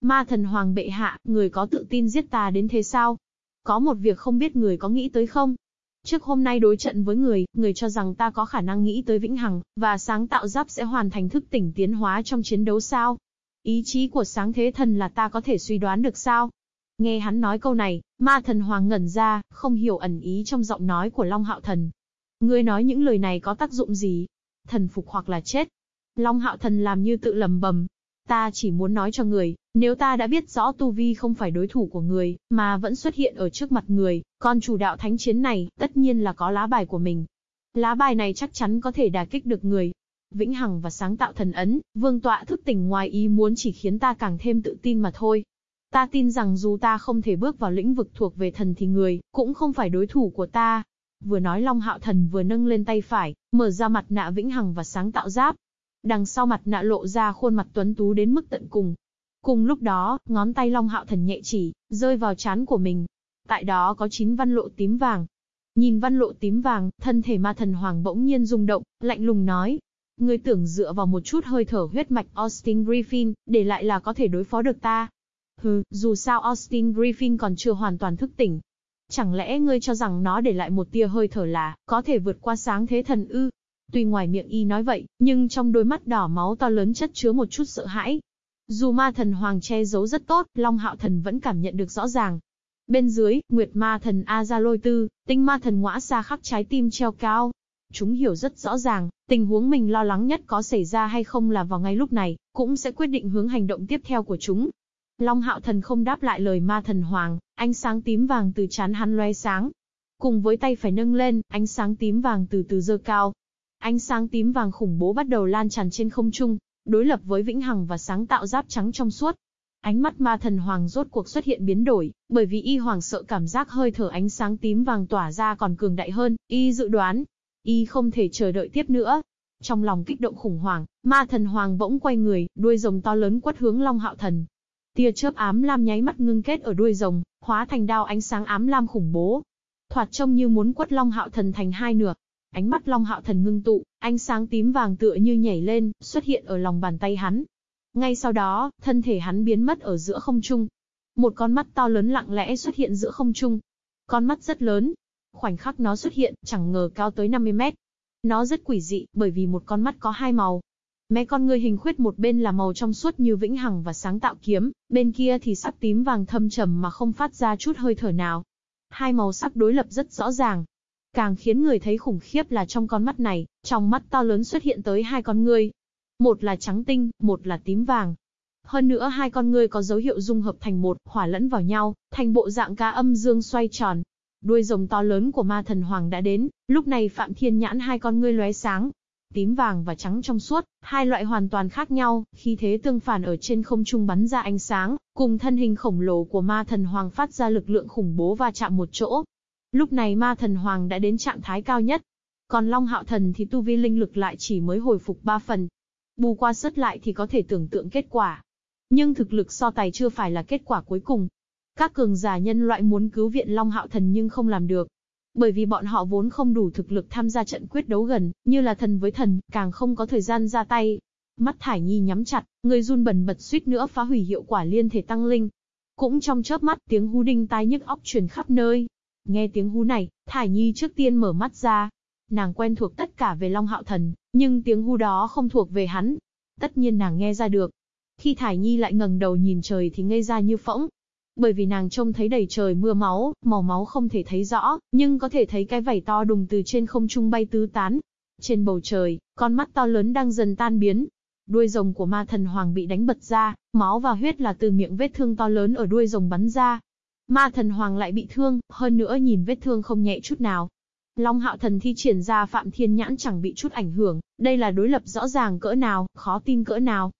Ma thần hoàng bệ hạ, người có tự tin giết ta đến thế sao? Có một việc không biết người có nghĩ tới không? Trước hôm nay đối trận với người, người cho rằng ta có khả năng nghĩ tới vĩnh hằng, và sáng tạo giáp sẽ hoàn thành thức tỉnh tiến hóa trong chiến đấu sao? Ý chí của sáng thế thần là ta có thể suy đoán được sao? Nghe hắn nói câu này, ma thần hoàng ngẩn ra, không hiểu ẩn ý trong giọng nói của Long Hạo Thần. Ngươi nói những lời này có tác dụng gì? Thần phục hoặc là chết? Long Hạo Thần làm như tự lầm bầm. Ta chỉ muốn nói cho người, nếu ta đã biết rõ Tu Vi không phải đối thủ của người, mà vẫn xuất hiện ở trước mặt người, con chủ đạo thánh chiến này, tất nhiên là có lá bài của mình. Lá bài này chắc chắn có thể đả kích được người. Vĩnh Hằng và sáng tạo thần ấn, vương tọa thức tỉnh ngoài ý muốn chỉ khiến ta càng thêm tự tin mà thôi. Ta tin rằng dù ta không thể bước vào lĩnh vực thuộc về thần thì người, cũng không phải đối thủ của ta. Vừa nói Long Hạo Thần vừa nâng lên tay phải, mở ra mặt nạ vĩnh hằng và sáng tạo giáp. Đằng sau mặt nạ lộ ra khuôn mặt tuấn tú đến mức tận cùng. Cùng lúc đó, ngón tay Long Hạo Thần nhẹ chỉ, rơi vào chán của mình. Tại đó có chín văn lộ tím vàng. Nhìn văn lộ tím vàng, thân thể ma thần hoàng bỗng nhiên rung động, lạnh lùng nói. Ngươi tưởng dựa vào một chút hơi thở huyết mạch Austin Griffin, để lại là có thể đối phó được ta. Hừ, dù sao Austin Griffin còn chưa hoàn toàn thức tỉnh. Chẳng lẽ ngươi cho rằng nó để lại một tia hơi thở là, có thể vượt qua sáng thế thần ư? Tuy ngoài miệng y nói vậy, nhưng trong đôi mắt đỏ máu to lớn chất chứa một chút sợ hãi. Dù ma thần hoàng che giấu rất tốt, Long Hạo Thần vẫn cảm nhận được rõ ràng. Bên dưới, Nguyệt ma thần a ra lôi Tư, tinh ma thần ngõa xa khắc trái tim treo cao. Chúng hiểu rất rõ ràng, tình huống mình lo lắng nhất có xảy ra hay không là vào ngay lúc này, cũng sẽ quyết định hướng hành động tiếp theo của chúng. Long hạo thần không đáp lại lời ma thần hoàng, ánh sáng tím vàng từ chán hắn loe sáng. Cùng với tay phải nâng lên, ánh sáng tím vàng từ từ dơ cao. Ánh sáng tím vàng khủng bố bắt đầu lan tràn trên không trung, đối lập với vĩnh hằng và sáng tạo giáp trắng trong suốt. Ánh mắt ma thần hoàng rốt cuộc xuất hiện biến đổi, bởi vì y hoàng sợ cảm giác hơi thở ánh sáng tím vàng tỏa ra còn cường đại hơn, y dự đoán. Y không thể chờ đợi tiếp nữa. Trong lòng kích động khủng hoảng, ma thần hoàng bỗng quay người, đuôi rồng to lớn quất hướng Long Hạo Thần. Tia chớp ám lam nháy mắt ngưng kết ở đuôi rồng, hóa thành đao ánh sáng ám lam khủng bố. Thoạt trông như muốn quất Long Hạo Thần thành hai nửa. Ánh mắt Long Hạo Thần ngưng tụ, ánh sáng tím vàng tựa như nhảy lên, xuất hiện ở lòng bàn tay hắn. Ngay sau đó, thân thể hắn biến mất ở giữa không trung. Một con mắt to lớn lặng lẽ xuất hiện giữa không trung. Con mắt rất lớn. Khoảnh khắc nó xuất hiện, chẳng ngờ cao tới 50 mét. Nó rất quỷ dị, bởi vì một con mắt có hai màu, Mẹ con ngươi hình khuyết một bên là màu trong suốt như vĩnh hằng và sáng tạo kiếm, bên kia thì sắc tím vàng thâm trầm mà không phát ra chút hơi thở nào. Hai màu sắc đối lập rất rõ ràng. Càng khiến người thấy khủng khiếp là trong con mắt này, trong mắt to lớn xuất hiện tới hai con ngươi, Một là trắng tinh, một là tím vàng. Hơn nữa hai con ngươi có dấu hiệu dung hợp thành một, hỏa lẫn vào nhau, thành bộ dạng cá âm dương xoay tròn. Đuôi rồng to lớn của ma thần hoàng đã đến, lúc này Phạm Thiên Nhãn hai con ngươi lóe sáng, tím vàng và trắng trong suốt, hai loại hoàn toàn khác nhau, khi thế tương phản ở trên không trung bắn ra ánh sáng, cùng thân hình khổng lồ của ma thần hoàng phát ra lực lượng khủng bố va chạm một chỗ. Lúc này ma thần hoàng đã đến trạng thái cao nhất. Còn Long Hạo Thần thì tu vi linh lực lại chỉ mới hồi phục 3 phần. Bù qua sất lại thì có thể tưởng tượng kết quả. Nhưng thực lực so tài chưa phải là kết quả cuối cùng. Các cường giả nhân loại muốn cứu viện Long Hạo Thần nhưng không làm được. Bởi vì bọn họ vốn không đủ thực lực tham gia trận quyết đấu gần, như là thần với thần, càng không có thời gian ra tay. Mắt Thải Nhi nhắm chặt, người run bần bật suýt nữa phá hủy hiệu quả liên thể tăng linh. Cũng trong chớp mắt, tiếng hú đinh tai nhức óc truyền khắp nơi. Nghe tiếng hú này, Thải Nhi trước tiên mở mắt ra. Nàng quen thuộc tất cả về Long Hạo Thần, nhưng tiếng hú đó không thuộc về hắn. Tất nhiên nàng nghe ra được. Khi Thải Nhi lại ngẩng đầu nhìn trời thì ngây ra như phỗng, bởi vì nàng trông thấy đầy trời mưa máu, màu máu không thể thấy rõ, nhưng có thể thấy cái vảy to đùng từ trên không trung bay tứ tán. Trên bầu trời, con mắt to lớn đang dần tan biến. Đuôi rồng của ma thần hoàng bị đánh bật ra, máu và huyết là từ miệng vết thương to lớn ở đuôi rồng bắn ra. Ma thần hoàng lại bị thương, hơn nữa nhìn vết thương không nhẹ chút nào. Long hạo thần thi triển ra phạm thiên nhãn chẳng bị chút ảnh hưởng, đây là đối lập rõ ràng cỡ nào, khó tin cỡ nào.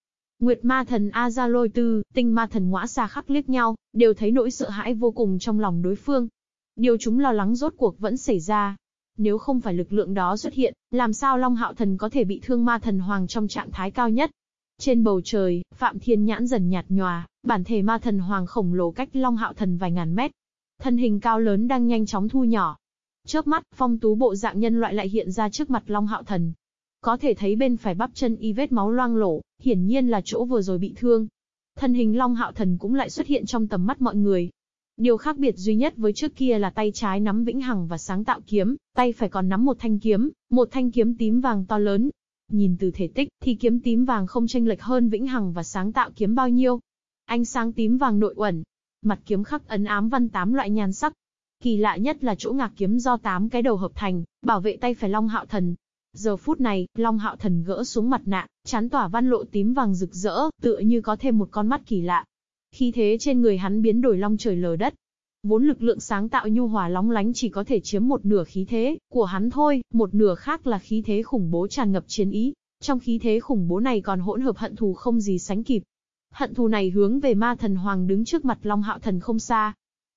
Nguyệt ma thần Azaloi Tư, tinh ma thần ngõa xa khắc liếc nhau, đều thấy nỗi sợ hãi vô cùng trong lòng đối phương. Điều chúng lo lắng rốt cuộc vẫn xảy ra. Nếu không phải lực lượng đó xuất hiện, làm sao Long Hạo Thần có thể bị thương ma thần hoàng trong trạng thái cao nhất? Trên bầu trời, Phạm Thiên Nhãn dần nhạt nhòa, bản thể ma thần hoàng khổng lồ cách Long Hạo Thần vài ngàn mét. Thân hình cao lớn đang nhanh chóng thu nhỏ. Chớp mắt, phong tú bộ dạng nhân loại lại hiện ra trước mặt Long Hạo Thần. Có thể thấy bên phải bắp chân y vết máu loang lổ, hiển nhiên là chỗ vừa rồi bị thương. Thân hình Long Hạo Thần cũng lại xuất hiện trong tầm mắt mọi người. Điều khác biệt duy nhất với trước kia là tay trái nắm vĩnh hằng và sáng tạo kiếm, tay phải còn nắm một thanh kiếm, một thanh kiếm tím vàng to lớn. Nhìn từ thể tích, thì kiếm tím vàng không chênh lệch hơn vĩnh hằng và sáng tạo kiếm bao nhiêu. Ánh sáng tím vàng nội uẩn, mặt kiếm khắc ấn ám văn tám loại nhan sắc. Kỳ lạ nhất là chỗ ngạc kiếm do tám cái đầu hợp thành, bảo vệ tay phải Long Hạo Thần. Giờ phút này, Long Hạo Thần gỡ xuống mặt nạ, chán tỏa văn lộ tím vàng rực rỡ, tựa như có thêm một con mắt kỳ lạ. khi thế trên người hắn biến đổi long trời lở đất. Vốn lực lượng sáng tạo nhu hòa lóng lánh chỉ có thể chiếm một nửa khí thế của hắn thôi, một nửa khác là khí thế khủng bố tràn ngập chiến ý. Trong khí thế khủng bố này còn hỗn hợp hận thù không gì sánh kịp. Hận thù này hướng về ma thần hoàng đứng trước mặt Long Hạo Thần không xa.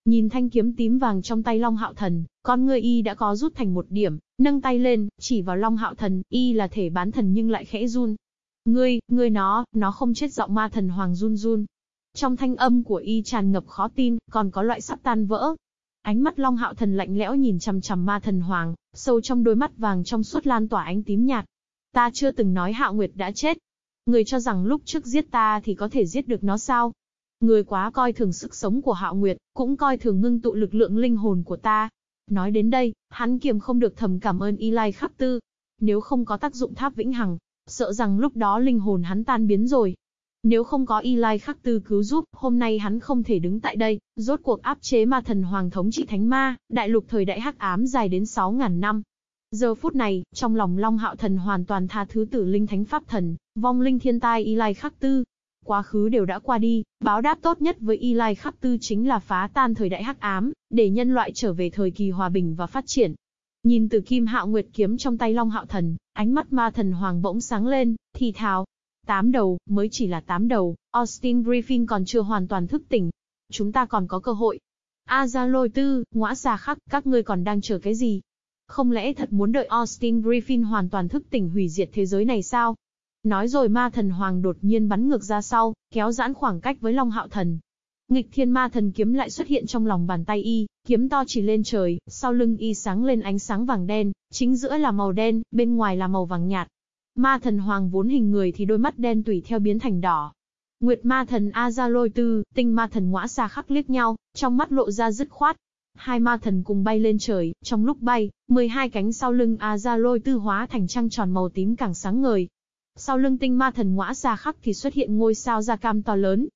Nhìn thanh kiếm tím vàng trong tay Long Hạo Thần, con ngươi y đã có rút thành một điểm, nâng tay lên, chỉ vào Long Hạo Thần, y là thể bán thần nhưng lại khẽ run. Ngươi, ngươi nó, nó không chết giọng ma thần hoàng run run. Trong thanh âm của y tràn ngập khó tin, còn có loại sắp tan vỡ. Ánh mắt Long Hạo Thần lạnh lẽo nhìn chằm chằm ma thần hoàng, sâu trong đôi mắt vàng trong suốt lan tỏa ánh tím nhạt. Ta chưa từng nói Hạo Nguyệt đã chết, Người cho rằng lúc trước giết ta thì có thể giết được nó sao? Người quá coi thường sức sống của Hạo Nguyệt, cũng coi thường ngưng tụ lực lượng linh hồn của ta. Nói đến đây, hắn kiềm không được thầm cảm ơn Y Lai Khắc Tư. Nếu không có tác dụng tháp vĩnh hằng, sợ rằng lúc đó linh hồn hắn tan biến rồi. Nếu không có Y Lai Khắc Tư cứu giúp, hôm nay hắn không thể đứng tại đây, rốt cuộc áp chế ma thần hoàng thống trị thánh ma, đại lục thời đại hắc ám dài đến 6.000 năm, Giờ phút này, trong lòng Long Hạo Thần hoàn toàn tha thứ tử linh thánh pháp thần, vong linh thiên tai Y Lai Khắc Tư. Quá khứ đều đã qua đi, báo đáp tốt nhất với Y Lai Khắc Tư chính là phá tan thời đại hắc ám, để nhân loại trở về thời kỳ hòa bình và phát triển. Nhìn từ kim hạo nguyệt kiếm trong tay Long Hạo Thần, ánh mắt ma thần hoàng bỗng sáng lên, thì thào. Tám đầu, mới chỉ là tám đầu, Austin Griffin còn chưa hoàn toàn thức tỉnh. Chúng ta còn có cơ hội. A ra Lôi Tư, ngõa xa khắc, các ngươi còn đang chờ cái gì? Không lẽ thật muốn đợi Austin Griffin hoàn toàn thức tỉnh hủy diệt thế giới này sao? Nói rồi ma thần hoàng đột nhiên bắn ngược ra sau, kéo giãn khoảng cách với Long Hạo Thần. Nghịch thiên ma thần kiếm lại xuất hiện trong lòng bàn tay y, kiếm to chỉ lên trời, sau lưng y sáng lên ánh sáng vàng đen, chính giữa là màu đen, bên ngoài là màu vàng nhạt. Ma thần hoàng vốn hình người thì đôi mắt đen tùy theo biến thành đỏ. Nguyệt ma thần A Gia Lôi Tư, tinh ma thần ngõa xa khắc liếc nhau, trong mắt lộ ra dứt khoát, Hai ma thần cùng bay lên trời, trong lúc bay, 12 cánh sau lưng A Gia Lôi tư hóa thành trăng tròn màu tím càng sáng ngời. Sau lưng tinh ma thần ngõa ra khắc thì xuất hiện ngôi sao da cam to lớn.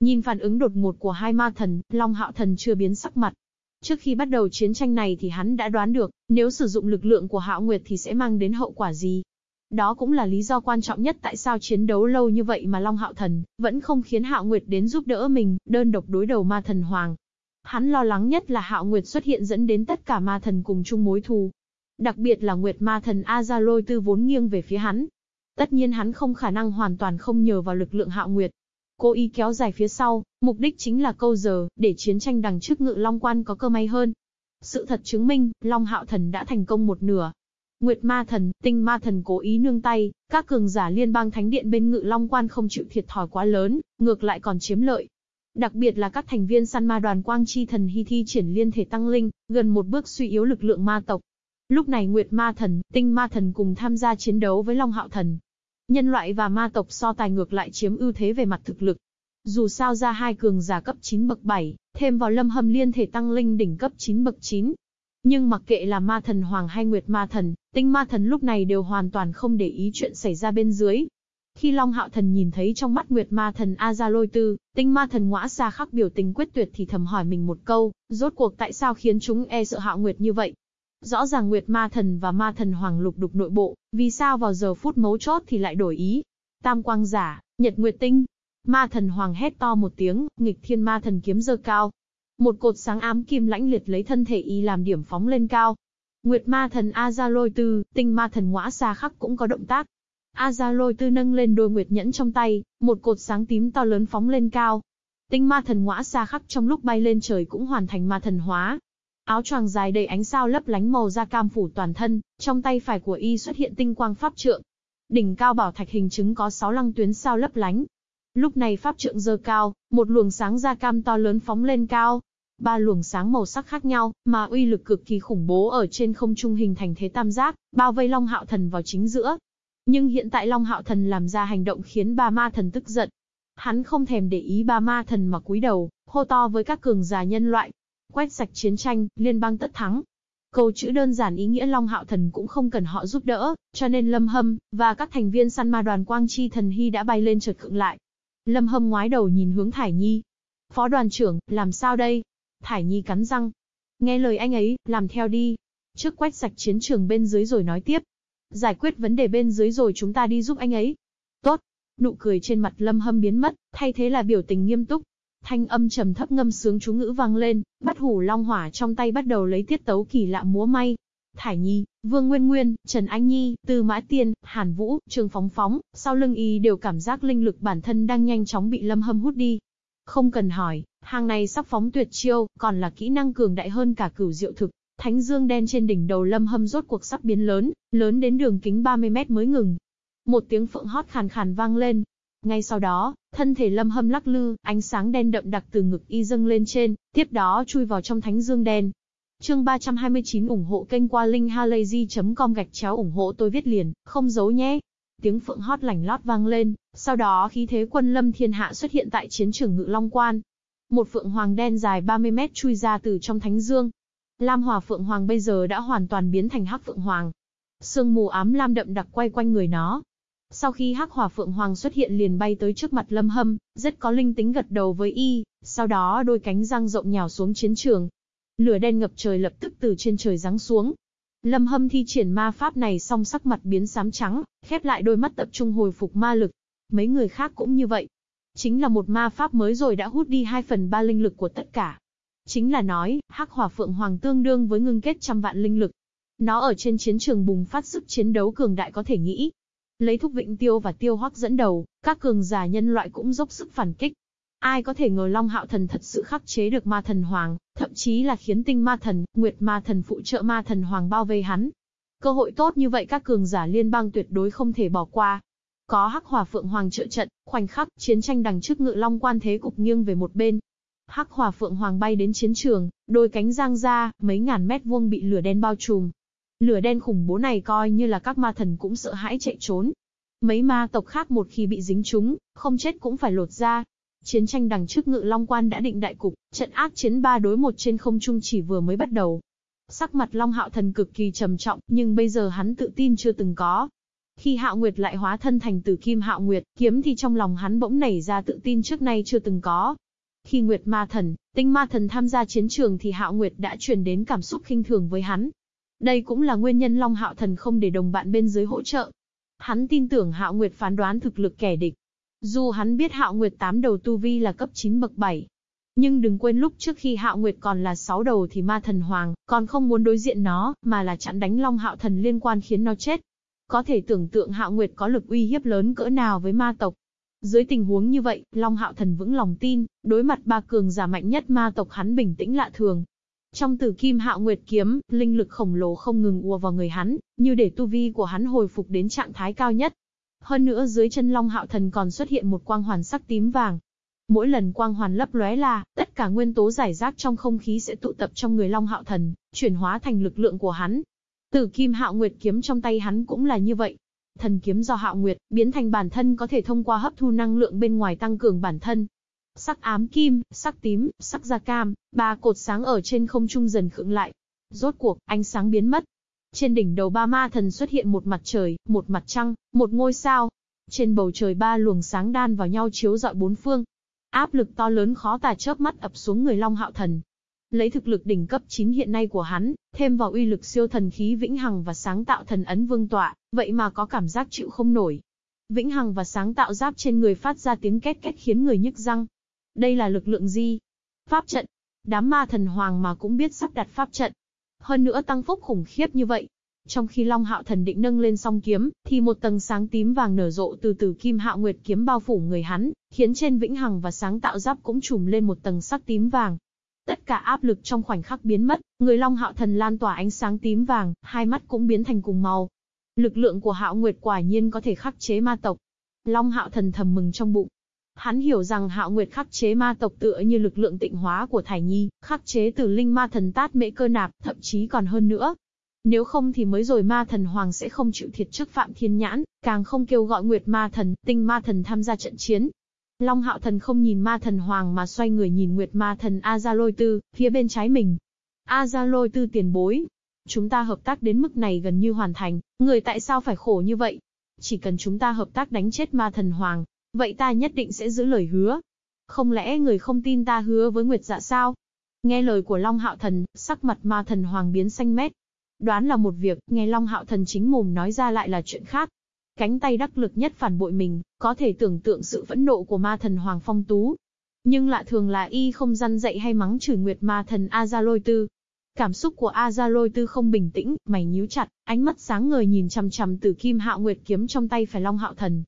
Nhìn phản ứng đột ngột của hai ma thần, Long Hạo Thần chưa biến sắc mặt. Trước khi bắt đầu chiến tranh này thì hắn đã đoán được, nếu sử dụng lực lượng của Hạo Nguyệt thì sẽ mang đến hậu quả gì. Đó cũng là lý do quan trọng nhất tại sao chiến đấu lâu như vậy mà Long Hạo Thần vẫn không khiến Hạo Nguyệt đến giúp đỡ mình, đơn độc đối đầu ma thần hoàng. Hắn lo lắng nhất là Hạo Nguyệt xuất hiện dẫn đến tất cả ma thần cùng chung mối thù. Đặc biệt là Nguyệt ma thần A Lôi Tư vốn nghiêng về phía hắn. Tất nhiên hắn không khả năng hoàn toàn không nhờ vào lực lượng Hạo Nguyệt. Cô y kéo dài phía sau, mục đích chính là câu giờ, để chiến tranh đằng trước ngự Long Quan có cơ may hơn. Sự thật chứng minh, Long Hạo Thần đã thành công một nửa. Nguyệt Ma Thần, Tinh Ma Thần cố ý nương tay, các cường giả liên bang thánh điện bên ngự Long Quan không chịu thiệt thòi quá lớn, ngược lại còn chiếm lợi. Đặc biệt là các thành viên săn ma đoàn quang chi thần hy thi triển liên thể tăng linh, gần một bước suy yếu lực lượng ma tộc. Lúc này Nguyệt Ma Thần, Tinh Ma Thần cùng tham gia chiến đấu với Long Hạo Thần. Nhân loại và ma tộc so tài ngược lại chiếm ưu thế về mặt thực lực. Dù sao ra hai cường giả cấp 9 bậc 7, thêm vào lâm hâm liên thể tăng linh đỉnh cấp 9 bậc 9. Nhưng mặc kệ là ma thần hoàng hay nguyệt ma thần, tinh ma thần lúc này đều hoàn toàn không để ý chuyện xảy ra bên dưới, khi Long Hạo Thần nhìn thấy trong mắt Nguyệt Ma Thần A Gia Lôi Tư, tinh ma thần ngõa xa khắc biểu tình quyết tuyệt thì thầm hỏi mình một câu, rốt cuộc tại sao khiến chúng e sợ Hạo Nguyệt như vậy? Rõ ràng Nguyệt Ma Thần và Ma Thần Hoàng lục đục nội bộ, vì sao vào giờ phút mấu chốt thì lại đổi ý? Tam quang giả, Nhật Nguyệt Tinh. Ma Thần Hoàng hét to một tiếng, nghịch thiên Ma Thần kiếm giơ cao. Một cột sáng ám kim lãnh liệt lấy thân thể y làm điểm phóng lên cao. Nguyệt Ma Thần A Gia Lôi Tư, tinh Ma Thần ngõa Sa khắc cũng có động tác, A Gia Lôi Tư nâng lên đôi nguyệt nhẫn trong tay, một cột sáng tím to lớn phóng lên cao. Tinh ma thần ngõa xa khắc trong lúc bay lên trời cũng hoàn thành ma thần hóa. Áo choàng dài đầy ánh sao lấp lánh màu da cam phủ toàn thân, trong tay phải của y xuất hiện tinh quang pháp trượng. Đỉnh cao bảo thạch hình chứng có sáu lăng tuyến sao lấp lánh. Lúc này pháp trượng dơ cao, một luồng sáng da cam to lớn phóng lên cao. ba luồng sáng màu sắc khác nhau, mà uy lực cực kỳ khủng bố ở trên không trung hình thành thế tam giác, bao vây Long Hạo Thần vào chính giữa. Nhưng hiện tại Long Hạo Thần làm ra hành động khiến ba ma thần tức giận. Hắn không thèm để ý ba ma thần mà cúi đầu, hô to với các cường giả nhân loại. Quét sạch chiến tranh, liên bang tất thắng. Câu chữ đơn giản ý nghĩa Long Hạo Thần cũng không cần họ giúp đỡ, cho nên Lâm Hâm, và các thành viên săn ma đoàn Quang Chi Thần Hy đã bay lên chợt khựng lại. Lâm Hâm ngoái đầu nhìn hướng Thải Nhi. Phó đoàn trưởng, làm sao đây? Thải Nhi cắn răng. Nghe lời anh ấy, làm theo đi. Trước quét sạch chiến trường bên dưới rồi nói tiếp. Giải quyết vấn đề bên dưới rồi chúng ta đi giúp anh ấy. Tốt. Nụ cười trên mặt Lâm Hâm biến mất, thay thế là biểu tình nghiêm túc. Thanh âm trầm thấp ngâm sướng chú ngữ vang lên, bắt hủ long hỏa trong tay bắt đầu lấy tiết tấu kỳ lạ múa may. Thải Nhi, Vương Nguyên Nguyên, Trần Anh Nhi, Tư Mã Tiên, Hàn Vũ, Trương Phóng Phóng, sau lưng y đều cảm giác linh lực bản thân đang nhanh chóng bị Lâm Hâm hút đi. Không cần hỏi, hàng này sắp phóng tuyệt chiêu, còn là kỹ năng cường đại hơn cả cửu diệu thực. Thánh dương đen trên đỉnh đầu Lâm Hâm rốt cuộc sắp biến lớn, lớn đến đường kính 30 mét mới ngừng. Một tiếng phượng hót khàn khàn vang lên, ngay sau đó, thân thể lâm hâm lắc lư, ánh sáng đen đậm đặc từ ngực y dâng lên trên, tiếp đó chui vào trong thánh dương đen. Chương 329 ủng hộ kênh qua linkhalazy.com gạch chéo ủng hộ tôi viết liền, không giấu nhé. Tiếng phượng hót lành lót vang lên, sau đó khí thế quân lâm thiên hạ xuất hiện tại chiến trường ngự long quan. Một phượng hoàng đen dài 30 mét chui ra từ trong thánh dương. Lam hòa phượng hoàng bây giờ đã hoàn toàn biến thành hắc phượng hoàng. Sương mù ám lam đậm đặc quay quanh người nó, sau khi Hắc Hỏa Phượng Hoàng xuất hiện liền bay tới trước mặt Lâm Hâm, rất có linh tính gật đầu với y, sau đó đôi cánh răng rộng nhào xuống chiến trường. Lửa đen ngập trời lập tức từ trên trời giáng xuống. Lâm Hâm thi triển ma pháp này xong sắc mặt biến xám trắng, khép lại đôi mắt tập trung hồi phục ma lực. Mấy người khác cũng như vậy. Chính là một ma pháp mới rồi đã hút đi 2 phần 3 linh lực của tất cả. Chính là nói, Hắc Hỏa Phượng Hoàng tương đương với ngưng kết trăm vạn linh lực. Nó ở trên chiến trường bùng phát sức chiến đấu cường đại có thể nghĩ, Lấy thúc vịnh tiêu và tiêu hoắc dẫn đầu, các cường giả nhân loại cũng dốc sức phản kích. Ai có thể ngờ Long Hạo Thần thật sự khắc chế được ma thần hoàng, thậm chí là khiến tinh ma thần, nguyệt ma thần phụ trợ ma thần hoàng bao vây hắn. Cơ hội tốt như vậy các cường giả liên bang tuyệt đối không thể bỏ qua. Có hắc hòa phượng hoàng trợ trận, khoảnh khắc, chiến tranh đằng trước ngự long quan thế cục nghiêng về một bên. Hắc hòa phượng hoàng bay đến chiến trường, đôi cánh giang ra, mấy ngàn mét vuông bị lửa đen bao trùm. Lửa đen khủng bố này coi như là các ma thần cũng sợ hãi chạy trốn. Mấy ma tộc khác một khi bị dính chúng, không chết cũng phải lột ra. Chiến tranh đằng trước ngự long quan đã định đại cục, trận ác chiến ba đối một trên không trung chỉ vừa mới bắt đầu. Sắc mặt Long Hạo Thần cực kỳ trầm trọng, nhưng bây giờ hắn tự tin chưa từng có. Khi Hạo Nguyệt lại hóa thân thành Tử Kim Hạo Nguyệt, kiếm thì trong lòng hắn bỗng nảy ra tự tin trước nay chưa từng có. Khi Nguyệt Ma Thần, Tinh Ma Thần tham gia chiến trường thì Hạo Nguyệt đã truyền đến cảm xúc khinh thường với hắn, đây cũng là nguyên nhân Long Hạo Thần không để đồng bạn bên dưới hỗ trợ. Hắn tin tưởng Hạo Nguyệt phán đoán thực lực kẻ địch. Dù hắn biết Hạo Nguyệt tám đầu tu vi là cấp 9 bậc 7. Nhưng đừng quên lúc trước khi Hạo Nguyệt còn là 6 đầu thì ma thần hoàng, còn không muốn đối diện nó, mà là chặn đánh Long Hạo Thần liên quan khiến nó chết. Có thể tưởng tượng Hạo Nguyệt có lực uy hiếp lớn cỡ nào với ma tộc. Dưới tình huống như vậy, Long Hạo Thần vững lòng tin, đối mặt ba cường giả mạnh nhất ma tộc hắn bình tĩnh lạ thường, trong tử kim hạo nguyệt kiếm, linh lực khổng lồ không ngừng ùa vào người hắn, như để tu vi của hắn hồi phục đến trạng thái cao nhất. Hơn nữa dưới chân long hạo thần còn xuất hiện một quang hoàn sắc tím vàng. Mỗi lần quang hoàn lấp lóe là, tất cả nguyên tố giải rác trong không khí sẽ tụ tập trong người long hạo thần, chuyển hóa thành lực lượng của hắn. Tử kim hạo nguyệt kiếm trong tay hắn cũng là như vậy. Thần kiếm do hạo nguyệt, biến thành bản thân có thể thông qua hấp thu năng lượng bên ngoài tăng cường bản thân, sắc ám kim, sắc tím, sắc da cam, ba cột sáng ở trên không trung dần khựng lại. Rốt cuộc, ánh sáng biến mất. Trên đỉnh đầu ba ma thần xuất hiện một mặt trời, một mặt trăng, một ngôi sao. Trên bầu trời ba luồng sáng đan vào nhau chiếu rọi bốn phương. Áp lực to lớn khó tả chớp mắt ập xuống người Long Hạo Thần. Lấy thực lực đỉnh cấp 9 hiện nay của hắn, thêm vào uy lực siêu thần khí vĩnh hằng và sáng tạo thần ấn vương tọa, vậy mà có cảm giác chịu không nổi. Vĩnh hằng và sáng tạo giáp trên người phát ra tiếng két két khiến người nhức răng, đây là lực lượng gì? Pháp trận. Đám ma thần hoàng mà cũng biết sắp đặt pháp trận. Hơn nữa tăng phúc khủng khiếp như vậy. Trong khi Long Hạo Thần định nâng lên song kiếm, thì một tầng sáng tím vàng nở rộ từ từ kim hạo nguyệt kiếm bao phủ người hắn, khiến trên vĩnh hằng và sáng tạo giáp cũng trùm lên một tầng sắc tím vàng. Tất cả áp lực trong khoảnh khắc biến mất, người Long Hạo Thần lan tỏa ánh sáng tím vàng, hai mắt cũng biến thành cùng màu. Lực lượng của Hạo Nguyệt quả nhiên có thể khắc chế ma tộc. Long Hạo Thần thầm mừng trong bụng, Hắn hiểu rằng Hạo Nguyệt khắc chế ma tộc tựa như lực lượng tịnh hóa của Thải Nhi, khắc chế từ linh ma thần tát mễ cơ nạp, thậm chí còn hơn nữa. Nếu không thì mới rồi ma thần hoàng sẽ không chịu thiệt trước Phạm Thiên Nhãn, càng không kêu gọi Nguyệt ma thần, tinh ma thần tham gia trận chiến. Long hạo thần không nhìn ma thần hoàng mà xoay người nhìn Nguyệt ma thần A Gia Lôi Tư, phía bên trái mình. A Gia Lôi Tư tiền bối. Chúng ta hợp tác đến mức này gần như hoàn thành, người tại sao phải khổ như vậy? Chỉ cần chúng ta hợp tác đánh chết ma thần hoàng, vậy ta nhất định sẽ giữ lời hứa. Không lẽ người không tin ta hứa với Nguyệt dạ sao? Nghe lời của Long Hạo Thần, sắc mặt ma thần hoàng biến xanh mét. Đoán là một việc, nghe Long Hạo Thần chính mồm nói ra lại là chuyện khác. Cánh tay đắc lực nhất phản bội mình, có thể tưởng tượng sự phẫn nộ của ma thần Hoàng Phong Tú. Nhưng lạ thường là y không răn dậy hay mắng chửi nguyệt ma thần A Gia Lôi Tư. Cảm xúc của A Gia Lôi Tư không bình tĩnh, mày nhíu chặt, ánh mắt sáng ngời nhìn chằm chằm từ kim hạo nguyệt kiếm trong tay phải Long Hạo Thần.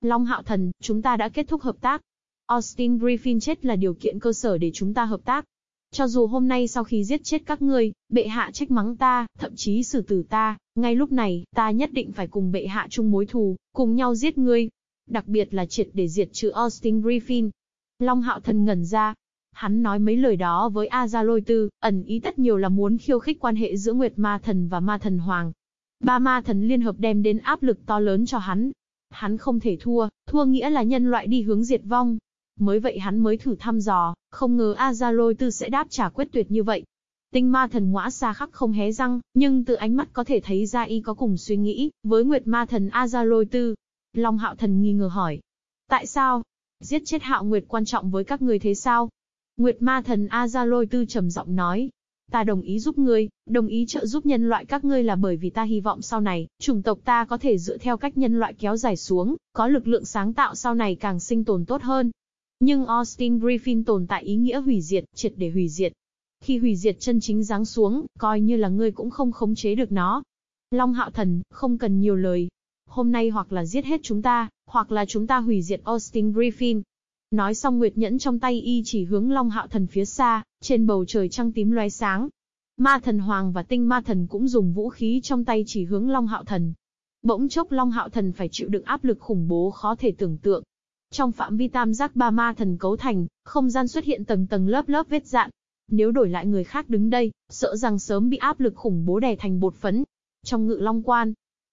Long Hạo Thần, chúng ta đã kết thúc hợp tác. Austin Griffin chết là điều kiện cơ sở để chúng ta hợp tác. Cho dù hôm nay sau khi giết chết các ngươi, bệ hạ trách mắng ta, thậm chí xử tử ta, ngay lúc này, ta nhất định phải cùng bệ hạ chung mối thù, cùng nhau giết ngươi. Đặc biệt là triệt để diệt trừ Austin Griffin. Long hạo thần ngẩn ra. Hắn nói mấy lời đó với A Lôi Tư, ẩn ý tất nhiều là muốn khiêu khích quan hệ giữa Nguyệt Ma Thần và Ma Thần Hoàng. Ba ma thần liên hợp đem đến áp lực to lớn cho hắn. Hắn không thể thua, thua nghĩa là nhân loại đi hướng diệt vong. Mới vậy hắn mới thử thăm dò, không ngờ A Lôi Tư sẽ đáp trả quyết tuyệt như vậy. Tinh ma thần ngõa xa khắc không hé răng, nhưng từ ánh mắt có thể thấy ra y có cùng suy nghĩ, với nguyệt ma thần A Lôi Tư. Long hạo thần nghi ngờ hỏi. Tại sao? Giết chết hạo nguyệt quan trọng với các người thế sao? Nguyệt ma thần A Lôi Tư trầm giọng nói. Ta đồng ý giúp ngươi, đồng ý trợ giúp nhân loại các ngươi là bởi vì ta hy vọng sau này, chủng tộc ta có thể dựa theo cách nhân loại kéo dài xuống, có lực lượng sáng tạo sau này càng sinh tồn tốt hơn. Nhưng Austin Griffin tồn tại ý nghĩa hủy diệt, triệt để hủy diệt. Khi hủy diệt chân chính giáng xuống, coi như là ngươi cũng không khống chế được nó. Long hạo thần, không cần nhiều lời. Hôm nay hoặc là giết hết chúng ta, hoặc là chúng ta hủy diệt Austin Griffin. Nói xong Nguyệt Nhẫn trong tay y chỉ hướng Long Hạo Thần phía xa, trên bầu trời trăng tím loé sáng. Ma Thần Hoàng và Tinh Ma Thần cũng dùng vũ khí trong tay chỉ hướng Long Hạo Thần. Bỗng chốc Long Hạo Thần phải chịu đựng áp lực khủng bố khó thể tưởng tượng. Trong phạm vi tam giác ba ma thần cấu thành, không gian xuất hiện tầng tầng lớp lớp vết dạn. Nếu đổi lại người khác đứng đây, sợ rằng sớm bị áp lực khủng bố đè thành bột phấn. Trong ngự long quan,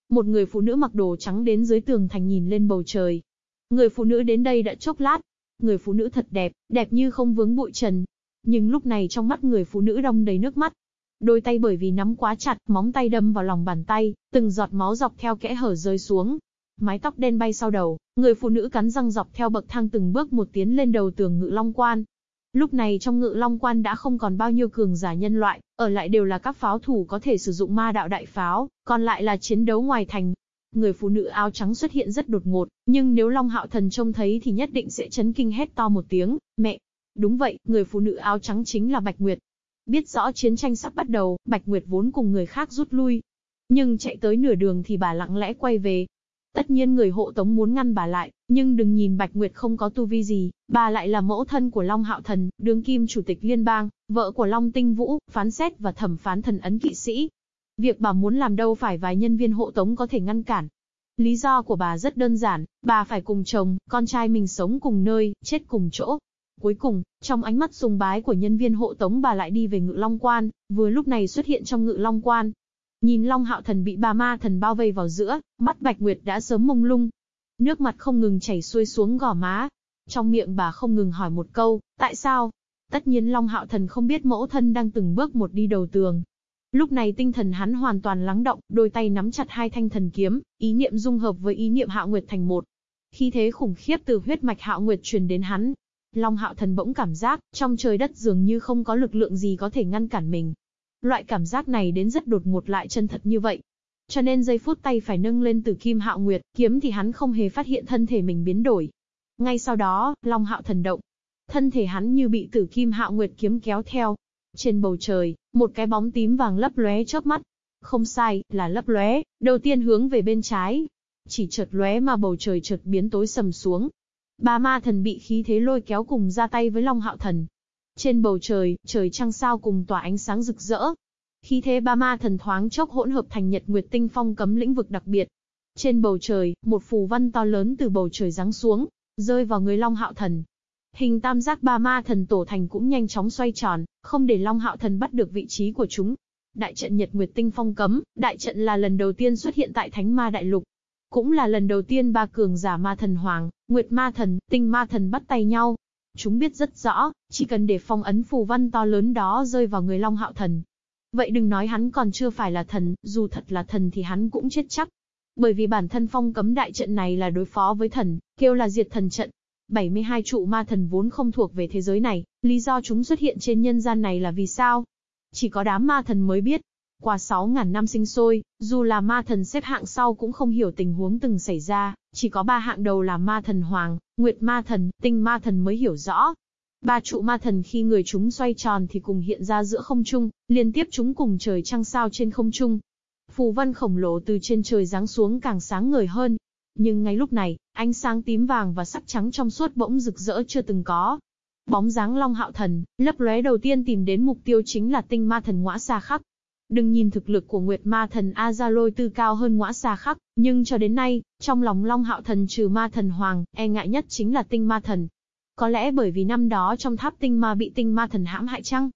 một người phụ nữ mặc đồ trắng đến dưới tường thành nhìn lên bầu trời. Người phụ nữ đến đây đã chốc lát. Người phụ nữ thật đẹp, đẹp như không vướng bụi trần. Nhưng lúc này trong mắt người phụ nữ đông đầy nước mắt. Đôi tay bởi vì nắm quá chặt, móng tay đâm vào lòng bàn tay, từng giọt máu dọc theo kẽ hở rơi xuống, mái tóc đen bay sau đầu, người phụ nữ cắn răng dọc theo bậc thang từng bước một tiến lên đầu tường ngự long quan. Lúc này trong ngự long quan đã không còn bao nhiêu cường giả nhân loại, ở lại đều là các pháo thủ có thể sử dụng ma đạo đại pháo, còn lại là chiến đấu ngoài thành. Người phụ nữ áo trắng xuất hiện rất đột ngột, nhưng nếu Long Hạo Thần trông thấy thì nhất định sẽ chấn kinh hét to một tiếng, mẹ. Đúng vậy, người phụ nữ áo trắng chính là Bạch Nguyệt. Biết rõ chiến tranh sắp bắt đầu, Bạch Nguyệt vốn cùng người khác rút lui. Nhưng chạy tới nửa đường thì bà lặng lẽ quay về, Tất nhiên người hộ tống muốn ngăn bà lại, nhưng đừng nhìn Bạch Nguyệt không có tu vi gì, bà lại là mẫu thân của Long Hạo Thần, đương kim chủ tịch liên bang, vợ của Long Tinh Vũ, phán xét và thẩm phán thần ấn kỵ sĩ. Việc bà muốn làm đâu phải vài nhân viên hộ tống có thể ngăn cản. Lý do của bà rất đơn giản, bà phải cùng chồng, con trai mình sống cùng nơi, chết cùng chỗ. Cuối cùng, trong ánh mắt sùng bái của nhân viên hộ tống bà lại đi về ngự long quan, vừa lúc này xuất hiện trong ngự long quan, Nhìn Long Hạo Thần bị bà ma thần bao vây vào giữa, mắt Bạch Nguyệt đã sớm mông lung. Nước mặt không ngừng chảy xuôi xuống gò má. Trong miệng bà không ngừng hỏi một câu, tại sao? Tất nhiên Long Hạo Thần không biết mẫu thân đang từng bước một đi đầu tường. Lúc này tinh thần hắn hoàn toàn lắng động, đôi tay nắm chặt hai thanh thần kiếm, ý niệm dung hợp với ý niệm Hạo Nguyệt thành một. Khi thế khủng khiếp từ huyết mạch Hạo Nguyệt truyền đến hắn, Long Hạo Thần bỗng cảm giác, trong trời đất dường như không có lực lượng gì có thể ngăn cản mình. Loại cảm giác này đến rất đột ngột lại chân thật như vậy. Cho nên giây phút tay phải nâng lên từ kim hạo nguyệt, kiếm thì hắn không hề phát hiện thân thể mình biến đổi. Ngay sau đó, Long hạo thần động. Thân thể hắn như bị tử kim hạo nguyệt kiếm kéo theo. Trên bầu trời, một cái bóng tím vàng lấp lóe chớp mắt. Không sai, là lấp lóe, đầu tiên hướng về bên trái. Chỉ chợt lóe mà bầu trời chợt biến tối sầm xuống. Ba ma thần bị khí thế lôi kéo cùng ra tay với Long hạo thần. Trên bầu trời, trời trăng sao cùng tỏa ánh sáng rực rỡ. khí thế ba ma thần thoáng chốc hỗn hợp thành nhật nguyệt tinh phong cấm lĩnh vực đặc biệt. Trên bầu trời, một phù văn to lớn từ bầu trời giáng xuống. rơi vào người Long Hạo Thần. Hình tam giác ba ma thần tổ thành cũng nhanh chóng xoay tròn, không để Long Hạo Thần bắt được vị trí của chúng. Đại trận Nhật Nguyệt Tinh Phong cấm, đại trận là lần đầu tiên xuất hiện tại Thánh Ma Đại Lục. Cũng là lần đầu tiên ba cường giả ma thần hoàng, Nguyệt ma thần, Tinh ma thần bắt tay nhau. Chúng biết rất rõ, chỉ cần để phong ấn phù văn to lớn đó rơi vào người Long Hạo Thần. Vậy đừng nói hắn còn chưa phải là thần, dù thật là thần thì hắn cũng chết chắc. Bởi vì bản thân phong cấm đại trận này là đối phó với thần, kêu là diệt thần trận. 72 trụ ma thần vốn không thuộc về thế giới này, lý do chúng xuất hiện trên nhân gian này là vì sao? Chỉ có đám ma thần mới biết. Qua 6.000 năm sinh sôi, dù là ma thần xếp hạng sau cũng không hiểu tình huống từng xảy ra, chỉ có ba hạng đầu là ma thần hoàng, nguyệt ma thần, tinh ma thần mới hiểu rõ. Ba trụ ma thần khi người chúng xoay tròn thì cùng hiện ra giữa không trung, liên tiếp chúng cùng trời trăng sao trên không trung, phù văn khổng lồ từ trên trời giáng xuống càng sáng ngời hơn. Nhưng ngay lúc này, ánh sáng tím vàng và sắc trắng trong suốt bỗng rực rỡ chưa từng có. Bóng dáng Long Hạo Thần, lấp lóe đầu tiên tìm đến mục tiêu chính là tinh ma thần ngõa xa khắc. Đừng nhìn thực lực của Nguyệt Ma Thần Azaloi tư cao hơn ngõa xa khắc, nhưng cho đến nay, trong lòng Long Hạo Thần trừ Ma Thần Hoàng, e ngại nhất chính là tinh ma thần. Có lẽ bởi vì năm đó trong tháp tinh ma bị tinh ma thần hãm hại chăng?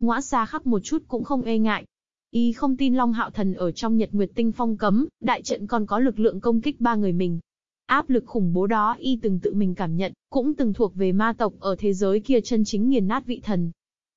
Ngõa xa khắc một chút cũng không e ngại, Y không tin Long Hạo Thần ở trong Nhật Nguyệt Tinh Phong cấm, đại trận còn có lực lượng công kích ba người mình. Áp lực khủng bố đó Y từng tự mình cảm nhận, cũng từng thuộc về ma tộc ở thế giới kia chân chính nghiền nát vị thần.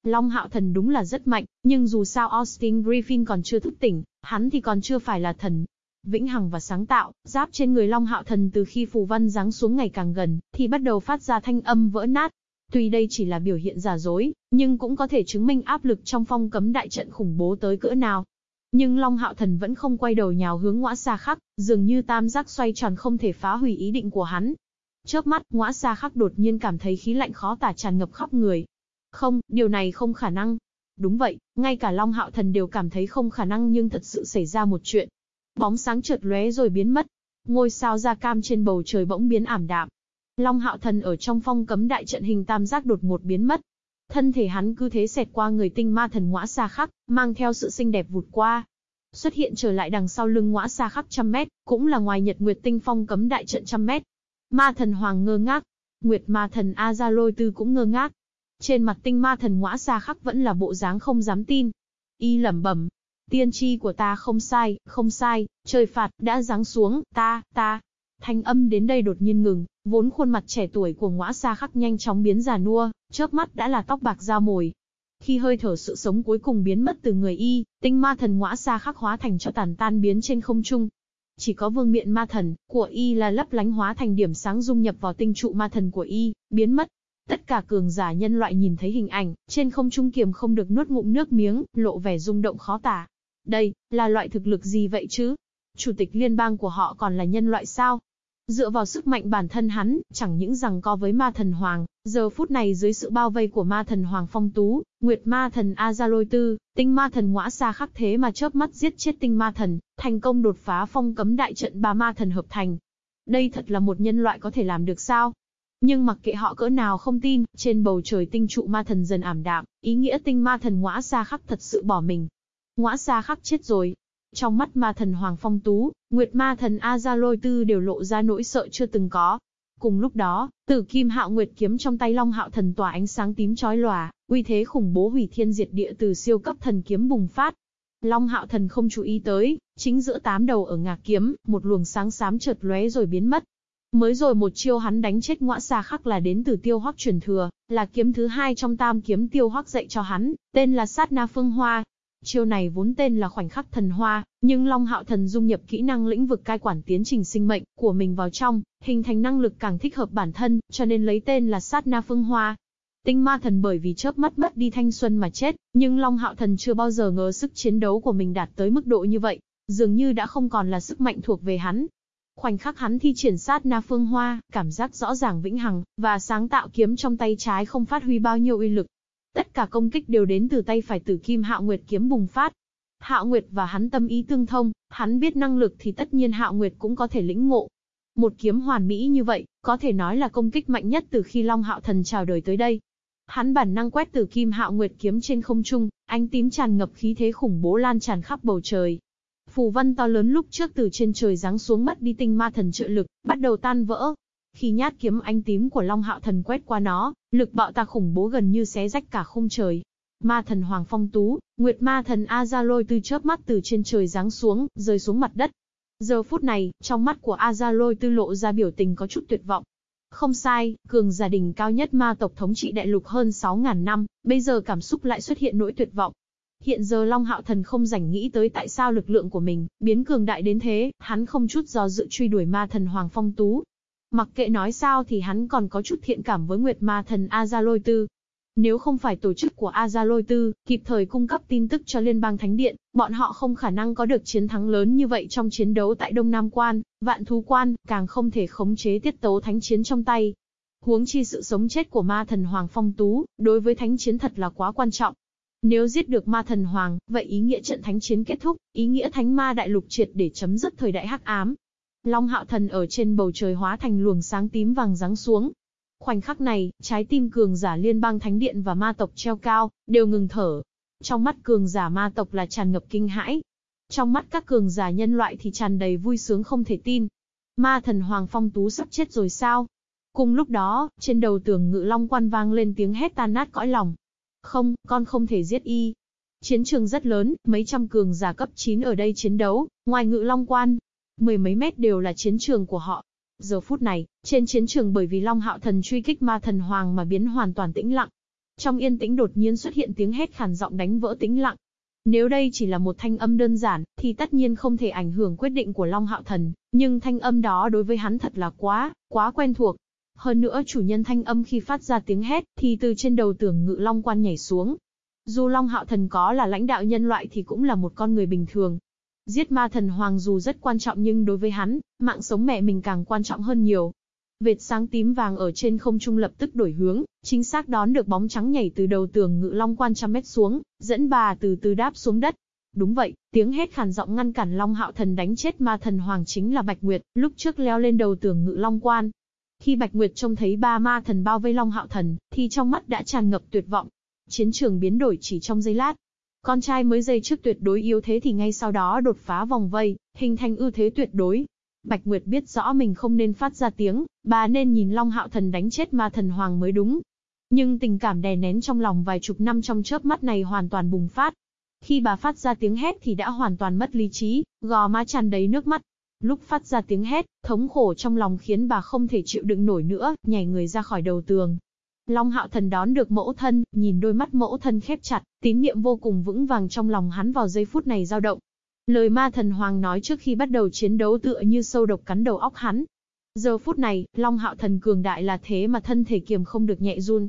Long Hạo Thần đúng là rất mạnh, nhưng dù sao Austin Griffin còn chưa thức tỉnh, hắn thì còn chưa phải là thần. Vĩnh hằng và sáng tạo, giáp trên người Long Hạo Thần từ khi phù văn giáng xuống ngày càng gần, thì bắt đầu phát ra thanh âm vỡ nát, Tuy đây chỉ là biểu hiện giả dối, nhưng cũng có thể chứng minh áp lực trong phong cấm đại trận khủng bố tới cỡ nào. Nhưng Long Hạo Thần vẫn không quay đầu nhào hướng ngõa xa khắc, dường như tam giác xoay tròn không thể phá hủy ý định của hắn. Chớp mắt, ngõa xa khắc đột nhiên cảm thấy khí lạnh khó tả tràn ngập khắp người. Không, điều này không khả năng. Đúng vậy, ngay cả Long Hạo Thần đều cảm thấy không khả năng nhưng thật sự xảy ra một chuyện. Bóng sáng chợt lóe rồi biến mất. Ngôi sao da cam trên bầu trời bỗng biến ảm đạm. Long hạo thần ở trong phong cấm đại trận hình tam giác đột ngột biến mất. Thân thể hắn cứ thế xẹt qua người tinh ma thần ngõa xa khắc, mang theo sự xinh đẹp vụt qua. Xuất hiện trở lại đằng sau lưng ngõa xa khắc trăm mét, cũng là ngoài nhật nguyệt tinh phong cấm đại trận trăm mét. Ma thần hoàng ngơ ngác. Nguyệt ma thần A lôi tư cũng ngơ ngác. Trên mặt tinh ma thần ngõa xa khắc vẫn là bộ dáng không dám tin. Y lẩm bẩm, tiên tri của ta không sai, không sai, trời phạt đã giáng xuống, ta, ta, Thanh âm đến đây đột nhiên ngừng, vốn khuôn mặt trẻ tuổi của ngõa xa khắc nhanh chóng biến già nua, chớp mắt đã là tóc bạc da mồi. Khi hơi thở sự sống cuối cùng biến mất từ người y, tinh ma thần ngõa xa khắc hóa thành cho tàn tan biến trên không trung. Chỉ có vương miện ma thần của y là lấp lánh hóa thành điểm sáng dung nhập vào tinh trụ ma thần của y, biến mất. Tất cả cường giả nhân loại nhìn thấy hình ảnh, trên không trung kiềm không được nuốt ngụm nước miếng, lộ vẻ rung động khó tả. Đây, là loại thực lực gì vậy chứ? Chủ tịch liên bang của họ còn là nhân loại sao? Dựa vào sức mạnh bản thân hắn, chẳng những rằng co với ma thần hoàng, giờ phút này dưới sự bao vây của ma thần hoàng phong tú, nguyệt ma thần Azaloi tư, tinh ma thần ngõa xa khắc thế mà chớp mắt giết chết tinh ma thần, thành công đột phá phong cấm đại trận ba ma thần hợp thành. Đây thật là một nhân loại có thể làm được sao? Nhưng mặc kệ họ cỡ nào không tin, trên bầu trời tinh trụ ma thần dần ảm đạm, ý nghĩa tinh ma thần ngõa xa khắc thật sự bỏ mình. Ngõa xa khắc chết rồi, trong mắt ma thần Hoàng Phong Tú, Nguyệt ma thần A Gia Lôi Tư đều lộ ra nỗi sợ chưa từng có. Cùng lúc đó, tử kim hạo nguyệt kiếm trong tay Long Hạo thần tỏa ánh sáng tím chói lòa, uy thế khủng bố hủy thiên diệt địa từ siêu cấp thần kiếm bùng phát. Long Hạo thần không chú ý tới, chính giữa tám đầu ở ngạc kiếm, một luồng sáng xám chợt lóe rồi biến mất. Mới rồi một chiêu hắn đánh chết ngõa xa khắc là đến từ tiêu hoắc truyền thừa, là kiếm thứ hai trong tam kiếm tiêu hoắc dạy cho hắn, tên là sát na phương hoa, Chiêu này vốn tên là khoảnh khắc thần hoa, nhưng Long Hạo Thần dung nhập kỹ năng lĩnh vực cai quản tiến trình sinh mệnh của mình vào trong, hình thành năng lực càng thích hợp bản thân, cho nên lấy tên là Sát Na Phương Hoa. Tinh Ma Thần bởi vì chớp mắt mất đi thanh xuân mà chết, nhưng Long Hạo Thần chưa bao giờ ngờ sức chiến đấu của mình đạt tới mức độ như vậy, dường như đã không còn là sức mạnh thuộc về hắn. Khoảnh khắc hắn thi triển sát na phương hoa, cảm giác rõ ràng vĩnh hằng, và sáng tạo kiếm trong tay trái không phát huy bao nhiêu uy lực, Tất cả công kích đều đến từ tay phải tử kim Hạo Nguyệt kiếm bùng phát. Hạo Nguyệt và hắn tâm ý tương thông, hắn biết năng lực thì tất nhiên Hạo Nguyệt cũng có thể lĩnh ngộ. Một kiếm hoàn mỹ như vậy, có thể nói là công kích mạnh nhất từ khi Long Hạo Thần chào đời tới đây. Hắn bản năng quét tử kim Hạo Nguyệt kiếm trên không trung, ánh tím tràn ngập khí thế khủng bố lan tràn khắp bầu trời. Phù văn to lớn lúc trước từ trên trời giáng xuống mất đi tinh ma thần trợ lực, bắt đầu tan vỡ. Khi nhát kiếm ánh tím của Long Hạo Thần quét qua nó, lực bạo tạc khủng bố gần như xé rách cả khung trời. Ma thần Hoàng Phong Tú, Nguyệt Ma thần Azaloi Tư chớp mắt từ trên trời giáng xuống, rơi xuống mặt đất. Giờ phút này, trong mắt của Azaloi tư lộ ra biểu tình có chút tuyệt vọng. Không sai, cường gia đình cao nhất ma tộc thống trị đại lục hơn 6.000 năm, bây giờ cảm xúc lại xuất hiện nỗi tuyệt vọng. Hiện giờ Long Hạo Thần không rảnh nghĩ tới tại sao lực lượng của mình biến cường đại đến thế, hắn không chút do dự truy đuổi ma thần Hoàng Phong Tú. Mặc kệ nói sao thì hắn còn có chút thiện cảm với Nguyệt Ma thần Azaloi Tư. Nếu không phải tổ chức của Azaloi Tư kịp thời cung cấp tin tức cho Liên bang Thánh Điện, bọn họ không khả năng có được chiến thắng lớn như vậy trong chiến đấu tại Đông Nam Quan, Vạn Thú Quan, càng không thể khống chế tiết tấu thánh chiến trong tay. Huống chi sự sống chết của ma thần Hoàng Phong Tú, đối với thánh chiến thật là quá quan trọng. Nếu giết được ma thần hoàng, vậy ý nghĩa trận thánh chiến kết thúc, ý nghĩa thánh ma đại lục triệt để chấm dứt thời đại hắc ám. Long hạo thần ở trên bầu trời hóa thành luồng sáng tím vàng giáng xuống. Khoảnh khắc này, trái tim cường giả liên bang thánh điện và ma tộc treo cao, đều ngừng thở. Trong mắt cường giả ma tộc là tràn ngập kinh hãi. Trong mắt các cường giả nhân loại thì tràn đầy vui sướng không thể tin. Ma thần Hoàng Phong Tú sắp chết rồi sao? Cùng lúc đó, trên đầu tường ngự long quan vang lên tiếng hét tan nát cõi lòng. Không, con không thể giết y. Chiến trường rất lớn, mấy trăm cường giả cấp 9 ở đây chiến đấu, ngoài ngự long quan. Mười mấy mét đều là chiến trường của họ. Giờ phút này, trên chiến trường bởi vì Long Hạo Thần truy kích ma thần hoàng mà biến hoàn toàn tĩnh lặng. Trong yên tĩnh đột nhiên xuất hiện tiếng hét khàn giọng đánh vỡ tĩnh lặng. Nếu đây chỉ là một thanh âm đơn giản, thì tất nhiên không thể ảnh hưởng quyết định của Long Hạo Thần, nhưng thanh âm đó đối với hắn thật là quá, quá quen thuộc. Hơn nữa chủ nhân thanh âm khi phát ra tiếng hét, thì từ trên đầu tưởng ngự long quan nhảy xuống. Dù Long Hạo Thần có là lãnh đạo nhân loại thì cũng là một con người bình thường. Giết ma thần hoàng dù rất quan trọng nhưng đối với hắn, mạng sống mẹ mình càng quan trọng hơn nhiều. Vệt sáng tím vàng ở trên không trung lập tức đổi hướng, chính xác đón được bóng trắng nhảy từ đầu tường ngự long quan trăm mét xuống, dẫn bà từ từ đáp xuống đất. Đúng vậy, tiếng hét khàn giọng ngăn cản Long Hạo Thần đánh chết ma thần hoàng chính là Bạch Nguyệt, lúc trước leo lên đầu tường ngự long quan, khi Bạch Nguyệt trông thấy ba ma thần bao vây Long Hạo Thần, thì trong mắt đã tràn ngập tuyệt vọng. Chiến trường biến đổi chỉ trong giây lát. Con trai mới giây trước tuyệt đối yếu thế thì ngay sau đó đột phá vòng vây, hình thành ưu thế tuyệt đối. Bạch Nguyệt biết rõ mình không nên phát ra tiếng, bà nên nhìn Long Hạo Thần đánh chết ma thần hoàng mới đúng. Nhưng tình cảm đè nén trong lòng vài chục năm trong chớp mắt này hoàn toàn bùng phát. Khi bà phát ra tiếng hét thì đã hoàn toàn mất lý trí, gò má tràn đầy nước mắt, Lúc phát ra tiếng hét, thống khổ trong lòng khiến bà không thể chịu đựng nổi nữa, nhảy người ra khỏi đầu tường. Long hạo thần đón được mẫu thân, nhìn đôi mắt mẫu thân khép chặt, tín niệm vô cùng vững vàng trong lòng hắn vào giây phút này dao động. Lời ma thần hoàng nói trước khi bắt đầu chiến đấu tựa như sâu độc cắn đầu óc hắn. Giờ phút này, Long hạo thần cường đại là thế mà thân thể kiềm không được nhẹ run.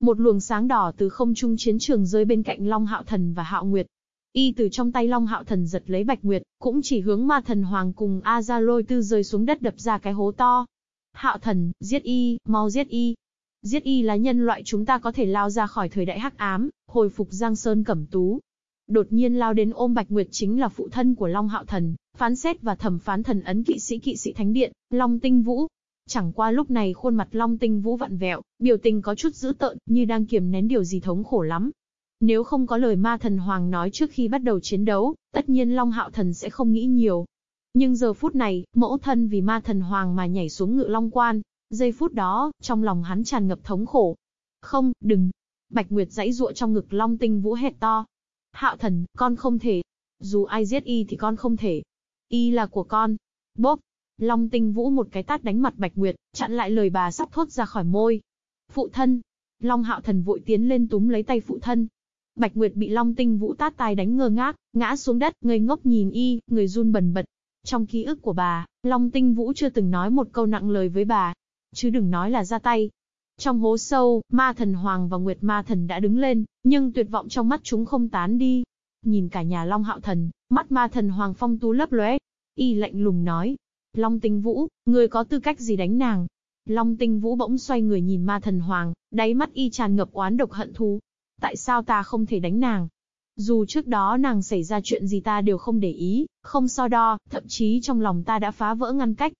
Một luồng sáng đỏ từ không trung chiến trường rơi bên cạnh Long hạo thần và hạo nguyệt, Y từ trong tay Long Hạo Thần giật lấy Bạch Nguyệt, cũng chỉ hướng ma thần hoàng cùng A Gia Lôi Tư rơi xuống đất đập ra cái hố to. Hạo Thần, giết Y, mau giết Y. Giết Y là nhân loại chúng ta có thể lao ra khỏi thời đại hắc ám, hồi phục Giang Sơn Cẩm Tú. Đột nhiên lao đến ôm Bạch Nguyệt chính là phụ thân của Long Hạo Thần, phán xét và thẩm phán thần ấn kỵ sĩ kỵ sĩ thánh điện, Long Tinh Vũ. Chẳng qua lúc này khuôn mặt Long Tinh Vũ vặn vẹo, biểu tình có chút dữ tợn, như đang kiềm nén điều gì thống khổ lắm. Nếu không có lời ma thần hoàng nói trước khi bắt đầu chiến đấu, tất nhiên Long Hạo Thần sẽ không nghĩ nhiều. Nhưng giờ phút này, mẫu thân vì ma thần hoàng mà nhảy xuống ngự long quan, giây phút đó, trong lòng hắn tràn ngập thống khổ. Không, đừng. Bạch Nguyệt dãy dụa trong ngực long tinh vũ hét to. Hạo thần, con không thể. Dù ai giết y thì con không thể. Y là của con. Bốp. Long tinh vũ một cái tát đánh mặt Bạch Nguyệt, chặn lại lời bà sắp thốt ra khỏi môi. Phụ thân. Long hạo thần vội tiến lên túm lấy tay phụ thân, Bạch Nguyệt bị Long Tinh Vũ tát tai đánh ngơ ngác, ngã xuống đất, ngây ngốc nhìn y, người run bần bật. Trong ký ức của bà, Long Tinh Vũ chưa từng nói một câu nặng lời với bà, chứ đừng nói là ra tay. Trong hố sâu, Ma Thần Hoàng và Nguyệt Ma Thần đã đứng lên, nhưng tuyệt vọng trong mắt chúng không tán đi. Nhìn cả nhà Long Hạo Thần, mắt Ma Thần Hoàng phong tú lấp lóe, y lạnh lùng nói: "Long Tinh Vũ, người có tư cách gì đánh nàng?" Long Tinh Vũ bỗng xoay người nhìn Ma Thần Hoàng, đáy mắt y tràn ngập oán độc hận thù, tại sao ta không thể đánh nàng? Dù trước đó nàng xảy ra chuyện gì ta đều không để ý, không so đo, thậm chí trong lòng ta đã phá vỡ ngăn cách.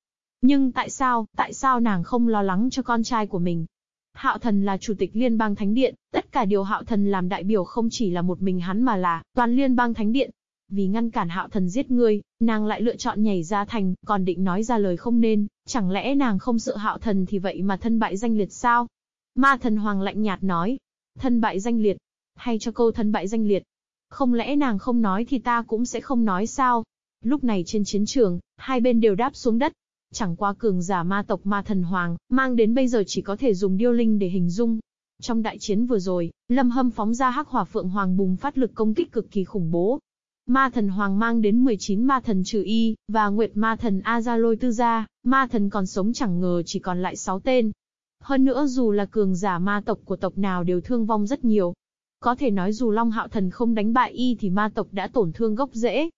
Nhưng tại sao, tại sao nàng không lo lắng cho con trai của mình? Hạo thần là chủ tịch liên bang thánh điện, tất cả điều hạo thần làm đại biểu không chỉ là một mình hắn mà là toàn liên bang thánh điện. vì ngăn cản hạo thần giết ngươi, nàng lại lựa chọn nhảy ra thành, còn định nói ra lời không nên, chẳng lẽ nàng không sợ hạo thần thì vậy mà thân bại danh liệt sao? Ma thần hoàng lạnh nhạt nói, thân bại danh liệt, hay cho câu thân bại danh liệt. Không lẽ nàng không nói thì ta cũng sẽ không nói sao? Lúc này trên chiến trường, hai bên đều đáp xuống đất. Chẳng qua cường giả ma tộc ma thần hoàng, mang đến bây giờ chỉ có thể dùng điêu linh để hình dung. Trong đại chiến vừa rồi, Lâm Hâm phóng ra hắc hỏa phượng hoàng bùng phát lực công kích cực kỳ khủng bố. Ma thần hoàng mang đến 19 ma thần trừ y, và nguyệt ma thần Azaloi tư gia, ma thần còn sống chẳng ngờ chỉ còn lại 6 tên. Hơn nữa dù là cường giả ma tộc của tộc nào đều thương vong rất nhiều. Có thể nói dù Long Hạo Thần không đánh bại y thì ma tộc đã tổn thương gốc rễ.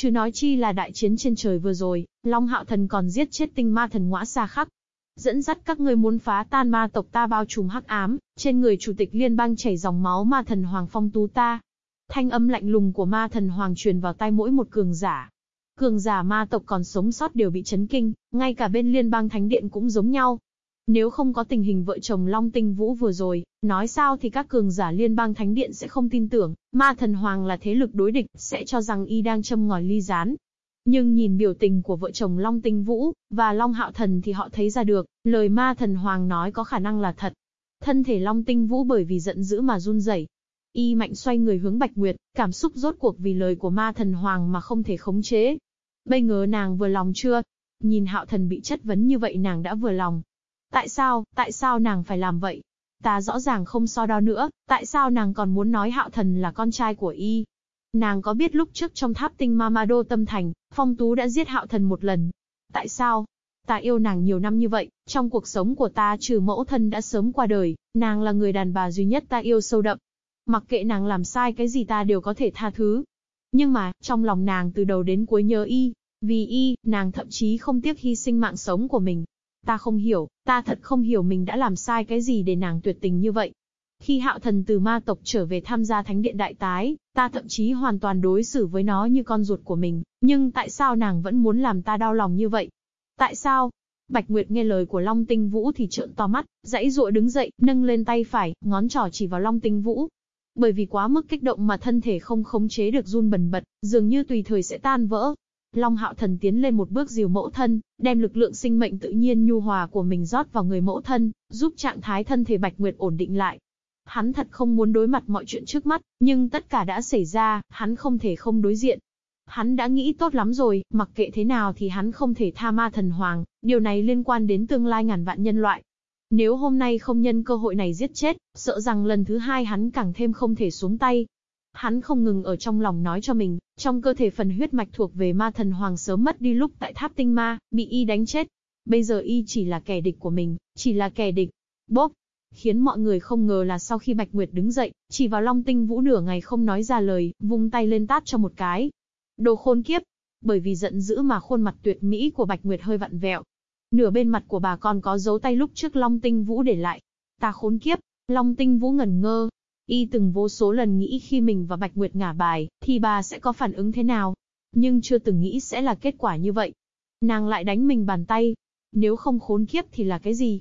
Chứ nói chi là đại chiến trên trời vừa rồi, Long Hạo Thần còn giết chết tinh ma thần ngõa xa khắc. Dẫn dắt các ngươi muốn phá tan ma tộc ta bao trùm hắc ám, trên người chủ tịch liên bang chảy dòng máu ma thần Hoàng Phong Tú ta. Thanh âm lạnh lùng của ma thần Hoàng truyền vào tai mỗi một cường giả. Cường giả ma tộc còn sống sót đều bị chấn kinh, ngay cả bên liên bang thánh điện cũng giống nhau. Nếu không có tình hình vợ chồng Long Tinh Vũ vừa rồi, nói sao thì các cường giả liên bang thánh điện sẽ không tin tưởng, ma thần hoàng là thế lực đối địch, sẽ cho rằng y đang châm ngòi ly gián. Nhưng nhìn biểu tình của vợ chồng Long Tinh Vũ, và Long Hạo Thần thì họ thấy ra được, lời ma thần hoàng nói có khả năng là thật. Thân thể Long Tinh Vũ bởi vì giận dữ mà run rẩy. Y mạnh xoay người hướng Bạch Nguyệt, cảm xúc rốt cuộc vì lời của ma thần hoàng mà không thể khống chế. Bây ngờ nàng vừa lòng chưa? Nhìn Hạo Thần bị chất vấn như vậy nàng đã vừa lòng, Tại sao, tại sao nàng phải làm vậy? Ta rõ ràng không so đo nữa, tại sao nàng còn muốn nói hạo thần là con trai của y? Nàng có biết lúc trước trong tháp tinh Mamado tâm thành, phong tú đã giết hạo thần một lần. Tại sao? Ta yêu nàng nhiều năm như vậy, trong cuộc sống của ta trừ mẫu thân đã sớm qua đời, nàng là người đàn bà duy nhất ta yêu sâu đậm. Mặc kệ nàng làm sai cái gì ta đều có thể tha thứ. Nhưng mà, trong lòng nàng từ đầu đến cuối nhớ y, vì y, nàng thậm chí không tiếc hy sinh mạng sống của mình, Ta không hiểu, ta thật không hiểu mình đã làm sai cái gì để nàng tuyệt tình như vậy. Khi hạo thần từ ma tộc trở về tham gia thánh điện đại tái, ta thậm chí hoàn toàn đối xử với nó như con ruột của mình, nhưng tại sao nàng vẫn muốn làm ta đau lòng như vậy? Tại sao? Bạch Nguyệt nghe lời của Long Tinh Vũ thì trợn to mắt, dãy dụa đứng dậy, nâng lên tay phải, ngón trỏ chỉ vào Long Tinh Vũ. Bởi vì quá mức kích động mà thân thể không khống chế được run bần bật, dường như tùy thời sẽ tan vỡ. Long Hạo Thần tiến lên một bước dìu mẫu thân, đem lực lượng sinh mệnh tự nhiên nhu hòa của mình rót vào người mẫu thân, giúp trạng thái thân thể Bạch Nguyệt ổn định lại. Hắn thật không muốn đối mặt mọi chuyện trước mắt, nhưng tất cả đã xảy ra, hắn không thể không đối diện. Hắn đã nghĩ tốt lắm rồi, mặc kệ thế nào thì hắn không thể tha ma thần hoàng, điều này liên quan đến tương lai ngàn vạn nhân loại. Nếu hôm nay không nhân cơ hội này giết chết, sợ rằng lần thứ hai hắn càng thêm không thể xuống tay, Hắn không ngừng ở trong lòng nói cho mình, trong cơ thể phần huyết mạch thuộc về ma thần hoàng sớm mất đi lúc tại tháp tinh ma, bị y đánh chết. Bây giờ y chỉ là kẻ địch của mình, chỉ là kẻ địch. Bốp! Khiến mọi người không ngờ là sau khi Bạch Nguyệt đứng dậy, chỉ vào long tinh vũ nửa ngày không nói ra lời, vung tay lên tát cho một cái. Đồ khôn kiếp! Bởi vì giận dữ mà khuôn mặt tuyệt mỹ của Bạch Nguyệt hơi vặn vẹo. Nửa bên mặt của bà còn có dấu tay lúc trước long tinh vũ để lại. Ta khốn kiếp! Long tinh vũ ngẩn ngơ, Y từng vô số lần nghĩ khi mình và Bạch Nguyệt ngả bài, thì bà sẽ có phản ứng thế nào. Nhưng chưa từng nghĩ sẽ là kết quả như vậy. Nàng lại đánh mình bàn tay. Nếu không khốn kiếp thì là cái gì?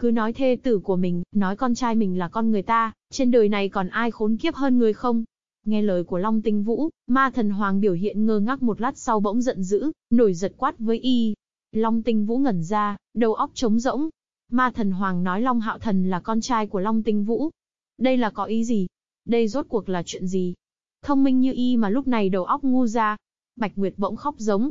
Cứ nói thê tử của mình, nói con trai mình là con người ta, trên đời này còn ai khốn kiếp hơn người không? Nghe lời của Long Tinh Vũ, ma thần hoàng biểu hiện ngơ ngác một lát sau bỗng giận dữ, nổi giật quát với y. Long Tinh Vũ ngẩn ra, đầu óc trống rỗng. Ma thần hoàng nói Long Hạo Thần là con trai của Long Tinh Vũ, đây là có ý gì? Đây rốt cuộc là chuyện gì? Thông minh như y mà lúc này đầu óc ngu ra. Bạch Nguyệt bỗng khóc giống.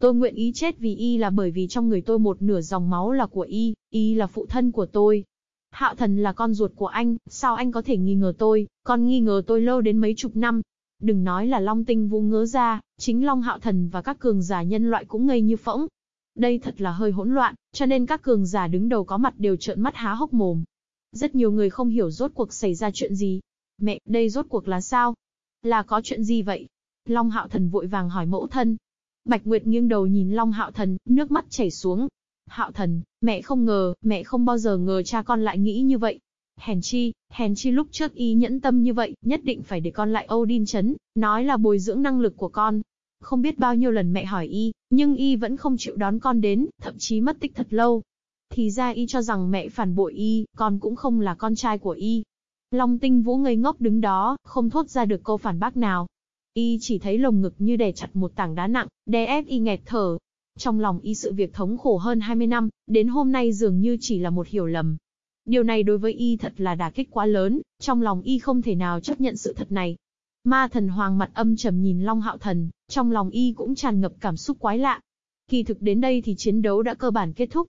Tôi nguyện ý chết vì y là bởi vì trong người tôi một nửa dòng máu là của y, y là phụ thân của tôi. Hạo thần là con ruột của anh, sao anh có thể nghi ngờ tôi, còn nghi ngờ tôi lâu đến mấy chục năm. Đừng nói là Long Tinh Vũ ngớ ra, chính Long Hạo thần và các cường giả nhân loại cũng ngây như phỗng. Đây thật là hơi hỗn loạn, cho nên các cường giả đứng đầu có mặt đều trợn mắt há hốc mồm, rất nhiều người không hiểu rốt cuộc xảy ra chuyện gì. Mẹ, đây rốt cuộc là sao? Là có chuyện gì vậy? Long Hạo Thần vội vàng hỏi mẫu thân. Bạch Nguyệt nghiêng đầu nhìn Long Hạo Thần, nước mắt chảy xuống. Hạo Thần, mẹ không ngờ, mẹ không bao giờ ngờ cha con lại nghĩ như vậy. Hèn chi, hèn chi lúc trước y nhẫn tâm như vậy, nhất định phải để con lại Odin chấn, nói là bồi dưỡng năng lực của con. Không biết bao nhiêu lần mẹ hỏi y, nhưng y vẫn không chịu đón con đến, thậm chí mất tích thật lâu. Thì ra y cho rằng mẹ phản bội y, con cũng không là con trai của y. Long tinh vũ ngây ngốc đứng đó, không thốt ra được câu phản bác nào. Y chỉ thấy lồng ngực như đè chặt một tảng đá nặng, đè ép y nghẹt thở. Trong lòng y sự việc thống khổ hơn 20 năm, đến hôm nay dường như chỉ là một hiểu lầm. Điều này đối với y thật là đả kích quá lớn, trong lòng y không thể nào chấp nhận sự thật này. Ma thần hoàng mặt âm trầm nhìn Long Hạo Thần, trong lòng y cũng tràn ngập cảm xúc quái lạ. Kỳ thực đến đây thì chiến đấu đã cơ bản kết thúc.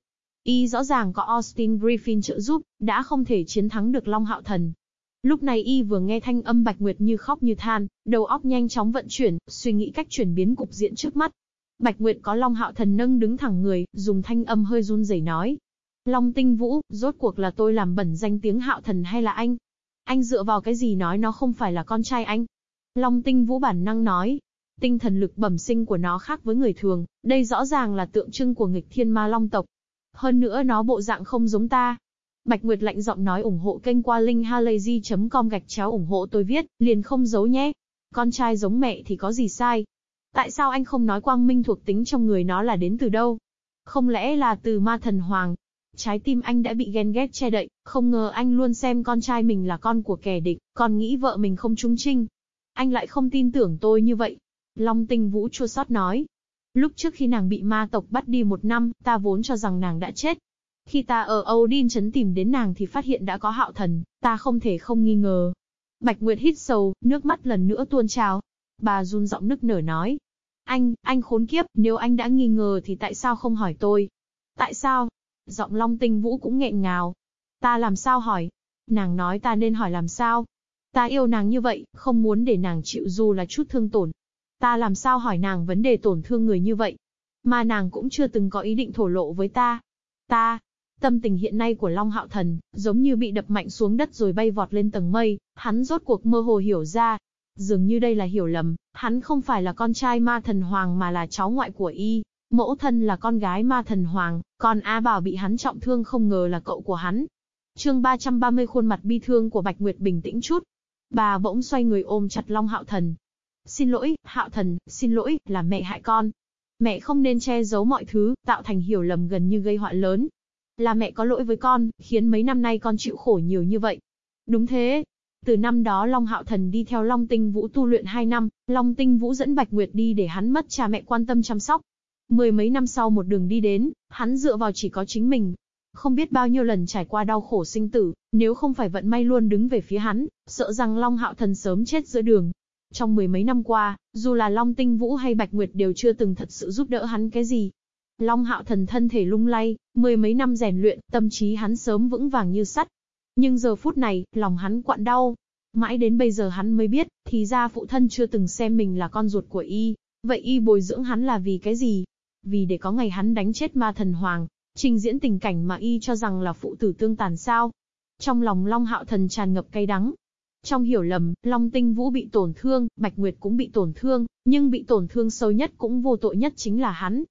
Y rõ ràng có Austin Griffin trợ giúp, đã không thể chiến thắng được Long Hạo Thần. Lúc này y vừa nghe thanh âm Bạch Nguyệt như khóc như than, đầu óc nhanh chóng vận chuyển, suy nghĩ cách chuyển biến cục diện trước mắt. Bạch Nguyệt có Long Hạo Thần nâng đứng thẳng người, dùng thanh âm hơi run rẩy nói. Long Tinh Vũ, rốt cuộc là tôi làm bẩn danh tiếng Hạo Thần hay là anh? Anh dựa vào cái gì nói nó không phải là con trai anh? Long Tinh Vũ bản năng nói. Tinh thần lực bẩm sinh của nó khác với người thường, đây rõ ràng là tượng trưng của nghịch thiên ma long tộc. Hơn nữa nó bộ dạng không giống ta, Bạch Nguyệt lạnh giọng nói ủng hộ kênh qua linkhalazy.com gạch chéo ủng hộ tôi viết, liền không giấu nhé. Con trai giống mẹ thì có gì sai? Tại sao anh không nói quang minh thuộc tính trong người nó là đến từ đâu? Không lẽ là từ ma thần hoàng? Trái tim anh đã bị ghen ghét che đậy, không ngờ anh luôn xem con trai mình là con của kẻ địch, còn nghĩ vợ mình không trung trinh. Anh lại không tin tưởng tôi như vậy. Long tinh vũ chua sót nói. Lúc trước khi nàng bị ma tộc bắt đi một năm, ta vốn cho rằng nàng đã chết, khi ta ở Odin chấn tìm đến nàng thì phát hiện đã có hạo thần, ta không thể không nghi ngờ. Bạch Nguyệt hít sâu, nước mắt lần nữa tuôn trào. Bà run giọng nức nở nói. Anh, anh khốn kiếp, nếu anh đã nghi ngờ thì tại sao không hỏi tôi? Tại sao? Giọng Long Tinh Vũ cũng nghẹn ngào. Ta làm sao hỏi? Nàng nói ta nên hỏi làm sao? Ta yêu nàng như vậy, không muốn để nàng chịu dù là chút thương tổn. Ta làm sao hỏi nàng vấn đề tổn thương người như vậy? Mà nàng cũng chưa từng có ý định thổ lộ với ta. Ta, Tâm tình hiện nay của Long Hạo Thần, giống như bị đập mạnh xuống đất rồi bay vọt lên tầng mây, hắn rốt cuộc mơ hồ hiểu ra. Dường như đây là hiểu lầm, hắn không phải là con trai ma thần hoàng mà là cháu ngoại của y. Mẫu thân là con gái ma thần hoàng, còn A Bảo bị hắn trọng thương không ngờ là cậu của hắn. chương 330 khuôn mặt bi thương của Bạch Nguyệt bình tĩnh chút. Bà bỗng xoay người ôm chặt Long Hạo Thần. Xin lỗi, Hạo Thần, xin lỗi, là mẹ hại con. Mẹ không nên che giấu mọi thứ, tạo thành hiểu lầm gần như gây họa lớn. Là mẹ có lỗi với con, khiến mấy năm nay con chịu khổ nhiều như vậy. Đúng thế. Từ năm đó Long Hạo Thần đi theo Long Tinh Vũ tu luyện 2 năm, Long Tinh Vũ dẫn Bạch Nguyệt đi để hắn mất cha mẹ quan tâm chăm sóc. Mười mấy năm sau một đường đi đến, hắn dựa vào chỉ có chính mình. Không biết bao nhiêu lần trải qua đau khổ sinh tử, nếu không phải vận may luôn đứng về phía hắn, sợ rằng Long Hạo Thần sớm chết giữa đường. Trong mười mấy năm qua, dù là Long Tinh Vũ hay Bạch Nguyệt đều chưa từng thật sự giúp đỡ hắn cái gì, Long hạo thần thân thể lung lay, mười mấy năm rèn luyện, tâm trí hắn sớm vững vàng như sắt. Nhưng giờ phút này, lòng hắn quặn đau. Mãi đến bây giờ hắn mới biết, thì ra phụ thân chưa từng xem mình là con ruột của y. Vậy y bồi dưỡng hắn là vì cái gì? Vì để có ngày hắn đánh chết ma thần hoàng, trình diễn tình cảnh mà y cho rằng là phụ tử tương tàn sao. Trong lòng Long hạo thần tràn ngập cay đắng, trong hiểu lầm, Long Tinh Vũ bị tổn thương, Bạch Nguyệt cũng bị tổn thương, nhưng bị tổn thương sâu nhất cũng vô tội nhất chính là hắn.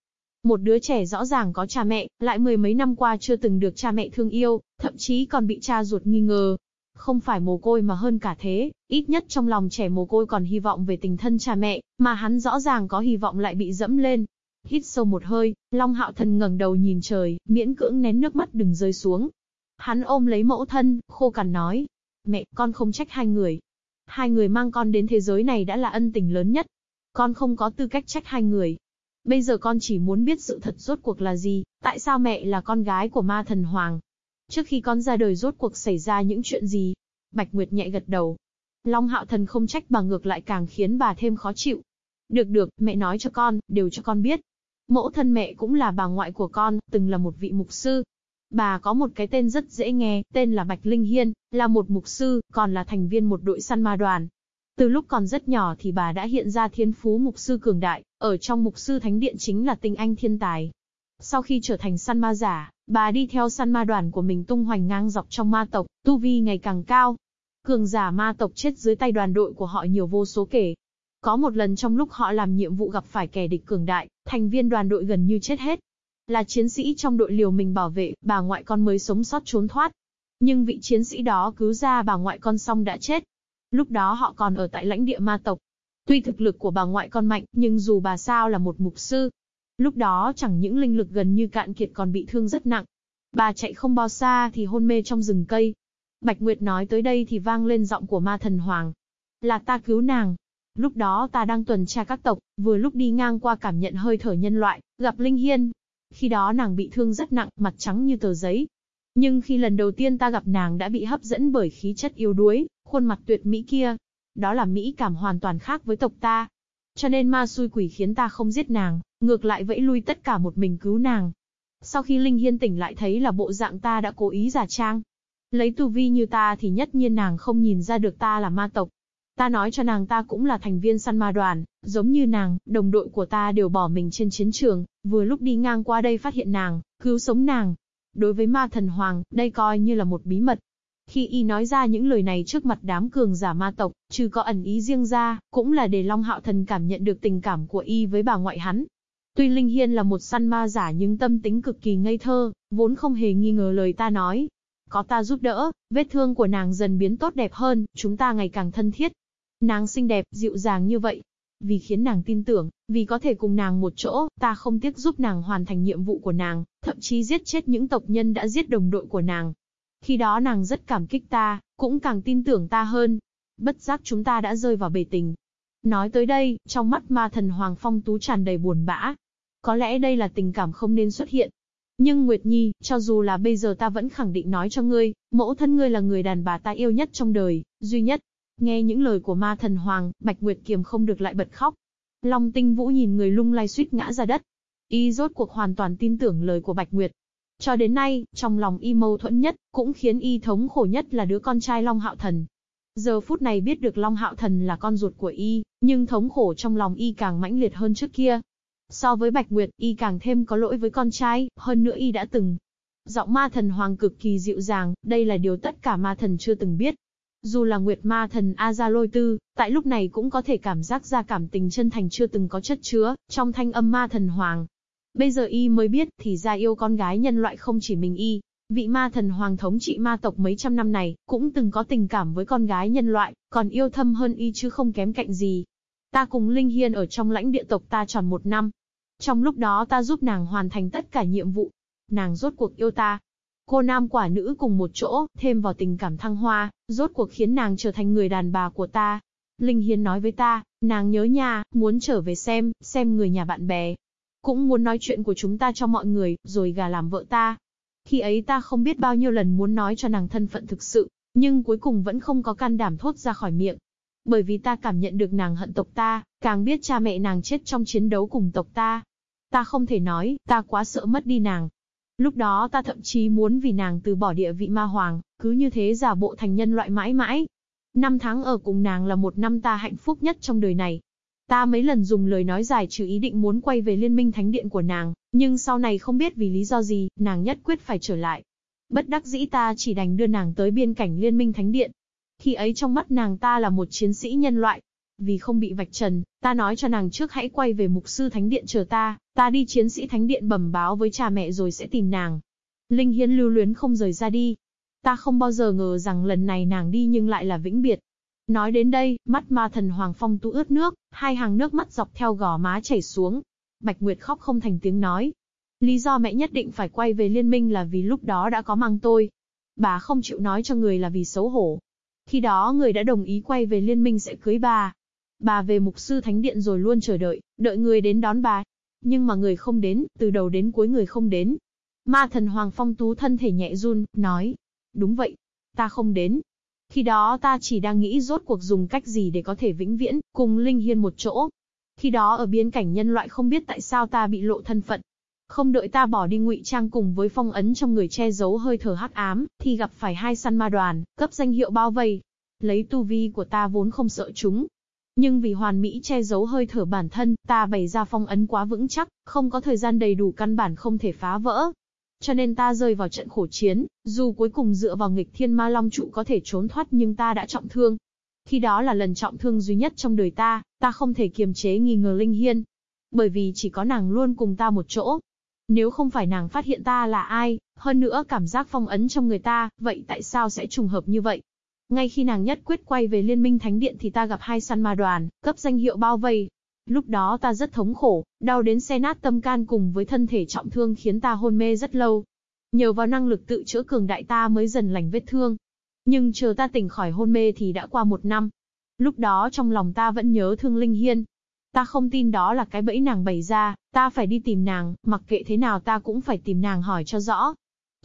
Một đứa trẻ rõ ràng có cha mẹ, lại mười mấy năm qua chưa từng được cha mẹ thương yêu, thậm chí còn bị cha ruột nghi ngờ. Không phải mồ côi mà hơn cả thế, ít nhất trong lòng trẻ mồ côi còn hy vọng về tình thân cha mẹ, mà hắn rõ ràng có hy vọng lại bị dẫm lên. Hít sâu một hơi, Long Hạo Thần ngẩng đầu nhìn trời, miễn cưỡng nén nước mắt đừng rơi xuống. Hắn ôm lấy mẫu thân, khô cằn nói. Mẹ, con không trách hai người. Hai người mang con đến thế giới này đã là ân tình lớn nhất. Con không có tư cách trách hai người, Bây giờ con chỉ muốn biết sự thật rốt cuộc là gì, tại sao mẹ là con gái của ma thần hoàng. Trước khi con ra đời rốt cuộc xảy ra những chuyện gì? Bạch Nguyệt nhẹ gật đầu. Long hạo thần không trách bà ngược lại càng khiến bà thêm khó chịu. Được được, mẹ nói cho con, đều cho con biết. Mẫu thân mẹ cũng là bà ngoại của con, từng là một vị mục sư. Bà có một cái tên rất dễ nghe, tên là Bạch Linh Hiên, là một mục sư, còn là thành viên một đội săn ma đoàn. Từ lúc còn rất nhỏ thì bà đã hiện ra thiên phú mục sư cường đại, ở trong mục sư thánh điện chính là tinh anh thiên tài. Sau khi trở thành săn ma giả, bà đi theo săn ma đoàn của mình tung hoành ngang dọc trong ma tộc, tu vi ngày càng cao. Cường giả ma tộc chết dưới tay đoàn đội của họ nhiều vô số kể. Có một lần trong lúc họ làm nhiệm vụ gặp phải kẻ địch cường đại, thành viên đoàn đội gần như chết hết. Là chiến sĩ trong đội liều mình bảo vệ, bà ngoại con mới sống sót trốn thoát. Nhưng vị chiến sĩ đó cứu ra bà ngoại con xong đã chết, Lúc đó họ còn ở tại lãnh địa ma tộc. Tuy thực lực của bà ngoại con mạnh, nhưng dù bà sao là một mục sư. Lúc đó chẳng những linh lực gần như cạn kiệt còn bị thương rất nặng. Bà chạy không bao xa thì hôn mê trong rừng cây. Bạch Nguyệt nói tới đây thì vang lên giọng của ma thần hoàng. Là ta cứu nàng. Lúc đó ta đang tuần tra các tộc, vừa lúc đi ngang qua cảm nhận hơi thở nhân loại, gặp Linh Hiên. Khi đó nàng bị thương rất nặng, mặt trắng như tờ giấy. Nhưng khi lần đầu tiên ta gặp nàng đã bị hấp dẫn bởi khí chất yếu đuối, khuôn mặt tuyệt mỹ kia. Đó là mỹ cảm hoàn toàn khác với tộc ta. Cho nên ma xui quỷ khiến ta không giết nàng, ngược lại vẫy lui tất cả một mình cứu nàng. Sau khi Linh Hiên tỉnh lại thấy là bộ dạng ta đã cố ý giả trang. Lấy tu vi như ta thì nhất nhiên nàng không nhìn ra được ta là ma tộc. Ta nói cho nàng ta cũng là thành viên săn ma đoàn, giống như nàng, đồng đội của ta đều bỏ mình trên chiến trường, vừa lúc đi ngang qua đây phát hiện nàng, cứu sống nàng. Đối với ma thần hoàng, đây coi như là một bí mật. Khi y nói ra những lời này trước mặt đám cường giả ma tộc, trừ có ẩn ý riêng ra, cũng là để Long Hạo Thần cảm nhận được tình cảm của y với bà ngoại hắn. Tuy Linh Hiên là một săn ma giả nhưng tâm tính cực kỳ ngây thơ, vốn không hề nghi ngờ lời ta nói. Có ta giúp đỡ, vết thương của nàng dần biến tốt đẹp hơn, chúng ta ngày càng thân thiết. Nàng xinh đẹp, dịu dàng như vậy. Vì khiến nàng tin tưởng, vì có thể cùng nàng một chỗ, ta không tiếc giúp nàng hoàn thành nhiệm vụ của nàng, thậm chí giết chết những tộc nhân đã giết đồng đội của nàng. Khi đó nàng rất cảm kích ta, cũng càng tin tưởng ta hơn. Bất giác chúng ta đã rơi vào bể tình. Nói tới đây, trong mắt ma thần Hoàng Phong Tú tràn đầy buồn bã. Có lẽ đây là tình cảm không nên xuất hiện. Nhưng Nguyệt Nhi, cho dù là bây giờ ta vẫn khẳng định nói cho ngươi, mẫu thân ngươi là người đàn bà ta yêu nhất trong đời, duy nhất. Nghe những lời của ma thần Hoàng, Bạch Nguyệt Kiềm không được lại bật khóc. Long tinh vũ nhìn người lung lay suýt ngã ra đất. Y rốt cuộc hoàn toàn tin tưởng lời của Bạch Nguyệt. Cho đến nay, trong lòng y mâu thuẫn nhất, cũng khiến y thống khổ nhất là đứa con trai Long Hạo Thần. Giờ phút này biết được Long Hạo Thần là con ruột của y, nhưng thống khổ trong lòng y càng mãnh liệt hơn trước kia. So với Bạch Nguyệt, y càng thêm có lỗi với con trai, hơn nữa y đã từng. Giọng ma thần hoàng cực kỳ dịu dàng, đây là điều tất cả ma thần chưa từng biết. Dù là Nguyệt ma thần A gia Lôi Tư, tại lúc này cũng có thể cảm giác ra cảm tình chân thành chưa từng có chất chứa, trong thanh âm ma thần hoàng. Bây giờ y mới biết, thì ra yêu con gái nhân loại không chỉ mình y. Vị ma thần hoàng thống trị ma tộc mấy trăm năm này, cũng từng có tình cảm với con gái nhân loại, còn yêu thâm hơn y chứ không kém cạnh gì. Ta cùng Linh Hiên ở trong lãnh địa tộc ta tròn một năm. Trong lúc đó ta giúp nàng hoàn thành tất cả nhiệm vụ. Nàng rốt cuộc yêu ta. Cô nam quả nữ cùng một chỗ, thêm vào tình cảm thăng hoa, rốt cuộc khiến nàng trở thành người đàn bà của ta. Linh Hiên nói với ta, nàng nhớ nhà, muốn trở về xem, xem người nhà bạn bè, cũng muốn nói chuyện của chúng ta cho mọi người, rồi gà làm vợ ta. Khi ấy ta không biết bao nhiêu lần muốn nói cho nàng thân phận thực sự, nhưng cuối cùng vẫn không có can đảm thốt ra khỏi miệng. Bởi vì ta cảm nhận được nàng hận tộc ta, càng biết cha mẹ nàng chết trong chiến đấu cùng tộc ta. Ta không thể nói, ta quá sợ mất đi nàng. Lúc đó ta thậm chí muốn vì nàng từ bỏ địa vị ma hoàng, cứ như thế giả bộ thành nhân loại mãi mãi. Năm tháng ở cùng nàng là một năm ta hạnh phúc nhất trong đời này. Ta mấy lần dùng lời nói giải trừ ý định muốn quay về liên minh thánh điện của nàng, nhưng sau này không biết vì lý do gì, nàng nhất quyết phải trở lại. Bất đắc dĩ ta chỉ đành đưa nàng tới biên cảnh liên minh thánh điện. Khi ấy trong mắt nàng ta là một chiến sĩ nhân loại. Vì không bị vạch trần, ta nói cho nàng trước hãy quay về mục sư thánh điện chờ ta, ta đi chiến sĩ thánh điện bẩm báo với cha mẹ rồi sẽ tìm nàng. Linh Hiến lưu luyến không rời ra đi. Ta không bao giờ ngờ rằng lần này nàng đi nhưng lại là vĩnh biệt. Nói đến đây, mắt ma thần Hoàng Phong tu ướt nước, hai hàng nước mắt dọc theo gò má chảy xuống. Bạch Nguyệt khóc không thành tiếng nói. Lý do mẹ nhất định phải quay về liên minh là vì lúc đó đã có mang tôi. Bà không chịu nói cho người là vì xấu hổ. Khi đó người đã đồng ý quay về liên minh sẽ cưới bà. Bà về mục sư thánh điện rồi luôn chờ đợi, đợi người đến đón bà. Nhưng mà người không đến, từ đầu đến cuối người không đến. Ma thần Hoàng Phong Tú thân thể nhẹ run, nói. Đúng vậy, ta không đến, khi đó ta chỉ đang nghĩ rốt cuộc dùng cách gì để có thể vĩnh viễn, cùng Linh Hiên một chỗ. Khi đó ở biên cảnh nhân loại không biết tại sao ta bị lộ thân phận. Không đợi ta bỏ đi ngụy trang cùng với phong ấn trong người che giấu hơi thở hắc ám, thì gặp phải hai săn ma đoàn, cấp danh hiệu bao vây. Lấy tu vi của ta vốn không sợ chúng. Nhưng vì hoàn mỹ che giấu hơi thở bản thân, ta bày ra phong ấn quá vững chắc, không có thời gian đầy đủ căn bản không thể phá vỡ. Cho nên ta rơi vào trận khổ chiến, dù cuối cùng dựa vào nghịch thiên ma long trụ có thể trốn thoát nhưng ta đã trọng thương. Khi đó là lần trọng thương duy nhất trong đời ta, ta không thể kiềm chế nghi ngờ Linh Hiên. Bởi vì chỉ có nàng luôn cùng ta một chỗ. Nếu không phải nàng phát hiện ta là ai, hơn nữa cảm giác phong ấn trong người ta, vậy tại sao sẽ trùng hợp như vậy? Ngay khi nàng nhất quyết quay về liên minh thánh điện thì ta gặp hai săn ma đoàn, cấp danh hiệu bao vây, Lúc đó ta rất thống khổ, đau đến xe nát tâm can cùng với thân thể trọng thương khiến ta hôn mê rất lâu. Nhờ vào năng lực tự chữa cường đại ta mới dần lành vết thương. Nhưng chờ ta tỉnh khỏi hôn mê thì đã qua một năm. Lúc đó trong lòng ta vẫn nhớ thương Linh Hiên. Ta không tin đó là cái bẫy nàng bày ra, ta phải đi tìm nàng, mặc kệ thế nào ta cũng phải tìm nàng hỏi cho rõ.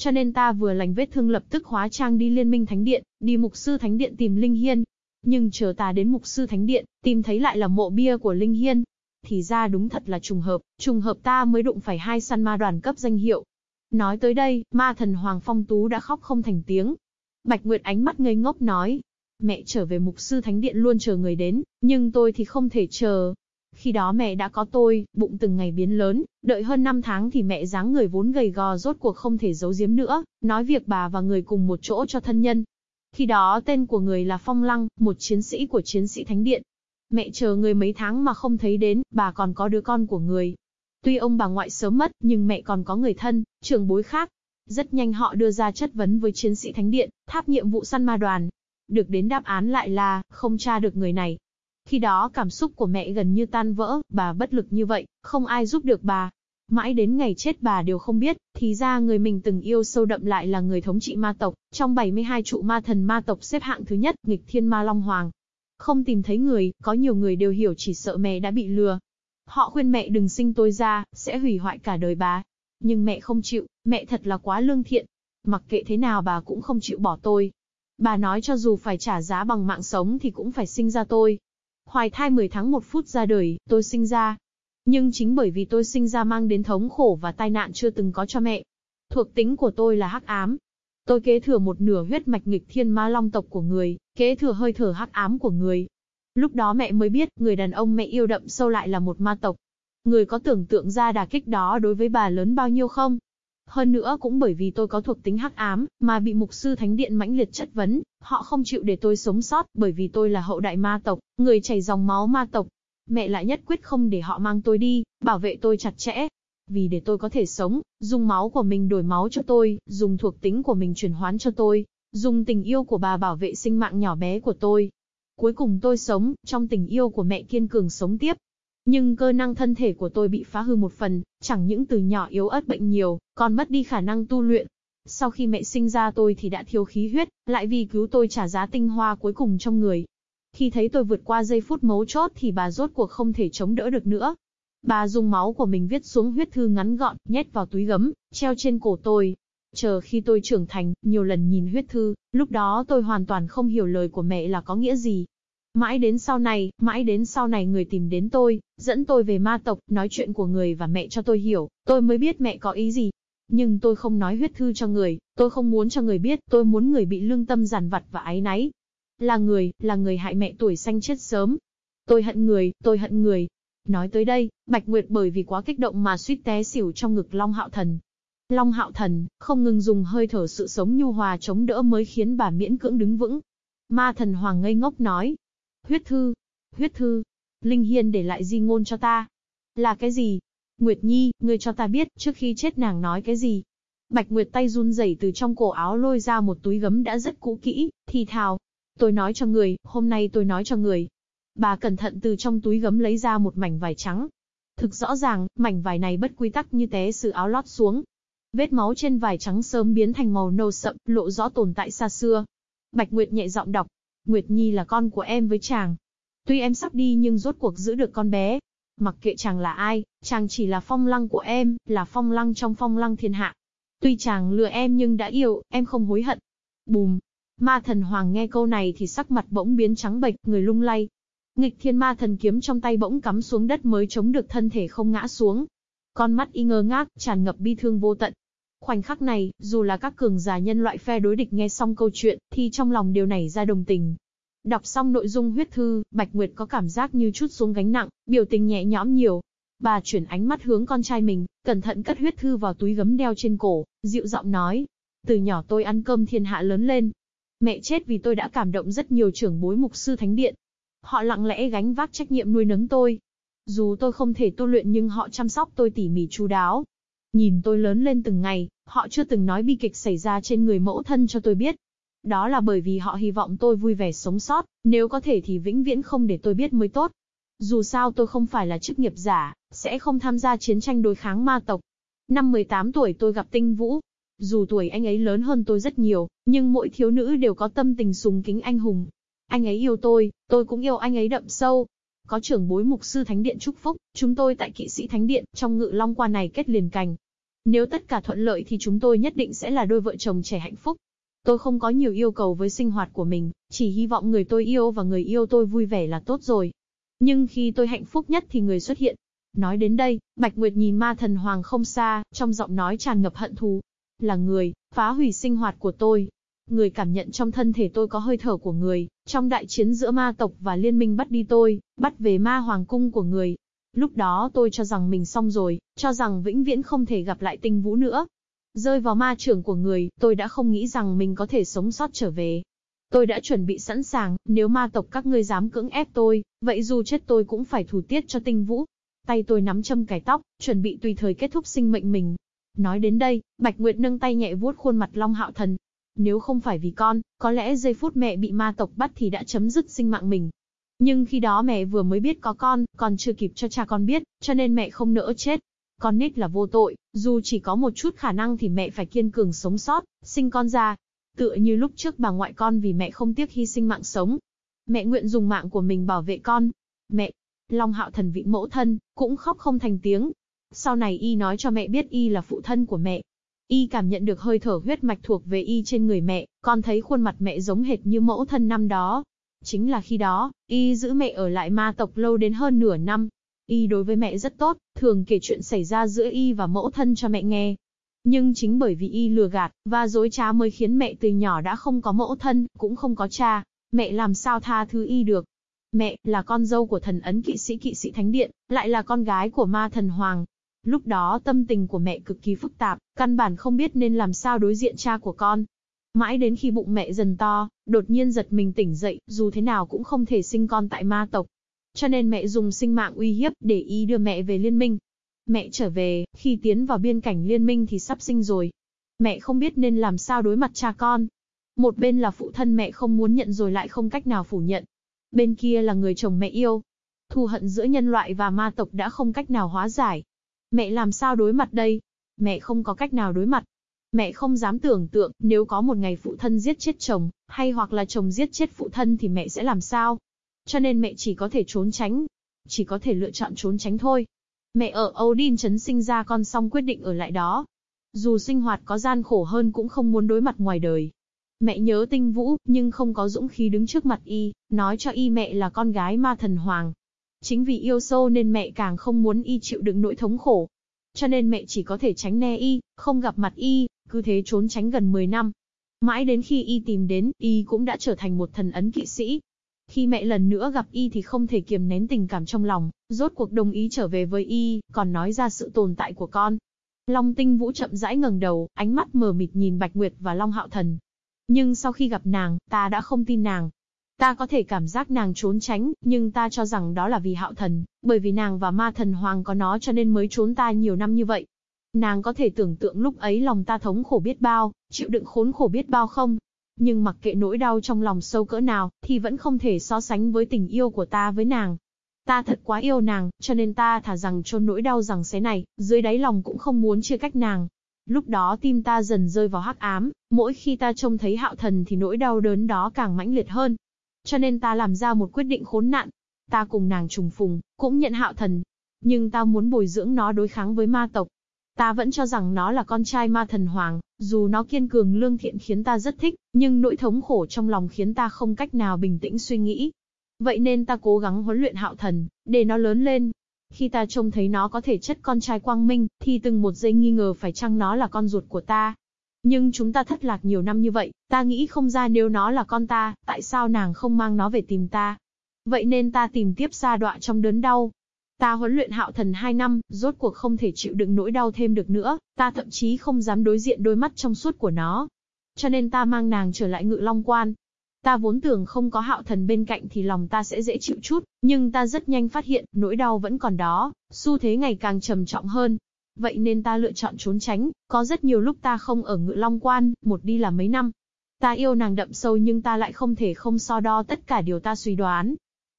Cho nên ta vừa lành vết thương lập tức hóa trang đi liên minh thánh điện, đi mục sư thánh điện tìm Linh Hiên. Nhưng chờ ta đến mục sư thánh điện, tìm thấy lại là mộ bia của Linh Hiên. Thì ra đúng thật là trùng hợp, trùng hợp ta mới đụng phải hai săn ma đoàn cấp danh hiệu. Nói tới đây, ma thần Hoàng Phong Tú đã khóc không thành tiếng. Bạch Nguyệt ánh mắt ngây ngốc nói, mẹ trở về mục sư thánh điện luôn chờ người đến, nhưng tôi thì không thể chờ. Khi đó mẹ đã có tôi, bụng từng ngày biến lớn, đợi hơn 5 tháng thì mẹ dáng người vốn gầy gò rốt cuộc không thể giấu giếm nữa, nói việc bà và người cùng một chỗ cho thân nhân. Khi đó tên của người là Phong Lăng, một chiến sĩ của chiến sĩ Thánh Điện. Mẹ chờ người mấy tháng mà không thấy đến, bà còn có đứa con của người. Tuy ông bà ngoại sớm mất, nhưng mẹ còn có người thân, trường bối khác. Rất nhanh họ đưa ra chất vấn với chiến sĩ Thánh Điện, tháp nhiệm vụ săn ma đoàn, được đến đáp án lại là, không tra được người này. Khi đó cảm xúc của mẹ gần như tan vỡ, bà bất lực như vậy, không ai giúp được bà. Mãi đến ngày chết bà đều không biết, thì ra người mình từng yêu sâu đậm lại là người thống trị ma tộc, trong 72 trụ ma thần ma tộc xếp hạng thứ nhất, nghịch thiên ma long hoàng. Không tìm thấy người, có nhiều người đều hiểu chỉ sợ mẹ đã bị lừa. Họ khuyên mẹ đừng sinh tôi ra, sẽ hủy hoại cả đời bà. Nhưng mẹ không chịu, mẹ thật là quá lương thiện. Mặc kệ thế nào bà cũng không chịu bỏ tôi, Bà nói cho dù phải trả giá bằng mạng sống thì cũng phải sinh ra tôi. Hoài thai 10 tháng 1 phút ra đời, tôi sinh ra. Nhưng chính bởi vì tôi sinh ra mang đến thống khổ và tai nạn chưa từng có cho mẹ. Thuộc tính của tôi là hắc ám. Tôi kế thừa một nửa huyết mạch nghịch thiên ma long tộc của người, kế thừa hơi thở hắc ám của người. Lúc đó mẹ mới biết, người đàn ông mẹ yêu đậm sâu lại là một ma tộc. Người có tưởng tượng ra đả kích đó đối với bà lớn bao nhiêu không? Hơn nữa cũng bởi vì tôi có thuộc tính hắc ám, mà bị mục sư thánh điện mãnh liệt chất vấn, họ không chịu để tôi sống sót, bởi vì tôi là hậu đại ma tộc, người chảy dòng máu ma tộc. Mẹ lại nhất quyết không để họ mang tôi đi, bảo vệ tôi chặt chẽ. Vì để tôi có thể sống, dùng máu của mình đổi máu cho tôi, dùng thuộc tính của mình chuyển hoán cho tôi, dùng tình yêu của bà bảo vệ sinh mạng nhỏ bé của tôi. Cuối cùng tôi sống, trong tình yêu của mẹ kiên cường sống tiếp, nhưng cơ năng thân thể của tôi bị phá hư một phần, chẳng những từ nhỏ yếu ớt bệnh nhiều, còn mất đi khả năng tu luyện. Sau khi mẹ sinh ra tôi thì đã thiếu khí huyết, lại vì cứu tôi trả giá tinh hoa cuối cùng trong người. Khi thấy tôi vượt qua giây phút mấu chốt thì bà rốt cuộc không thể chống đỡ được nữa. Bà dùng máu của mình viết xuống huyết thư ngắn gọn, nhét vào túi gấm, treo trên cổ tôi. Chờ khi tôi trưởng thành, nhiều lần nhìn huyết thư, lúc đó tôi hoàn toàn không hiểu lời của mẹ là có nghĩa gì. Mãi đến sau này, mãi đến sau này người tìm đến tôi, dẫn tôi về ma tộc, nói chuyện của người và mẹ cho tôi hiểu, tôi mới biết mẹ có ý gì. Nhưng tôi không nói huyết thư cho người, tôi không muốn cho người biết, tôi muốn người bị lương tâm giàn vặt và ái náy. Là người, là người hại mẹ tuổi xanh chết sớm. Tôi hận người, tôi hận người. Nói tới đây, Bạch Nguyệt bởi vì quá kích động mà suýt té xỉu trong ngực Long Hạo Thần. Long Hạo Thần, không ngừng dùng hơi thở sự sống nhu hòa chống đỡ mới khiến bà miễn cưỡng đứng vững. Ma thần Hoàng ngây ngốc nói, Huyết thư. Huyết thư. Linh Hiên để lại di ngôn cho ta. Là cái gì? Nguyệt Nhi, ngươi cho ta biết, trước khi chết nàng nói cái gì? Bạch Nguyệt tay run rẩy từ trong cổ áo lôi ra một túi gấm đã rất cũ kỹ, thì thào. Tôi nói cho người, hôm nay tôi nói cho người. Bà cẩn thận từ trong túi gấm lấy ra một mảnh vải trắng. Thực rõ ràng, mảnh vải này bất quy tắc như té sự áo lót xuống. Vết máu trên vải trắng sớm biến thành màu nâu sậm, lộ rõ tồn tại xa xưa. Bạch Nguyệt nhẹ giọng đọc, Nguyệt Nhi là con của em với chàng. Tuy em sắp đi nhưng rốt cuộc giữ được con bé. Mặc kệ chàng là ai, chàng chỉ là phong lăng của em, là phong lăng trong phong lăng thiên hạ. Tuy chàng lừa em nhưng đã yêu, em không hối hận. Bùm. Ma thần hoàng nghe câu này thì sắc mặt bỗng biến trắng bệch, người lung lay. Nghịch thiên ma thần kiếm trong tay bỗng cắm xuống đất mới chống được thân thể không ngã xuống. Con mắt y ngơ ngác, tràn ngập bi thương vô tận. Khoảnh khắc này, dù là các cường giả nhân loại phe đối địch nghe xong câu chuyện, thì trong lòng điều này ra đồng tình. Đọc xong nội dung huyết thư, Bạch Nguyệt có cảm giác như chút xuống gánh nặng, biểu tình nhẹ nhõm nhiều. Bà chuyển ánh mắt hướng con trai mình, cẩn thận cất huyết thư vào túi gấm đeo trên cổ, dịu giọng nói. Từ nhỏ tôi ăn cơm thiên hạ lớn lên. Mẹ chết vì tôi đã cảm động rất nhiều trưởng bối mục sư thánh điện. Họ lặng lẽ gánh vác trách nhiệm nuôi nấng tôi. Dù tôi không thể tu luyện nhưng họ chăm sóc tôi tỉ mỉ chu đáo, Nhìn tôi lớn lên từng ngày, họ chưa từng nói bi kịch xảy ra trên người mẫu thân cho tôi biết. Đó là bởi vì họ hy vọng tôi vui vẻ sống sót, nếu có thể thì vĩnh viễn không để tôi biết mới tốt. Dù sao tôi không phải là chức nghiệp giả, sẽ không tham gia chiến tranh đối kháng ma tộc. Năm 18 tuổi tôi gặp Tinh Vũ. Dù tuổi anh ấy lớn hơn tôi rất nhiều, nhưng mỗi thiếu nữ đều có tâm tình sùng kính anh hùng. Anh ấy yêu tôi, tôi cũng yêu anh ấy đậm sâu. Có trưởng bối mục sư thánh điện chúc phúc, chúng tôi tại kỵ sĩ thánh điện, trong ngự long qua này kết liền cành. Nếu tất cả thuận lợi thì chúng tôi nhất định sẽ là đôi vợ chồng trẻ hạnh phúc. Tôi không có nhiều yêu cầu với sinh hoạt của mình, chỉ hy vọng người tôi yêu và người yêu tôi vui vẻ là tốt rồi. Nhưng khi tôi hạnh phúc nhất thì người xuất hiện. Nói đến đây, Bạch Nguyệt nhìn ma thần hoàng không xa, trong giọng nói tràn ngập hận thù. Là người, phá hủy sinh hoạt của tôi. Người cảm nhận trong thân thể tôi có hơi thở của người, trong đại chiến giữa ma tộc và liên minh bắt đi tôi, bắt về ma hoàng cung của người. Lúc đó tôi cho rằng mình xong rồi, cho rằng vĩnh viễn không thể gặp lại tinh vũ nữa. Rơi vào ma trường của người, tôi đã không nghĩ rằng mình có thể sống sót trở về. Tôi đã chuẩn bị sẵn sàng, nếu ma tộc các ngươi dám cưỡng ép tôi, vậy dù chết tôi cũng phải thủ tiết cho tinh vũ. Tay tôi nắm châm cài tóc, chuẩn bị tùy thời kết thúc sinh mệnh mình. Nói đến đây, Bạch Nguyệt nâng tay nhẹ vuốt khuôn mặt Long Hạo Thần. Nếu không phải vì con, có lẽ giây phút mẹ bị ma tộc bắt thì đã chấm dứt sinh mạng mình. Nhưng khi đó mẹ vừa mới biết có con, còn chưa kịp cho cha con biết, cho nên mẹ không nỡ chết. Con nít là vô tội, dù chỉ có một chút khả năng thì mẹ phải kiên cường sống sót, sinh con ra. Tựa như lúc trước bà ngoại con vì mẹ không tiếc hy sinh mạng sống. Mẹ nguyện dùng mạng của mình bảo vệ con. Mẹ, Long Hạo Thần vị mẫu thân, cũng khóc không thành tiếng. Sau này y nói cho mẹ biết y là phụ thân của mẹ. Y cảm nhận được hơi thở huyết mạch thuộc về y trên người mẹ, còn thấy khuôn mặt mẹ giống hệt như mẫu thân năm đó. Chính là khi đó, y giữ mẹ ở lại ma tộc lâu đến hơn nửa năm, Y đối với mẹ rất tốt, thường kể chuyện xảy ra giữa Y và mẫu thân cho mẹ nghe. Nhưng chính bởi vì Y lừa gạt, và dối trá mới khiến mẹ từ nhỏ đã không có mẫu thân, cũng không có cha. Mẹ làm sao tha thứ Y được. Mẹ, là con dâu của thần ấn kỵ sĩ kỵ sĩ thánh điện, lại là con gái của ma thần hoàng. Lúc đó tâm tình của mẹ cực kỳ phức tạp, căn bản không biết nên làm sao đối diện cha của con. Mãi đến khi bụng mẹ dần to, đột nhiên giật mình tỉnh dậy, dù thế nào cũng không thể sinh con tại ma tộc. Cho nên mẹ dùng sinh mạng uy hiếp để y đưa mẹ về liên minh. Mẹ trở về, khi tiến vào biên cảnh liên minh thì sắp sinh rồi. Mẹ không biết nên làm sao đối mặt cha con. Một bên là phụ thân mẹ không muốn nhận rồi lại không cách nào phủ nhận. Bên kia là người chồng mẹ yêu. Thù hận giữa nhân loại và ma tộc đã không cách nào hóa giải. Mẹ làm sao đối mặt đây? Mẹ không có cách nào đối mặt. Mẹ không dám tưởng tượng, nếu có một ngày phụ thân giết chết chồng, hay hoặc là chồng giết chết phụ thân thì mẹ sẽ làm sao? Cho nên mẹ chỉ có thể trốn tránh. Chỉ có thể lựa chọn trốn tránh thôi. Mẹ ở Odin trấn sinh ra con xong quyết định ở lại đó. Dù sinh hoạt có gian khổ hơn cũng không muốn đối mặt ngoài đời. Mẹ nhớ tinh vũ, nhưng không có dũng khí đứng trước mặt y, nói cho y mẹ là con gái ma thần hoàng. Chính vì yêu sâu nên mẹ càng không muốn y chịu đựng nỗi thống khổ. Cho nên mẹ chỉ có thể tránh né y, không gặp mặt y, cứ thế trốn tránh gần 10 năm. Mãi đến khi y tìm đến, y cũng đã trở thành một thần ấn kỵ sĩ, khi mẹ lần nữa gặp y thì không thể kiềm nén tình cảm trong lòng, rốt cuộc đồng ý trở về với y, còn nói ra sự tồn tại của con. Long tinh vũ chậm rãi ngẩng đầu, ánh mắt mờ mịt nhìn Bạch Nguyệt và Long Hạo Thần. Nhưng sau khi gặp nàng, ta đã không tin nàng. Ta có thể cảm giác nàng trốn tránh, nhưng ta cho rằng đó là vì Hạo Thần, bởi vì nàng và ma thần hoàng có nó cho nên mới trốn ta nhiều năm như vậy. Nàng có thể tưởng tượng lúc ấy lòng ta thống khổ biết bao, chịu đựng khốn khổ biết bao không? Nhưng mặc kệ nỗi đau trong lòng sâu cỡ nào, thì vẫn không thể so sánh với tình yêu của ta với nàng. Ta thật quá yêu nàng, cho nên ta thả rằng chôn nỗi đau rằng xé này, dưới đáy lòng cũng không muốn chia cách nàng. Lúc đó tim ta dần rơi vào hắc ám, mỗi khi ta trông thấy hạo thần thì nỗi đau đớn đó càng mãnh liệt hơn. Cho nên ta làm ra một quyết định khốn nạn. Ta cùng nàng trùng phùng, cũng nhận hạo thần. Nhưng ta muốn bồi dưỡng nó đối kháng với ma tộc, Ta vẫn cho rằng nó là con trai ma thần hoàng, dù nó kiên cường lương thiện khiến ta rất thích, nhưng nỗi thống khổ trong lòng khiến ta không cách nào bình tĩnh suy nghĩ. Vậy nên ta cố gắng huấn luyện hạo thần, để nó lớn lên. Khi ta trông thấy nó có thể chất con trai quang minh, thì từng một giây nghi ngờ phải chăng nó là con ruột của ta. Nhưng chúng ta thất lạc nhiều năm như vậy, ta nghĩ không ra nếu nó là con ta, tại sao nàng không mang nó về tìm ta. Vậy nên ta tìm tiếp xa đọa trong đớn đau, Ta huấn luyện hạo thần 2 năm, rốt cuộc không thể chịu đựng nỗi đau thêm được nữa, ta thậm chí không dám đối diện đôi mắt trong suốt của nó. Cho nên ta mang nàng trở lại ngự long quan. Ta vốn tưởng không có hạo thần bên cạnh thì lòng ta sẽ dễ chịu chút, nhưng ta rất nhanh phát hiện, nỗi đau vẫn còn đó, xu thế ngày càng trầm trọng hơn. Vậy nên ta lựa chọn trốn tránh, có rất nhiều lúc ta không ở ngự long quan, một đi là mấy năm. Ta yêu nàng đậm sâu nhưng ta lại không thể không so đo tất cả điều ta suy đoán,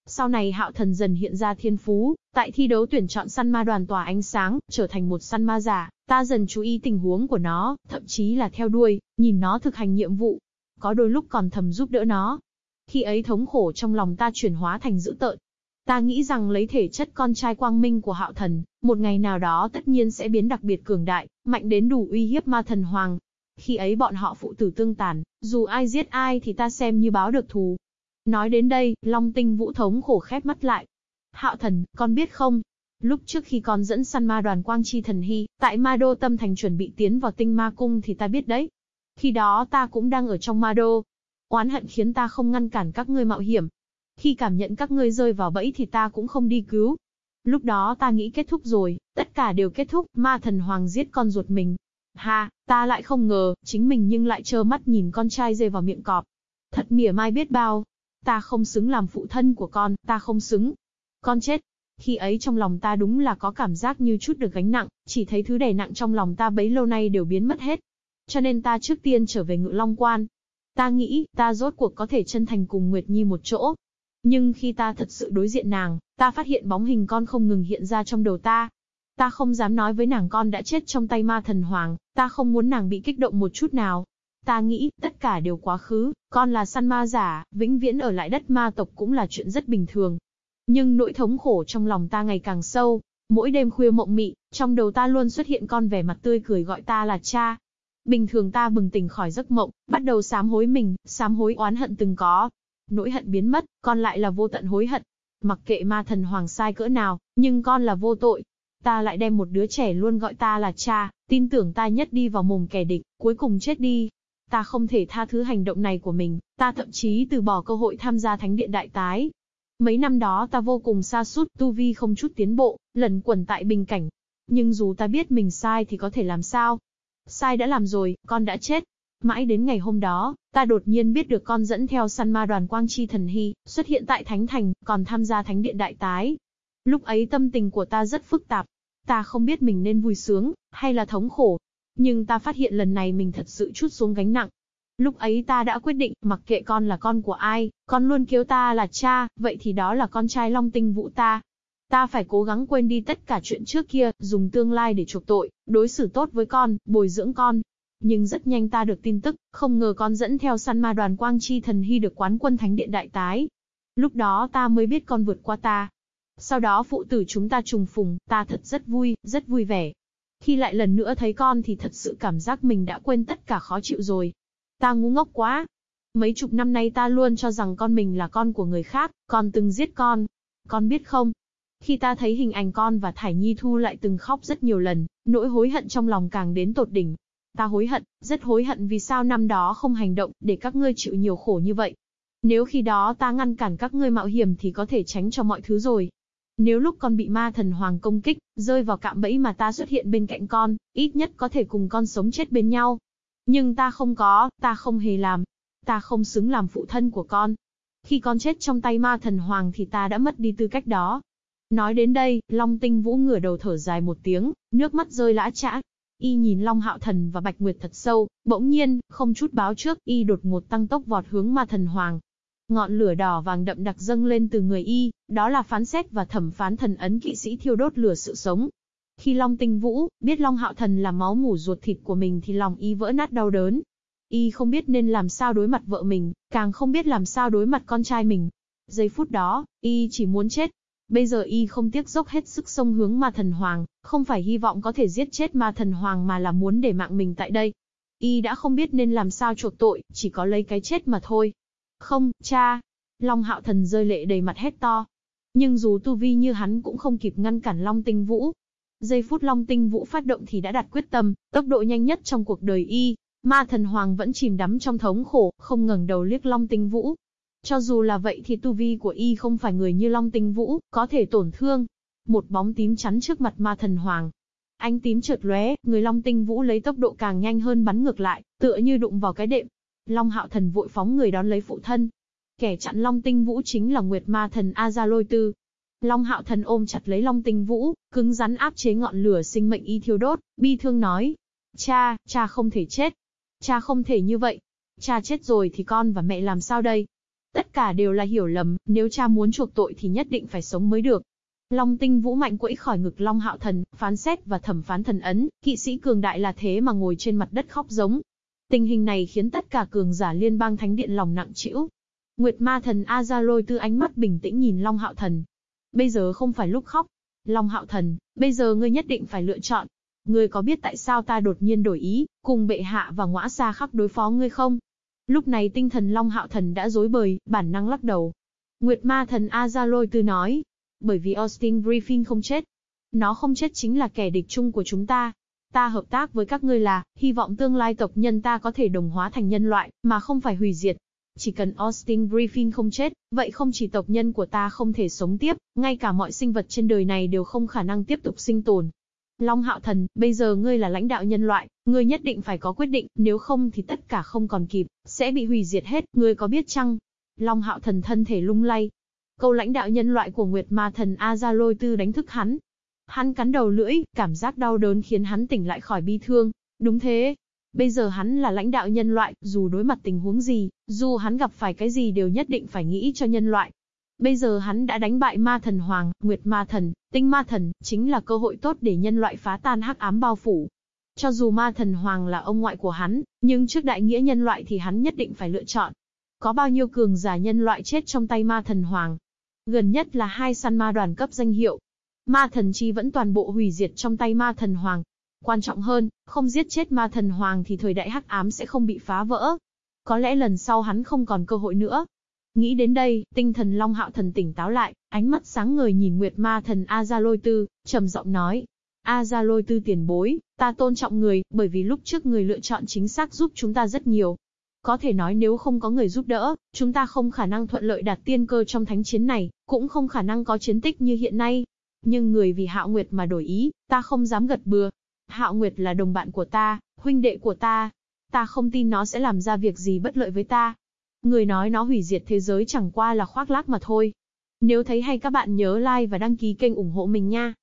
sau này hạo thần dần hiện ra thiên phú, tại thi đấu tuyển chọn săn ma đoàn tỏa ánh sáng, trở thành một săn ma giả, ta dần chú ý tình huống của nó, thậm chí là theo đuôi, nhìn nó thực hành nhiệm vụ. Có đôi lúc còn thầm giúp đỡ nó. Khi ấy thống khổ trong lòng ta chuyển hóa thành dữ tợn. Ta nghĩ rằng lấy thể chất con trai quang minh của hạo thần, một ngày nào đó tất nhiên sẽ biến đặc biệt cường đại, mạnh đến đủ uy hiếp ma thần hoàng. Khi ấy bọn họ phụ tử tương tàn, dù ai giết ai thì ta xem như báo được thù. Nói đến đây, Long Tinh Vũ thống khổ khép mắt lại. Hạo thần, con biết không, Lúc trước khi con dẫn săn ma đoàn Quang Chi Thần Hy, tại Ma Đô Tâm Thành chuẩn bị tiến vào tinh ma cung thì ta biết đấy. Khi đó ta cũng đang ở trong Ma Đô. Oán hận khiến ta không ngăn cản các ngươi mạo hiểm. Khi cảm nhận các ngươi rơi vào bẫy thì ta cũng không đi cứu. Lúc đó ta nghĩ kết thúc rồi, tất cả đều kết thúc, ma thần hoàng giết con ruột mình. Ha, ta lại không ngờ, chính mình nhưng lại trơ mắt nhìn con trai rơi vào miệng cọp. Thật mỉa mai biết bao. Ta không xứng làm phụ thân của con, ta không xứng. Con chết, khi ấy trong lòng ta đúng là có cảm giác như chút được gánh nặng, chỉ thấy thứ đè nặng trong lòng ta bấy lâu nay đều biến mất hết. Cho nên ta trước tiên trở về ngự long quan. Ta nghĩ, ta rốt cuộc có thể chân thành cùng Nguyệt Nhi một chỗ. Nhưng khi ta thật sự đối diện nàng, ta phát hiện bóng hình con không ngừng hiện ra trong đầu ta. Ta không dám nói với nàng con đã chết trong tay ma thần hoàng, ta không muốn nàng bị kích động một chút nào. Ta nghĩ, tất cả đều quá khứ, con là săn ma giả, vĩnh viễn ở lại đất ma tộc cũng là chuyện rất bình thường. Nhưng nỗi thống khổ trong lòng ta ngày càng sâu, mỗi đêm khuya mộng mị, trong đầu ta luôn xuất hiện con vẻ mặt tươi cười gọi ta là cha. Bình thường ta bừng tỉnh khỏi giấc mộng, bắt đầu sám hối mình, sám hối oán hận từng có. Nỗi hận biến mất, con lại là vô tận hối hận. Mặc kệ ma thần hoàng sai cỡ nào, nhưng con là vô tội. Ta lại đem một đứa trẻ luôn gọi ta là cha, tin tưởng ta nhất đi vào mồm kẻ địch, cuối cùng chết đi. Ta không thể tha thứ hành động này của mình, ta thậm chí từ bỏ cơ hội tham gia thánh điện đại tái, Mấy năm đó ta vô cùng xa sút tu vi không chút tiến bộ, lần quẩn tại bình cảnh. Nhưng dù ta biết mình sai thì có thể làm sao? Sai đã làm rồi, con đã chết. Mãi đến ngày hôm đó, ta đột nhiên biết được con dẫn theo săn ma đoàn Quang Chi Thần Hy, xuất hiện tại Thánh Thành, còn tham gia Thánh Điện Đại Tái. Lúc ấy tâm tình của ta rất phức tạp. Ta không biết mình nên vui sướng, hay là thống khổ. Nhưng ta phát hiện lần này mình thật sự chút xuống gánh nặng, Lúc ấy ta đã quyết định, mặc kệ con là con của ai, con luôn kêu ta là cha, vậy thì đó là con trai Long Tinh Vũ ta. Ta phải cố gắng quên đi tất cả chuyện trước kia, dùng tương lai để chuộc tội, đối xử tốt với con, bồi dưỡng con. Nhưng rất nhanh ta được tin tức, không ngờ con dẫn theo săn ma đoàn Quang Chi Thần Hy được quán quân thánh điện đại tái. Lúc đó ta mới biết con vượt qua ta. Sau đó phụ tử chúng ta trùng phùng, ta thật rất vui, rất vui vẻ. Khi lại lần nữa thấy con thì thật sự cảm giác mình đã quên tất cả khó chịu rồi. Ta ngu ngốc quá. Mấy chục năm nay ta luôn cho rằng con mình là con của người khác, con từng giết con. Con biết không? Khi ta thấy hình ảnh con và Thải Nhi Thu lại từng khóc rất nhiều lần, nỗi hối hận trong lòng càng đến tột đỉnh. Ta hối hận, rất hối hận vì sao năm đó không hành động, để các ngươi chịu nhiều khổ như vậy. Nếu khi đó ta ngăn cản các ngươi mạo hiểm thì có thể tránh cho mọi thứ rồi. Nếu lúc con bị ma thần hoàng công kích, rơi vào cạm bẫy mà ta xuất hiện bên cạnh con, ít nhất có thể cùng con sống chết bên nhau. Nhưng ta không có, ta không hề làm. Ta không xứng làm phụ thân của con. Khi con chết trong tay ma thần hoàng thì ta đã mất đi tư cách đó. Nói đến đây, Long Tinh Vũ ngửa đầu thở dài một tiếng, nước mắt rơi lã chã. Y nhìn Long Hạo Thần và Bạch Nguyệt thật sâu, bỗng nhiên, không chút báo trước, Y đột ngột tăng tốc vọt hướng ma thần hoàng. Ngọn lửa đỏ vàng đậm đặc dâng lên từ người Y, đó là phán xét và thẩm phán thần ấn kỵ sĩ thiêu đốt lửa sự sống, khi Long Tinh Vũ biết Long Hạo Thần là máu mủ ruột thịt của mình thì lòng y vỡ nát đau đớn. Y không biết nên làm sao đối mặt vợ mình, càng không biết làm sao đối mặt con trai mình. Giây phút đó, y chỉ muốn chết. Bây giờ y không tiếc dốc hết sức sông hướng ma thần hoàng, không phải hy vọng có thể giết chết ma thần hoàng mà là muốn để mạng mình tại đây. Y đã không biết nên làm sao chuộc tội, chỉ có lấy cái chết mà thôi. Không, cha. Long hạo thần rơi lệ đầy mặt hét to. Nhưng dù tu vi như hắn cũng không kịp ngăn cản Long tinh vũ, Giây phút Long Tinh Vũ phát động thì đã đặt quyết tâm, tốc độ nhanh nhất trong cuộc đời y. Ma thần hoàng vẫn chìm đắm trong thống khổ, không ngẩng đầu liếc Long Tinh Vũ. Cho dù là vậy thì tu vi của y không phải người như Long Tinh Vũ, có thể tổn thương. Một bóng tím chắn trước mặt ma thần hoàng. Ánh tím chợt lóe, người Long Tinh Vũ lấy tốc độ càng nhanh hơn bắn ngược lại, tựa như đụng vào cái đệm. Long Hạo Thần vội phóng người đón lấy phụ thân. Kẻ chặn Long Tinh Vũ chính là Nguyệt Ma Thần A Gia Lôi Tư, Long hạo thần ôm chặt lấy Long tinh vũ, cứng rắn áp chế ngọn lửa sinh mệnh y thiêu đốt, bi thương nói. Cha, cha không thể chết. Cha không thể như vậy. Cha chết rồi thì con và mẹ làm sao đây? Tất cả đều là hiểu lầm, nếu cha muốn chuộc tội thì nhất định phải sống mới được. Long tinh vũ mạnh quẫy khỏi ngực Long hạo thần, phán xét và thẩm phán thần ấn, kỵ sĩ cường đại là thế mà ngồi trên mặt đất khóc giống. Tình hình này khiến tất cả cường giả liên bang thánh điện lòng nặng trĩu. Nguyệt ma thần Azaloi tư ánh mắt bình tĩnh nhìn Long Hạo Thần. Bây giờ không phải lúc khóc. Long Hạo Thần, bây giờ ngươi nhất định phải lựa chọn. Ngươi có biết tại sao ta đột nhiên đổi ý, cùng bệ hạ và ngõa xa khắc đối phó ngươi không? Lúc này tinh thần Long Hạo Thần đã dối bời, bản năng lắc đầu. Nguyệt ma thần Azaloy tư nói. Bởi vì Austin Griffin không chết. Nó không chết chính là kẻ địch chung của chúng ta. Ta hợp tác với các ngươi là, hy vọng tương lai tộc nhân ta có thể đồng hóa thành nhân loại, mà không phải hủy diệt. Chỉ cần Austin Griffin không chết, vậy không chỉ tộc nhân của ta không thể sống tiếp, ngay cả mọi sinh vật trên đời này đều không khả năng tiếp tục sinh tồn. Long Hạo Thần, bây giờ ngươi là lãnh đạo nhân loại, ngươi nhất định phải có quyết định, nếu không thì tất cả không còn kịp, sẽ bị hủy diệt hết, ngươi có biết chăng? Long Hạo Thần thân thể lung lay. Câu lãnh đạo nhân loại của Nguyệt Ma Thần Lôi Tư đánh thức hắn. Hắn cắn đầu lưỡi, cảm giác đau đớn khiến hắn tỉnh lại khỏi bi thương. Đúng thế, Bây giờ hắn là lãnh đạo nhân loại, dù đối mặt tình huống gì, dù hắn gặp phải cái gì đều nhất định phải nghĩ cho nhân loại. Bây giờ hắn đã đánh bại ma thần hoàng, nguyệt ma thần, tinh ma thần, chính là cơ hội tốt để nhân loại phá tan hắc ám bao phủ. Cho dù ma thần hoàng là ông ngoại của hắn, nhưng trước đại nghĩa nhân loại thì hắn nhất định phải lựa chọn. Có bao nhiêu cường giả nhân loại chết trong tay ma thần hoàng? Gần nhất là hai săn ma đoàn cấp danh hiệu. Ma thần chi vẫn toàn bộ hủy diệt trong tay ma thần hoàng, Quan trọng hơn, không giết chết ma thần hoàng thì thời đại hắc ám sẽ không bị phá vỡ. Có lẽ lần sau hắn không còn cơ hội nữa. Nghĩ đến đây, tinh thần Long Hạo Thần tỉnh táo lại, ánh mắt sáng ngời nhìn Nguyệt Ma Thần A Gia Lôi Tư, trầm giọng nói. A Gia Lôi Tư tiền bối, ta tôn trọng người, bởi vì lúc trước người lựa chọn chính xác giúp chúng ta rất nhiều. Có thể nói nếu không có người giúp đỡ, chúng ta không khả năng thuận lợi đạt tiên cơ trong thánh chiến này, cũng không khả năng có chiến tích như hiện nay. Nhưng người vì Hạo Nguyệt mà đổi ý, ta không dám gật bừa, Hạo Nguyệt là đồng bạn của ta, huynh đệ của ta. Ta không tin nó sẽ làm ra việc gì bất lợi với ta. Người nói nó hủy diệt thế giới chẳng qua là khoác lác mà thôi. Nếu thấy hay các bạn nhớ like và đăng ký kênh ủng hộ mình nha.